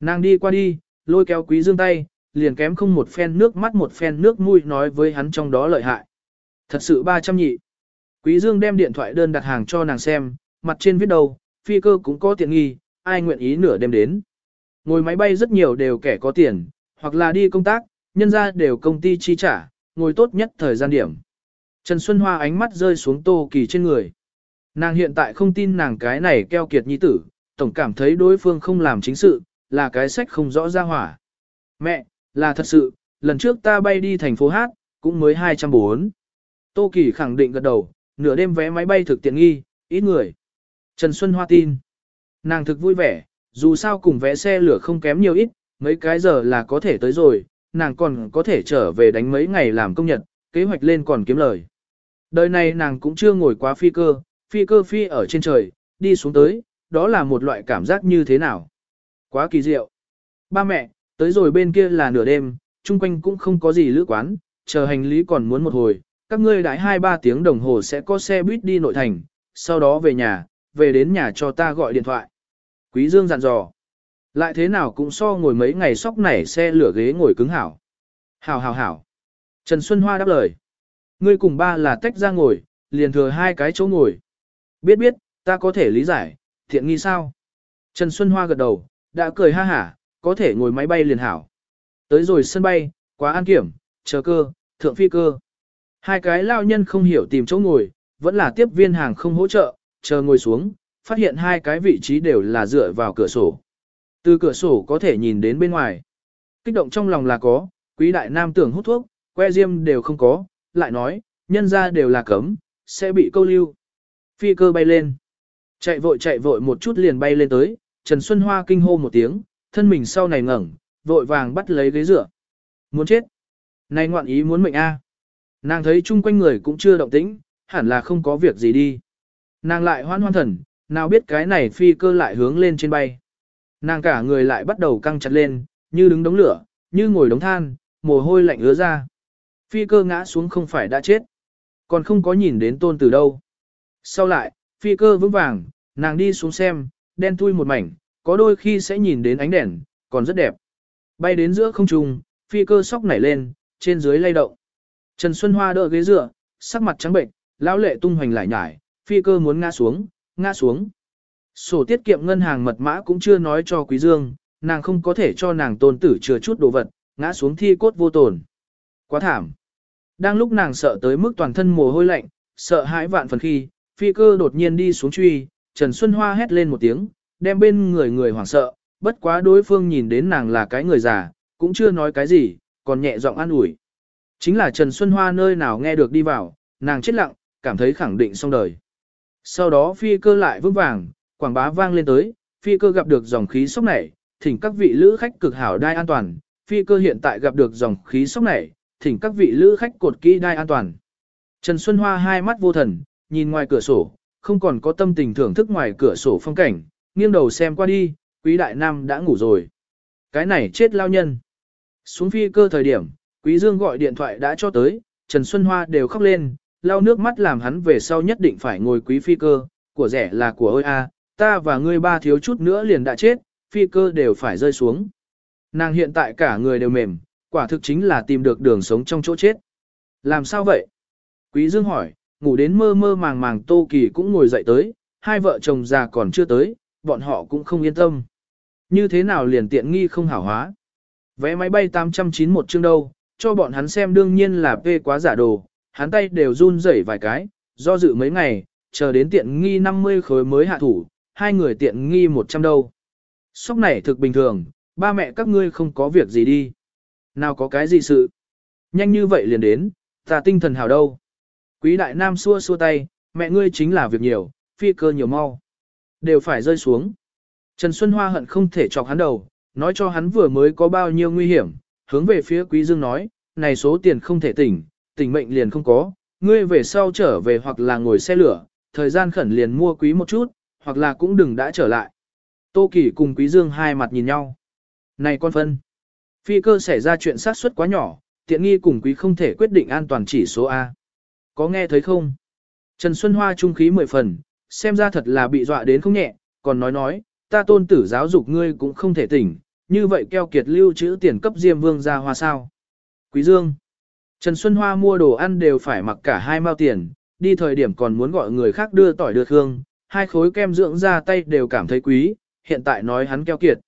Nàng đi qua đi, lôi kéo quý dương tay, liền kém không một phen nước mắt một phen nước mũi nói với hắn trong đó lợi hại. Thật sự 300 nhị. Quý dương đem điện thoại đơn đặt hàng cho nàng xem, mặt trên viết đầu, phi cơ cũng có tiện nghi, ai nguyện ý nửa đêm đến. Ngồi máy bay rất nhiều đều kẻ có tiền, hoặc là đi công tác, nhân ra đều công ty chi trả, ngồi tốt nhất thời gian điểm. Trần Xuân Hoa ánh mắt rơi xuống Tô Kỳ trên người. Nàng hiện tại không tin nàng cái này keo kiệt nhi tử, tổng cảm thấy đối phương không làm chính sự, là cái sách không rõ ra hỏa. Mẹ, là thật sự, lần trước ta bay đi thành phố Hát, cũng mới 204. Tô Kỳ khẳng định gật đầu, nửa đêm vé máy bay thực tiện nghi, ít người. Trần Xuân Hoa tin. Nàng thực vui vẻ, dù sao cùng vé xe lửa không kém nhiều ít, mấy cái giờ là có thể tới rồi, nàng còn có thể trở về đánh mấy ngày làm công nhật, kế hoạch lên còn kiếm lời. Đời này nàng cũng chưa ngồi quá phi cơ, phi cơ phi ở trên trời, đi xuống tới, đó là một loại cảm giác như thế nào. Quá kỳ diệu. Ba mẹ, tới rồi bên kia là nửa đêm, chung quanh cũng không có gì lữ quán, chờ hành lý còn muốn một hồi, các ngươi đãi 2-3 tiếng đồng hồ sẽ có xe buýt đi nội thành, sau đó về nhà, về đến nhà cho ta gọi điện thoại. Quý Dương dặn dò. Lại thế nào cũng so ngồi mấy ngày sóc nảy xe lửa ghế ngồi cứng hảo. Hảo hảo hảo. Trần Xuân Hoa đáp lời. Ngươi cùng ba là tách ra ngồi, liền thừa hai cái chỗ ngồi. Biết biết, ta có thể lý giải, thiện nghi sao? Trần Xuân Hoa gật đầu, đã cười ha hả, có thể ngồi máy bay liền hảo. Tới rồi sân bay, quá an kiểm, chờ cơ, thượng phi cơ. Hai cái lao nhân không hiểu tìm chỗ ngồi, vẫn là tiếp viên hàng không hỗ trợ, chờ ngồi xuống, phát hiện hai cái vị trí đều là dựa vào cửa sổ. Từ cửa sổ có thể nhìn đến bên ngoài. Kích động trong lòng là có, quý đại nam tưởng hút thuốc, que diêm đều không có, lại nói, nhân ra đều là cấm, sẽ bị câu lưu. Phi cơ bay lên. Chạy vội chạy vội một chút liền bay lên tới, Trần Xuân Hoa kinh hô một tiếng, thân mình sau này ngẩng, vội vàng bắt lấy ghế dựa. Muốn chết. Này ngoạn ý muốn mệnh a. Nàng thấy chung quanh người cũng chưa động tĩnh, hẳn là không có việc gì đi. Nàng lại hoan hoan thần, nào biết cái này phi cơ lại hướng lên trên bay. Nàng cả người lại bắt đầu căng chặt lên, như đứng đống lửa, như ngồi đống than, mồ hôi lạnh ứa ra. Phi cơ ngã xuống không phải đã chết, còn không có nhìn đến tôn từ đâu. Sau lại, phi cơ vững vàng, nàng đi xuống xem, đen thui một mảnh, có đôi khi sẽ nhìn đến ánh đèn, còn rất đẹp. Bay đến giữa không trung, phi cơ sóc nảy lên, trên dưới lay động. Trần Xuân Hoa đỡ ghế dựa, sắc mặt trắng bệnh, lão lệ tung hoành lại nhải, phi cơ muốn ngã xuống, ngã xuống. Sổ tiết kiệm ngân hàng mật mã cũng chưa nói cho Quý Dương, nàng không có thể cho nàng tôn tử chừa chút đồ vật, ngã xuống thi cốt vô tổn. Quá thảm. Đang lúc nàng sợ tới mức toàn thân mồ hôi lạnh, sợ hãi vạn phần khi, phi cơ đột nhiên đi xuống truy, Trần Xuân Hoa hét lên một tiếng, đem bên người người hoảng sợ, bất quá đối phương nhìn đến nàng là cái người già, cũng chưa nói cái gì, còn nhẹ giọng an ủi. Chính là Trần Xuân Hoa nơi nào nghe được đi vào, nàng chết lặng, cảm thấy khẳng định xong đời. Sau đó phi cơ lại vững vàng, quảng bá vang lên tới, phi cơ gặp được dòng khí sốc này, thỉnh các vị lữ khách cực hảo đai an toàn, phi cơ hiện tại gặp được dòng khí sốc này, thỉnh các vị lữ khách cột kỹ đai an toàn. Trần Xuân Hoa hai mắt vô thần, nhìn ngoài cửa sổ, không còn có tâm tình thưởng thức ngoài cửa sổ phong cảnh, nghiêng đầu xem qua đi, quý đại nam đã ngủ rồi. Cái này chết lao nhân. Xuống phi cơ thời điểm, quý dương gọi điện thoại đã cho tới, Trần Xuân Hoa đều khóc lên, lau nước mắt làm hắn về sau nhất định phải ngồi quý phi cơ, của rẻ là của ơi a, ta và ngươi ba thiếu chút nữa liền đã chết, phi cơ đều phải rơi xuống. Nàng hiện tại cả người đều mềm, quả thực chính là tìm được đường sống trong chỗ chết. Làm sao vậy? Quý Dương hỏi, ngủ đến mơ mơ màng màng Tô Kỳ cũng ngồi dậy tới, hai vợ chồng già còn chưa tới, bọn họ cũng không yên tâm. Như thế nào liền tiện nghi không hảo hóa? Vé máy bay 891 chương đâu, cho bọn hắn xem đương nhiên là phê quá giả đồ, hắn tay đều run rẩy vài cái, do dự mấy ngày, chờ đến tiện nghi 50 khối mới hạ thủ, hai người tiện nghi 100 đâu. Sóc này thực bình thường, ba mẹ các ngươi không có việc gì đi. Nào có cái gì sự. Nhanh như vậy liền đến, ta tinh thần hào đâu. Quý đại nam xua xua tay, mẹ ngươi chính là việc nhiều, phi cơ nhiều mau. Đều phải rơi xuống. Trần Xuân Hoa hận không thể chọc hắn đầu, nói cho hắn vừa mới có bao nhiêu nguy hiểm, hướng về phía Quý Dương nói, này số tiền không thể tỉnh, tỉnh mệnh liền không có, ngươi về sau trở về hoặc là ngồi xe lửa, thời gian khẩn liền mua quý một chút, hoặc là cũng đừng đã trở lại. Tô Kỳ cùng Quý Dương hai mặt nhìn nhau. Này con phân, phi cơ xảy ra chuyện sát suất quá nhỏ, tiện nghi cùng quý không thể quyết định an toàn chỉ số A. Có nghe thấy không? Trần Xuân Hoa trung khí mười phần, xem ra thật là bị dọa đến không nhẹ, còn nói nói, ta tôn tử giáo dục ngươi cũng không thể tỉnh, như vậy keo kiệt lưu trữ tiền cấp diêm vương ra hoa sao. Quý Dương, Trần Xuân Hoa mua đồ ăn đều phải mặc cả hai mao tiền, đi thời điểm còn muốn gọi người khác đưa tỏi đưa hương, hai khối kem dưỡng ra tay đều cảm thấy quý, hiện tại nói hắn keo kiệt.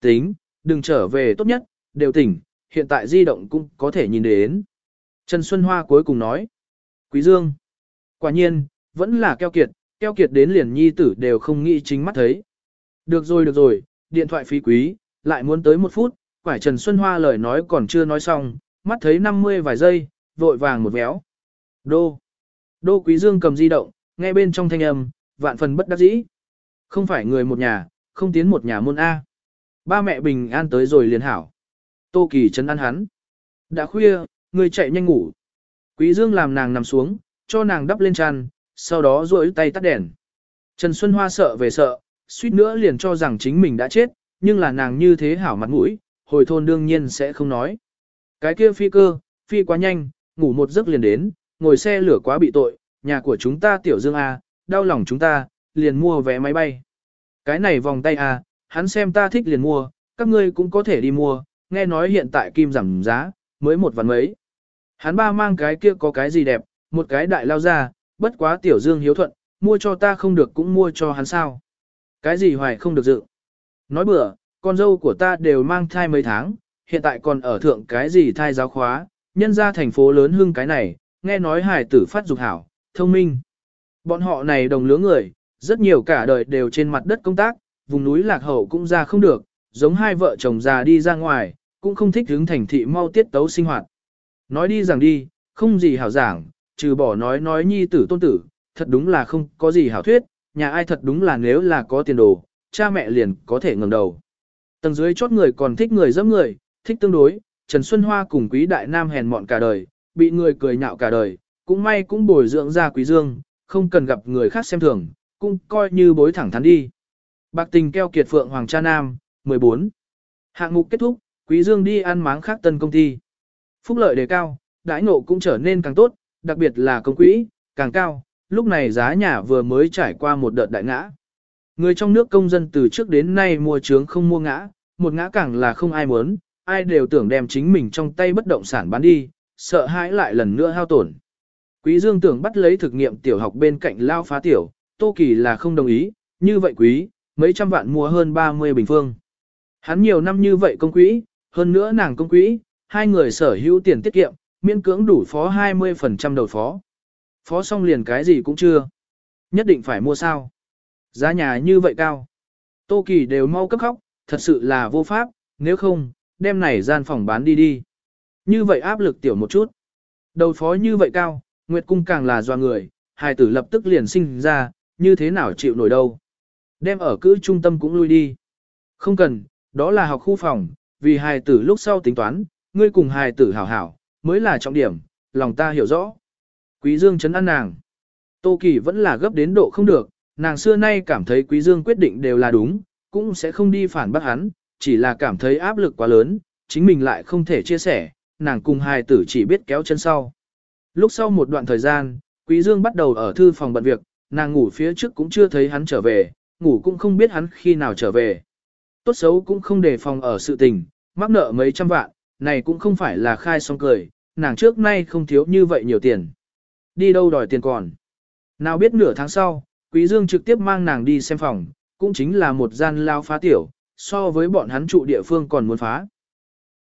Tính, đừng trở về tốt nhất, đều tỉnh, hiện tại di động cũng có thể nhìn đến. Trần Xuân Hoa cuối cùng nói, Quý Dương, quả nhiên, vẫn là keo kiệt, keo kiệt đến liền nhi tử đều không nghĩ chính mắt thấy. Được rồi được rồi, điện thoại phí quý, lại muốn tới một phút, quải Trần Xuân Hoa lời nói còn chưa nói xong, mắt thấy 50 vài giây, vội vàng một véo. Đô. Đô Quý Dương cầm di động, nghe bên trong thanh âm, vạn phần bất đắc dĩ. Không phải người một nhà, không tiến một nhà môn A. Ba mẹ bình an tới rồi liền hảo. Tô Kỳ chấn ăn hắn. Đã khuya, người chạy nhanh ngủ. Quý Dương làm nàng nằm xuống, cho nàng đắp lên chăn, sau đó duỗi tay tắt đèn. Trần Xuân Hoa sợ về sợ, suýt nữa liền cho rằng chính mình đã chết, nhưng là nàng như thế hảo mặt mũi, hồi thôn đương nhiên sẽ không nói. Cái kia phi cơ, phi quá nhanh, ngủ một giấc liền đến, ngồi xe lửa quá bị tội, nhà của chúng ta tiểu dương A, đau lòng chúng ta, liền mua vé máy bay. Cái này vòng tay A, hắn xem ta thích liền mua, các ngươi cũng có thể đi mua, nghe nói hiện tại kim giảm giá, mới một vạn mấy. Hắn ba mang cái kia có cái gì đẹp, một cái đại lao ra, bất quá tiểu dương hiếu thuận, mua cho ta không được cũng mua cho hắn sao. Cái gì hoài không được dự. Nói bừa, con dâu của ta đều mang thai mấy tháng, hiện tại còn ở thượng cái gì thai giáo khóa, nhân ra thành phố lớn hưng cái này, nghe nói hài tử phát dục hảo, thông minh. Bọn họ này đồng lứa người, rất nhiều cả đời đều trên mặt đất công tác, vùng núi lạc hậu cũng ra không được, giống hai vợ chồng già đi ra ngoài, cũng không thích hướng thành thị mau tiết tấu sinh hoạt. Nói đi rằng đi, không gì hảo giảng, trừ bỏ nói nói nhi tử tôn tử, thật đúng là không có gì hảo thuyết, nhà ai thật đúng là nếu là có tiền đồ, cha mẹ liền có thể ngẩng đầu. Tầng dưới chốt người còn thích người dẫm người, thích tương đối, Trần Xuân Hoa cùng quý đại nam hèn mọn cả đời, bị người cười nhạo cả đời, cũng may cũng bồi dưỡng ra quý dương, không cần gặp người khác xem thường, cũng coi như bối thẳng thắn đi. Bạc tình keo kiệt phượng hoàng cha nam, 14. Hạng mục kết thúc, quý dương đi ăn máng khác tân công ty. Phúc lợi đề cao, đãi ngộ cũng trở nên càng tốt, đặc biệt là công quỹ, càng cao, lúc này giá nhà vừa mới trải qua một đợt đại ngã. Người trong nước công dân từ trước đến nay mua trướng không mua ngã, một ngã càng là không ai muốn, ai đều tưởng đem chính mình trong tay bất động sản bán đi, sợ hãi lại lần nữa hao tổn. Quý Dương tưởng bắt lấy thực nghiệm tiểu học bên cạnh lao phá tiểu, Tô Kỳ là không đồng ý, như vậy quý, mấy trăm vạn mua hơn 30 bình phương. Hắn nhiều năm như vậy công quỹ, hơn nữa nàng công quỹ, hai người sở hữu tiền tiết kiệm, miễn cưỡng đủ phó 20% đầu phó. Phó xong liền cái gì cũng chưa. Nhất định phải mua sao. Giá nhà như vậy cao. Tô Kỳ đều mau cấp khóc, thật sự là vô pháp, nếu không, đem này gian phòng bán đi đi. Như vậy áp lực tiểu một chút. Đầu phó như vậy cao, Nguyệt Cung càng là doa người, hài tử lập tức liền sinh ra, như thế nào chịu nổi đâu. Đem ở cữ trung tâm cũng lui đi. Không cần, đó là học khu phòng, vì hài tử lúc sau tính toán, ngươi cùng hài tử hảo hảo, mới là trọng điểm, lòng ta hiểu rõ. Quý Dương chấn an nàng. Tô Kỳ vẫn là gấp đến độ không được, nàng xưa nay cảm thấy Quý Dương quyết định đều là đúng, cũng sẽ không đi phản bác hắn, chỉ là cảm thấy áp lực quá lớn, chính mình lại không thể chia sẻ, nàng cùng hài tử chỉ biết kéo chân sau. Lúc sau một đoạn thời gian, Quý Dương bắt đầu ở thư phòng bận việc, nàng ngủ phía trước cũng chưa thấy hắn trở về, ngủ cũng không biết hắn khi nào trở về. Tốt xấu cũng không đề phòng ở sự tình, mắc nợ mấy trăm vạn, này cũng không phải là khai xong cười, nàng trước nay không thiếu như vậy nhiều tiền. Đi đâu đòi tiền còn. Nào biết nửa tháng sau, Quý Dương trực tiếp mang nàng đi xem phòng, cũng chính là một gian lao phá tiểu, so với bọn hắn trụ địa phương còn muốn phá.